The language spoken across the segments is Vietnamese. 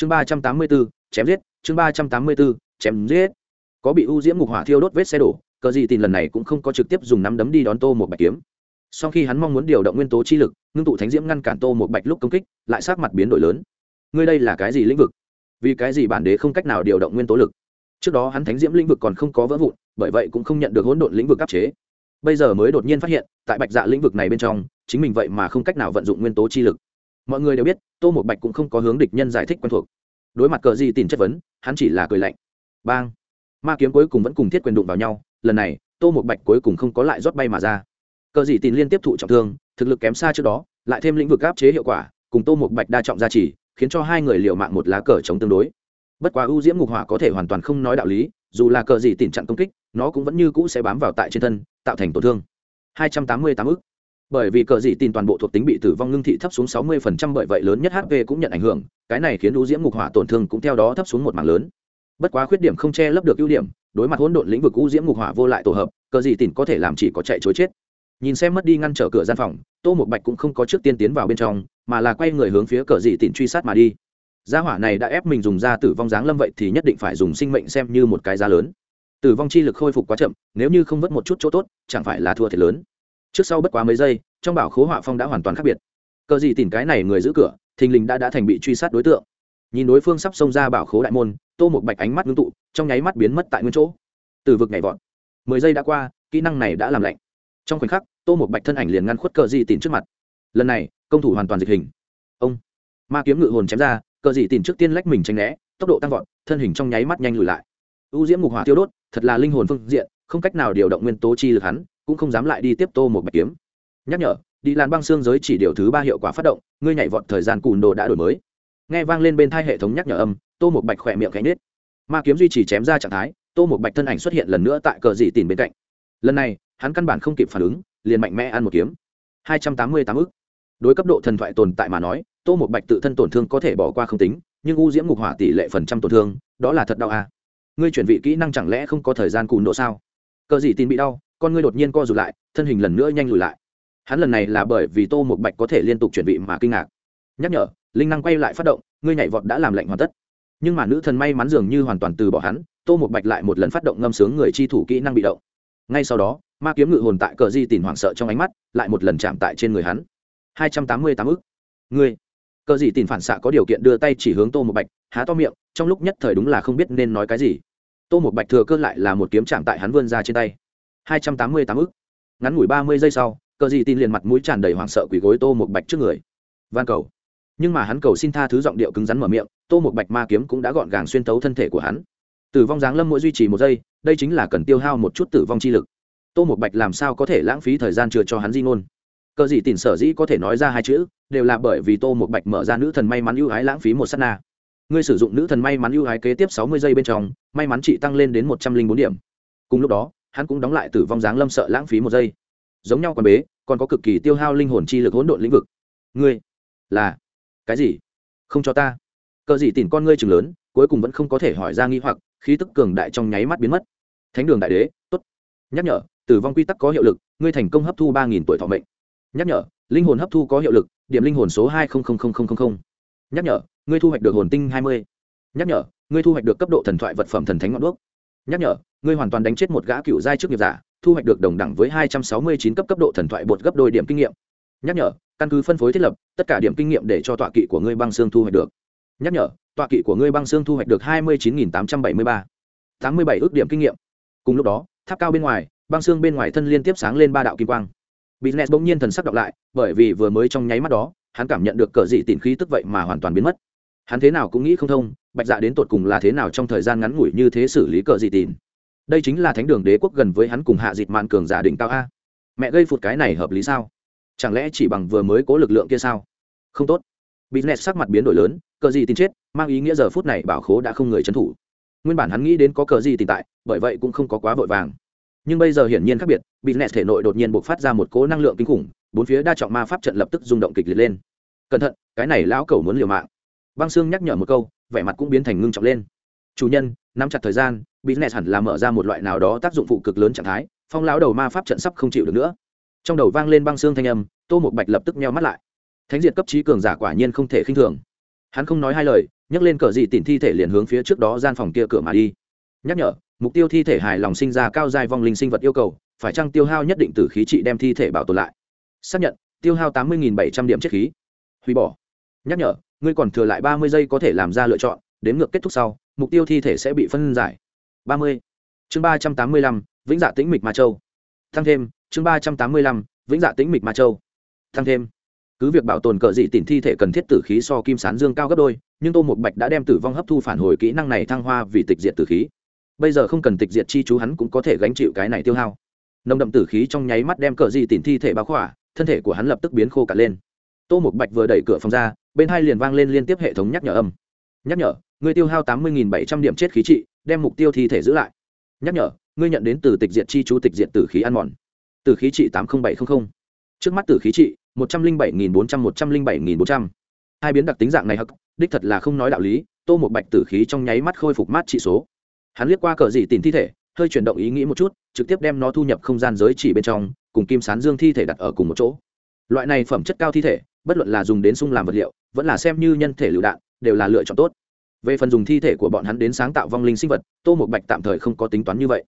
chương ba trăm tám mươi bốn chém giết. Chương ba trăm tám mươi bốn chém giết. Có bị u diễm ngục hỏa thiêu đốt vết xe đổ, cờ gì tìm lần này cũng không có trực tiếp dùng nắm đấm đi đón tô một bạch kiếm. Sau khi hắn mong muốn điều động nguyên tố chi lực, ngưng tụ thánh diễm ngăn cản tô một bạch lúc công kích, lại sát mặt biến đổi lớn. Ngươi đây là cái gì lĩnh vực? Vì cái gì bản đế không cách nào điều động nguyên tố lực? Trước đó hắn thánh diễm lĩnh vực còn không có vỡ vụn, bởi vậy cũng không nhận được hỗn độn lĩnh vực áp chế. Bây giờ mới đột nhiên phát hiện, tại bạch dạ lĩnh vực này bên trong, chính mình vậy mà không cách nào vận dụng nguyên tố chi lực mọi người đều biết, tô một bạch cũng không có hướng địch nhân giải thích quen thuộc. Đối mặt cờ gì tìm chất vấn, hắn chỉ là cười lạnh. Bang! Ma kiếm cuối cùng vẫn cùng thiết quyền đụng vào nhau, lần này, tô một bạch cuối cùng không có lại rót bay mà ra. Cờ gì tìm liên tiếp thụ trọng thương, thực lực kém xa trước đó, lại thêm lĩnh vực áp chế hiệu quả, cùng tô một bạch đa trọng gia trì, khiến cho hai người liều mạng một lá cờ chống tương đối. Bất quá ưu diễm ngục hỏa có thể hoàn toàn không nói đạo lý, dù là cờ gì tìm chặn công kích, nó cũng vẫn như cũ sẽ bám vào tại trên thân, tạo thành tổn thương. 288 ức bởi vì cờ dị tin toàn bộ thuộc tính bị tử vong ngưng thị thấp xuống 60% bởi vậy lớn nhất hp cũng nhận ảnh hưởng, cái này khiến u diễm ngục hỏa tổn thương cũng theo đó thấp xuống một mảng lớn. Bất quá khuyết điểm không che lấp được ưu điểm, đối mặt hỗn độn lĩnh vực u diễm ngục hỏa vô lại tổ hợp, cờ dị tin có thể làm chỉ có chạy chối chết. Nhìn xem mất đi ngăn trở cửa gian phòng, tô một bạch cũng không có trước tiên tiến vào bên trong, mà là quay người hướng phía cờ dị tin truy sát mà đi. Gia hỏa này đã ép mình dùng ra tử vong dáng lâm vậy thì nhất định phải dùng sinh mệnh xem như một cái giá lớn. Tử vong chi lực khôi phục quá chậm, nếu như không vớt một chút chỗ tốt, chẳng phải là thua thiệt lớn trước sau bất quá mấy giây, trong bảo khố họa phong đã hoàn toàn khác biệt. Cờ gì tìm cái này người giữ cửa, thình lình đã đã thành bị truy sát đối tượng. Nhìn đối phương sắp xông ra bảo khố đại môn, tô một bạch ánh mắt ngưng tụ, trong nháy mắt biến mất tại nguyên chỗ. Từ vực nhảy vọt. Mười giây đã qua, kỹ năng này đã làm lạnh. Trong khoảnh khắc, tô một bạch thân ảnh liền ngăn khuất cờ gì tìm trước mặt. Lần này, công thủ hoàn toàn dịch hình. Ông. Ma kiếm ngự hồn chém ra, cờ gì tìm trước tiên lách mình tranh né, tốc độ tăng vọt, thân hình trong nháy mắt nhanh lùi lại. U diễm mục hỏa tiêu đốt, thật là linh hồn phương diện, không cách nào điều động nguyên tố chi lực hắn cũng không dám lại đi tiếp tô một bạch kiếm. Nhắc nhở, đi lan băng xương giới chỉ điều thứ ba hiệu quả phát động, ngươi nhảy vọt thời gian cùn đồ đã đổi mới. Nghe vang lên bên thai hệ thống nhắc nhở âm, tô một bạch khỏe miệng cánh nết ma kiếm duy trì chém ra trạng thái, tô một bạch thân ảnh xuất hiện lần nữa tại cờ dị tìm bên cạnh. Lần này, hắn căn bản không kịp phản ứng, liền mạnh mẽ ăn một kiếm. Hai trăm tám mươi tám ức. Đối cấp độ thần thoại tồn tại mà nói, tô một bạch tự thân tổn thương có thể bỏ qua không tính, nhưng u diễm ngục hỏa tỷ lệ phần trăm tổn thương, đó là thật đau à. ngươi chuyển vị kỹ năng chẳng lẽ không có thời gian cùn độ sao? Cờ dị tin bị đau con ngươi đột nhiên co rụt lại, thân hình lần nữa nhanh lùi lại. Hắn lần này là bởi vì tô một bạch có thể liên tục chuyển vị mà kinh ngạc. Nhắc nhở, linh năng quay lại phát động, ngươi nhảy vọt đã làm lệnh hoàn tất. Nhưng mà nữ thần may mắn dường như hoàn toàn từ bỏ hắn, tô một bạch lại một lần phát động ngâm sướng người chi thủ kỹ năng bị động. Ngay sau đó, ma kiếm ngự hồn tại cờ di tìm hoảng sợ trong ánh mắt, lại một lần chạm tại trên người hắn. Hai trăm tám mươi tám ức. Ngươi, cờ di tìm phản xạ có điều kiện đưa tay chỉ hướng tô một bạch, há to miệng, trong lúc nhất thời đúng là không biết nên nói cái gì. Tô một bạch thừa cơ lại là một kiếm chạm tại hắn vươn ra trên tay hai trăm tám mươi tám ức. Ngắn ngủi ba mươi giây sau, cờ gì tin liền mặt mũi tràn đầy hoảng sợ quỳ gối tô một bạch trước người. Van cầu. Nhưng mà hắn cầu xin tha thứ giọng điệu cứng rắn mở miệng, tô một bạch ma kiếm cũng đã gọn gàng xuyên tấu thân thể của hắn. Tử vong giáng lâm mỗi duy trì một giây, đây chính là cần tiêu hao một chút tử vong chi lực. Tô một bạch làm sao có thể lãng phí thời gian chừa cho hắn di ngôn? Cờ gì tìm sở dĩ có thể nói ra hai chữ, đều là bởi vì tô một bạch mở ra nữ thần may mắn ưu ái lãng phí một s á t na. Ngươi sử dụng nữ thần may mắn ưu ái kế tiếp sáu mươi giây bên trong, may mắn chị tăng lên đến một trăm linh bốn điểm. Cùng lúc đó hắn cũng đóng lại tử vong dáng lâm sợ lãng phí một giây. Giống nhau còn bế, còn có cực kỳ tiêu hao linh hồn chi lực hỗn độn lĩnh vực. Ngươi, là, cái gì? Không cho ta. Cờ gì tìm con ngươi chừng lớn, cuối cùng vẫn không có thể hỏi ra nghi hoặc, khí tức cường đại trong nháy mắt biến mất. Thánh đường đại đế, tốt. Nhắc nhở, tử vong quy tắc có hiệu lực, ngươi thành công hấp thu ba nghìn tuổi thọ mệnh. Nhắc nhở, linh hồn hấp thu có hiệu lực, điểm linh hồn số hai nhắc nhở, ngươi thu hoạch được hồn tinh hai mươi. Nhắc nhở, ngươi thu hoạch được cấp độ thần thoại vật phẩm thần thánh ngọn đuốc. Nhắc nhở ngươi hoàn toàn đánh chết một gã cựu giai trước nghiệp giả, thu hoạch được đồng đẳng với hai trăm sáu mươi chín cấp cấp độ thần thoại bột gấp đôi điểm kinh nghiệm. Nhắc nhở, căn cứ phân phối thiết lập, tất cả điểm kinh nghiệm để cho tọa kỵ của ngươi băng xương thu hoạch được. Nhắc nhở, tọa kỵ của ngươi băng xương thu hoạch được hai mươi chín tám trăm bảy mươi ba. Tám mươi bảy ước điểm kinh nghiệm. Cùng lúc đó, tháp cao bên ngoài, băng xương bên ngoài thân liên tiếp sáng lên ba đạo kim quang. Business bỗng nhiên thần sắc đọc lại, bởi vì vừa mới trong nháy mắt đó, hắn cảm nhận được cờ dị tịn khí tức vậy mà hoàn toàn biến mất. Hắn thế nào cũng nghĩ không thông, bạch dạ đến tột cùng là thế nào trong thời gian ngắn ngủi như thế xử lý cờ dị tịn đây chính là thánh đường đế quốc gần với hắn cùng hạ dịt mạn cường giả đỉnh cao a. Mẹ gây phụt cái này hợp lý sao? Chẳng lẽ chỉ bằng vừa mới cố lực lượng kia sao? Không tốt. Business sắc mặt biến đổi lớn, cờ gì tin chết, mang ý nghĩa giờ phút này bảo khố đã không người trấn thủ. Nguyên bản hắn nghĩ đến có cờ gì tồn tại, bởi vậy cũng không có quá vội vàng. Nhưng bây giờ hiển nhiên khác biệt, business thể nội đột nhiên buộc phát ra một cố năng lượng kinh khủng, bốn phía đa trọng ma pháp trận lập tức rung động kịch liệt lên. Cẩn thận, cái này lão cẩu muốn liều mạng. Băng xương nhắc nhở một câu, vẻ mặt cũng biến thành ngưng trọng lên. Chủ nhân, nắm chặt thời gian business hẳn là mở ra một loại nào đó tác dụng phụ cực lớn trạng thái, phong lão đầu ma pháp trận sắp không chịu được nữa. Trong đầu vang lên băng xương thanh âm, tô một bạch lập tức meo mắt lại. Thánh diệt cấp trí cường giả quả nhiên không thể khinh thường. Hắn không nói hai lời, nhấc lên cờ dị tìm thi thể liền hướng phía trước đó gian phòng kia cửa mà đi. Nhắc nhở, mục tiêu thi thể hài lòng sinh ra cao dài vong linh sinh vật yêu cầu, phải chăng tiêu hao nhất định từ khí trị đem thi thể bảo tồn lại? Xác nhận, tiêu hao tám mươi bảy trăm điểm chất khí. Hủy bỏ. Nhắc nhở, ngươi còn thừa lại ba mươi giây có thể làm ra lựa chọn, đến ngược kết thúc sau, mục tiêu thi thể sẽ bị phân giải ba mươi. Chương ba trăm tám mươi lăm, vĩnh dạ tĩnh mịch ma châu. Tăng thêm, chương ba trăm tám mươi lăm, vĩnh dạ tĩnh mịch ma châu. Tăng thêm. Cứ việc bảo tồn cờ dị tìm thi thể cần thiết tử khí so kim sán dương cao gấp đôi, nhưng tô một bạch đã đem tử vong hấp thu phản hồi kỹ năng này thăng hoa vì tịch diệt tử khí. Bây giờ không cần tịch diệt chi chú hắn cũng có thể gánh chịu cái này tiêu hao. Nồng đậm tử khí trong nháy mắt đem cờ dị tìm thi thể báo khỏa, thân thể của hắn lập tức biến khô cả lên. Tô một bạch vừa đẩy cửa phòng ra, bên hai liền vang lên liên tiếp hệ thống nhắc nhở âm. Nhắc nhở Ngươi tiêu hao tám mươi bảy trăm điểm chết khí trị, đem mục tiêu thi thể giữ lại. Nhắc nhở, ngươi nhận đến từ tịch diệt chi chú tịch diệt tử khí ăn mòn. Tử khí trị tám mươi bảy trăm linh trước mắt tử khí trị, một trăm linh bảy nghìn bốn trăm, một trăm linh bảy nghìn bốn trăm. Hai biến đặc tính dạng này hắc, đích thật là không nói đạo lý, tô một bạch tử khí trong nháy mắt khôi phục mát trị số. Hắn liếc qua cờ dị tìm thi thể, hơi chuyển động ý nghĩ một chút, trực tiếp đem nó thu nhập không gian giới chỉ bên trong, cùng kim sán dương thi thể đặt ở cùng một chỗ. Loại này phẩm chất cao thi thể, bất luận là dùng đến sung làm vật liệu, vẫn là xem như nhân thể lựu đạn, đều là lựa chọn tốt về phần dùng thi thể của bọn hắn đến sáng tạo vong linh sinh vật, tô một bạch tạm thời không có tính toán như vậy.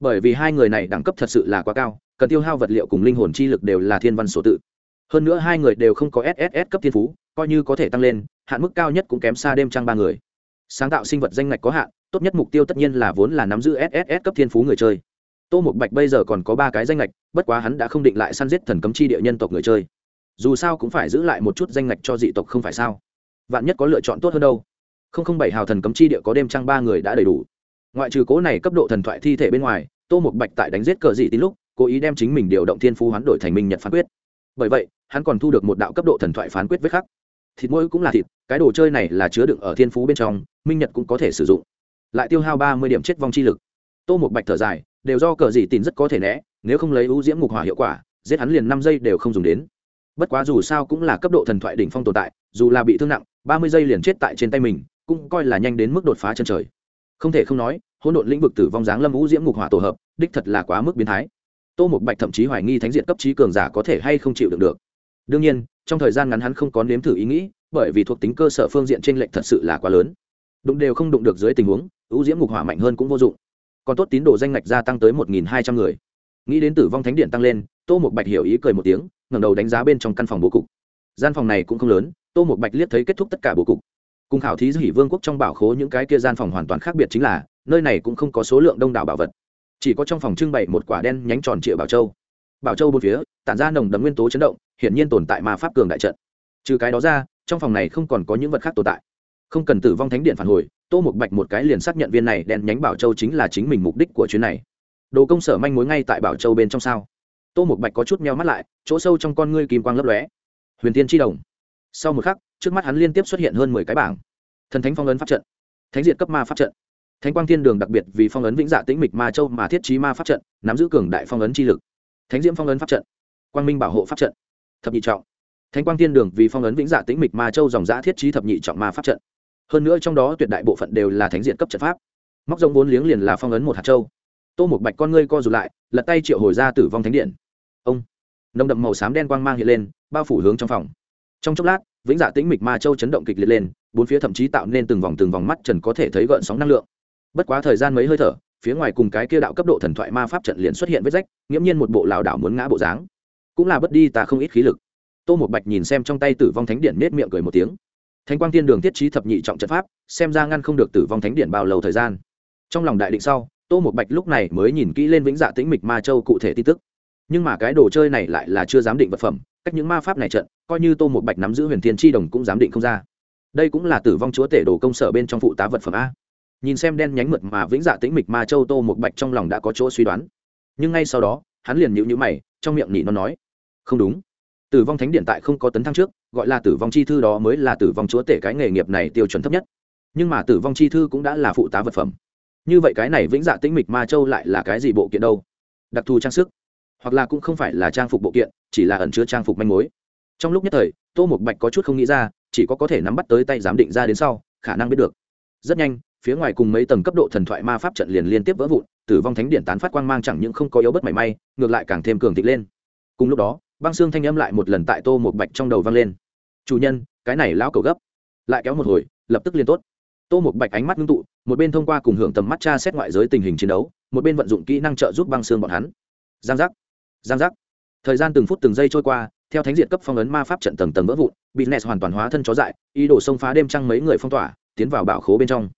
Bởi vì hai người này đẳng cấp thật sự là quá cao, cần tiêu hao vật liệu cùng linh hồn chi lực đều là thiên văn số tự. Hơn nữa hai người đều không có sss cấp thiên phú, coi như có thể tăng lên, hạn mức cao nhất cũng kém xa đêm trăng ba người. Sáng tạo sinh vật danh ngạch có hạn, tốt nhất mục tiêu tất nhiên là vốn là nắm giữ sss cấp thiên phú người chơi. Tô Mục bạch bây giờ còn có ba cái danh ngạch, bất quá hắn đã không định lại săn giết thần cấm chi địa nhân tộc người chơi. Dù sao cũng phải giữ lại một chút danh ngạch cho dị tộc không phải sao? Vạn nhất có lựa chọn tốt hơn đâu không không bảy hào thần cấm chi địa có đêm trăng ba người đã đầy đủ. Ngoại trừ cố này cấp độ thần thoại thi thể bên ngoài, tô một bạch tại đánh giết cờ dị tín lúc, cố ý đem chính mình điều động thiên phú hoán đổi thành minh nhật phán quyết. Bởi vậy, hắn còn thu được một đạo cấp độ thần thoại phán quyết vết khắc. Thịt mỗi cũng là thịt, cái đồ chơi này là chứa đựng ở thiên phú bên trong, minh nhật cũng có thể sử dụng. Lại tiêu hao ba mươi điểm chết vong chi lực. Tô một bạch thở dài, đều do cờ dị tín rất có thể né, nếu không lấy ưu diễm ngục hỏa hiệu quả, giết hắn liền năm giây đều không dùng đến. Bất quá dù sao cũng là cấp độ thần thoại đỉnh phong tồn tại, dù là bị thương nặng, ba mươi giây liền chết tại trên tay mình cũng coi là nhanh đến mức đột phá chân trời. Không thể không nói, hỗn độn lĩnh vực tử vong dáng lâm vũ diễm ngục hỏa tổ hợp, đích thật là quá mức biến thái. Tô một bạch thậm chí hoài nghi thánh diện cấp trí cường giả có thể hay không chịu được được. Đương nhiên, trong thời gian ngắn hắn không có nếm thử ý nghĩ, bởi vì thuộc tính cơ sở phương diện t r ê n lệch thật sự là quá lớn. Đụng đều không đụng được dưới tình huống ưu diễm ngục hỏa mạnh hơn cũng vô dụng. Còn tốt tín đồ danh ngạch gia tăng tới một nghìn hai trăm người. Nghĩ đến tử vong thánh điện tăng lên, tô một bạch hiểu ý cười một tiếng, ngẩng đầu đánh giá bên trong căn phòng bố cục. Gian phòng này cũng không lớn, tô một bạch liếc thấy kết thúc tất cả bố cục cùng khảo thí hỉ vương quốc trong bảo khố những cái kia gian phòng hoàn toàn khác biệt chính là, nơi này cũng không có số lượng đông đảo bảo vật. Chỉ có trong phòng trưng bày một quả đen nhánh tròn trịa bảo châu. Bảo châu bốn phía, tản ra nồng đấm nguyên tố chấn động, hiển nhiên tồn tại ma pháp cường đại trận. Trừ cái đó ra, trong phòng này không còn có những vật khác tồn tại. Không cần tử vong thánh điện phản hồi, tô một bạch một cái liền xác nhận viên này đen nhánh bảo châu chính là chính mình mục đích của chuyến này. Đồ công sở manh mối ngay tại bảo châu bên trong sao? Tô một bạch có chút meo mắt lại, chỗ sâu trong con ngươi kim quang lấp lóe. Huyền tiên tri đồng sau một khắc, trước mắt hắn liên tiếp xuất hiện hơn mười cái bảng. Thần thánh phong ấn pháp trận, thánh diện cấp ma pháp trận, thánh quang thiên đường đặc biệt vì phong ấn vĩnh dạ tĩnh mịch ma châu mà thiết trí ma pháp trận, nắm giữ cường đại phong ấn chi lực. Thánh diễm phong ấn pháp trận, quang minh bảo hộ pháp trận, thập nhị trọng. Thánh quang thiên đường vì phong ấn vĩnh dạ tĩnh mịch ma châu dòng giã thiết trí thập nhị trọng ma pháp trận. Hơn nữa trong đó tuyệt đại bộ phận đều là thánh diện cấp trận pháp. Móc rồng vốn liếng liền là phong ấn một hạt châu. Tô một bạch con ngươi co rụt lại, lật tay triệu hồi ra tử vong thánh điện. Ông, nồng đậm màu xám đen quang mang hiện lên, bao phủ hướng trong phòng trong chốc lát, vĩnh dạ tĩnh mịch ma châu chấn động kịch liệt lên, bốn phía thậm chí tạo nên từng vòng từng vòng mắt trần có thể thấy gợn sóng năng lượng. Bất quá thời gian mấy hơi thở, phía ngoài cùng cái kia đạo cấp độ thần thoại ma pháp trận liền xuất hiện vết rách, nghiễm nhiên một bộ lảo đảo muốn ngã bộ dáng. Cũng là bất đi ta không ít khí lực. Tô một bạch nhìn xem trong tay tử vong thánh điện nết miệng cười một tiếng. Thánh quang tiên đường thiết trí thập nhị trọng trận pháp, xem ra ngăn không được tử vong thánh điện bao lâu thời gian. Trong lòng đại định sau, tô một bạch lúc này mới nhìn kỹ lên vĩnh dạ tĩnh mịch ma châu cụ thể tin tức. Nhưng mà cái đồ chơi này lại là chưa dám định vật phẩm cách những ma pháp này trận, coi như tô một bạch nắm giữ huyền thiên tri đồng cũng dám định không ra. Đây cũng là tử vong chúa tể đồ công sở bên trong phụ tá vật phẩm a. Nhìn xem đen nhánh mượt mà vĩnh dạ tĩnh mịch ma châu tô một bạch trong lòng đã có chỗ suy đoán. Nhưng ngay sau đó, hắn liền nhịu nhữ mày, trong miệng nhị nó nói, không đúng. Tử vong thánh điện tại không có tấn thăng trước, gọi là tử vong chi thư đó mới là tử vong chúa tể cái nghề nghiệp này tiêu chuẩn thấp nhất. Nhưng mà tử vong chi thư cũng đã là phụ tá vật phẩm. Như vậy cái này vĩnh dạ tĩnh mịch ma châu lại là cái gì bộ kiện đâu? Đặc thù trang sức hoặc là cũng không phải là trang phục bộ kiện, chỉ là ẩn chứa trang phục manh mối. Trong lúc nhất thời, tô một bạch có chút không nghĩ ra, chỉ có có thể nắm bắt tới tay giám định ra đến sau, khả năng biết được. Rất nhanh, phía ngoài cùng mấy tầng cấp độ thần thoại ma pháp trận liền liên tiếp vỡ vụn, tử vong thánh điện tán phát quang mang chẳng những không có yếu bất mảy may, ngược lại càng thêm cường thịnh lên. Cùng lúc đó, băng xương thanh âm lại một lần tại tô một bạch trong đầu vang lên. Chủ nhân, cái này lão cầu gấp. Lại kéo một hồi, lập tức liên tốt. Tô một bạch ánh mắt ngưng tụ, một bên thông qua cùng hưởng tầm mắt tra xét ngoại giới tình hình chiến đấu, một bên vận dụng kỹ năng trợ giúp băng xương bọn hắn. Giang giác giang giác. Thời gian từng phút từng giây trôi qua, theo thánh diện cấp phong ấn ma pháp trận tầng tầng vỡ vụn bị nes hoàn toàn hóa thân chó dại, ý đồ xông phá đêm trăng mấy người phong tỏa, tiến vào bảo khố bên trong.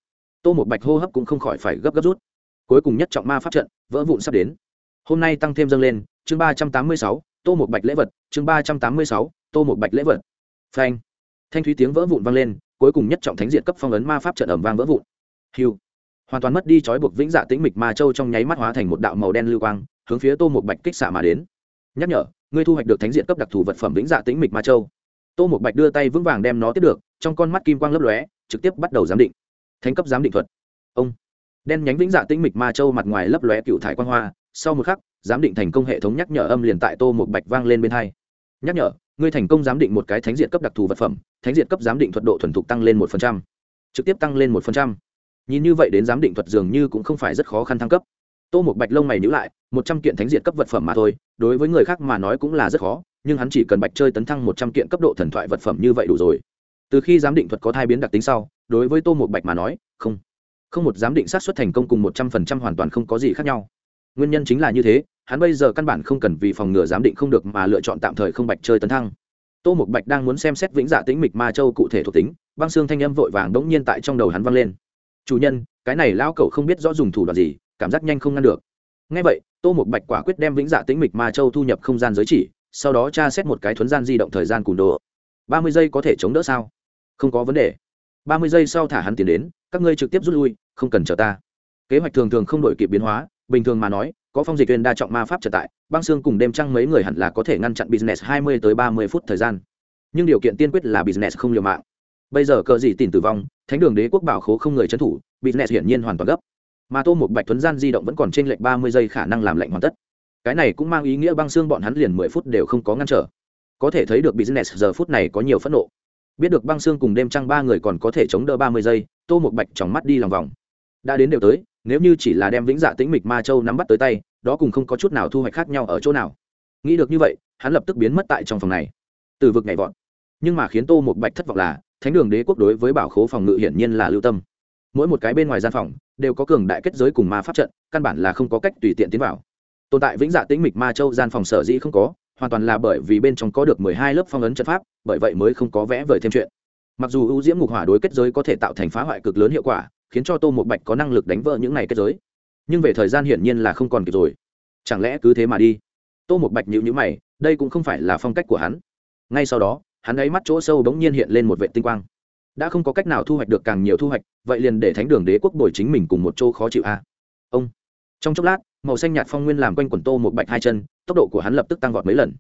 Tô một bạch hô hấp cũng không khỏi phải gấp gấp rút. Cuối cùng nhất trọng ma pháp trận, vỡ vụn sắp đến. Hôm nay tăng thêm dâng lên, chương ba trăm tám mươi sáu, tô một bạch lễ vật, chương ba trăm tám mươi sáu, tô một bạch lễ vật. Phanh. Thanh thúy tiếng vỡ vụn vang lên, cuối cùng nhất trọng thánh diện cấp phong ấn ma pháp trận ẩm vang vỡ vụn. Hiu. Hoàn toàn mất đi trói buộc vĩnh dạ tĩnh mịch ma châu trong nháy mắt hóa thành một đạo màu đen lưu quang hướng phía tô một bạch kích xạ mà đến. Nhắc nhở, ngươi thu hoạch được thánh diện cấp đặc thù vật phẩm vĩnh dạ tĩnh mịch ma châu. Tô một bạch đưa tay vững vàng đem nó tiếp được, trong con mắt kim quang lấp lóe, trực tiếp bắt đầu giám định. Thánh cấp giám định thuật. Ông. Đen nhánh vĩnh dạ tĩnh mịch ma châu mặt ngoài lấp lóe cựu thải quang hoa, sau một khắc, giám định thành công hệ thống nhắc nhở âm liền tại tô một bạch vang lên bên hai. Nhắc nhở, ngươi thành công giám định một cái thánh diện cấp đặc thù vật phẩm, thánh diện cấp giám định thuật độ thuần thục tăng lên một trực tiếp tăng lên một nhìn như vậy đến giám định thuật dường như cũng không phải rất khó khăn thăng cấp tô một bạch lông mày nhữ lại, một trăm kiện thánh diện cấp vật phẩm mà thôi, đối với người khác mà nói cũng là rất khó, nhưng hắn chỉ cần bạch chơi tấn thăng một trăm kiện cấp độ thần thoại vật phẩm như vậy đủ rồi. Từ khi giám định thuật có thai biến đặc tính sau, đối với tô một bạch mà nói, không. Không một giám định sát xuất thành công cùng một trăm phần trăm hoàn toàn không có gì khác nhau. Nguyên nhân chính là như thế, hắn bây giờ căn bản không cần vì phòng ngừa giám định không được mà lựa chọn tạm thời không bạch chơi tấn thăng. Tô một bạch đang muốn xem xét vĩnh dạ tĩnh mịch ma châu cụ thể thuộc tính, băng xương thanh âm vội vàng đ ỗ n g nhiên tại trong đầu hắn vang lên. Chủ nhân, cái này lão cậu không biết rõ dùng thủ đoạn gì cảm giác nhanh không ngăn được. Ngay vậy, tô một bạch quả quyết đem vĩnh dạ tĩnh mịch ma châu thu nhập không gian giới chỉ, sau đó tra xét một cái thuấn gian di động thời gian cùn đồ ba mươi giây có thể chống đỡ sao? Không có vấn đề. Ba mươi giây sau thả hắn tiền đến, các ngươi trực tiếp rút lui, không cần chờ ta. Kế hoạch thường thường không đổi kịp biến hóa, bình thường mà nói, có phong dịch viên đa trọng ma pháp trở tại, băng xương cùng đêm trăng mấy người hẳn là có thể ngăn chặn business hai mươi tới ba mươi phút thời gian. Nhưng điều kiện tiên quyết là business không liều mạng. Bây giờ cờ gì tìm tử vong, thánh đường đế quốc bảo khố không người trấn thủ, business hiển nhiên hoàn toàn gấp mà tô một bạch thuấn gian di động vẫn còn trên lệch ba mươi giây khả năng làm lạnh hoàn tất. Cái này cũng mang ý nghĩa băng xương bọn hắn liền mười phút đều không có ngăn trở. Có thể thấy được business giờ phút này có nhiều phẫn nộ. Biết được băng xương cùng đêm trăng ba người còn có thể chống đỡ ba mươi giây, tô một bạch chóng mắt đi lòng vòng. Đã đến đều tới, nếu như chỉ là đem vĩnh dạ tĩnh mịch ma châu nắm bắt tới tay, đó cùng không có chút nào thu hoạch khác nhau ở chỗ nào. Nghĩ được như vậy, hắn lập tức biến mất tại trong phòng này. Từ vực nhảy vọt. Nhưng mà khiến tô một bạch thất vọng là, thánh đường đế quốc đối với bảo khố phòng ngự hiển nhiên là lưu tâm. Mỗi một cái bên ngoài gian phòng đều có cường đại kết giới cùng ma pháp trận, căn bản là không có cách tùy tiện tiến vào. Tồn tại vĩnh dạ tĩnh mịch ma châu gian phòng sở dĩ không có, hoàn toàn là bởi vì bên trong có được mười hai lớp phong ấn trận pháp, bởi vậy mới không có vẽ vời thêm chuyện. Mặc dù ưu diễm ngục hỏa đối kết giới có thể tạo thành phá hoại cực lớn hiệu quả, khiến cho tô một bạch có năng lực đánh vỡ những này kết giới. Nhưng về thời gian hiển nhiên là không còn kịp rồi. Chẳng lẽ cứ thế mà đi? Tô một bạch nhịu nhữ mày, đây cũng không phải là phong cách của hắn. Ngay sau đó, hắn ấy mắt chỗ sâu bỗng nhiên hiện lên một vệ tinh quang đã không có cách nào thu hoạch được càng nhiều thu hoạch, vậy liền để thánh đường đế quốc bồi chính mình cùng một chỗ khó chịu a ông. Trong chốc lát, màu xanh nhạt phong nguyên làm quanh quần tô một bạch hai chân, tốc độ của hắn lập tức tăng vọt mấy lần.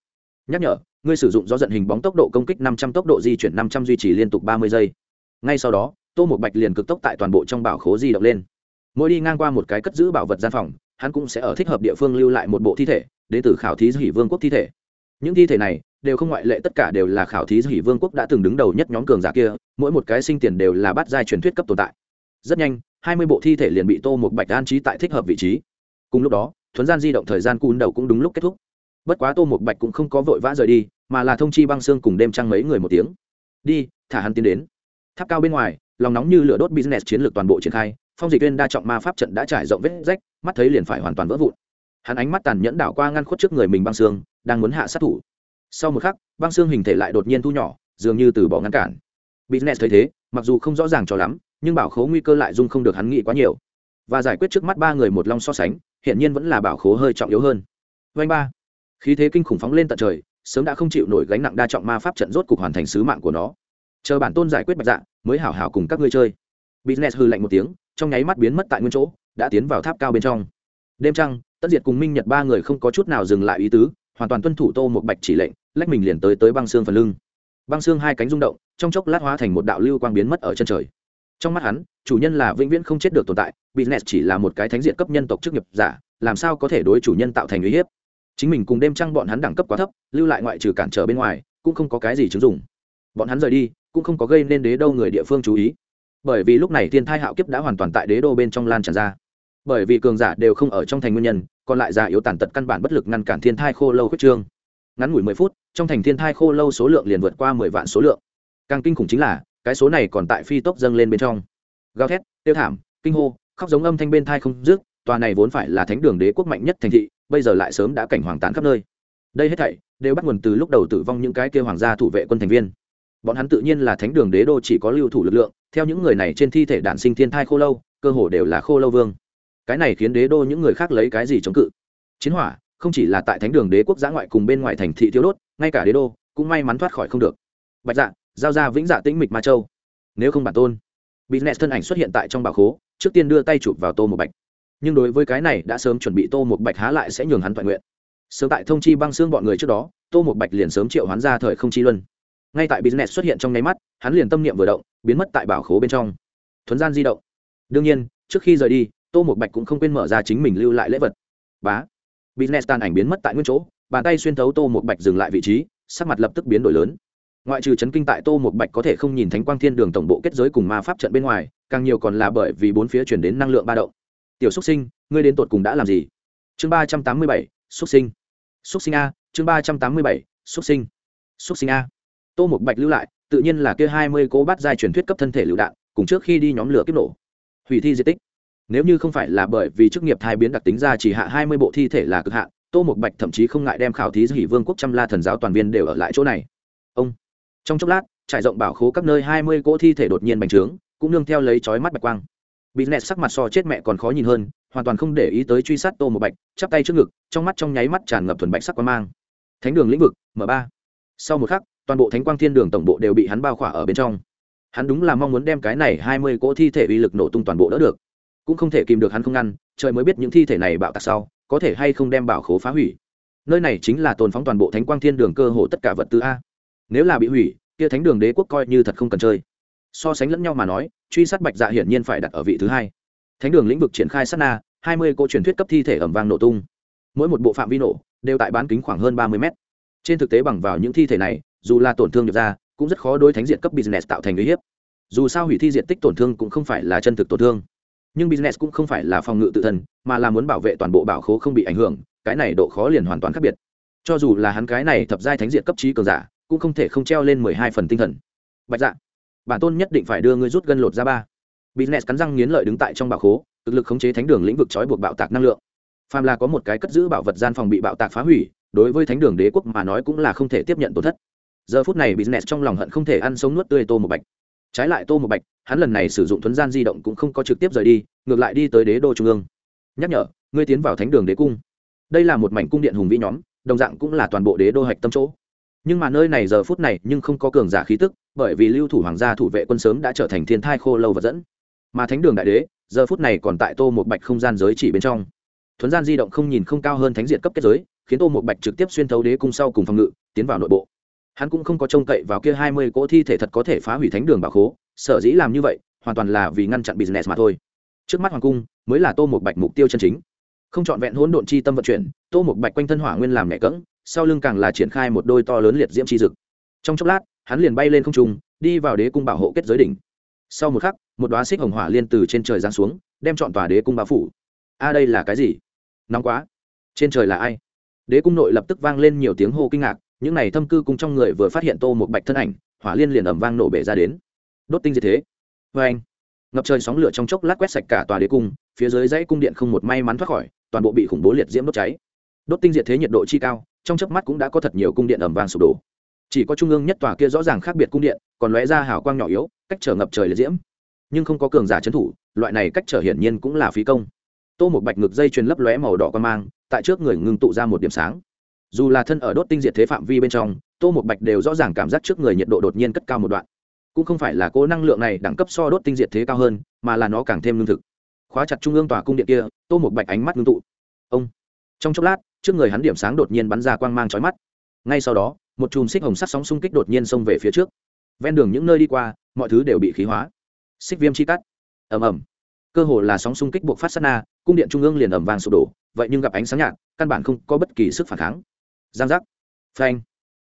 Nhắc nhở, ngươi sử dụng do giận hình bóng tốc độ công kích năm trăm, tốc độ di chuyển năm trăm duy trì liên tục ba mươi giây. Ngay sau đó, tô một bạch liền cực tốc tại toàn bộ trong bảo khố di động lên. Mỗi đi ngang qua một cái cất giữ bảo vật gian phòng, hắn cũng sẽ ở thích hợp địa phương lưu lại một bộ thi thể, đến từ khảo thí hỷ vương quốc thi thể. Những thi thể này đều không ngoại lệ, tất cả đều là khảo thí hỷ vương quốc đã từng đứng đầu nhất nhóm cường giả kia, mỗi một cái sinh tiền đều là bát giai truyền thuyết cấp tồn tại. Rất nhanh, hai mươi bộ thi thể liền bị tô một bạch an trí tại thích hợp vị trí. Cùng lúc đó, thuấn gian di động thời gian cún đầu cũng đúng lúc kết thúc. Bất quá tô một bạch cũng không có vội vã rời đi, mà là thông chi băng xương cùng đêm trăng mấy người một tiếng. Đi, thả hắn tiến đến. Tháp cao bên ngoài, lòng nóng như lửa đốt business chiến lược toàn bộ triển khai, phong dịch viên đa trọng ma pháp trận đã trải rộng vết rách, mắt thấy liền phải hoàn toàn vỡ vụn. Hắn ánh mắt tàn nhẫn đảo qua ngăn khuất trước người mình băng xương, đang muốn hạ sát thủ sau một khắc, băng xương hình thể lại đột nhiên thu nhỏ, dường như từ bỏ ngăn cản. Business thấy thế, mặc dù không rõ ràng cho lắm, nhưng bảo khố nguy cơ lại dung không được hắn nghĩ quá nhiều. Và giải quyết trước mắt ba người một long so sánh hiện nhiên vẫn là bảo khố hơi trọng yếu hơn. Vanh ba. Khí thế kinh khủng phóng lên tận trời, sớm đã không chịu nổi gánh nặng đa trọng ma pháp trận rốt cục hoàn thành sứ mạng của nó. Chờ bản tôn giải quyết bạch dạ mới hảo hảo cùng các ngươi chơi. Business hư lạnh một tiếng, trong nháy mắt biến mất tại nguyên chỗ, đã tiến vào tháp cao bên trong. Đêm trăng, tất diệt cùng minh nhật ba người không có chút nào dừng lại ý tứ, hoàn toàn tuân thủ tô một bạch chỉ lệnh lách mình liền tới tới băng xương phần lưng. Băng xương hai cánh rung động, trong chốc lát hóa thành một đạo lưu quang biến mất ở chân trời. Trong mắt hắn, chủ nhân là vĩnh viễn không chết được tồn tại, business chỉ là một cái thánh diện cấp nhân tộc chức nghiệp giả, làm sao có thể đối chủ nhân tạo thành uy hiếp? Chính mình cùng đêm trăng bọn hắn đẳng cấp quá thấp, lưu lại ngoại trừ cản trở bên ngoài, cũng không có cái gì chứng dụng. Bọn hắn rời đi, cũng không có gây nên đế đâu người địa phương chú ý. Bởi vì lúc này thiên thai hạo kiếp đã hoàn toàn tại đế đô bên trong lan tràn ra. Bởi vì cường giả đều không ở trong thành nguyên nhân, còn lại già yếu tàn tật căn bản bất lực ngăn cản thiên thai khô lâu khuyết trương. Ngắn ngủi mười phút trong thành thiên thai khô lâu số lượng liền vượt qua mười vạn số lượng. Càng kinh khủng chính là, cái số này còn tại phi tốc dâng lên bên trong. Gào thét tiêu thảm, kinh hô, khóc giống âm thanh bên thai không dứt, tòa này vốn phải là thánh đường đế quốc mạnh nhất thành thị, bây giờ lại sớm đã cảnh hoàng tán khắp nơi. Đây hết thảy, đều bắt nguồn từ lúc đầu tử vong những cái kêu hoàng gia thủ vệ quân thành viên. Bọn hắn tự nhiên là thánh đường đế đô chỉ có lưu thủ lực lượng, theo những người này trên thi thể đản sinh thiên thai khô lâu, cơ hồ đều là khô lâu vương. Cái này khiến đế đô những người khác lấy cái gì chống cự? Chiến hỏa, không chỉ là tại thánh đường đế quốc giã ngoại cùng bên ngoài thành thị thiếu đốt ngay cả đế đô cũng may mắn thoát khỏi không được. Bạch dạ giao ra vĩnh dạ tĩnh mịch ma châu. Nếu không bản tôn bị business thân ảnh xuất hiện tại trong bảo khố, trước tiên đưa tay chụp vào tô một bạch. Nhưng đối với cái này đã sớm chuẩn bị tô một bạch há lại sẽ nhường hắn toàn nguyện. Sớm tại thông chi băng xương bọn người trước đó, tô một bạch liền sớm triệu hắn ra thời không chi luân. Ngay tại business xuất hiện trong nháy mắt, hắn liền tâm niệm vừa động, biến mất tại bảo khố bên trong. Thuấn gian di động. Đương nhiên, trước khi rời đi, tô một bạch cũng không quên mở ra chính mình lưu lại lễ vật. Bá. Business tàn ảnh biến mất tại nguyên chỗ bàn tay xuyên thấu tô một bạch dừng lại vị trí, sắc mặt lập tức biến đổi lớn. Ngoại trừ chấn kinh tại tô một bạch có thể không nhìn thánh quang thiên đường tổng bộ kết giới cùng ma pháp trận bên ngoài, càng nhiều còn là bởi vì bốn phía chuyển đến năng lượng ba động. Tiểu xúc sinh, ngươi đến tột cùng đã làm gì? Chương ba trăm tám mươi bảy xúc sinh. Xúc sinh a, chương ba trăm tám mươi bảy xúc sinh. Xúc sinh a. Tô một bạch lưu lại, tự nhiên là kia hai mươi cố bắt giai truyền thuyết cấp thân thể lựu đạn, cùng trước khi đi nhóm lửa kiếp nổ. Hủy thi di tích. Nếu như không phải là bởi vì chức nghiệp thai biến đặc tính ra chỉ hạ hai mươi bộ thi thể là cực hạn tô một bạch thậm chí không ngại đem khảo thí hỷ vương quốc trăm la thần giáo toàn viên đều ở lại chỗ này. Ông, trong chốc lát, trải rộng bảo khố các nơi hai mươi cỗ thi thể đột nhiên bành trướng, cũng nương theo lấy chói mắt bạch quang. Bị nẹt sắc mặt so chết mẹ còn khó nhìn hơn, hoàn toàn không để ý tới truy sát tô một bạch, chắp tay trước ngực, trong mắt trong nháy mắt tràn ngập thuần bạch sắc quang mang. Thánh đường lĩnh vực m ba. Sau một khắc, toàn bộ thánh quang thiên đường tổng bộ đều bị hắn bao khỏa ở bên trong. Hắn đúng là mong muốn đem cái này hai mươi cỗ thi thể uy lực nổ tung toàn bộ đỡ được. Cũng không thể kìm được hắn không ngăn, trời mới biết những thi thể này bạo tạc sau có thể hay không đem bảo khố phá hủy? Nơi này chính là tồn phóng toàn bộ thánh quang thiên đường cơ hồ tất cả vật tư a. Nếu là bị hủy, kia thánh đường đế quốc coi như thật không cần chơi. So sánh lẫn nhau mà nói, truy sát bạch dạ hiển nhiên phải đặt ở vị thứ hai. Thánh đường lĩnh vực triển khai sát na, hai mươi cỗ truyền thuyết cấp thi thể ẩm vang nổ tung. Mỗi một bộ phạm vi nổ đều tại bán kính khoảng hơn ba mươi mét. Trên thực tế bằng vào những thi thể này, dù là tổn thương được ra, cũng rất khó đối thánh diện cấp business tạo thành uy hiếp. Dù sao hủy thi diện tích tổn thương cũng không phải là chân thực tổn thương nhưng business cũng không phải là phòng ngự tự thân, mà là muốn bảo vệ toàn bộ bảo khố không bị ảnh hưởng, cái này độ khó liền hoàn toàn khác biệt. Cho dù là hắn cái này thập giai thánh diện cấp trí cường giả, cũng không thể không treo lên mười hai phần tinh thần. Bạch dạ bản tôn nhất định phải đưa ngươi rút gân lột ra ba. Business cắn răng nghiến lợi đứng tại trong bảo khố, cực lực khống chế thánh đường lĩnh vực trói buộc bạo tạc năng lượng. Phàm là có một cái cất giữ bảo vật gian phòng bị bạo tạc phá hủy, đối với thánh đường đế quốc mà nói cũng là không thể tiếp nhận tổn thất. Giờ phút này business trong lòng hận không thể ăn sống nuốt tươi tô một bạch trái lại tô một bạch, hắn lần này sử dụng thuấn gian di động cũng không có trực tiếp rời đi, ngược lại đi tới đế đô trung ương. Nhắc nhở, ngươi tiến vào thánh đường đế cung. Đây là một mảnh cung điện hùng vĩ nhóm, đồng dạng cũng là toàn bộ đế đô hạch tâm chỗ. Nhưng mà nơi này giờ phút này nhưng không có cường giả khí tức, bởi vì lưu thủ hoàng gia thủ vệ quân sớm đã trở thành thiên thai khô lâu và dẫn. Mà thánh đường đại đế, giờ phút này còn tại tô một bạch không gian giới chỉ bên trong. Thuấn gian di động không nhìn không cao hơn thánh diện cấp kết giới, khiến tô một bạch trực tiếp xuyên thấu đế cung sau cùng phòng ngự, tiến vào nội bộ hắn cũng không có trông cậy vào kia hai mươi cỗ thi thể thật có thể phá hủy thánh đường bảo khố, sở dĩ làm như vậy, hoàn toàn là vì ngăn chặn business mà thôi. Trước mắt hoàng cung mới là tô một bạch mục tiêu chân chính. Không chọn vẹn hỗn độn chi tâm vận chuyển, tô một bạch quanh thân hỏa nguyên làm nhẹ cỡng sau lưng càng là triển khai một đôi to lớn liệt diễm chi dực. Trong chốc lát, hắn liền bay lên không trung, đi vào đế cung bảo hộ kết giới đỉnh. Sau một khắc, một đoá xích hồng hỏa liên từ trên trời giáng xuống, đem chọn tòa đế cung bao phủ. A, đây là cái gì? Nóng quá. Trên trời là ai? Đế cung nội lập tức vang lên nhiều tiếng hô kinh ngạc những này thâm cư cung trong người vừa phát hiện tô một bạch thân ảnh, hỏa liên liền ẩm vang nổ bể ra đến. Đốt tinh gì thế. Vê anh, ngập trời sóng lửa trong chốc lát quét sạch cả tòa đế cung, phía dưới dãy cung điện không một may mắn thoát khỏi, toàn bộ bị khủng bố liệt diễm đốt cháy. Đốt tinh diệt thế nhiệt độ chi cao, trong chớp mắt cũng đã có thật nhiều cung điện ẩm vang sụp đổ. Chỉ có trung ương nhất tòa kia rõ ràng khác biệt cung điện, còn lóe ra hào quang nhỏ yếu, cách trở ngập trời liệt diễm. Nhưng không có cường giả trấn thủ, loại này cách trở hiển nhiên cũng là phí công. Tô một bạch ngực dây chuyền lấp lóe màu đỏ quan mang, tại trước người ngưng tụ ra một điểm sáng dù là thân ở đốt tinh diệt thế phạm vi bên trong, tô một bạch đều rõ ràng cảm giác trước người nhiệt độ đột nhiên cất cao một đoạn. Cũng không phải là cố năng lượng này đẳng cấp so đốt tinh diệt thế cao hơn, mà là nó càng thêm lương thực. Khóa chặt trung ương tòa cung điện kia, tô một bạch ánh mắt ngưng tụ. Ông! Trong chốc lát, trước người hắn điểm sáng đột nhiên bắn ra quang mang trói mắt. Ngay sau đó, một chùm xích hồng sắt sóng xung kích đột nhiên xông về phía trước. Ven đường những nơi đi qua, mọi thứ đều bị khí hóa. Xích viêm chi cắt. Ầm ầm. Cơ hồ là sóng xung kích buộc phát sát na, cung điện trung ương liền ầm vàng sụp đổ, vậy nhưng gặp ánh sáng nhạt, căn bản không có bất kỳ sức phản kháng giang giác. Phanh.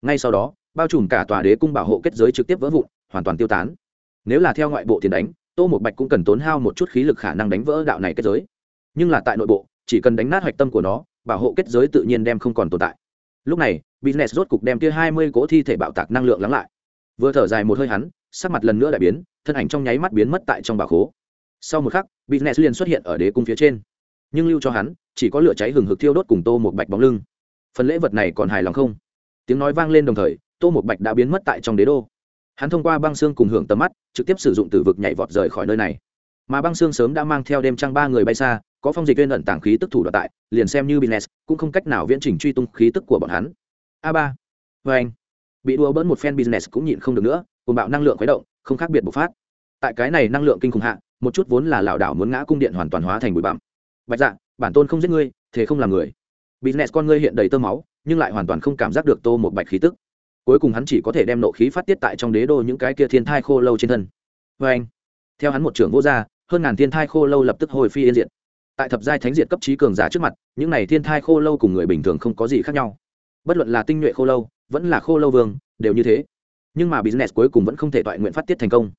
Ngay sau đó, bao trùm cả tòa đế cung bảo hộ kết giới trực tiếp vỡ vụn, hoàn toàn tiêu tán. Nếu là theo ngoại bộ tiền đánh, tô một bạch cũng cần tốn hao một chút khí lực khả năng đánh vỡ đạo này kết giới. Nhưng là tại nội bộ, chỉ cần đánh nát hạch tâm của nó, bảo hộ kết giới tự nhiên đem không còn tồn tại. Lúc này, business rốt cục đem kia hai mươi cỗ thi thể bạo tạc năng lượng lắng lại. Vừa thở dài một hơi hắn, sắc mặt lần nữa lại biến, thân ảnh trong nháy mắt biến mất tại trong bà khố. Sau một khắc, business liền xuất hiện ở đế cung phía trên. Nhưng lưu cho hắn, chỉ có lửa cháy hừng hực thiêu đốt cùng tô một bạch bóng lưng phần lễ vật này còn hài lòng không? Tiếng nói vang lên đồng thời, tô một bạch đã biến mất tại trong đế đô. Hắn thông qua băng xương cùng hưởng tầm mắt, trực tiếp sử dụng từ vực nhảy vọt rời khỏi nơi này. Mà băng xương sớm đã mang theo đêm trăng ba người bay xa, có phong dịch viên ẩn tàng khí tức thủ đoạn tại, liền xem như bines cũng không cách nào viễn trình truy tung khí tức của bọn hắn. A ba. Vê anh, bị đua bỡn một fan business cũng nhịn không được nữa cùng bạo năng lượng khuấy động, không khác biệt bộc phát. Tại cái này năng lượng kinh khủng hạ, một chút vốn là lảo đảo muốn ngã cung điện hoàn toàn hóa thành bụi bặm. Bạch dạ bản tôn không giết ngươi, thế không làm người business con ngươi hiện đầy tơ máu, nhưng lại hoàn toàn không cảm giác được tô một bạch khí tức. Cuối cùng hắn chỉ có thể đem nộ khí phát tiết tại trong đế đô những cái kia thiên thai khô lâu trên thân. Vê anh, theo hắn một trưởng vô gia, hơn ngàn thiên thai khô lâu lập tức hồi phi yên diện tại thập giai thánh diệt cấp trí cường giả trước mặt, những này thiên thai khô lâu cùng người bình thường không có gì khác nhau. Bất luận là tinh nhuệ khô lâu, vẫn là khô lâu vương, đều như thế. Nhưng mà business cuối cùng vẫn không thể toại nguyện phát tiết thành công.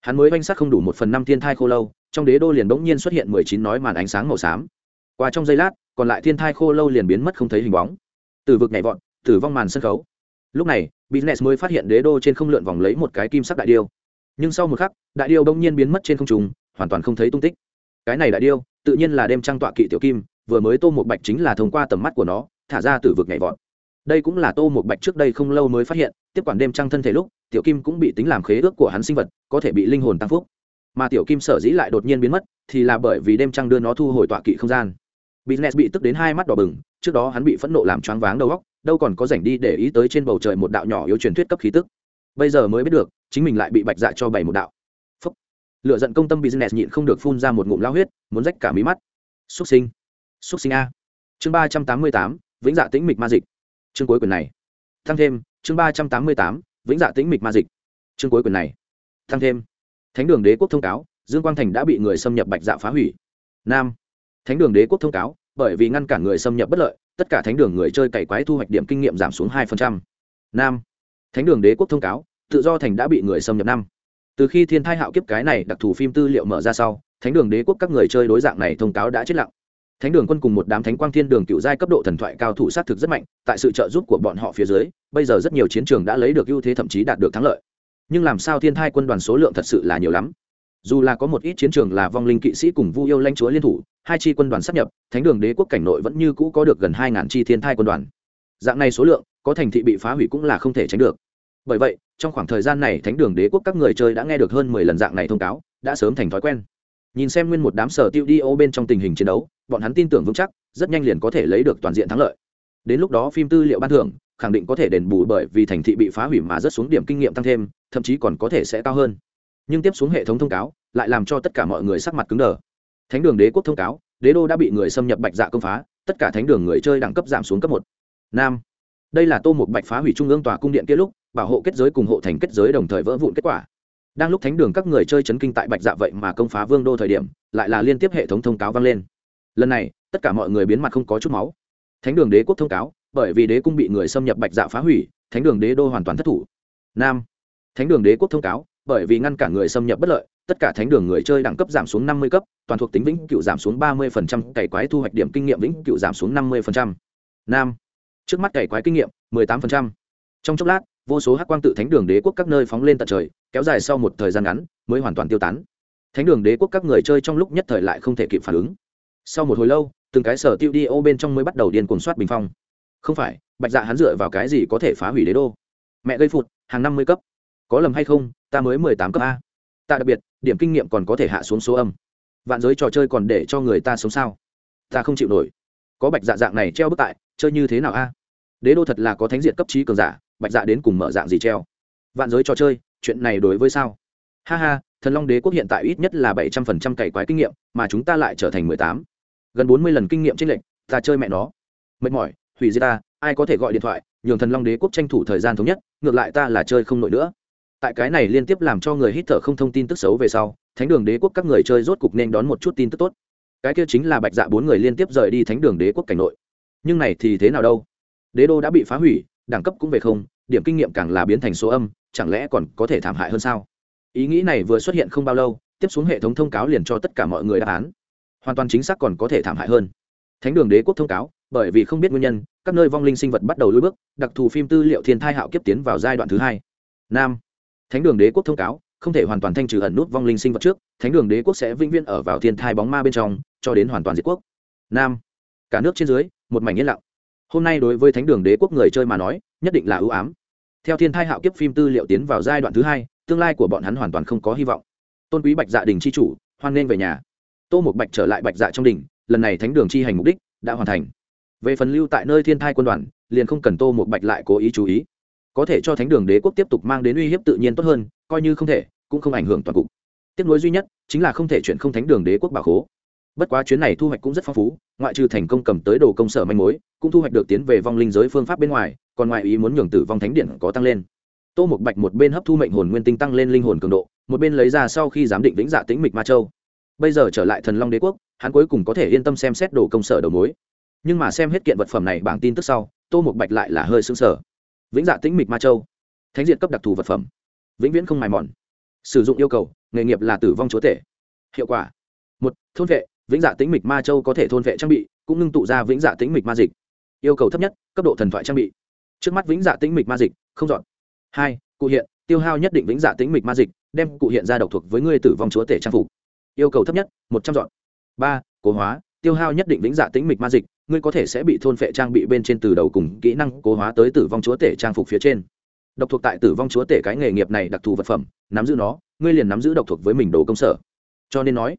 Hắn mới oanh sát không đủ một phần năm thiên thai khô lâu, trong đế đô liền bỗng nhiên xuất hiện mười chín nói màn ánh sáng màu xám. Qua trong giây lát còn lại thiên thai khô lâu liền biến mất không thấy hình bóng. Từ vực nhảy vọt, tử vong màn sân khấu. Lúc này, business mới phát hiện đế đô trên không lượn vòng lấy một cái kim sắc đại điêu. Nhưng sau một khắc, đại điêu bỗng nhiên biến mất trên không trùng hoàn toàn không thấy tung tích. Cái này đại điêu, tự nhiên là đêm trăng tọa kỵ tiểu kim, vừa mới tô một bạch chính là thông qua tầm mắt của nó, thả ra từ vực nhảy vọt. Đây cũng là tô một bạch trước đây không lâu mới phát hiện, tiếp quản đêm trăng thân thể lúc, tiểu kim cũng bị tính làm khế ước của hắn sinh vật, có thể bị linh hồn tăng phúc. Mà tiểu kim sở dĩ lại đột nhiên biến mất, thì là bởi vì đêm trăng đưa nó thu hồi tọa kỵ không gian business bị tức đến hai mắt đỏ bừng, trước đó hắn bị phẫn nộ làm choáng váng đầu óc, đâu còn có rảnh đi để ý tới trên bầu trời một đạo nhỏ yếu truyền thuyết cấp khí tức. Bây giờ mới biết được, chính mình lại bị bạch dạ cho bảy một đạo. Phúc. lựa giận công tâm business nhịn không được phun ra một ngụm lao huyết, muốn rách cả mí mắt. Xúc sinh. Xúc sinh a. Chương ba trăm tám mươi tám, vĩnh dạ tĩnh mịch ma dịch. Chương cuối quyền này. Thăng thêm, chương ba trăm tám mươi tám, vĩnh dạ tĩnh mịch ma dịch. Chương cuối quyền này. Thăng thêm. Thánh đường đế quốc thông cáo, dương quang thành đã bị người xâm nhập bạch dạ phá hủy. Nam thánh đường đế quốc thông cáo, bởi vì ngăn cản người xâm nhập bất lợi, tất cả thánh đường người chơi cày quái thu hoạch điểm kinh nghiệm giảm xuống hai nam. Thánh đường đế quốc thông cáo, tự do thành đã bị người xâm nhập năm. Từ khi thiên thai hạo kiếp cái này đặc thù phim tư liệu mở ra sau, thánh đường đế quốc các người chơi đối dạng này thông cáo đã chết lặng. Thánh đường quân cùng một đám thánh quang thiên đường cựu giai cấp độ thần thoại cao thủ sát thực rất mạnh, tại sự trợ giúp của bọn họ phía dưới, bây giờ rất nhiều chiến trường đã lấy được ưu thế thậm chí đạt được thắng lợi. Nhưng làm sao thiên thai quân đoàn số lượng thật sự là nhiều lắm? Dù là có một ít chiến trường là vong linh kỵ sĩ cùng vu yêu lãnh chúa liên thủ, hai chi quân đoàn sắp nhập, thánh đường đế quốc cảnh nội vẫn như cũ có được gần hai ngàn chi thiên thai quân đoàn. Dạng này số lượng, có thành thị bị phá hủy cũng là không thể tránh được. Bởi vậy, trong khoảng thời gian này thánh đường đế quốc các người chơi đã nghe được hơn mười lần dạng này thông cáo, đã sớm thành thói quen. Nhìn xem nguyên một đám sở tiêu đi ô bên trong tình hình chiến đấu, bọn hắn tin tưởng vững chắc, rất nhanh liền có thể lấy được toàn diện thắng lợi. Đến lúc đó phim tư liệu ban thưởng, khẳng định có thể đền bù bởi vì thành thị bị phá hủy mà rất xuống điểm kinh nghiệm tăng thêm, thậm chí còn có thể sẽ cao hơn nhưng tiếp xuống hệ thống thông cáo lại làm cho tất cả mọi người sắc mặt cứng đờ. Thánh đường đế quốc thông cáo, đế đô đã bị người xâm nhập bạch dạ công phá, tất cả thánh đường người chơi đẳng cấp giảm xuống cấp một. Nam. Đây là tô một bạch phá hủy trung ương tòa cung điện kia lúc, bảo hộ kết giới cùng hộ thành kết giới đồng thời vỡ vụn kết quả. Đang lúc thánh đường các người chơi chấn kinh tại bạch dạ vậy mà công phá vương đô thời điểm, lại là liên tiếp hệ thống thông cáo vang lên. Lần này, tất cả mọi người biến mặt không có chút máu. Thánh đường đế quốc thông cáo, bởi vì đế cung bị người xâm nhập bạch dạ phá hủy, thánh đường đế đô hoàn toàn thất thủ. Nam. Thánh đường đế quốc thông cáo bởi vì ngăn cản người xâm nhập bất lợi, tất cả thánh đường người chơi đẳng cấp giảm xuống năm mươi cấp, toàn thuộc tính vĩnh cựu giảm xuống ba mươi cày quái thu hoạch điểm kinh nghiệm vĩnh cựu giảm xuống năm mươi nam. Trước mắt cày quái kinh nghiệm, mười tám trong chốc lát, vô số hắc quang tự thánh đường đế quốc các nơi phóng lên tận trời, kéo dài sau một thời gian ngắn, mới hoàn toàn tiêu tán. Thánh đường đế quốc các người chơi trong lúc nhất thời lại không thể kịp phản ứng. Sau một hồi lâu, từng cái sở tiêu đi ô bên trong mới bắt đầu điên cuồng soát bình phong. Không phải, bạch dạ hắn dựa vào cái gì có thể phá hủy đế đô? Mẹ gây phụt, hàng năm mươi cấp. Có lầm hay không ta mới mười tám cấp a. Ta đặc biệt, điểm kinh nghiệm còn có thể hạ xuống số âm. Vạn giới trò chơi còn để cho người ta sống sao? Ta không chịu nổi. Có bạch dạ dạng này treo bức tại, chơi như thế nào a? Đế đô thật là có thánh diện cấp trí cường giả, bạch dạ đến cùng mở dạng gì treo? Vạn giới trò chơi, chuyện này đối với sao? Ha ha, thần long đế quốc hiện tại ít nhất là bảy trăm phần trăm cày quái kinh nghiệm, mà chúng ta lại trở thành mười tám. Gần bốn mươi lần kinh nghiệm t r ê n lệch, ta chơi mẹ nó. Mệt mỏi, hủy diệt ta, ai có thể gọi điện thoại, nhường thần long đế quốc tranh thủ thời gian thống nhất, ngược lại ta là chơi không nổi nữa tại cái này liên tiếp làm cho người hít thở không thông tin tức xấu về sau, thánh đường đế quốc các người chơi rốt cục nên đón một chút tin tức tốt. Cái kia chính là bạch dạ bốn người liên tiếp rời đi thánh đường đế quốc cảnh nội. Nhưng này thì thế nào đâu? Đế đô đã bị phá hủy, đẳng cấp cũng về không, điểm kinh nghiệm càng là biến thành số âm, chẳng lẽ còn có thể thảm hại hơn sao? Ý nghĩ này vừa xuất hiện không bao lâu, tiếp xuống hệ thống thông cáo liền cho tất cả mọi người đáp án. Hoàn toàn chính xác còn có thể thảm hại hơn. Thánh đường đế quốc thông cáo, bởi vì không biết nguyên nhân, các nơi vong linh sinh vật bắt đầu lưỡi bước, đặc thù phim tư liệu thiên thai hạo kiếp tiến vào giai đoạn thứ hai. Nam thánh đường đế quốc thông cáo, không thể hoàn toàn thanh trừ ẩn nút vong linh sinh vật trước, thánh đường đế quốc sẽ vĩnh viễn ở vào thiên thai bóng ma bên trong, cho đến hoàn toàn diệt quốc. Nam, cả nước trên dưới, một mảnh yên lặng. Hôm nay đối với thánh đường đế quốc người chơi mà nói, nhất định là ưu ám. Theo thiên thai hạo kiếp phim tư liệu tiến vào giai đoạn thứ hai, tương lai của bọn hắn hoàn toàn không có hy vọng. Tôn quý bạch dạ đình c h i chủ, hoan nghênh về nhà. Tô một bạch trở lại bạch dạ trong đình lần này thánh đường chi hành mục đích đã hoàn thành. Về phần lưu tại nơi thiên thai quân đoàn, liền không cần tô một bạch lại cố ý chú ý có thể cho thánh đường đế quốc tiếp tục mang đến uy hiếp tự nhiên tốt hơn, coi như không thể, cũng không ảnh hưởng toàn cục. Tiếp nối duy nhất, chính là không thể chuyển không thánh đường đế quốc bảo khố. Bất quá chuyến này thu hoạch cũng rất phong phú, ngoại trừ thành công cầm tới đồ công sở manh mối, cũng thu hoạch được tiến về vong linh giới phương pháp bên ngoài, còn ngoại ý muốn nhường tử vong thánh điện có tăng lên. Tô một bạch một bên hấp thu mệnh hồn nguyên tinh tăng lên linh hồn cường độ, một bên lấy ra sau khi giám định vĩnh dạ tĩnh mịch ma châu. Bây giờ trở lại thần long đế quốc, hắn cuối cùng có thể yên tâm xem xét đồ công sở đầu mối. Nhưng mà xem hết kiện vật phẩm này bảng tin tức sau, tô một bạch lại là hơi xứng sở vĩnh dạ tĩnh mịch ma châu, thánh diện cấp đặc thù vật phẩm, vĩnh viễn không mài mòn. Sử dụng yêu cầu, nghề nghiệp là tử vong chúa tể. Hiệu quả. Một, thôn vệ, vĩnh dạ tĩnh mịch ma châu có thể thôn vệ trang bị, cũng ngưng tụ ra vĩnh dạ tĩnh mịch ma dịch. Yêu cầu thấp nhất, cấp độ thần thoại trang bị. Trước mắt vĩnh dạ tĩnh mịch ma dịch, không dọn. Hai, cụ hiện, tiêu hao nhất định vĩnh dạ tĩnh mịch ma dịch, đem cụ hiện ra độc thuộc với ngươi tử vong chúa tể trang phục. Yêu cầu thấp nhất, một trăm dọn. Ba, cố hóa tiêu hao nhất định vĩnh dạ tĩnh mịch ma dịch, ngươi có thể sẽ bị thôn phệ trang bị bên trên từ đầu cùng kỹ năng cố hóa tới tử vong chúa tể trang phục phía trên. Độc thuộc tại tử vong chúa tể cái nghề nghiệp này đặc thù vật phẩm, nắm giữ nó, ngươi liền nắm giữ độc thuộc với mình đồ công sở. Cho nên nói,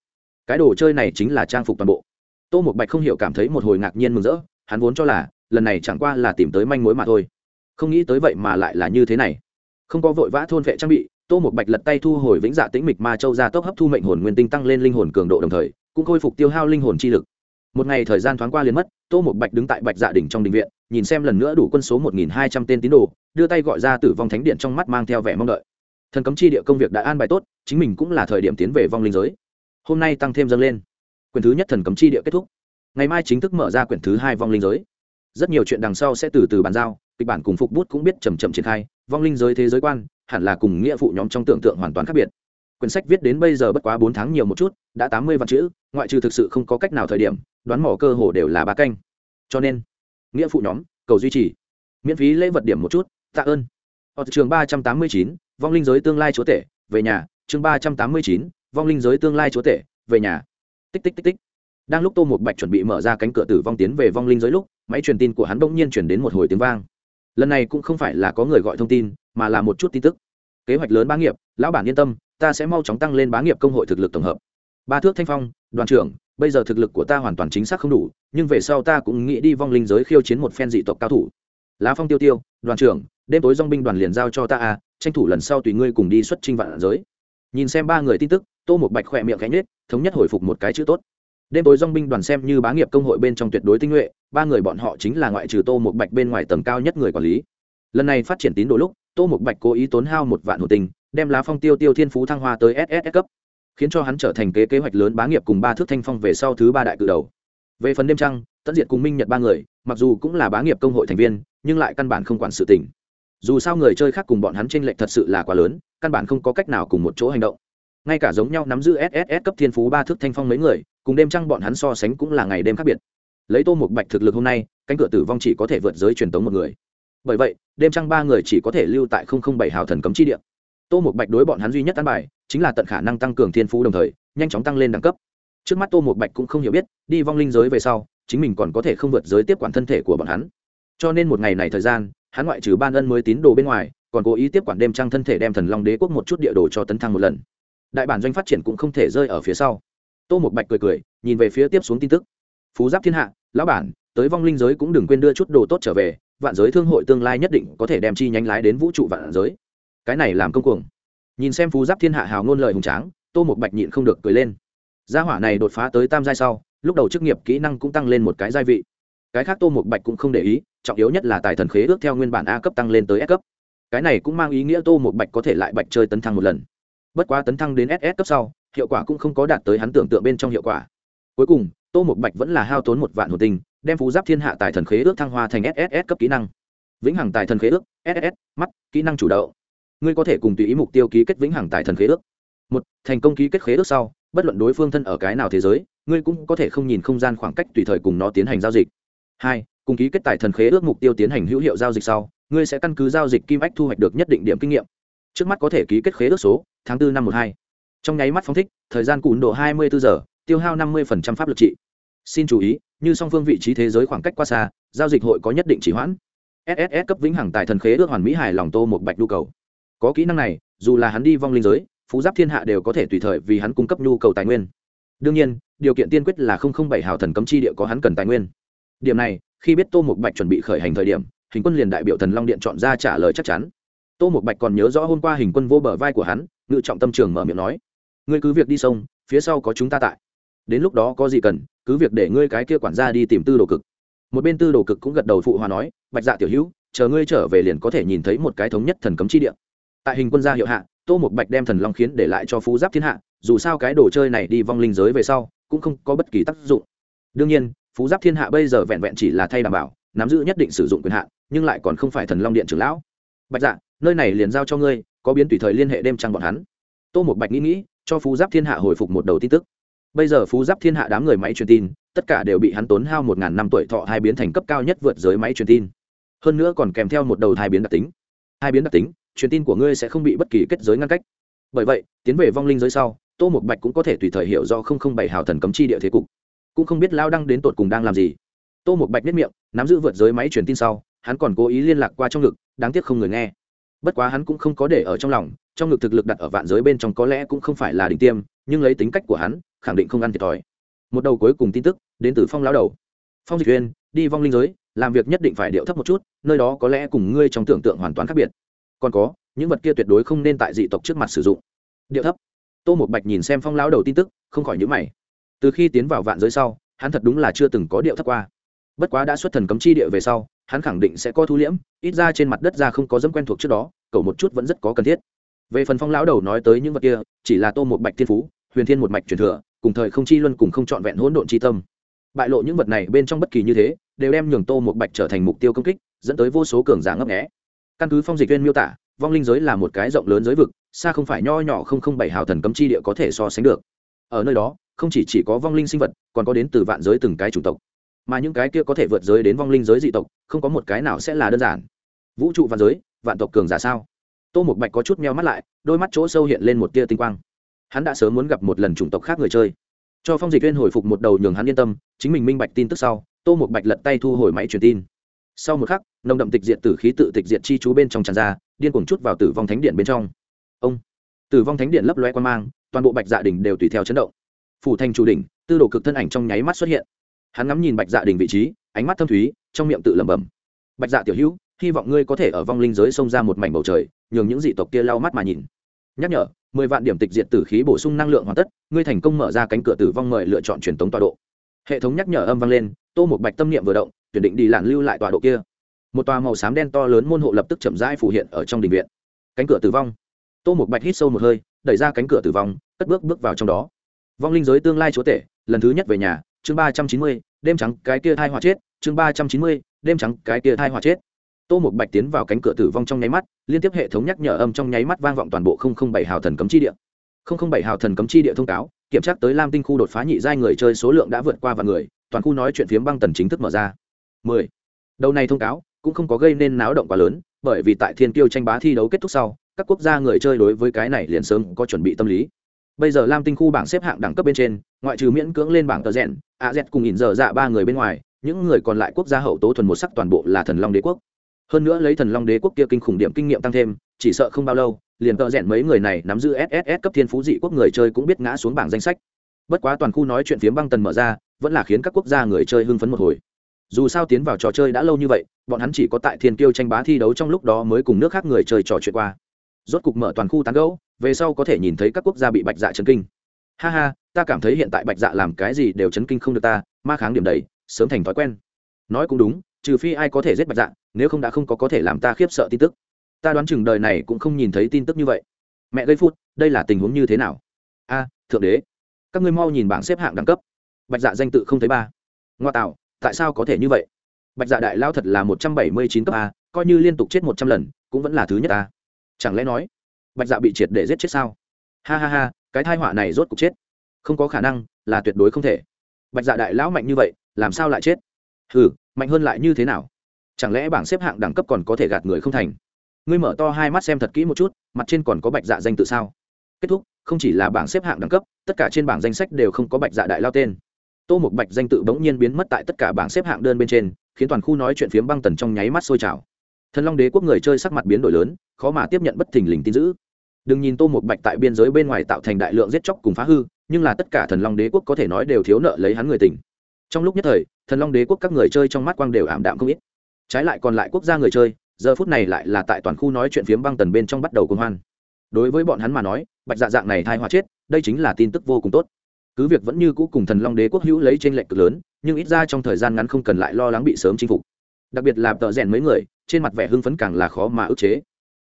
cái đồ chơi này chính là trang phục toàn bộ. Tô một bạch không hiểu cảm thấy một hồi ngạc nhiên mừng rỡ, hắn vốn cho là, lần này chẳng qua là tìm tới manh mối mà thôi. Không nghĩ tới vậy mà lại là như thế này. Không có vội vã thôn vệ trang bị, tô một bạch lật tay thu hồi vĩnh dạ tĩnh mịch ma châu ra tốc hấp thu mệnh hồn nguyên tinh tăng lên linh hồn cường độ đồng thời, cũng khôi phục tiêu hao linh hồn chi lực một ngày thời gian thoáng qua liền mất, tô một bạch đứng tại bạch dạ đỉnh trong đình viện, nhìn xem lần nữa đủ quân số một nghìn hai trăm tên tín đồ, đưa tay gọi ra tử vong thánh điện trong mắt mang theo vẻ mong đợi. Thần cấm chi địa công việc đã an bài tốt, chính mình cũng là thời điểm tiến về vong linh giới. Hôm nay tăng thêm dâng lên. Quyển thứ nhất thần cấm chi địa kết thúc. Ngày mai chính thức mở ra quyển thứ hai vong linh giới. Rất nhiều chuyện đằng sau sẽ từ từ bàn giao, kịch bản cùng phục bút cũng biết chầm chậm triển khai, vong linh giới thế giới quan, hẳn là cùng nghĩa phụ nhóm trong tưởng tượng hoàn toàn khác biệt quyển sách viết đến bây giờ bất quá bốn tháng nhiều một chút, đã tám mươi vạn chữ, ngoại trừ thực sự không có cách nào thời điểm, đoán mỏ cơ hồ đều là ba canh. Cho nên, nghĩa phụ nhóm, cầu duy trì. Miễn phí lễ vật điểm một chút, tạ ơn. Ở trường ba trăm tám mươi chín, vong linh giới tương lai chúa tể, về nhà. Chương ba trăm tám mươi chín, vong linh giới tương lai chúa tể, về nhà. Tích tích tích tích. Đang lúc tô một bạch chuẩn bị mở ra cánh cửa tử vong tiến về vong linh giới lúc, máy truyền tin của hắn bỗng nhiên chuyển đến một hồi tiếng vang. Lần này cũng không phải là có người gọi thông tin, mà là một chút tin tức. Kế hoạch lớn bá nghiệp, lão bản yên tâm ta sẽ mau chóng tăng lên bá nghiệp công hội thực lực tổng hợp. Ba thước thanh phong, đoàn trưởng, bây giờ thực lực của ta hoàn toàn chính xác không đủ, nhưng về sau ta cũng nghĩ đi vong linh giới khiêu chiến một phen dị tộc cao thủ. Lá phong tiêu tiêu, đoàn trưởng, đêm tối dong binh đoàn liền giao cho ta à tranh thủ lần sau tùy ngươi cùng đi xuất trinh vạn giới. Nhìn xem ba người tin tức, tô một bạch khỏe miệng cánh nết thống nhất hồi phục một cái chữ tốt. Đêm tối dong binh đoàn xem như bá nghiệp công hội bên trong tuyệt đối tinh nhuệ, ba người bọn họ chính là ngoại trừ tô một bạch bên ngoài tầng cao nhất người quản lý. Lần này phát triển tín đồ lúc, tô một bạch cố ý tốn hao một vạn hồ tình đem lá phong tiêu tiêu thiên phú thăng hoa tới ss cấp, khiến cho hắn trở thành kế kế hoạch lớn bá nghiệp cùng ba thước thanh phong về sau thứ ba đại cử đầu. Về phần đêm trăng tận diệt cùng minh nhật ba người, mặc dù cũng là bá nghiệp công hội thành viên, nhưng lại căn bản không quản sự tình. Dù sao người chơi khác cùng bọn hắn tranh lệch thật sự là quá lớn, căn bản không có cách nào cùng một chỗ hành động. Ngay cả giống nhau nắm giữ sss cấp thiên phú ba thước thanh phong mấy người, cùng đêm trăng bọn hắn so sánh cũng là ngày đêm khác biệt. Lấy tô một bạch thực lực hôm nay, cánh cửa tử vong chỉ có thể vượt giới truyền tống một người. Bởi vậy, đêm trăng ba người chỉ có thể lưu tại bảy hào thần cấm chi địa tô một bạch đối bọn hắn duy nhất ăn bài, chính là tận khả năng tăng cường thiên phú đồng thời, nhanh chóng tăng lên đẳng cấp. Trước mắt tô một bạch cũng không hiểu biết, đi vong linh giới về sau, chính mình còn có thể không vượt giới tiếp quản thân thể của bọn hắn. Cho nên một ngày này thời gian, hắn ngoại trừ ban ân mới tín đồ bên ngoài, còn cố ý tiếp quản đêm trăng thân thể đem thần long đế quốc một chút địa đồ cho tấn thăng một lần. Đại bản doanh phát triển cũng không thể rơi ở phía sau. Tô một bạch cười cười, nhìn về phía tiếp xuống tin tức. Phú giáp thiên hạ, lão bản, tới vong linh giới cũng đừng quên đưa chút đồ tốt trở về, vạn giới thương hội tương lai nhất định có thể đem chi nhánh lái đến vũ trụ vạn giới cái này làm công cuồng. Nhìn xem phú giáp thiên hạ hào ngôn lời hùng tráng, tô một bạch nhịn không được cười lên. Gia hỏa này đột phá tới tam giai sau, lúc đầu chức nghiệp kỹ năng cũng tăng lên một cái giai vị. Cái khác tô một bạch cũng không để ý, trọng yếu nhất là tài thần khế ước theo nguyên bản a cấp tăng lên tới s cấp. Cái này cũng mang ý nghĩa tô một bạch có thể lại bạch chơi tấn thăng một lần. Bất quá tấn thăng đến ss cấp sau, hiệu quả cũng không có đạt tới hắn tưởng tượng bên trong hiệu quả. Cuối cùng, tô một bạch vẫn là hao tốn một vạn hồ tinh, đem phú giáp thiên hạ tài thần khế ước thăng hoa thành ss cấp kỹ năng. Vĩnh hằng tài thần khế ước ss mắt, kỹ năng chủ động ngươi có thể cùng tùy ý mục tiêu ký kết vĩnh hằng tài thần khế ước. Một, thành công ký kết khế ước sau, bất luận đối phương thân ở cái nào thế giới, ngươi cũng có thể không nhìn không gian khoảng cách tùy thời cùng nó tiến hành giao dịch. Hai, cùng ký kết tài thần khế ước mục tiêu tiến hành hữu hiệu giao dịch sau, ngươi sẽ căn cứ giao dịch kim ách thu hoạch được nhất định điểm kinh nghiệm. Trước mắt có thể ký kết khế ước số, tháng 4 năm một hai. Trong nháy mắt phóng thích, thời gian cùn độ hai mươi bốn giờ, tiêu hao năm mươi pháp lực trị. Xin chú ý, như song phương vị trí thế giới khoảng cách quá xa, giao dịch hội có nhất định chỉ hoãn. Sss cấp vĩnh hằng tài thần khế ước hoàn mỹ hài lòng tô một bạch nhu cầu có kỹ năng này, dù là hắn đi vong linh giới, phú giáp thiên hạ đều có thể tùy thời vì hắn cung cấp nhu cầu tài nguyên. Đương nhiên, điều kiện tiên quyết là không không bảy hào thần cấm chi địa có hắn cần tài nguyên. Điểm này, khi biết tô một bạch chuẩn bị khởi hành thời điểm, hình quân liền đại biểu thần long điện chọn ra trả lời chắc chắn. Tô một bạch còn nhớ rõ hôm qua hình quân vô bờ vai của hắn, ngự trọng tâm trường mở miệng nói, ngươi cứ việc đi sông, phía sau có chúng ta tại. Đến lúc đó có gì cần, cứ việc để ngươi cái kia quản gia đi tìm tư đồ cực. Một bên tư đồ cực cũng gật đầu phụ hòa nói, bạch dạ tiểu hữu, chờ ngươi trở về liền có thể nhìn thấy một cái thống nhất thần cấm chi địa tại hình quân gia hiệu hạ, tô một bạch đem thần long khiến để lại cho phú giáp thiên hạ, dù sao cái đồ chơi này đi vong linh giới về sau, cũng không có bất kỳ tác dụng. Đương nhiên, phú giáp thiên hạ bây giờ vẹn vẹn chỉ là thay đảm bảo, nắm giữ nhất định sử dụng quyền hạn, nhưng lại còn không phải thần long điện trưởng lão. Bạch dạ nơi này liền giao cho ngươi, có biến tùy thời liên hệ đêm trăng bọn hắn. Tô một bạch nghĩ nghĩ, cho phú giáp thiên hạ hồi phục một đầu tin tức. Bây giờ phú giáp thiên hạ đám người máy truyền tin, tất cả đều bị hắn tốn hao một ngàn năm tuổi thọ hai biến thành cấp cao nhất vượt giới máy truyền tin. Hơn nữa còn kèm theo một đầu hai biến đặc tính. Hai biến đặc tính truyền tin của ngươi sẽ không bị bất kỳ kết giới ngăn cách. Bởi vậy, tiến về vong linh giới sau, tô một bạch cũng có thể tùy thời hiểu do không không bảy hào thần cấm chi địa thế cục. Cũng không biết lao đăng đến tột cùng đang làm gì. Tô một bạch biết miệng, nắm giữ vượt giới máy truyền tin sau, hắn còn cố ý liên lạc qua trong ngực, đáng tiếc không người nghe. Bất quá hắn cũng không có để ở trong lòng, trong ngực thực lực đặt ở vạn giới bên trong có lẽ cũng không phải là đỉnh tiêm, nhưng lấy tính cách của hắn, khẳng định không ăn thiệt thòi. Một đầu cuối cùng tin tức, đến từ phong lão đầu. Phong dịch viên đi vong linh giới, làm việc nhất định phải điệu thấp một chút, nơi đó có lẽ cùng ngươi trong tưởng tượng hoàn toàn khác biệt còn có, những vật kia tuyệt đối không nên tại dị tộc trước mặt sử dụng. Điệu thấp. Tô một bạch nhìn xem phong lão đầu tin tức, không khỏi nhữ mày. Từ khi tiến vào vạn giới sau, hắn thật đúng là chưa từng có điệu thấp qua. Bất quá đã xuất thần cấm chi địa về sau, hắn khẳng định sẽ có thu liễm, ít ra trên mặt đất ra không có dấm quen thuộc trước đó, cầu một chút vẫn rất có cần thiết. Về phần phong lão đầu nói tới những vật kia, chỉ là tô một bạch thiên phú, huyền thiên một mạch truyền thừa, cùng thời không chi luân cùng không trọn vẹn hỗn độn chi tâm. Bại lộ những vật này bên trong bất kỳ như thế, đều đem nhường tô một bạch trở thành mục tiêu công kích, dẫn tới vô số cường giả ngấp nghẽ căn cứ phong dịch viên miêu tả, vong linh giới là một cái rộng lớn giới vực, xa không phải nho nhỏ không không bảy hào thần cấm chi địa có thể so sánh được. Ở nơi đó, không chỉ chỉ có vong linh sinh vật, còn có đến từ vạn giới từng cái chủng tộc. Mà những cái kia có thể vượt giới đến vong linh giới dị tộc, không có một cái nào sẽ là đơn giản. Vũ trụ vạn giới, vạn tộc cường giả sao? Tô một bạch có chút meo mắt lại, đôi mắt chỗ sâu hiện lên một tia tinh quang. Hắn đã sớm muốn gặp một lần chủng tộc khác người chơi. Cho phong dịch viên hồi phục một đầu nhường hắn yên tâm, chính mình minh bạch tin tức sau, tô một bạch lật tay thu hồi máy truyền tin sau một khắc, nồng đậm tịch diệt tử khí tự tịch diệt chi chú bên trong tràn ra, điên cuồng chút vào tử vong thánh điện bên trong. Ông! Tử vong thánh điện lấp loe quan mang, toàn bộ bạch dạ đình đều tùy theo chấn động. Phủ thành chủ đỉnh, tư đồ cực thân ảnh trong nháy mắt xuất hiện. Hắn ngắm nhìn bạch dạ đình vị trí, ánh mắt thâm thúy, trong miệng tự lẩm bẩm. Bạch dạ tiểu hữu, hy vọng ngươi có thể ở vong linh giới xông ra một mảnh bầu trời, nhường những dị tộc kia lau mắt mà nhìn. Nhắc nhở, mười vạn điểm tịch diệt tử khí bổ sung năng lượng hoàn tất, ngươi thành công mở ra cánh cửa tử vong mời lựa chọn truyền tống tọa độ. Hệ thống nhắc nhở âm vang lên, tô một bạch tâm niệm vừa động tuyển định đi làn lưu lại tọa độ kia. Một tòa màu xám đen to lớn môn hộ lập tức chậm rãi phủ hiện ở trong đình viện. Cánh cửa tử vong. Tô một bạch hít sâu một hơi, đẩy ra cánh cửa tử vong, cất bước bước vào trong đó. Vong linh giới tương lai chúa tể, lần thứ nhất về nhà, chương ba trăm chín mươi, đêm trắng cái kia thai hoa chết, chương ba trăm chín mươi, đêm trắng cái kia thai hoa chết. Tô một bạch tiến vào cánh cửa tử vong trong nháy mắt, liên tiếp hệ thống nhắc nhở âm trong nháy mắt vang vọng toàn bộ không không bảy hào thần cấm chi địa. Không không bảy hào thần cấm chi địa thông cáo, kiểm tra tới lam tinh khu đột phá nhị giai người chơi số lượng đã vượt qua vạn người, toàn khu nói chuyện phiếm băng tần chính thức mở ra mười. Đầu này thông cáo cũng không có gây nên náo động quá lớn, bởi vì tại thiên kiêu tranh bá thi đấu kết thúc sau, các quốc gia người chơi đối với cái này liền sớm có chuẩn bị tâm lý. Bây giờ lam tinh khu bảng xếp hạng đẳng cấp bên trên, ngoại trừ miễn cưỡng lên bảng tờ rèn a z cùng nhìn giờ dạ ba người bên ngoài, những người còn lại quốc gia hậu tố thuần một sắc toàn bộ là thần long đế quốc. Hơn nữa lấy thần long đế quốc kia kinh khủng điểm kinh nghiệm tăng thêm, chỉ sợ không bao lâu, liền tờ rèn mấy người này nắm giữ sss cấp thiên phú dị quốc người chơi cũng biết ngã xuống bảng danh sách. Bất quá toàn khu nói chuyện phiếm băng tần mở ra, vẫn là khiến các quốc gia người chơi hưng phấn một hồi dù sao tiến vào trò chơi đã lâu như vậy, bọn hắn chỉ có tại thiên kiêu tranh bá thi đấu trong lúc đó mới cùng nước khác người chơi trò chuyện qua. Rốt cục mở toàn khu tán gẫu, về sau có thể nhìn thấy các quốc gia bị bạch dạ chấn kinh. Ha ha, ta cảm thấy hiện tại bạch dạ làm cái gì đều chấn kinh không được ta, ma kháng điểm đầy, sớm thành thói quen. Nói cũng đúng, trừ phi ai có thể giết bạch dạ nếu không đã không có có thể làm ta khiếp sợ tin tức. Ta đoán chừng đời này cũng không nhìn thấy tin tức như vậy. Mẹ gây phút, đây là tình huống như thế nào? A, thượng đế, các ngươi mau nhìn bảng xếp hạng đẳng cấp. Bạch dạ danh tự không thấy ba. Ngoa tạo tại sao có thể như vậy? Bạch dạ đại lao thật là một trăm bảy mươi chín cấp a, coi như liên tục chết một trăm lần, cũng vẫn là thứ nhất a. Chẳng lẽ nói, bạch dạ bị triệt để giết chết sao? Ha ha ha, cái thai họa này rốt cục chết. Không có khả năng, là tuyệt đối không thể. Bạch dạ đại lão mạnh như vậy, làm sao lại chết? Ừ mạnh hơn lại như thế nào? Chẳng lẽ bảng xếp hạng đẳng cấp còn có thể gạt người không thành? Ngươi mở to hai mắt xem thật kỹ một chút, mặt trên còn có bạch dạ danh tự sao? Kết thúc, không chỉ là bảng xếp hạng đẳng cấp, tất cả trên bảng danh sách đều không có bạch dạ đại lao tên tô một bạch danh tự bỗng nhiên biến mất tại tất cả bảng xếp hạng đơn bên trên, khiến toàn khu nói chuyện phiếm băng tần trong nháy mắt sôi trào. Thần long đế quốc người chơi sắc mặt biến đổi lớn, khó mà tiếp nhận bất thình lình tin dữ. Đừng nhìn tô một bạch tại biên giới bên ngoài tạo thành đại lượng giết chóc cùng phá hư, nhưng là tất cả thần long đế quốc có thể nói đều thiếu nợ lấy hắn người tình. Trong lúc nhất thời, thần long đế quốc các người chơi trong mắt quang đều ảm đạm không ít. Trái lại còn lại quốc gia người chơi, giờ phút này lại là tại toàn khu nói chuyện phiếm băng tần bên trong bắt đầu công hoan. Đối với bọn hắn mà nói, bạch dạ dạng này thai hóa chết, đây chính là tin tức vô cùng tốt cứ việc vẫn như cũ cùng thần long đế quốc hữu lấy trên lệnh cực lớn, nhưng ít ra trong thời gian ngắn không cần lại lo lắng bị sớm chinh phục. Đặc biệt là tợ rèn mấy người, trên mặt vẻ hưng phấn càng là khó mà ức chế.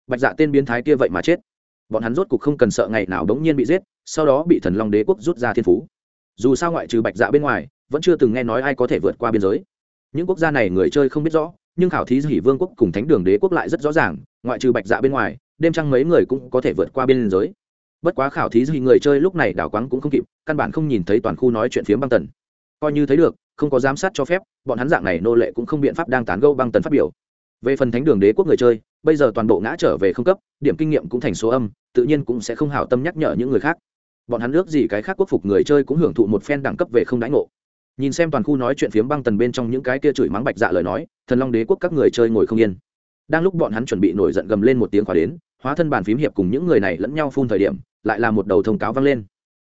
Bạch dạ tên biến thái kia vậy mà chết. Bọn hắn rốt cục không cần sợ ngày nào đống nhiên bị giết, sau đó bị thần long đế quốc rút ra thiên phú. Dù sao ngoại trừ bạch dạ bên ngoài, vẫn chưa từng nghe nói ai có thể vượt qua biên giới. Những quốc gia này người chơi không biết rõ, nhưng khảo thí hỷ vương quốc cùng thánh đường đế quốc lại rất rõ ràng, ngoại trừ bạch dạ bên ngoài, đêm trăng mấy người cũng có thể vượt qua biên giới bất quá khảo thí gì người chơi lúc này đảo quáng cũng không kịp, căn bản không nhìn thấy toàn khu nói chuyện phiếm băng tần. Coi như thấy được, không có giám sát cho phép, bọn hắn dạng này nô lệ cũng không biện pháp đang tán gâu băng tần phát biểu. Về phần thánh đường đế quốc người chơi, bây giờ toàn bộ ngã trở về không cấp, điểm kinh nghiệm cũng thành số âm, tự nhiên cũng sẽ không hảo tâm nhắc nhở những người khác. Bọn hắn ước gì cái khác quốc phục người chơi cũng hưởng thụ một phen đẳng cấp về không đãi ngộ. Nhìn xem toàn khu nói chuyện phiếm băng tần bên trong những cái kia chửi mắng bạch dạ lời nói, thần long đế quốc các người chơi ngồi không yên. Đang lúc bọn hắn chuẩn bị nổi giận gầm lên một tiếng khóa đến, hóa thân bàn phím hiệp cùng những người này lẫn nhau phun thời điểm lại là một đầu thông cáo vang lên.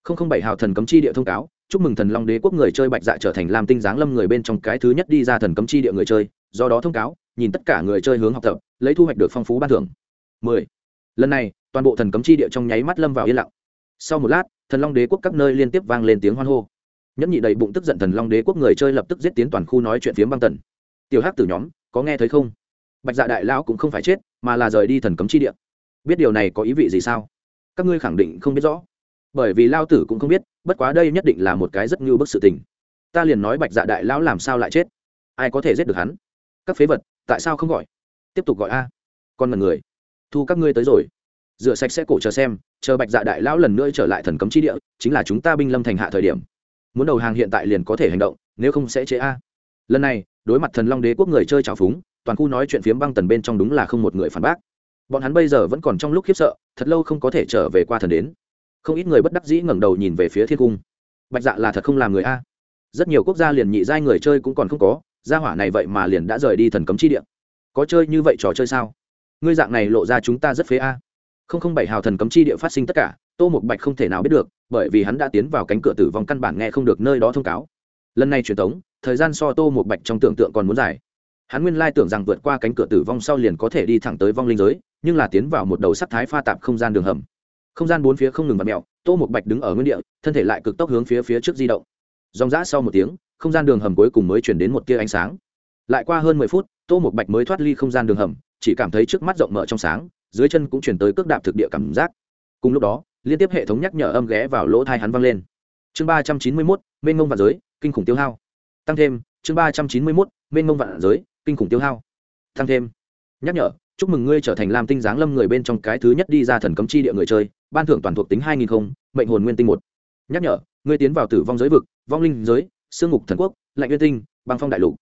Không không bảy hào thần cấm chi địa thông cáo, chúc mừng thần long đế quốc người chơi bạch dạ trở thành làm tinh giáng lâm người bên trong cái thứ nhất đi ra thần cấm chi địa người chơi, do đó thông cáo, nhìn tất cả người chơi hướng học tập, lấy thu hoạch được phong phú ban thưởng. 10. lần này, toàn bộ thần cấm chi địa trong nháy mắt lâm vào yên lặng. Sau một lát, thần long đế quốc các nơi liên tiếp vang lên tiếng hoan hô. Nhẫn nhị đầy bụng tức giận thần long đế quốc người chơi lập tức giết tiến toàn khu nói chuyện phiếm băng tần. Tiểu hắc tử nhóm, có nghe thấy không? Bạch dạ đại lão cũng không phải chết, mà là rời đi thần cấm chi địa. Biết điều này có ý vị gì sao? Các ngươi khẳng định không biết rõ. Bởi vì lao tử cũng không biết, bất quá đây nhất định là một cái rất ngưu bức sự tình. Ta liền nói bạch dạ đại lão làm sao lại chết? Ai có thể giết được hắn? Các phế vật, tại sao không gọi? Tiếp tục gọi a. Con mật người. Thu các ngươi tới rồi. Rửa sạch sẽ cổ chờ xem, chờ bạch dạ đại lão lần nữa trở lại thần cấm chi địa, chính là chúng ta binh lâm thành hạ thời điểm. Muốn đầu hàng hiện tại liền có thể hành động, nếu không sẽ chế a. Lần này, đối mặt thần long đế quốc người chơi trào phúng, toàn khu nói chuyện phiếm băng tần bên trong đúng là không một người phản bác bọn hắn bây giờ vẫn còn trong lúc khiếp sợ, thật lâu không có thể trở về qua thần đến. Không ít người bất đắc dĩ ngẩng đầu nhìn về phía thiên cung. Bạch dạ là thật không làm người a. Rất nhiều quốc gia liền nhị giai người chơi cũng còn không có, gia hỏa này vậy mà liền đã rời đi thần cấm chi địa. Có chơi như vậy trò chơi sao? Ngươi dạng này lộ ra chúng ta rất phế a. Không không bảy hào thần cấm chi địa phát sinh tất cả, tô một bạch không thể nào biết được, bởi vì hắn đã tiến vào cánh cửa tử vong căn bản nghe không được nơi đó thông cáo. Lần này truyền thống thời gian so tô một bạch trong tưởng tượng còn muốn dài hắn nguyên lai tưởng rằng vượt qua cánh cửa tử vong sau liền có thể đi thẳng tới vong linh giới, nhưng là tiến vào một đầu sắc thái pha tạp không gian đường hầm. Không gian bốn phía không ngừng bật mẹo tô một bạch đứng ở nguyên địa, thân thể lại cực tốc hướng phía phía trước di động. Dòng giã sau một tiếng, không gian đường hầm cuối cùng mới chuyển đến một tia ánh sáng. Lại qua hơn mười phút, tô một bạch mới thoát ly không gian đường hầm, chỉ cảm thấy trước mắt rộng mở trong sáng, dưới chân cũng chuyển tới cước đạp thực địa cảm giác. Cùng lúc đó, liên tiếp hệ thống nhắc nhở âm ghé vào lỗ thai hắn vang lên. Chương ba trăm chín mươi mốt, mênh ngông vạn giới, kinh khủng tiêu hao. Tăng thêm, chương ba trăm chín mươi mốt, mênh ngông vạn giới kinh khủng tiêu hao. Tăng thêm. Nhắc nhở, chúc mừng ngươi trở thành lam tinh giáng lâm người bên trong cái thứ nhất đi ra thần cấm chi địa người chơi, ban thưởng toàn thuộc tính hai nghìn không, mệnh hồn nguyên tinh một. Nhắc nhở, ngươi tiến vào tử vong giới vực, vong linh giới, sương ngục thần quốc, lạnh nguyên tinh, băng phong đại lục.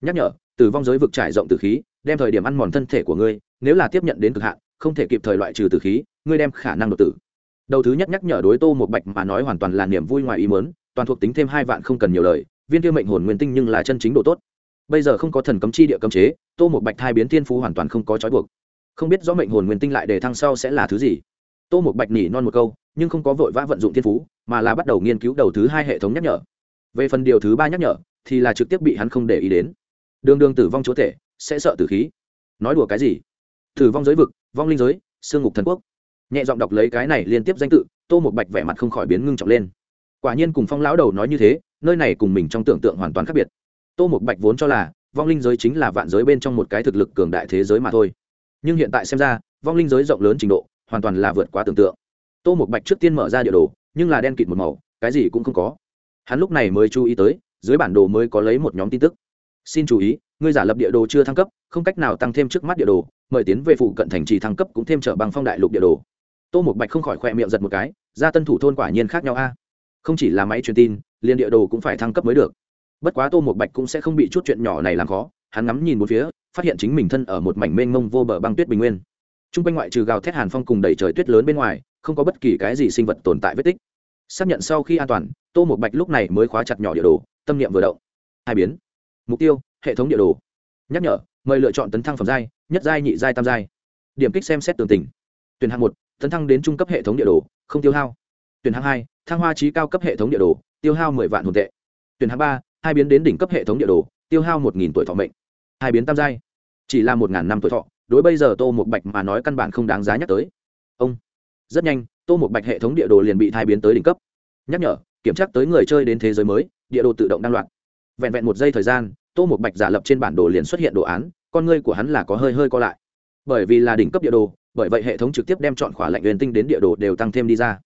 Nhắc nhở, tử vong giới vực trải rộng tử khí, đem thời điểm ăn mòn thân thể của ngươi, nếu là tiếp nhận đến cực hạn, không thể kịp thời loại trừ tử khí, ngươi đem khả năng đột tử. Đầu thứ nhất nhắc nhở đối tô một bạch mà nói hoàn toàn là niềm vui ngoài ý mớn toàn thuộc tính thêm hai vạn không cần nhiều lời, viên kia mệnh hồn nguyên tinh nhưng là chân chính độ tốt bây giờ không có thần cấm chi địa cấm chế, tô một bạch thai biến thiên phú hoàn toàn không có trói buộc. Không biết rõ mệnh hồn nguyên tinh lại để thăng sau sẽ là thứ gì. Tô một bạch nỉ non một câu, nhưng không có vội vã vận dụng thiên phú, mà là bắt đầu nghiên cứu đầu thứ hai hệ thống nhắc nhở. Về phần điều thứ ba nhắc nhở, thì là trực tiếp bị hắn không để ý đến. Đường đường tử vong chúa thể sẽ sợ tử khí. Nói đùa cái gì? Tử vong giới vực, vong linh giới, sương ngục thần quốc. Nhẹ giọng đọc lấy cái này liên tiếp danh tự, tô một bạch vẻ mặt không khỏi biến ngưng trọng lên. Quả nhiên cùng phong lão đầu nói như thế, nơi này cùng mình trong tưởng tượng hoàn toàn khác biệt tô một bạch vốn cho là, vong linh giới chính là vạn giới bên trong một cái thực lực cường đại thế giới mà thôi. Nhưng hiện tại xem ra, vong linh giới rộng lớn trình độ, hoàn toàn là vượt quá tưởng tượng. Tô một bạch trước tiên mở ra địa đồ, nhưng là đen kịt một màu, cái gì cũng không có. Hắn lúc này mới chú ý tới, dưới bản đồ mới có lấy một nhóm tin tức. Xin chú ý, ngươi giả lập địa đồ chưa thăng cấp, không cách nào tăng thêm trước mắt địa đồ, mời tiến về phụ cận thành trì thăng cấp cũng thêm trở bằng phong đại lục địa đồ. Tô một bạch không khỏi khoe miệng giật một cái, ra tân thủ thôn quả nhiên khác nhau a. Không chỉ là máy truyền tin, liền địa đồ cũng phải thăng cấp mới được bất quá tô một bạch cũng sẽ không bị chút chuyện nhỏ này làm khó, hắn ngắm nhìn một phía, phát hiện chính mình thân ở một mảnh mênh mông vô bờ băng tuyết bình nguyên. T r u n g quanh ngoại trừ gào thét hàn phong cùng đầy trời tuyết lớn bên ngoài, không có bất kỳ cái gì sinh vật tồn tại vết tích. Xác nhận sau khi an toàn, tô một bạch lúc này mới khóa chặt nhỏ địa đồ, tâm niệm vừa động. Hai biến. Mục tiêu, hệ thống địa đồ. Nhắc nhở, mời lựa chọn tấn thăng phẩm giai, nhất giai, nhị giai, tam giai. Điểm kích xem xét tường tình. Tuyển hạng một, tấn thăng đến trung cấp hệ thống địa đồ, không tiêu hao. Tuyển hạng hai, thăng hoa trí cao cấp hệ thống địa đồ, tiêu hao mười vạn hồn tệ. Tuyển hạng ba hai biến đến đỉnh cấp hệ thống địa đồ, tiêu hao một nghìn tuổi thọ mệnh. Hai biến tam giai, chỉ là một ngàn năm tuổi thọ, đối bây giờ tô một bạch mà nói căn bản không đáng giá nhắc tới. Ông, rất nhanh, tô một bạch hệ thống địa đồ liền bị thai biến tới đỉnh cấp. Nhắc nhở, kiểm tra tới người chơi đến thế giới mới, địa đồ tự động đăng loạt. Vẹn vẹn một giây thời gian, tô một bạch giả lập trên bản đồ liền xuất hiện đồ án, con ngươi của hắn là có hơi hơi co lại. Bởi vì là đỉnh cấp địa đồ, bởi vậy hệ thống trực tiếp đem chọn khỏa lệnh huyền tinh đến địa đồ đều tăng thêm đi ra.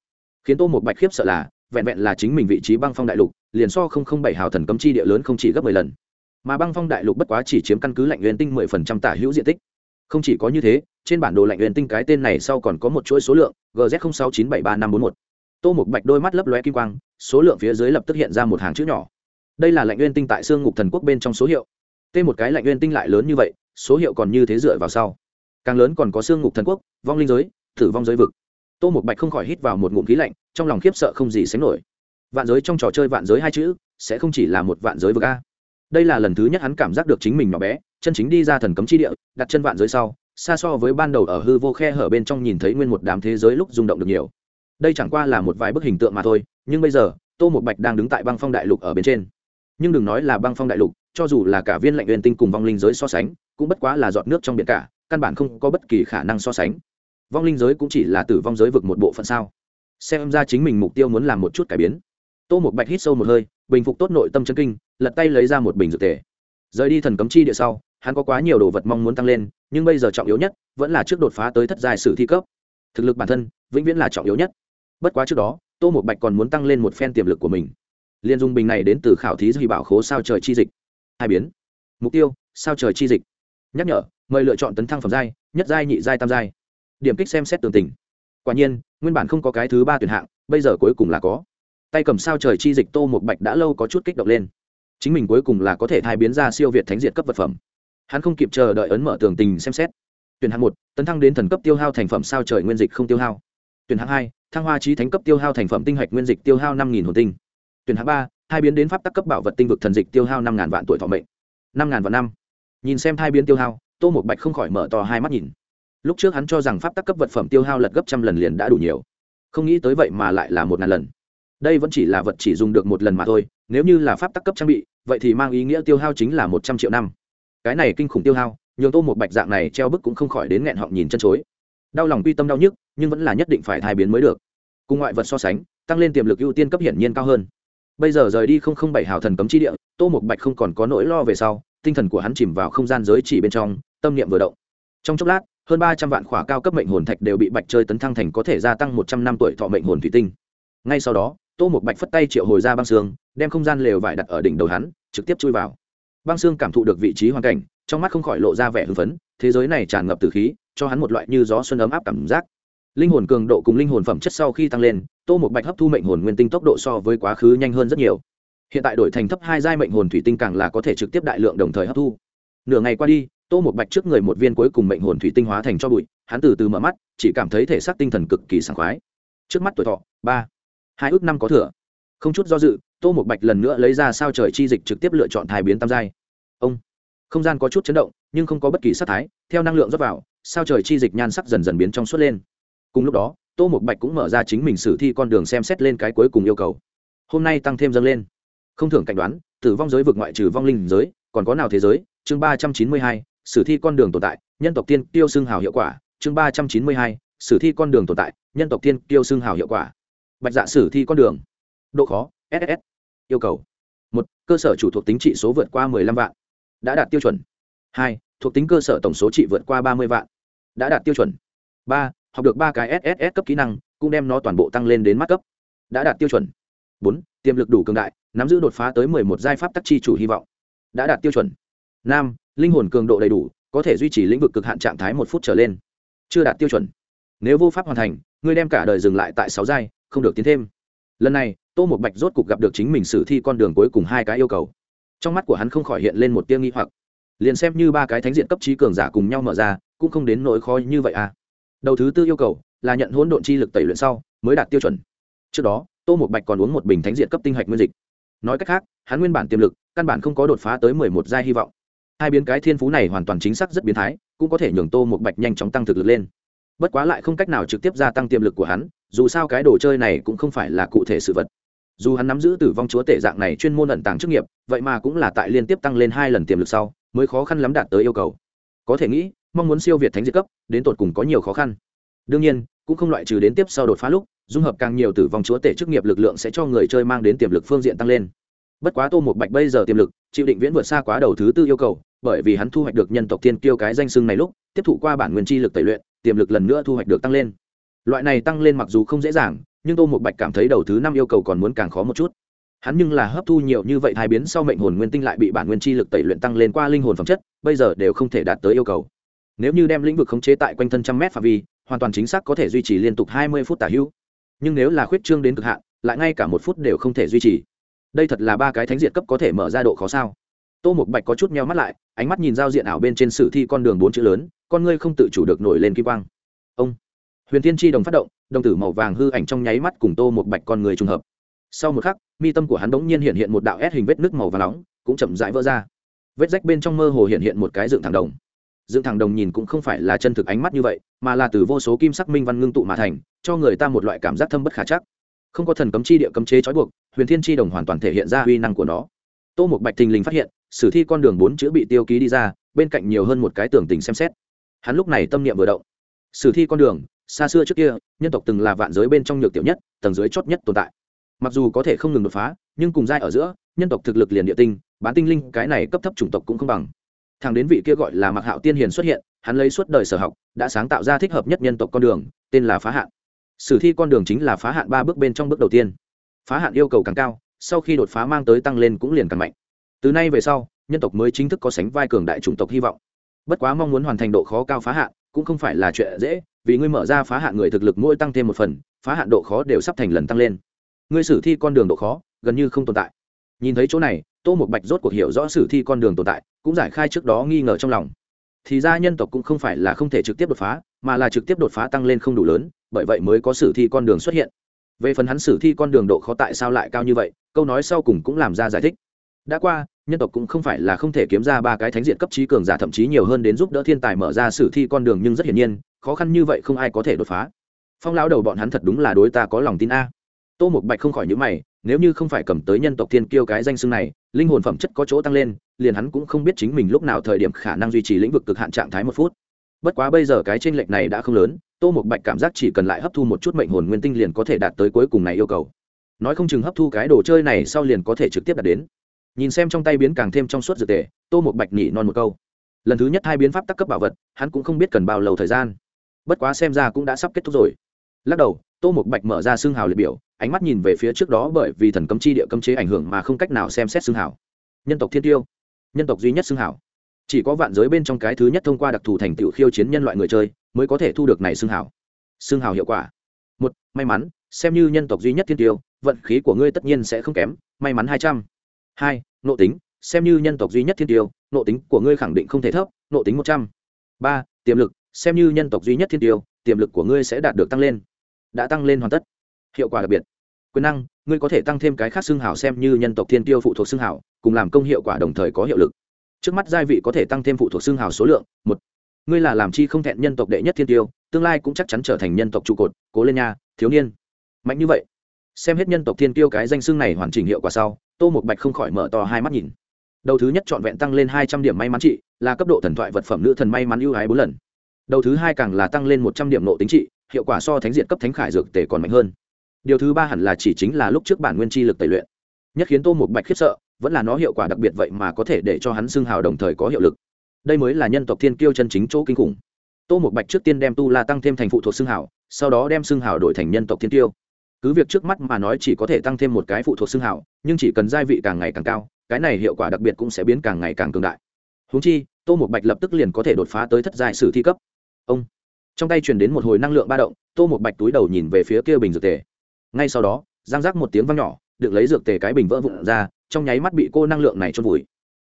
Khiến tô một bạch khiếp sợ là vẹn vẹn là chính mình vị trí băng phong đại lục, liền so không không bảy hào thần cấm chi địa lớn không chỉ gấp mười lần. Mà băng phong đại lục bất quá chỉ chiếm căn cứ lạnh huyền tinh mười phần trăm tả hữu diện tích. Không chỉ có như thế, trên bản đồ lạnh huyền tinh cái tên này sau còn có một chuỗi số lượng gz sáu chín bảy ba năm bốn một. Tô một bạch đôi mắt lấp lóe kim quang, số lượng phía dưới lập tức hiện ra một hàng chữ nhỏ. Đây là lạnh huyền tinh tại xương ngục thần quốc bên trong số hiệu. T một cái lạnh huyền tinh lại lớn như vậy, số hiệu còn như thế dựa vào sau. Càng lớn còn có xương ngục thần quốc, vong linh giới thử vong giới vực. Tô một bạch không khỏi hít vào một ngụm khí lạnh trong lòng khiếp sợ không gì sánh nổi. Vạn giới trong trò chơi vạn giới hai chữ, sẽ không chỉ là một vạn giới vực a. Đây là lần thứ nhất hắn cảm giác được chính mình nhỏ bé, chân chính đi ra thần cấm chi địa, đặt chân vạn giới sau, xa so với ban đầu ở hư vô khe hở bên trong nhìn thấy nguyên một đám thế giới lúc rung động được nhiều. Đây chẳng qua là một vài bức hình tượng mà thôi, nhưng bây giờ, tô một bạch đang đứng tại băng phong đại lục ở bên trên. Nhưng đừng nói là băng phong đại lục, cho dù là cả viên lệnh huyền tinh cùng vong linh giới so sánh, cũng bất quá là giọt nước trong biển cả, căn bản không có bất kỳ khả năng so sánh. Vong linh giới cũng chỉ là tử vong giới vực một bộ phận sao? Xem ra chính mình mục tiêu muốn làm một chút cải biến. Tô một bạch hít sâu một hơi, bình phục tốt nội tâm chân kinh, lật tay lấy ra một bình dược tề. Rời đi thần cấm chi địa sau, hắn có quá nhiều đồ vật mong muốn tăng lên, nhưng bây giờ trọng yếu nhất vẫn là trước đột phá tới thất giai sử thi cấp. Thực lực bản thân vĩnh viễn là trọng yếu nhất. Bất quá trước đó, tô một bạch còn muốn tăng lên một phen tiềm lực của mình. Liên dung bình này đến từ khảo thí duy bảo khố sao trời chi dịch. Hai biến. Mục tiêu, sao trời chi dịch. Nhắc nhở, mời lựa chọn tấn thăng phẩm giai, nhất giai nhị giai tam giai. Điểm kích xem xét tường tình. Quả nhiên nguyên bản không có cái thứ ba tuyển hạng, bây giờ cuối cùng là có. Tay cầm sao trời chi dịch tô một bạch đã lâu có chút kích động lên. Chính mình cuối cùng là có thể thai biến ra siêu việt thánh diệt cấp vật phẩm. Hắn không kịp chờ đợi ấn mở tường tình xem xét. Tuyển hạng một, tấn thăng đến thần cấp tiêu hao thành phẩm sao trời nguyên dịch không tiêu hao. Tuyển hạng hai, thăng hoa trí thánh cấp tiêu hao thành phẩm tinh hạch nguyên dịch tiêu hao năm hồn tinh. Tuyển hạng ba hai biến đến pháp tắc cấp bảo vật tinh vực thần dịch tiêu hao năm vạn tuổi thọ mệnh. Năm vạn năm. Nhìn xem hai biến tiêu hao, tô một bạch không khỏi mở to hai mắt nhìn lúc trước hắn cho rằng pháp tắc cấp vật phẩm tiêu hao lật gấp trăm lần liền đã đủ nhiều. Không nghĩ tới vậy mà lại là một ngàn lần. Đây vẫn chỉ là vật chỉ dùng được một lần mà thôi, nếu như là pháp tắc cấp trang bị, vậy thì mang ý nghĩa tiêu hao chính là một trăm triệu năm. Cái này kinh khủng tiêu hao, nhường tô một bạch dạng này treo bức cũng không khỏi đến nghẹn họng nhìn chân chối. Đau lòng quy tâm đau nhức, nhưng vẫn là nhất định phải thai biến mới được. Cùng ngoại vật so sánh, tăng lên tiềm lực ưu tiên cấp hiển nhiên cao hơn. Bây giờ rời đi không không bảy hào thần cấm chi địa, tô một bạch không còn có nỗi lo về sau, tinh thần của hắn chìm vào không gian giới chỉ bên trong, tâm niệm vừa động. Trong chốc lát hơn ba trăm vạn khỏa cao cấp mệnh hồn thạch đều bị bạch chơi tấn thăng thành có thể gia tăng một trăm năm tuổi thọ mệnh hồn thủy tinh. Ngay sau đó, tô một bạch phất tay triệu hồi ra băng xương, đem không gian lều vải đặt ở đỉnh đầu hắn, trực tiếp chui vào. Băng xương cảm thụ được vị trí hoàn cảnh, trong mắt không khỏi lộ ra vẻ hưng phấn, thế giới này tràn ngập từ khí, cho hắn một loại như gió xuân ấm áp cảm giác. Linh hồn cường độ cùng linh hồn phẩm chất sau khi tăng lên, tô một bạch hấp thu mệnh hồn nguyên tinh tốc độ so với quá khứ nhanh hơn rất nhiều. Hiện tại đổi thành thấp hai giai mệnh hồn thủy tinh càng là có thể trực tiếp đại lượng đồng thời hấp thu. Nửa ngày qua đi tô một bạch trước người một viên cuối cùng mệnh hồn thủy tinh hóa thành cho bụi, hắn từ từ mở mắt, chỉ cảm thấy thể xác tinh thần cực kỳ sảng khoái. Trước mắt tuổi thọ, ba. Hai ước năm có thừa. Không chút do dự, tô một bạch lần nữa lấy ra sao trời chi dịch trực tiếp lựa chọn thai biến tam giai. Ông. Không gian có chút chấn động, nhưng không có bất kỳ sắc thái, theo năng lượng rót vào, sao trời chi dịch nhan sắc dần dần biến trong suốt lên. Cùng lúc đó, tô một bạch cũng mở ra chính mình sử thi con đường xem xét lên cái cuối cùng yêu cầu. Hôm nay tăng thêm dâng lên. Không thưởng cảnh đoán, tử vong giới vực ngoại trừ vong linh giới, còn có nào thế giới? Chương ba trăm chín mươi hai sử thi con đường tồn tại, nhân tộc tiên tiêu xưng hào hiệu quả, chương ba trăm chín mươi hai, sử thi con đường tồn tại, nhân tộc tiên tiêu xưng hào hiệu quả. Bạch dạ sử thi con đường. Độ khó ss yêu cầu. Một, cơ sở chủ thuộc tính trị số vượt qua 15 vạn. Đã đạt tiêu chuẩn. Hai, thuộc tính cơ sở tổng số trị vượt qua 30 vạn. Đã đạt tiêu chuẩn. Ba, học được ba cái sss cấp kỹ năng, cũng đem nó toàn bộ tăng lên đến mắt cấp. Đã đạt tiêu chuẩn. Bốn, tiềm lực đủ cường đại, nắm giữ đột phá tới 11 giai pháp tắc chi chủ hy vọng. Đã đạt tiêu chuẩn. Năm linh hồn cường độ đầy đủ, có thể duy trì lĩnh vực cực hạn trạng thái một phút trở lên. Chưa đạt tiêu chuẩn. Nếu vô pháp hoàn thành, ngươi đem cả đời dừng lại tại sáu giai, không được tiến thêm. Lần này, tô một bạch rốt cục gặp được chính mình sử thi con đường cuối cùng hai cái yêu cầu. Trong mắt của hắn không khỏi hiện lên một tiêu nghi hoặc. Liền xem như ba cái thánh diện cấp trí cường giả cùng nhau mở ra, cũng không đến nỗi khó như vậy à. Đầu thứ tư yêu cầu là nhận hỗn độn chi lực tẩy luyện sau, mới đạt tiêu chuẩn. Trước đó, tô một bạch còn uống một bình thánh diện cấp tinh hạch nguyên dịch. Nói cách khác, hắn nguyên bản tiềm lực, căn bản không có đột phá tới mười một giai hy vọng hai biến cái thiên phú này hoàn toàn chính xác rất biến thái, cũng có thể nhường tô một bạch nhanh chóng tăng thực lực lên. Bất quá lại không cách nào trực tiếp gia tăng tiềm lực của hắn, dù sao cái đồ chơi này cũng không phải là cụ thể sự vật. Dù hắn nắm giữ tử vong chúa tể dạng này chuyên môn ẩn tàng chức nghiệp, vậy mà cũng là tại liên tiếp tăng lên hai lần tiềm lực sau, mới khó khăn lắm đạt tới yêu cầu. Có thể nghĩ, mong muốn siêu việt thánh diệt cấp, đến tột cùng có nhiều khó khăn. Đương nhiên, cũng không loại trừ đến tiếp sau đột phá lúc, dung hợp càng nhiều tử vong chúa tể chức nghiệp lực lượng sẽ cho người chơi mang đến tiềm lực phương diện tăng lên. Bất quá tô một bạch bây giờ tiềm lực, chịu định viễn vượt xa quá đầu thứ tư yêu cầu bởi vì hắn thu hoạch được nhân tộc thiên kiêu cái danh xưng này lúc, tiếp thụ qua bản nguyên chi lực tẩy luyện, tiềm lực lần nữa thu hoạch được tăng lên. Loại này tăng lên mặc dù không dễ dàng, nhưng tô một bạch cảm thấy đầu thứ năm yêu cầu còn muốn càng khó một chút. Hắn nhưng là hấp thu nhiều như vậy hai biến sau mệnh hồn nguyên tinh lại bị bản nguyên chi lực tẩy luyện tăng lên qua linh hồn phẩm chất, bây giờ đều không thể đạt tới yêu cầu. Nếu như đem lĩnh vực khống chế tại quanh thân trăm mét phạm vi, hoàn toàn chính xác có thể duy trì liên tục hai mươi phút tả hữu. Nhưng nếu là khuyết trương đến cực hạn, lại ngay cả một phút đều không thể duy trì. Đây thật là ba cái thánh diệt cấp có thể mở ra độ khó sao. Tô một bạch có chút meo mắt lại ánh mắt nhìn giao diện ảo bên trên sử thi con đường bốn chữ lớn, con ngươi không tự chủ được nổi lên kim quang. Ông, huyền thiên tri đồng phát động, đồng tử màu vàng hư ảnh trong nháy mắt cùng tô một bạch con người trùng hợp. Sau một khắc, mi tâm của hắn bỗng nhiên hiện hiện một đạo ép hình vết nước màu và nóng, cũng chậm rãi vỡ ra. Vết rách bên trong mơ hồ hiện hiện một cái dựng thẳng đồng. Dựng thẳng đồng nhìn cũng không phải là chân thực ánh mắt như vậy, mà là từ vô số kim sắc minh văn ngưng tụ mà thành, cho người ta một loại cảm giác thâm bất khả chắc. Không có thần cấm chi địa cấm chế trói buộc, huyền thiên chi đồng hoàn toàn thể hiện ra uy năng của nó. Tô một bạch thình lình phát hiện sử thi con đường bốn chữ bị tiêu ký đi ra, bên cạnh nhiều hơn một cái tưởng tình xem xét. Hắn lúc này tâm niệm vừa động. Sử thi con đường, xa xưa trước kia, nhân tộc từng là vạn giới bên trong nhược tiểu nhất, tầng dưới chót nhất tồn tại. Mặc dù có thể không ngừng đột phá, nhưng cùng giai ở giữa, nhân tộc thực lực liền địa tinh, bán tinh linh cái này cấp thấp chủng tộc cũng không bằng. Thằng đến vị kia gọi là mặc hạo tiên hiền xuất hiện, hắn lấy suốt đời sở học, đã sáng tạo ra thích hợp nhất nhân tộc con đường, tên là phá hạn. Sử thi con đường chính là phá hạn ba bước bên trong bước đầu tiên. Phá hạn yêu cầu càng cao, sau khi đột phá mang tới tăng lên cũng liền càng mạnh từ nay về sau, nhân tộc mới chính thức có sánh vai cường đại chủng tộc hy vọng. Bất quá mong muốn hoàn thành độ khó cao phá hạn, cũng không phải là chuyện dễ, vì ngươi mở ra phá hạn người thực lực mỗi tăng thêm một phần, phá hạn độ khó đều sắp thành lần tăng lên. Ngươi sử thi con đường độ khó, gần như không tồn tại. Nhìn thấy chỗ này, tô một bạch rốt cuộc hiểu rõ sử thi con đường tồn tại, cũng giải khai trước đó nghi ngờ trong lòng. Thì ra nhân tộc cũng không phải là không thể trực tiếp đột phá, mà là trực tiếp đột phá tăng lên không đủ lớn, bởi vậy mới có sử thi con đường xuất hiện. Về phần hắn sử thi con đường độ khó tại sao lại cao như vậy, câu nói sau cùng cũng làm ra giải thích đã qua, nhân tộc cũng không phải là không thể kiếm ra ba cái thánh diện cấp trí cường giả, thậm chí nhiều hơn đến giúp đỡ thiên tài mở ra sử thi con đường nhưng rất hiển nhiên, khó khăn như vậy không ai có thể đột phá. Phong lão đầu bọn hắn thật đúng là đối ta có lòng tin a. Tô một bạch không khỏi những mày, nếu như không phải cầm tới nhân tộc thiên kiêu cái danh xưng này, linh hồn phẩm chất có chỗ tăng lên, liền hắn cũng không biết chính mình lúc nào thời điểm khả năng duy trì lĩnh vực cực hạn trạng thái một phút. Bất quá bây giờ cái tranh lệch này đã không lớn, tô một bạch cảm giác chỉ cần lại hấp thu một chút mệnh hồn nguyên tinh liền có thể đạt tới cuối cùng này yêu cầu. Nói không chừng hấp thu cái đồ chơi này sau liền có thể trực tiếp đạt đến nhìn xem trong tay biến càng thêm trong suốt dược tề, tô một bạch nhỉ non một câu. Lần thứ nhất hai biến pháp tắc cấp bảo vật, hắn cũng không biết cần bao lâu thời gian. Bất quá xem ra cũng đã sắp kết thúc rồi. Lắc đầu, tô một bạch mở ra xương hào liệt biểu, ánh mắt nhìn về phía trước đó bởi vì thần cấm chi địa cấm chế ảnh hưởng mà không cách nào xem xét xương hào. Nhân tộc thiên tiêu, nhân tộc duy nhất xương hào. Chỉ có vạn giới bên trong cái thứ nhất thông qua đặc thù thành tựu khiêu chiến nhân loại người chơi mới có thể thu được này xương hào. Xương hào hiệu quả. Một, may mắn, xem như nhân tộc duy nhất thiên tiêu, vận khí của ngươi tất nhiên sẽ không kém, may mắn hai trăm hai, nộ tính, xem như nhân tộc duy nhất thiên tiêu, nộ tính của ngươi khẳng định không thể thấp, nộ tính một trăm. Ba, tiềm lực, xem như nhân tộc duy nhất thiên tiêu, tiềm lực của ngươi sẽ đạt được tăng lên. Đã tăng lên hoàn tất. Hiệu quả đặc biệt. Quyền năng, ngươi có thể tăng thêm cái khác xương hảo xem như nhân tộc thiên tiêu phụ thuộc xương hảo cùng làm công hiệu quả đồng thời có hiệu lực. Trước mắt giai vị có thể tăng thêm phụ thuộc xương hảo số lượng, một. Ngươi là làm chi không thẹn nhân tộc đệ nhất thiên tiêu, tương lai cũng chắc chắn trở thành nhân tộc trụ cột, cố lên nha, thiếu niên. Mạnh như vậy xem hết nhân tộc thiên tiêu cái danh xưng này hoàn chỉnh hiệu quả sau, tô một bạch không khỏi mở to hai mắt nhìn. Đầu thứ nhất trọn vẹn tăng lên hai trăm điểm may mắn trị, là cấp độ thần thoại vật phẩm nữ thần may mắn ưu ái bốn lần. Đầu thứ hai càng là tăng lên một trăm điểm nộ tính trị, hiệu quả so thánh diện cấp thánh khải dược tể còn mạnh hơn. Điều thứ ba hẳn là chỉ chính là lúc trước bản nguyên chi lực tẩy luyện. Nhất khiến tô một bạch khiếp sợ, vẫn là nó hiệu quả đặc biệt vậy mà có thể để cho hắn xưng hào đồng thời có hiệu lực. Đây mới là nhân tộc thiên kiêu chân chính chỗ kinh khủng. Tô một bạch trước tiên đem tu la tăng thêm thành phụ thuộc xưng hào, sau đó đem xưng hào đổi thành nhân tộc thiên kiêu cứ việc trước mắt mà nói chỉ có thể tăng thêm một cái phụ thuộc xương hào, nhưng chỉ cần gia vị càng ngày càng cao, cái này hiệu quả đặc biệt cũng sẽ biến càng ngày càng cường đại. Húng chi, tô một bạch lập tức liền có thể đột phá tới thất giai sử thi cấp. Ông, trong tay truyền đến một hồi năng lượng ba động, tô một bạch túi đầu nhìn về phía kia bình dược tề. Ngay sau đó giang rác một tiếng vang nhỏ, được lấy dược tề cái bình vỡ vụn ra, trong nháy mắt bị cô năng lượng này trôn vùi.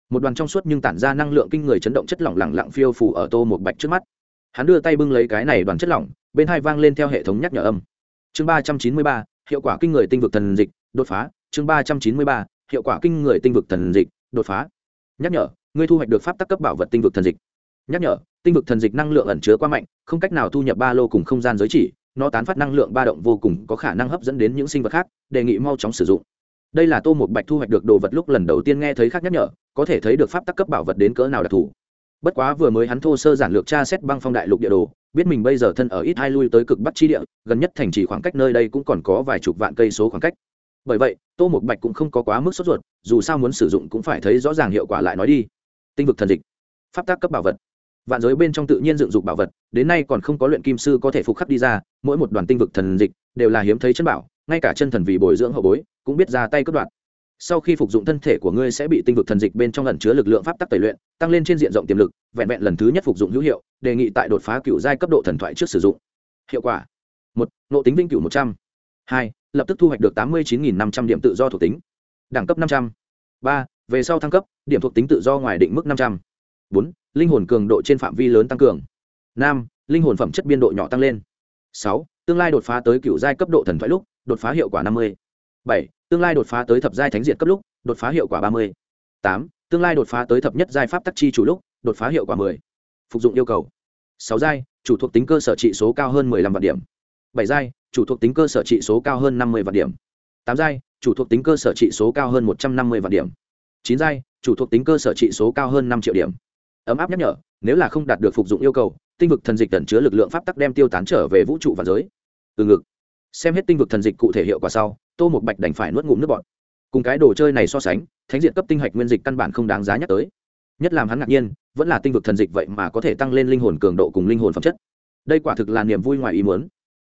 Một đoàn trong suốt nhưng tản ra năng lượng kinh người chấn động chất lỏng lẳng lặng phiêu phủ ở tô một bạch trước mắt. Hắn đưa tay bưng lấy cái này đoàn chất lỏng, bên hai vang lên theo hệ thống nhắc nhở âm. Chương ba trăm chín mươi ba hiệu quả kinh người tinh vực thần dịch, đột phá. Chương ba trăm chín mươi ba, hiệu quả kinh người tinh vực thần dịch, đột phá. Nhắc nhở, ngươi thu hoạch được pháp tắc cấp bảo vật tinh vực thần dịch. Nhắc nhở, tinh vực thần dịch năng lượng ẩn chứa quá mạnh, không cách nào thu nhập ba lô cùng không gian giới chỉ, nó tán phát năng lượng ba động vô cùng có khả năng hấp dẫn đến những sinh vật khác, đề nghị mau chóng sử dụng. Đây là tô một bạch thu hoạch được đồ vật lúc lần đầu tiên nghe thấy khác nhắc nhở, có thể thấy được pháp tắc cấp bảo vật đến cỡ nào đặc thù bất quá vừa mới hắn thô sơ giản lược tra xét băng phong đại lục địa đồ, biết mình bây giờ thân ở ít hai lui tới cực bắc chi địa, gần nhất thành trì khoảng cách nơi đây cũng còn có vài chục vạn cây số khoảng cách. Bởi vậy, tô một bạch cũng không có quá mức sốt ruột, dù sao muốn sử dụng cũng phải thấy rõ ràng hiệu quả lại nói đi. Tinh vực thần dịch, pháp tác cấp bảo vật. Vạn giới bên trong tự nhiên dựng dục bảo vật, đến nay còn không có luyện kim sư có thể phục khắc đi ra, mỗi một đoàn tinh vực thần dịch đều là hiếm thấy chân bảo, ngay cả chân thần vì bồi dưỡng hậu bối, cũng biết ra tay cất đoạn sau khi phục dụng thân thể của ngươi sẽ bị tinh vực thần dịch bên trong lần chứa lực lượng pháp tắc tẩy luyện, tăng lên trên diện rộng tiềm lực, vẹn vẹn lần thứ nhất phục dụng hữu hiệu, đề nghị tại đột phá cựu giai cấp độ thần thoại trước sử dụng. Hiệu quả? Một, nộ tính vinh cửu một trăm. Hai, lập tức thu hoạch được tám mươi chín năm trăm điểm tự do thuộc tính. Đẳng cấp năm trăm. Ba, về sau thăng cấp, điểm thuộc tính tự do ngoài định mức năm trăm. Bốn, linh hồn cường độ trên phạm vi lớn tăng cường. Năm, linh hồn phẩm chất biên độ nhỏ tăng lên. Sáu, tương lai đột phá tới cựu giai cấp độ thần thoại lúc, đột phá hiệu quả năm mươi bảy, tương lai đột phá tới thập giai thánh diệt cấp lúc, đột phá hiệu quả ba mươi. Tám, tương lai đột phá tới thập nhất giai pháp tắc chi chủ lúc, đột phá hiệu quả mười. Phục dụng yêu cầu. Sáu giai, chủ thuộc tính cơ sở trị số cao hơn mười lăm vạn điểm. Bảy giai, chủ thuộc tính cơ sở trị số cao hơn năm mươi vạn điểm. Tám giai, chủ thuộc tính cơ sở trị số cao hơn một trăm năm mươi vạn điểm. Chín giai, chủ thuộc tính cơ sở trị số cao hơn năm triệu điểm. Ấm áp nhắc nhở, nếu là không đạt được phục dụng yêu cầu, tinh vực thần dịch tẩn chứa lực lượng pháp tắc đem tiêu tán trở về vũ trụ và giới. Từ ngực. Xem hết tinh vực thần dịch cụ thể hiệu quả sau tô một bạch đành phải nuốt ngụm nước bọt. Cùng cái đồ chơi này so sánh, thánh diện cấp tinh hạch nguyên dịch căn bản không đáng giá nhắc tới. Nhất làm hắn ngạc nhiên, vẫn là tinh vực thần dịch vậy mà có thể tăng lên linh hồn cường độ cùng linh hồn phẩm chất. Đây quả thực là niềm vui ngoài ý muốn.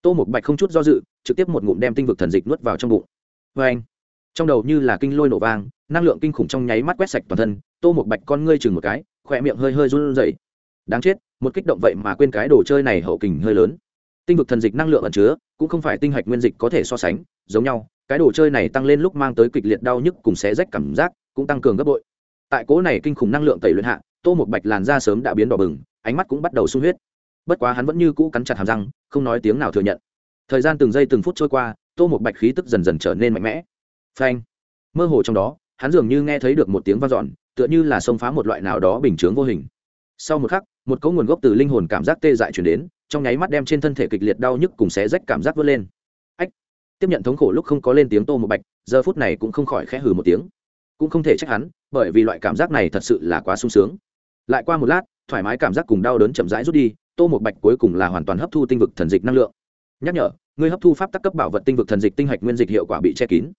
Tô một bạch không chút do dự, trực tiếp một ngụm đem tinh vực thần dịch nuốt vào trong bụng. Vê anh, trong đầu như là kinh lôi nổ vang, năng lượng kinh khủng trong nháy mắt quét sạch toàn thân, tô một bạch con ngươi chừng một cái, khỏe miệng hơi hơi run rẩy. Đáng chết, một kích động vậy mà quên cái đồ chơi này hậu kình hơi lớn. Tinh vực thần dịch năng lượng ẩn chứa, cũng không phải tinh hạch nguyên dịch có thể so sánh, giống nhau cái đồ chơi này tăng lên lúc mang tới kịch liệt đau nhức cùng xé rách cảm giác, cũng tăng cường gấp bội. Tại cố này kinh khủng năng lượng tẩy luyện hạ, tô một bạch làn da sớm đã biến đỏ bừng, ánh mắt cũng bắt đầu sung huyết. Bất quá hắn vẫn như cũ cắn chặt hàm răng, không nói tiếng nào thừa nhận. Thời gian từng giây từng phút trôi qua, tô một bạch khí tức dần dần trở nên mạnh mẽ. Phanh! Mơ hồ trong đó, hắn dường như nghe thấy được một tiếng vang dọn, tựa như là xông phá một loại nào đó bình chướng vô hình. Sau một khắc, một cấu nguồn gốc từ linh hồn cảm giác tê dại chuyển đến, trong nháy mắt đem trên thân thể kịch liệt đau nhức cùng xé rách cảm giác vớt lên tiếp nhận thống khổ lúc không có lên tiếng tô một bạch, giờ phút này cũng không khỏi khẽ hừ một tiếng. Cũng không thể trách hắn, bởi vì loại cảm giác này thật sự là quá sung sướng. Lại qua một lát, thoải mái cảm giác cùng đau đớn chậm rãi rút đi, tô một bạch cuối cùng là hoàn toàn hấp thu tinh vực thần dịch năng lượng. Nhắc nhở ngươi hấp thu pháp tắc cấp bảo vật tinh vực thần dịch tinh hạch nguyên dịch hiệu quả bị che kín.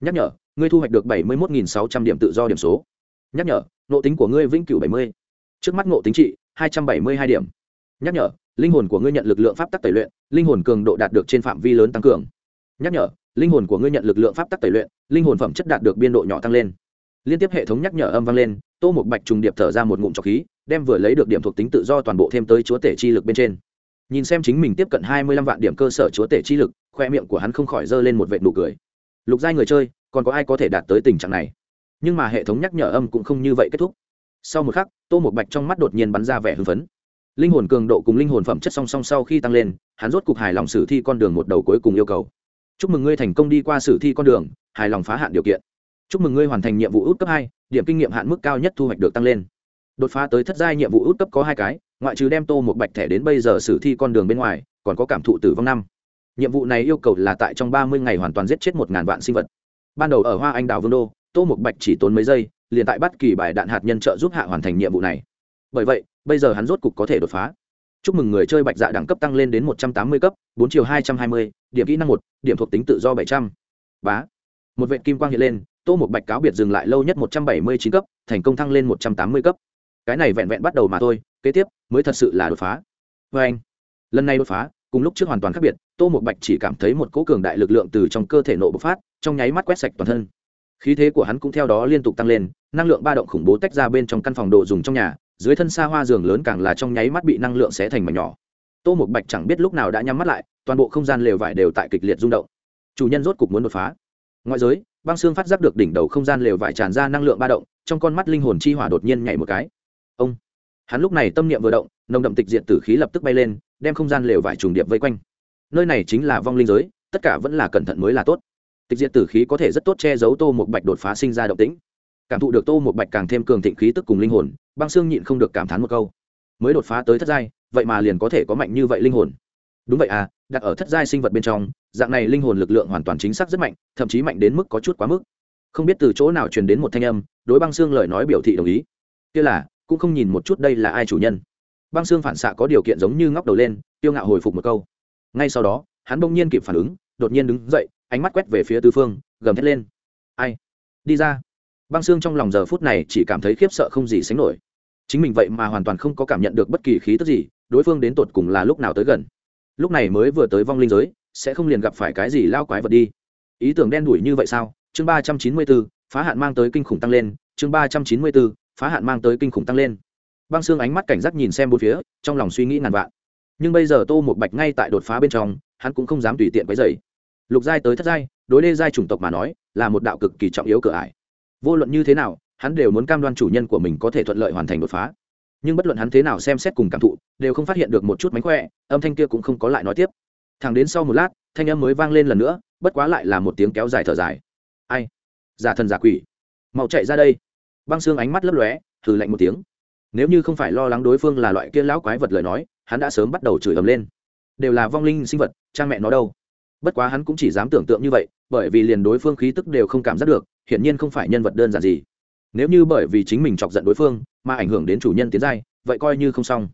Nhắc nhở ngươi thu hoạch được bảy mươi một sáu trăm điểm tự do điểm số. Nhắc nhở nộ tính của ngươi vĩnh cửu bảy mươi. Trước mắt nộ tính trị, hai trăm bảy mươi hai điểm. Nhắc nhở, linh hồn của ngươi nhận lực lượng pháp tắc tẩy luyện, linh hồn cường độ đạt được trên phạm vi lớn tăng cường nhắc nhở, linh hồn của ngươi nhận lực lượng pháp tắc tẩy luyện, linh hồn phẩm chất đạt được biên độ nhỏ tăng lên. Liên tiếp hệ thống nhắc nhở âm vang lên, tô một bạch trùng điệp thở ra một ngụm trọc khí, đem vừa lấy được điểm thuộc tính tự do toàn bộ thêm tới chúa tể chi lực bên trên. Nhìn xem chính mình tiếp cận hai mươi lăm vạn điểm cơ sở chúa tể chi lực, khoe miệng của hắn không khỏi giơ lên một vệ nụ cười. Lục giai người chơi, còn có ai có thể đạt tới tình trạng này? Nhưng mà hệ thống nhắc nhở âm cũng không như vậy kết thúc. Sau một khắc, tô một bạch trong mắt đột nhiên bắn ra vẻ hưng phấn. Linh hồn cường độ cùng linh hồn phẩm chất song song sau khi tăng lên, hắn rốt cục hài lòng sử thi con đường một đầu cuối cùng yêu cầu chúc mừng ngươi thành công đi qua sử thi con đường, hài lòng phá hạn điều kiện. Chúc mừng ngươi hoàn thành nhiệm vụ út cấp hai, điểm kinh nghiệm hạn mức cao nhất thu hoạch được tăng lên. Đột phá tới thất giai nhiệm vụ út cấp có hai cái, ngoại trừ đem tô một bạch thẻ đến bây giờ sử thi con đường bên ngoài, còn có cảm thụ tử vong năm. Nhiệm vụ này yêu cầu là tại trong ba mươi ngày hoàn toàn giết chết một ngàn vạn sinh vật. Ban đầu ở hoa anh đào vương đô, tô một bạch chỉ tốn mấy giây, liền tại bắt kỳ bài đạn hạt nhân trợ giúp hạ hoàn thành nhiệm vụ này. Bởi vậy, bây giờ hắn rốt cục có thể đột phá chúc mừng người chơi bạch dạ đẳng cấp tăng lên đến một trăm tám mươi cấp, bốn chiều hai trăm hai mươi, điểm kỹ năng một, điểm thuộc tính tự do bảy trăm. Bá. Một vệ kim quang hiện lên, tô một bạch cáo biệt dừng lại lâu nhất một trăm bảy mươi chín cấp, thành công thăng lên một trăm tám mươi cấp. Cái này vẹn vẹn bắt đầu mà thôi, kế tiếp mới thật sự là đột phá. Vê anh, lần này đột phá, cùng lúc trước hoàn toàn khác biệt, tô một bạch chỉ cảm thấy một cỗ cường đại lực lượng từ trong cơ thể nộ bộc phát, trong nháy mắt quét sạch toàn thân. Khí thế của hắn cũng theo đó liên tục tăng lên, năng lượng ba động khủng bố tách ra bên trong căn phòng đồ dùng trong nhà dưới thân xa hoa giường lớn càng là trong nháy mắt bị năng lượng xé thành mảnh nhỏ. Tô một bạch chẳng biết lúc nào đã nhắm mắt lại, toàn bộ không gian lều vải đều tại kịch liệt rung động. Chủ nhân rốt cục muốn đột phá. Ngoại giới, băng xương phát giác được đỉnh đầu không gian lều vải tràn ra năng lượng ba động, trong con mắt linh hồn chi hỏa đột nhiên nhảy một cái. Ông! Hắn lúc này tâm niệm vừa động, nồng đậm tịch diện tử khí lập tức bay lên, đem không gian lều vải trùng điệp vây quanh. Nơi này chính là vong linh giới, tất cả vẫn là cẩn thận mới là tốt. Tịch diện tử khí có thể rất tốt che giấu tô một bạch đột phá sinh ra động tĩnh cảm thụ được tô một bạch càng thêm cường thịnh khí tức cùng linh hồn, băng xương nhịn không được cảm thán một câu. Mới đột phá tới thất giai, vậy mà liền có thể có mạnh như vậy linh hồn. Đúng vậy à đặt ở thất giai sinh vật bên trong, dạng này linh hồn lực lượng hoàn toàn chính xác rất mạnh, thậm chí mạnh đến mức có chút quá mức. Không biết từ chỗ nào truyền đến một thanh âm, đối băng xương lời nói biểu thị đồng ý. Kia là, cũng không nhìn một chút đây là ai chủ nhân. Băng xương phản xạ có điều kiện giống như ngóc đầu lên tiêu ngạo hồi phục một câu. Ngay sau đó, hắn bỗng nhiên kịp phản ứng, đột nhiên đứng dậy, ánh mắt quét về phía tư phương, gầm thét lên. Ai? Đi ra băng xương trong lòng giờ phút này chỉ cảm thấy khiếp sợ không gì sánh nổi. Chính mình vậy mà hoàn toàn không có cảm nhận được bất kỳ khí tức gì, đối phương đến tột cùng là lúc nào tới gần. Lúc này mới vừa tới vong linh giới, sẽ không liền gặp phải cái gì lao quái vật đi. Ý tưởng đen đủi như vậy sao? Chương ba trăm chín mươi bốn, phá hạn mang tới kinh khủng tăng lên. Chương ba trăm chín mươi bốn, phá hạn mang tới kinh khủng tăng lên. Băng xương ánh mắt cảnh giác nhìn xem bốn phía, trong lòng suy nghĩ ngàn vạn. Nhưng bây giờ tô một bạch ngay tại đột phá bên trong, hắn cũng không dám tùy tiện quấy dày lục giai tới thất giai, đối đê giai chủng tộc mà nói, là một đạo cực kỳ trọng yếu cửa ải vô luận như thế nào, hắn đều muốn cam đoan chủ nhân của mình có thể thuận lợi hoàn thành đột phá. Nhưng bất luận hắn thế nào xem xét cùng cảm thụ, đều không phát hiện được một chút mánh khỏe, âm thanh kia cũng không có lại nói tiếp. Thẳng đến sau một lát, thanh âm mới vang lên lần nữa, bất quá lại là một tiếng kéo dài thở dài. Ai? Giả thần giả quỷ. Mau chạy ra đây. Băng xương ánh mắt lấp lóe thử lạnh một tiếng. Nếu như không phải lo lắng đối phương là loại kia lão quái vật lời nói, hắn đã sớm bắt đầu chửi ầm lên. Đều là vong linh sinh vật, cha mẹ nó đâu. Bất quá hắn cũng chỉ dám tưởng tượng như vậy, bởi vì liền đối phương khí tức đều không cảm giác được hiển nhiên không phải nhân vật đơn giản gì. Nếu như bởi vì chính mình chọc giận đối phương, mà ảnh hưởng đến chủ nhân tiến giai, vậy coi như không xong.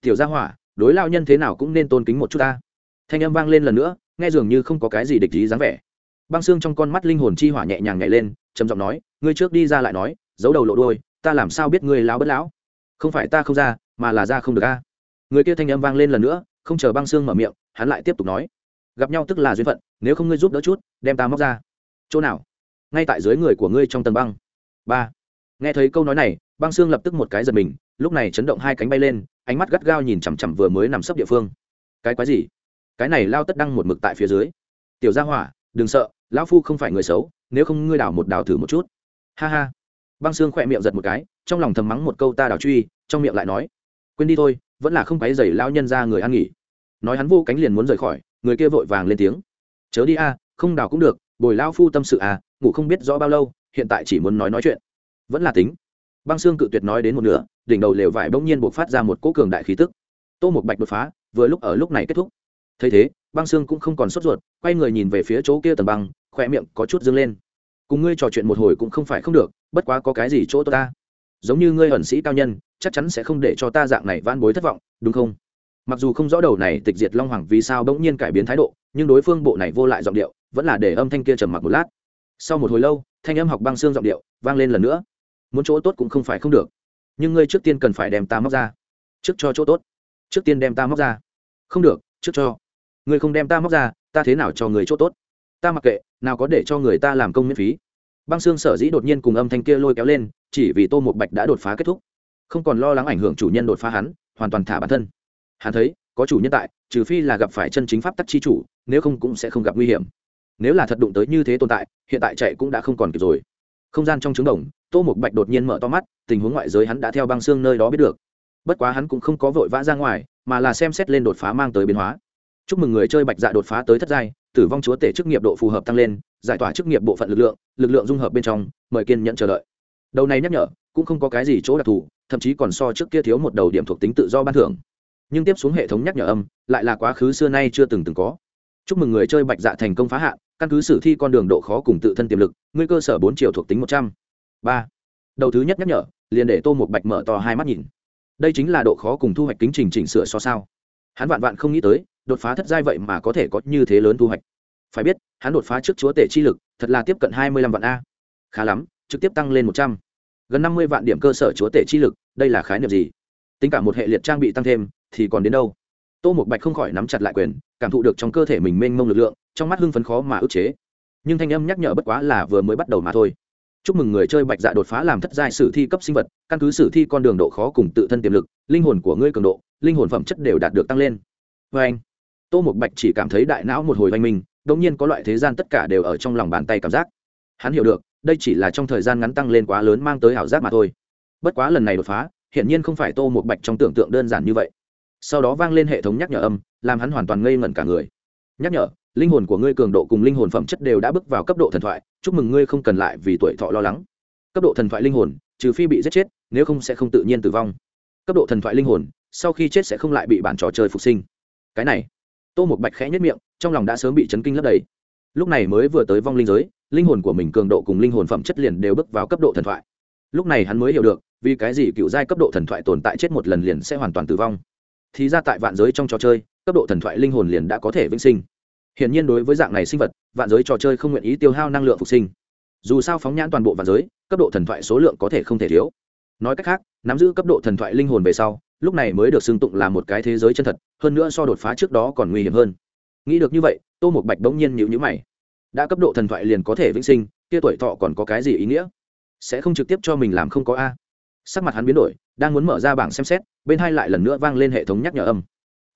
Tiểu gia hỏa, đối lao nhân thế nào cũng nên tôn kính một chút ta. Thanh âm vang lên lần nữa, nghe dường như không có cái gì địch ý dáng vẻ. Băng xương trong con mắt linh hồn chi hỏa nhẹ nhàng nhảy lên, trầm giọng nói, ngươi trước đi ra lại nói, giấu đầu lộ đôi ta làm sao biết ngươi lão bất lão? Không phải ta không ra, mà là ra không được a. Người kia thanh âm vang lên lần nữa, không chờ băng xương mở miệng, hắn lại tiếp tục nói, gặp nhau tức là duyên phận, nếu không ngươi giúp đỡ chút, đem ta móc ra. Chỗ nào? Ngay tại dưới người của ngươi trong tầng băng. Ba. Nghe thấy câu nói này, băng xương lập tức một cái giật mình, lúc này chấn động hai cánh bay lên, ánh mắt gắt gao nhìn chằm chằm vừa mới nằm sấp địa phương. Cái quái gì? Cái này lao tất đăng một mực tại phía dưới. Tiểu gia hỏa, đừng sợ, lão phu không phải người xấu, nếu không ngươi đảo một đảo thử một chút. Ha ha. Băng xương khỏe miệng giật một cái, trong lòng thầm mắng một câu ta đảo truy, trong miệng lại nói, quên đi thôi, vẫn là không quấy dày lao nhân ra người ăn nghỉ. Nói hắn vô cánh liền muốn rời khỏi, người kia vội vàng lên tiếng, chớ đi a, không đảo cũng được bồi lao phu tâm sự à ngủ không biết rõ bao lâu, hiện tại chỉ muốn nói nói chuyện. Vẫn là tính. Băng xương cự tuyệt nói đến một nửa, đỉnh đầu lều vải bỗng nhiên buộc phát ra một cỗ cường đại khí tức. Tô một bạch đột phá, vừa lúc ở lúc này kết thúc. Thấy thế, băng xương cũng không còn sốt ruột, quay người nhìn về phía chỗ kia tầng băng khỏe miệng có chút dâng lên. Cùng ngươi trò chuyện một hồi cũng không phải không được, bất quá có cái gì chỗ ta? Giống như ngươi ẩn sĩ cao nhân, chắc chắn sẽ không để cho ta dạng này van bối thất vọng, đúng không? Mặc dù không rõ đầu này tịch diệt long hoàng vì sao bỗng nhiên cải biến thái độ, nhưng đối phương bộ này vô lại giọng điệu vẫn là để âm thanh kia trầm mặc một lát. Sau một hồi lâu, thanh âm học băng xương giọng điệu vang lên lần nữa. Muốn chỗ tốt cũng không phải không được, nhưng ngươi trước tiên cần phải đem ta móc ra. Trước cho chỗ tốt, trước tiên đem ta móc ra. Không được, trước cho. Ngươi không đem ta móc ra, ta thế nào cho người chỗ tốt? Ta mặc kệ, nào có để cho người ta làm công miễn phí. Băng xương sở dĩ đột nhiên cùng âm thanh kia lôi kéo lên, chỉ vì tô một bạch đã đột phá kết thúc. Không còn lo lắng ảnh hưởng chủ nhân đột phá hắn, hoàn toàn thả bản thân. Hắn thấy, có chủ nhân tại, trừ phi là gặp phải chân chính pháp tắc chi chủ, nếu không cũng sẽ không gặp nguy hiểm nếu là thật đụng tới như thế tồn tại, hiện tại chạy cũng đã không còn kịp rồi. Không gian trong trứng đồng, tô một bạch đột nhiên mở to mắt, tình huống ngoại giới hắn đã theo băng xương nơi đó biết được. Bất quá hắn cũng không có vội vã ra ngoài, mà là xem xét lên đột phá mang tới biến hóa. Chúc mừng người chơi bạch dạ đột phá tới thất giai, tử vong chúa tể chức nghiệp độ phù hợp tăng lên, giải tỏa chức nghiệp bộ phận lực lượng lực lượng dung hợp bên trong, mời kiên nhận chờ đợi. Đầu này nhắc nhở, cũng không có cái gì chỗ đặc thù, thậm chí còn so trước kia thiếu một đầu điểm thuộc tính tự do ban thưởng. Nhưng tiếp xuống hệ thống nhắc nhở âm, lại là quá khứ xưa nay chưa từng từng có. Chúc mừng người chơi bạch dạ thành công phá hạn căn cứ sử thi con đường độ khó cùng tự thân tiềm lực, ngươi cơ sở bốn triệu thuộc tính một trăm. Ba. Đầu thứ nhất nhắc nhở, liền để tô một bạch mở to hai mắt nhìn. Đây chính là độ khó cùng thu hoạch kính trình chỉnh sửa so sao. Hắn vạn vạn không nghĩ tới, đột phá thất giai vậy mà có thể có như thế lớn thu hoạch. Phải biết, hắn đột phá trước chúa tể chi lực, thật là tiếp cận hai mươi lăm vạn a. Khá lắm, trực tiếp tăng lên một trăm. Gần năm mươi vạn điểm cơ sở chúa tể chi lực, đây là khái niệm gì? Tính cả một hệ liệt trang bị tăng thêm, thì còn đến đâu? Tô một bạch không khỏi nắm chặt lại quyền, cảm thụ được trong cơ thể mình mênh mông lực lượng trong mắt hưng phấn khó mà ức chế. Nhưng thanh âm nhắc nhở bất quá là vừa mới bắt đầu mà thôi. Chúc mừng người chơi bạch dạ đột phá làm thất giai sử thi cấp sinh vật, căn cứ sử thi con đường độ khó cùng tự thân tiềm lực, linh hồn của ngươi cường độ, linh hồn phẩm chất đều đạt được tăng lên. Vê anh, tô một bạch chỉ cảm thấy đại não một hồi oanh minh đ ỗ n g nhiên có loại thế gian tất cả đều ở trong lòng bàn tay cảm giác. Hắn hiểu được, đây chỉ là trong thời gian ngắn tăng lên quá lớn mang tới ảo giác mà thôi. Bất quá lần này đột phá, hiển nhiên không phải tô một bạch trong tưởng tượng đơn giản như vậy. Sau đó vang lên hệ thống nhắc nhở âm, làm hắn hoàn toàn ngây ngẩn cả người. Nhắc nhở linh hồn của ngươi cường độ cùng linh hồn phẩm chất đều đã bước vào cấp độ thần thoại, chúc mừng ngươi không cần lại vì tuổi thọ lo lắng. Cấp độ thần thoại linh hồn, trừ phi bị giết chết, nếu không sẽ không tự nhiên tử vong. Cấp độ thần thoại linh hồn, sau khi chết sẽ không lại bị bản trò chơi phục sinh. Cái này, tô một bạch khẽ nhất miệng, trong lòng đã sớm bị chấn kinh lấp đầy. Lúc này mới vừa tới vong linh giới, linh hồn của mình cường độ cùng linh hồn phẩm chất liền đều bước vào cấp độ thần thoại. Lúc này hắn mới hiểu được, vì cái gì cựu giai cấp độ thần thoại tồn tại chết một lần liền sẽ hoàn toàn tử vong. Thì ra tại vạn giới trong trò chơi, cấp độ thần thoại linh hồn liền đã có thể vĩnh sinh hiển nhiên đối với dạng này sinh vật, vạn giới trò chơi không nguyện ý tiêu hao năng lượng phục sinh. Dù sao phóng nhãn toàn bộ vạn giới, cấp độ thần thoại số lượng có thể không thể thiếu. Nói cách khác, nắm giữ cấp độ thần thoại linh hồn về sau, lúc này mới được xưng tụng là một cái thế giới chân thật, hơn nữa so đột phá trước đó còn nguy hiểm hơn. Nghĩ được như vậy, tô một bạch bỗng nhiên nhịu nhữ mày. Đã cấp độ thần thoại liền có thể vĩnh sinh, kia tuổi thọ còn có cái gì ý nghĩa? Sẽ không trực tiếp cho mình làm không có a. Sắc mặt hắn biến đổi, đang muốn mở ra bảng xem xét, bên hai lại lần nữa vang lên hệ thống nhắc nhở âm.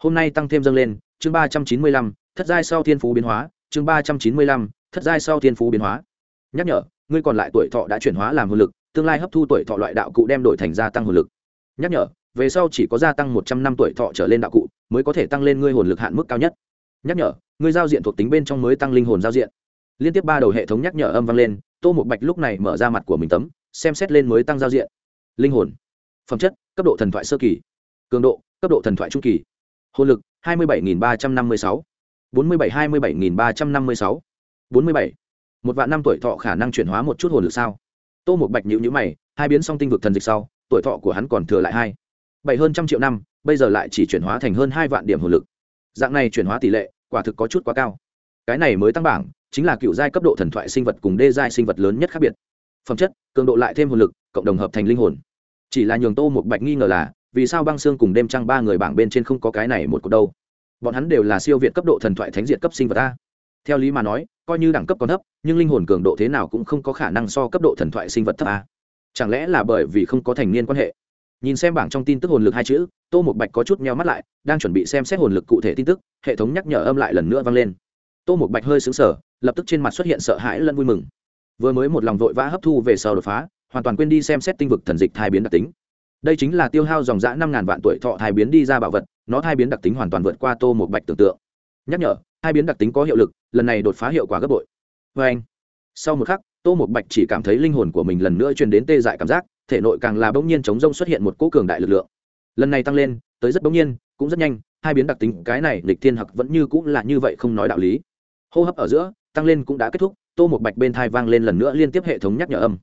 Hôm nay tăng thêm dâng lên, chương ba trăm chín mươi lăm thất giai sau thiên phú biến hóa, chương ba trăm chín mươi lăm, thất giai sau thiên phú biến hóa. Nhắc nhở, ngươi còn lại tuổi thọ đã chuyển hóa làm hồn lực, tương lai hấp thu tuổi thọ loại đạo cụ đem đổi thành gia tăng hồn lực. Nhắc nhở, về sau chỉ có gia tăng một trăm năm tuổi thọ trở lên đạo cụ mới có thể tăng lên ngươi hồn lực hạn mức cao nhất. Nhắc nhở, ngươi giao diện thuộc tính bên trong mới tăng linh hồn giao diện. Liên tiếp ba đầu hệ thống nhắc nhở âm vang lên, tô một bạch lúc này mở ra mặt của mình tấm, xem xét lên mới tăng giao diện. Linh hồn, phẩm chất, cấp độ thần thoại sơ kỳ. Cường độ, cấp độ thần thoại trung kỳ. Hồn lực, hai mươi bảy ba trăm năm mươi sáu bốn mươi bảy hai mươi bảy ba trăm năm mươi sáu. bốn mươi bảy. Một vạn năm tuổi thọ khả năng chuyển hóa một chút hồn lực sao? Tô một bạch nhữ nhữ mày, hai biến song tinh vực thần dịch sau, tuổi thọ của hắn còn thừa lại hai. Bảy hơn trăm triệu năm, bây giờ lại chỉ chuyển hóa thành hơn hai vạn điểm hồn lực. Dạng này chuyển hóa tỷ lệ, quả thực có chút quá cao. Cái này mới tăng bảng, chính là cựu giai cấp độ thần thoại sinh vật cùng đê giai sinh vật lớn nhất khác biệt. Phẩm chất, cường độ lại thêm hồn lực, cộng đồng hợp thành linh hồn. Chỉ là nhường tô một bạch nghi ngờ là, vì sao băng xương cùng đêm trăng ba người bảng bên trên không có cái này một cột đâu? Bọn hắn đều là siêu việt cấp độ thần thoại thánh diệt cấp sinh vật a. Theo lý mà nói, coi như đẳng cấp còn thấp, nhưng linh hồn cường độ thế nào cũng không có khả năng so cấp độ thần thoại sinh vật thấp a. Chẳng lẽ là bởi vì không có thành niên quan hệ? Nhìn xem bảng trong tin tức hồn lực hai chữ, tô một bạch có chút meo mắt lại, đang chuẩn bị xem xét hồn lực cụ thể tin tức, hệ thống nhắc nhở âm lại lần nữa vang lên. Tô một bạch hơi xứng sở lập tức trên mặt xuất hiện sợ hãi lẫn vui mừng. Vừa mới một lòng vội vã hấp thu về sau đột phá, hoàn toàn quên đi xem xét tinh vực thần dịch thai biến đặc tính đây chính là tiêu hao dòng dã năm ngàn vạn tuổi thọ thai biến đi ra bảo vật, nó thai biến đặc tính hoàn toàn vượt qua tô một bạch tưởng tượng. Nhắc nhở hai biến đặc tính có hiệu lực, lần này đột phá hiệu quả gấp bội. Vê anh, sau một khắc, tô một bạch chỉ cảm thấy linh hồn của mình lần nữa truyền đến tê dại cảm giác, thể nội càng là bỗng nhiên chống rông xuất hiện một cỗ cường đại lực lượng. Lần này tăng lên, tới rất bỗng nhiên, cũng rất nhanh hai biến đặc tính, cái này lịch thiên hặc vẫn như cũng là như vậy không nói đạo lý. Hô hấp ở giữa, tăng lên cũng đã kết thúc, tô một bạch bên thai vang lên lần nữa liên tiếp hệ thống nhắc nhở âm.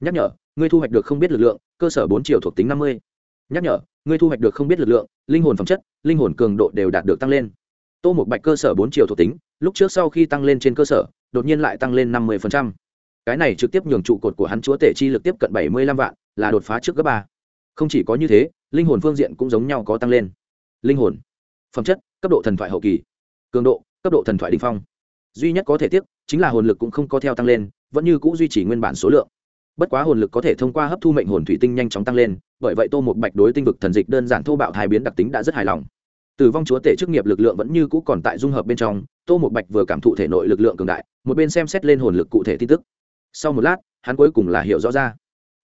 Nhắc nhở, ngươi thu hoạch được không biết lực lượng cơ sở bốn triệu thuộc tính năm mươi. Nhắc nhở, ngươi thu hoạch được không biết lực lượng, linh hồn phẩm chất, linh hồn cường độ đều đạt được tăng lên. Tô một bạch cơ sở bốn triệu thuộc tính, lúc trước sau khi tăng lên trên cơ sở, đột nhiên lại tăng lên năm mươi cái này trực tiếp nhường trụ cột của hắn chúa tể chi lực tiếp cận bảy mươi lăm vạn, là đột phá trước gấp ba. Không chỉ có như thế, linh hồn phương diện cũng giống nhau có tăng lên. Linh hồn, phẩm chất, cấp độ thần thoại hậu kỳ. Cường độ, cấp độ thần thoại đỉnh phong. Duy nhất có thể tiếc, chính là hồn lực cũng không có theo tăng lên, vẫn như c ũ duy trì nguyên bản số lượng bất quá hồn lực có thể thông qua hấp thu mệnh hồn thủy tinh nhanh chóng tăng lên, bởi vậy tô một bạch đối tinh vực thần dịch đơn giản thô bạo hai biến đặc tính đã rất hài lòng. Tử vong chúa tể chức nghiệp lực lượng vẫn như cũ còn tại dung hợp bên trong, tô một bạch vừa cảm thụ thể nội lực lượng cường đại, một bên xem xét lên hồn lực cụ thể tin tức. Sau một lát, hắn cuối cùng là hiểu rõ ra,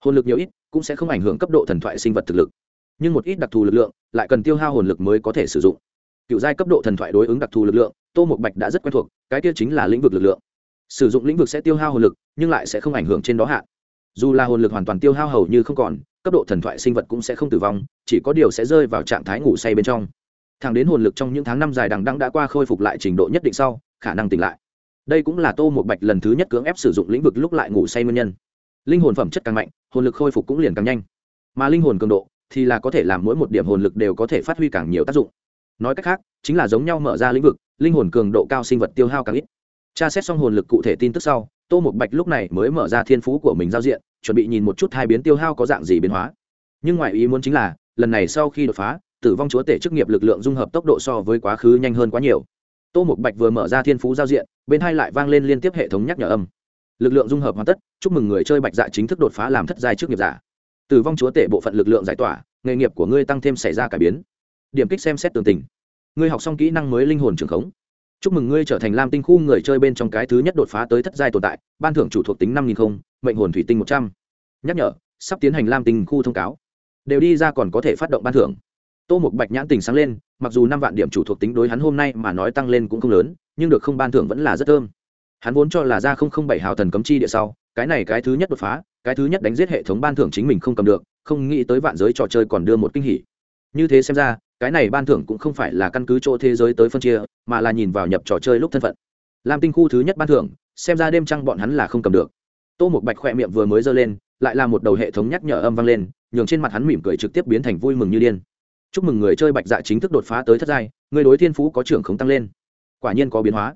hồn lực nhiều ít cũng sẽ không ảnh hưởng cấp độ thần thoại sinh vật thực lực, nhưng một ít đặc thù lực lượng lại cần tiêu hao hồn lực mới có thể sử dụng. Cựu giai cấp độ thần thoại đối ứng đặc thù lực lượng, tô một bạch đã rất quen thuộc, cái kia chính là lĩnh vực lực lượng. Sử dụng lĩnh vực sẽ tiêu hao hồn lực, nhưng lại sẽ không ảnh hưởng trên đó hạn dù là hồn lực hoàn toàn tiêu hao hầu như không còn, cấp độ thần thoại sinh vật cũng sẽ không tử vong, chỉ có điều sẽ rơi vào trạng thái ngủ say bên trong. Thẳng đến hồn lực trong những tháng năm dài đằng đẵng đã qua khôi phục lại trình độ nhất định sau, khả năng tỉnh lại. Đây cũng là tô một bạch lần thứ nhất cưỡng ép sử dụng lĩnh vực lúc lại ngủ say nguyên nhân. Linh hồn phẩm chất càng mạnh, hồn lực khôi phục cũng liền càng nhanh. Mà linh hồn cường độ thì là có thể làm mỗi một điểm hồn lực đều có thể phát huy càng nhiều tác dụng. Nói cách khác, chính là giống nhau mở ra lĩnh vực, linh hồn cường độ cao sinh vật tiêu hao càng ít. Tra xét xong hồn lực cụ thể tin tức sau tô một bạch lúc này mới mở ra thiên phú của mình giao diện, chuẩn bị nhìn một chút hai biến tiêu hao có dạng gì biến hóa. Nhưng ngoài ý muốn chính là, lần này sau khi đột phá, tử vong chúa tể chức nghiệp lực lượng dung hợp tốc độ so với quá khứ nhanh hơn quá nhiều. Tô một bạch vừa mở ra thiên phú giao diện, bên hai lại vang lên liên tiếp hệ thống nhắc nhở âm. Lực lượng dung hợp hoàn tất, chúc mừng người chơi bạch dạ chính thức đột phá làm thất giai trước nghiệp giả. Tử vong chúa tể bộ phận lực lượng giải tỏa, nghề nghiệp của ngươi tăng thêm xảy ra cải biến. Điểm kích xem xét tường tình. Ngươi học xong kỹ năng mới linh hồn trường khống chúc mừng ngươi trở thành lam tinh khu người chơi bên trong cái thứ nhất đột phá tới thất giai tồn tại, ban thưởng chủ thuộc tính năm nghìn không, mệnh hồn thủy tinh một trăm. Nhắc nhở, sắp tiến hành lam tinh khu thông cáo. Đều đi ra còn có thể phát động ban thưởng. Tô một bạch nhãn tình sáng lên, mặc dù năm vạn điểm chủ thuộc tính đối hắn hôm nay mà nói tăng lên cũng không lớn, nhưng được không ban thưởng vẫn là rất thơm. Hắn vốn cho là ra không không bảy hào thần cấm chi địa sau, cái này cái thứ nhất đột phá, cái thứ nhất đánh giết hệ thống ban thưởng chính mình không cầm được, không nghĩ tới vạn giới trò chơi còn đưa một kinh hỉ. Như thế xem ra cái này ban thưởng cũng không phải là căn cứ chỗ thế giới tới phân chia, mà là nhìn vào nhập trò chơi lúc thân phận. Làm tinh khu thứ nhất ban thưởng, xem ra đêm trăng bọn hắn là không cầm được. Tô một bạch khoe miệng vừa mới giơ lên, lại là một đầu hệ thống nhắc nhở âm vang lên, nhường trên mặt hắn mỉm cười trực tiếp biến thành vui mừng như điên. Chúc mừng người chơi bạch dạ chính thức đột phá tới thất giai, người đối thiên phú có trưởng không tăng lên. Quả nhiên có biến hóa.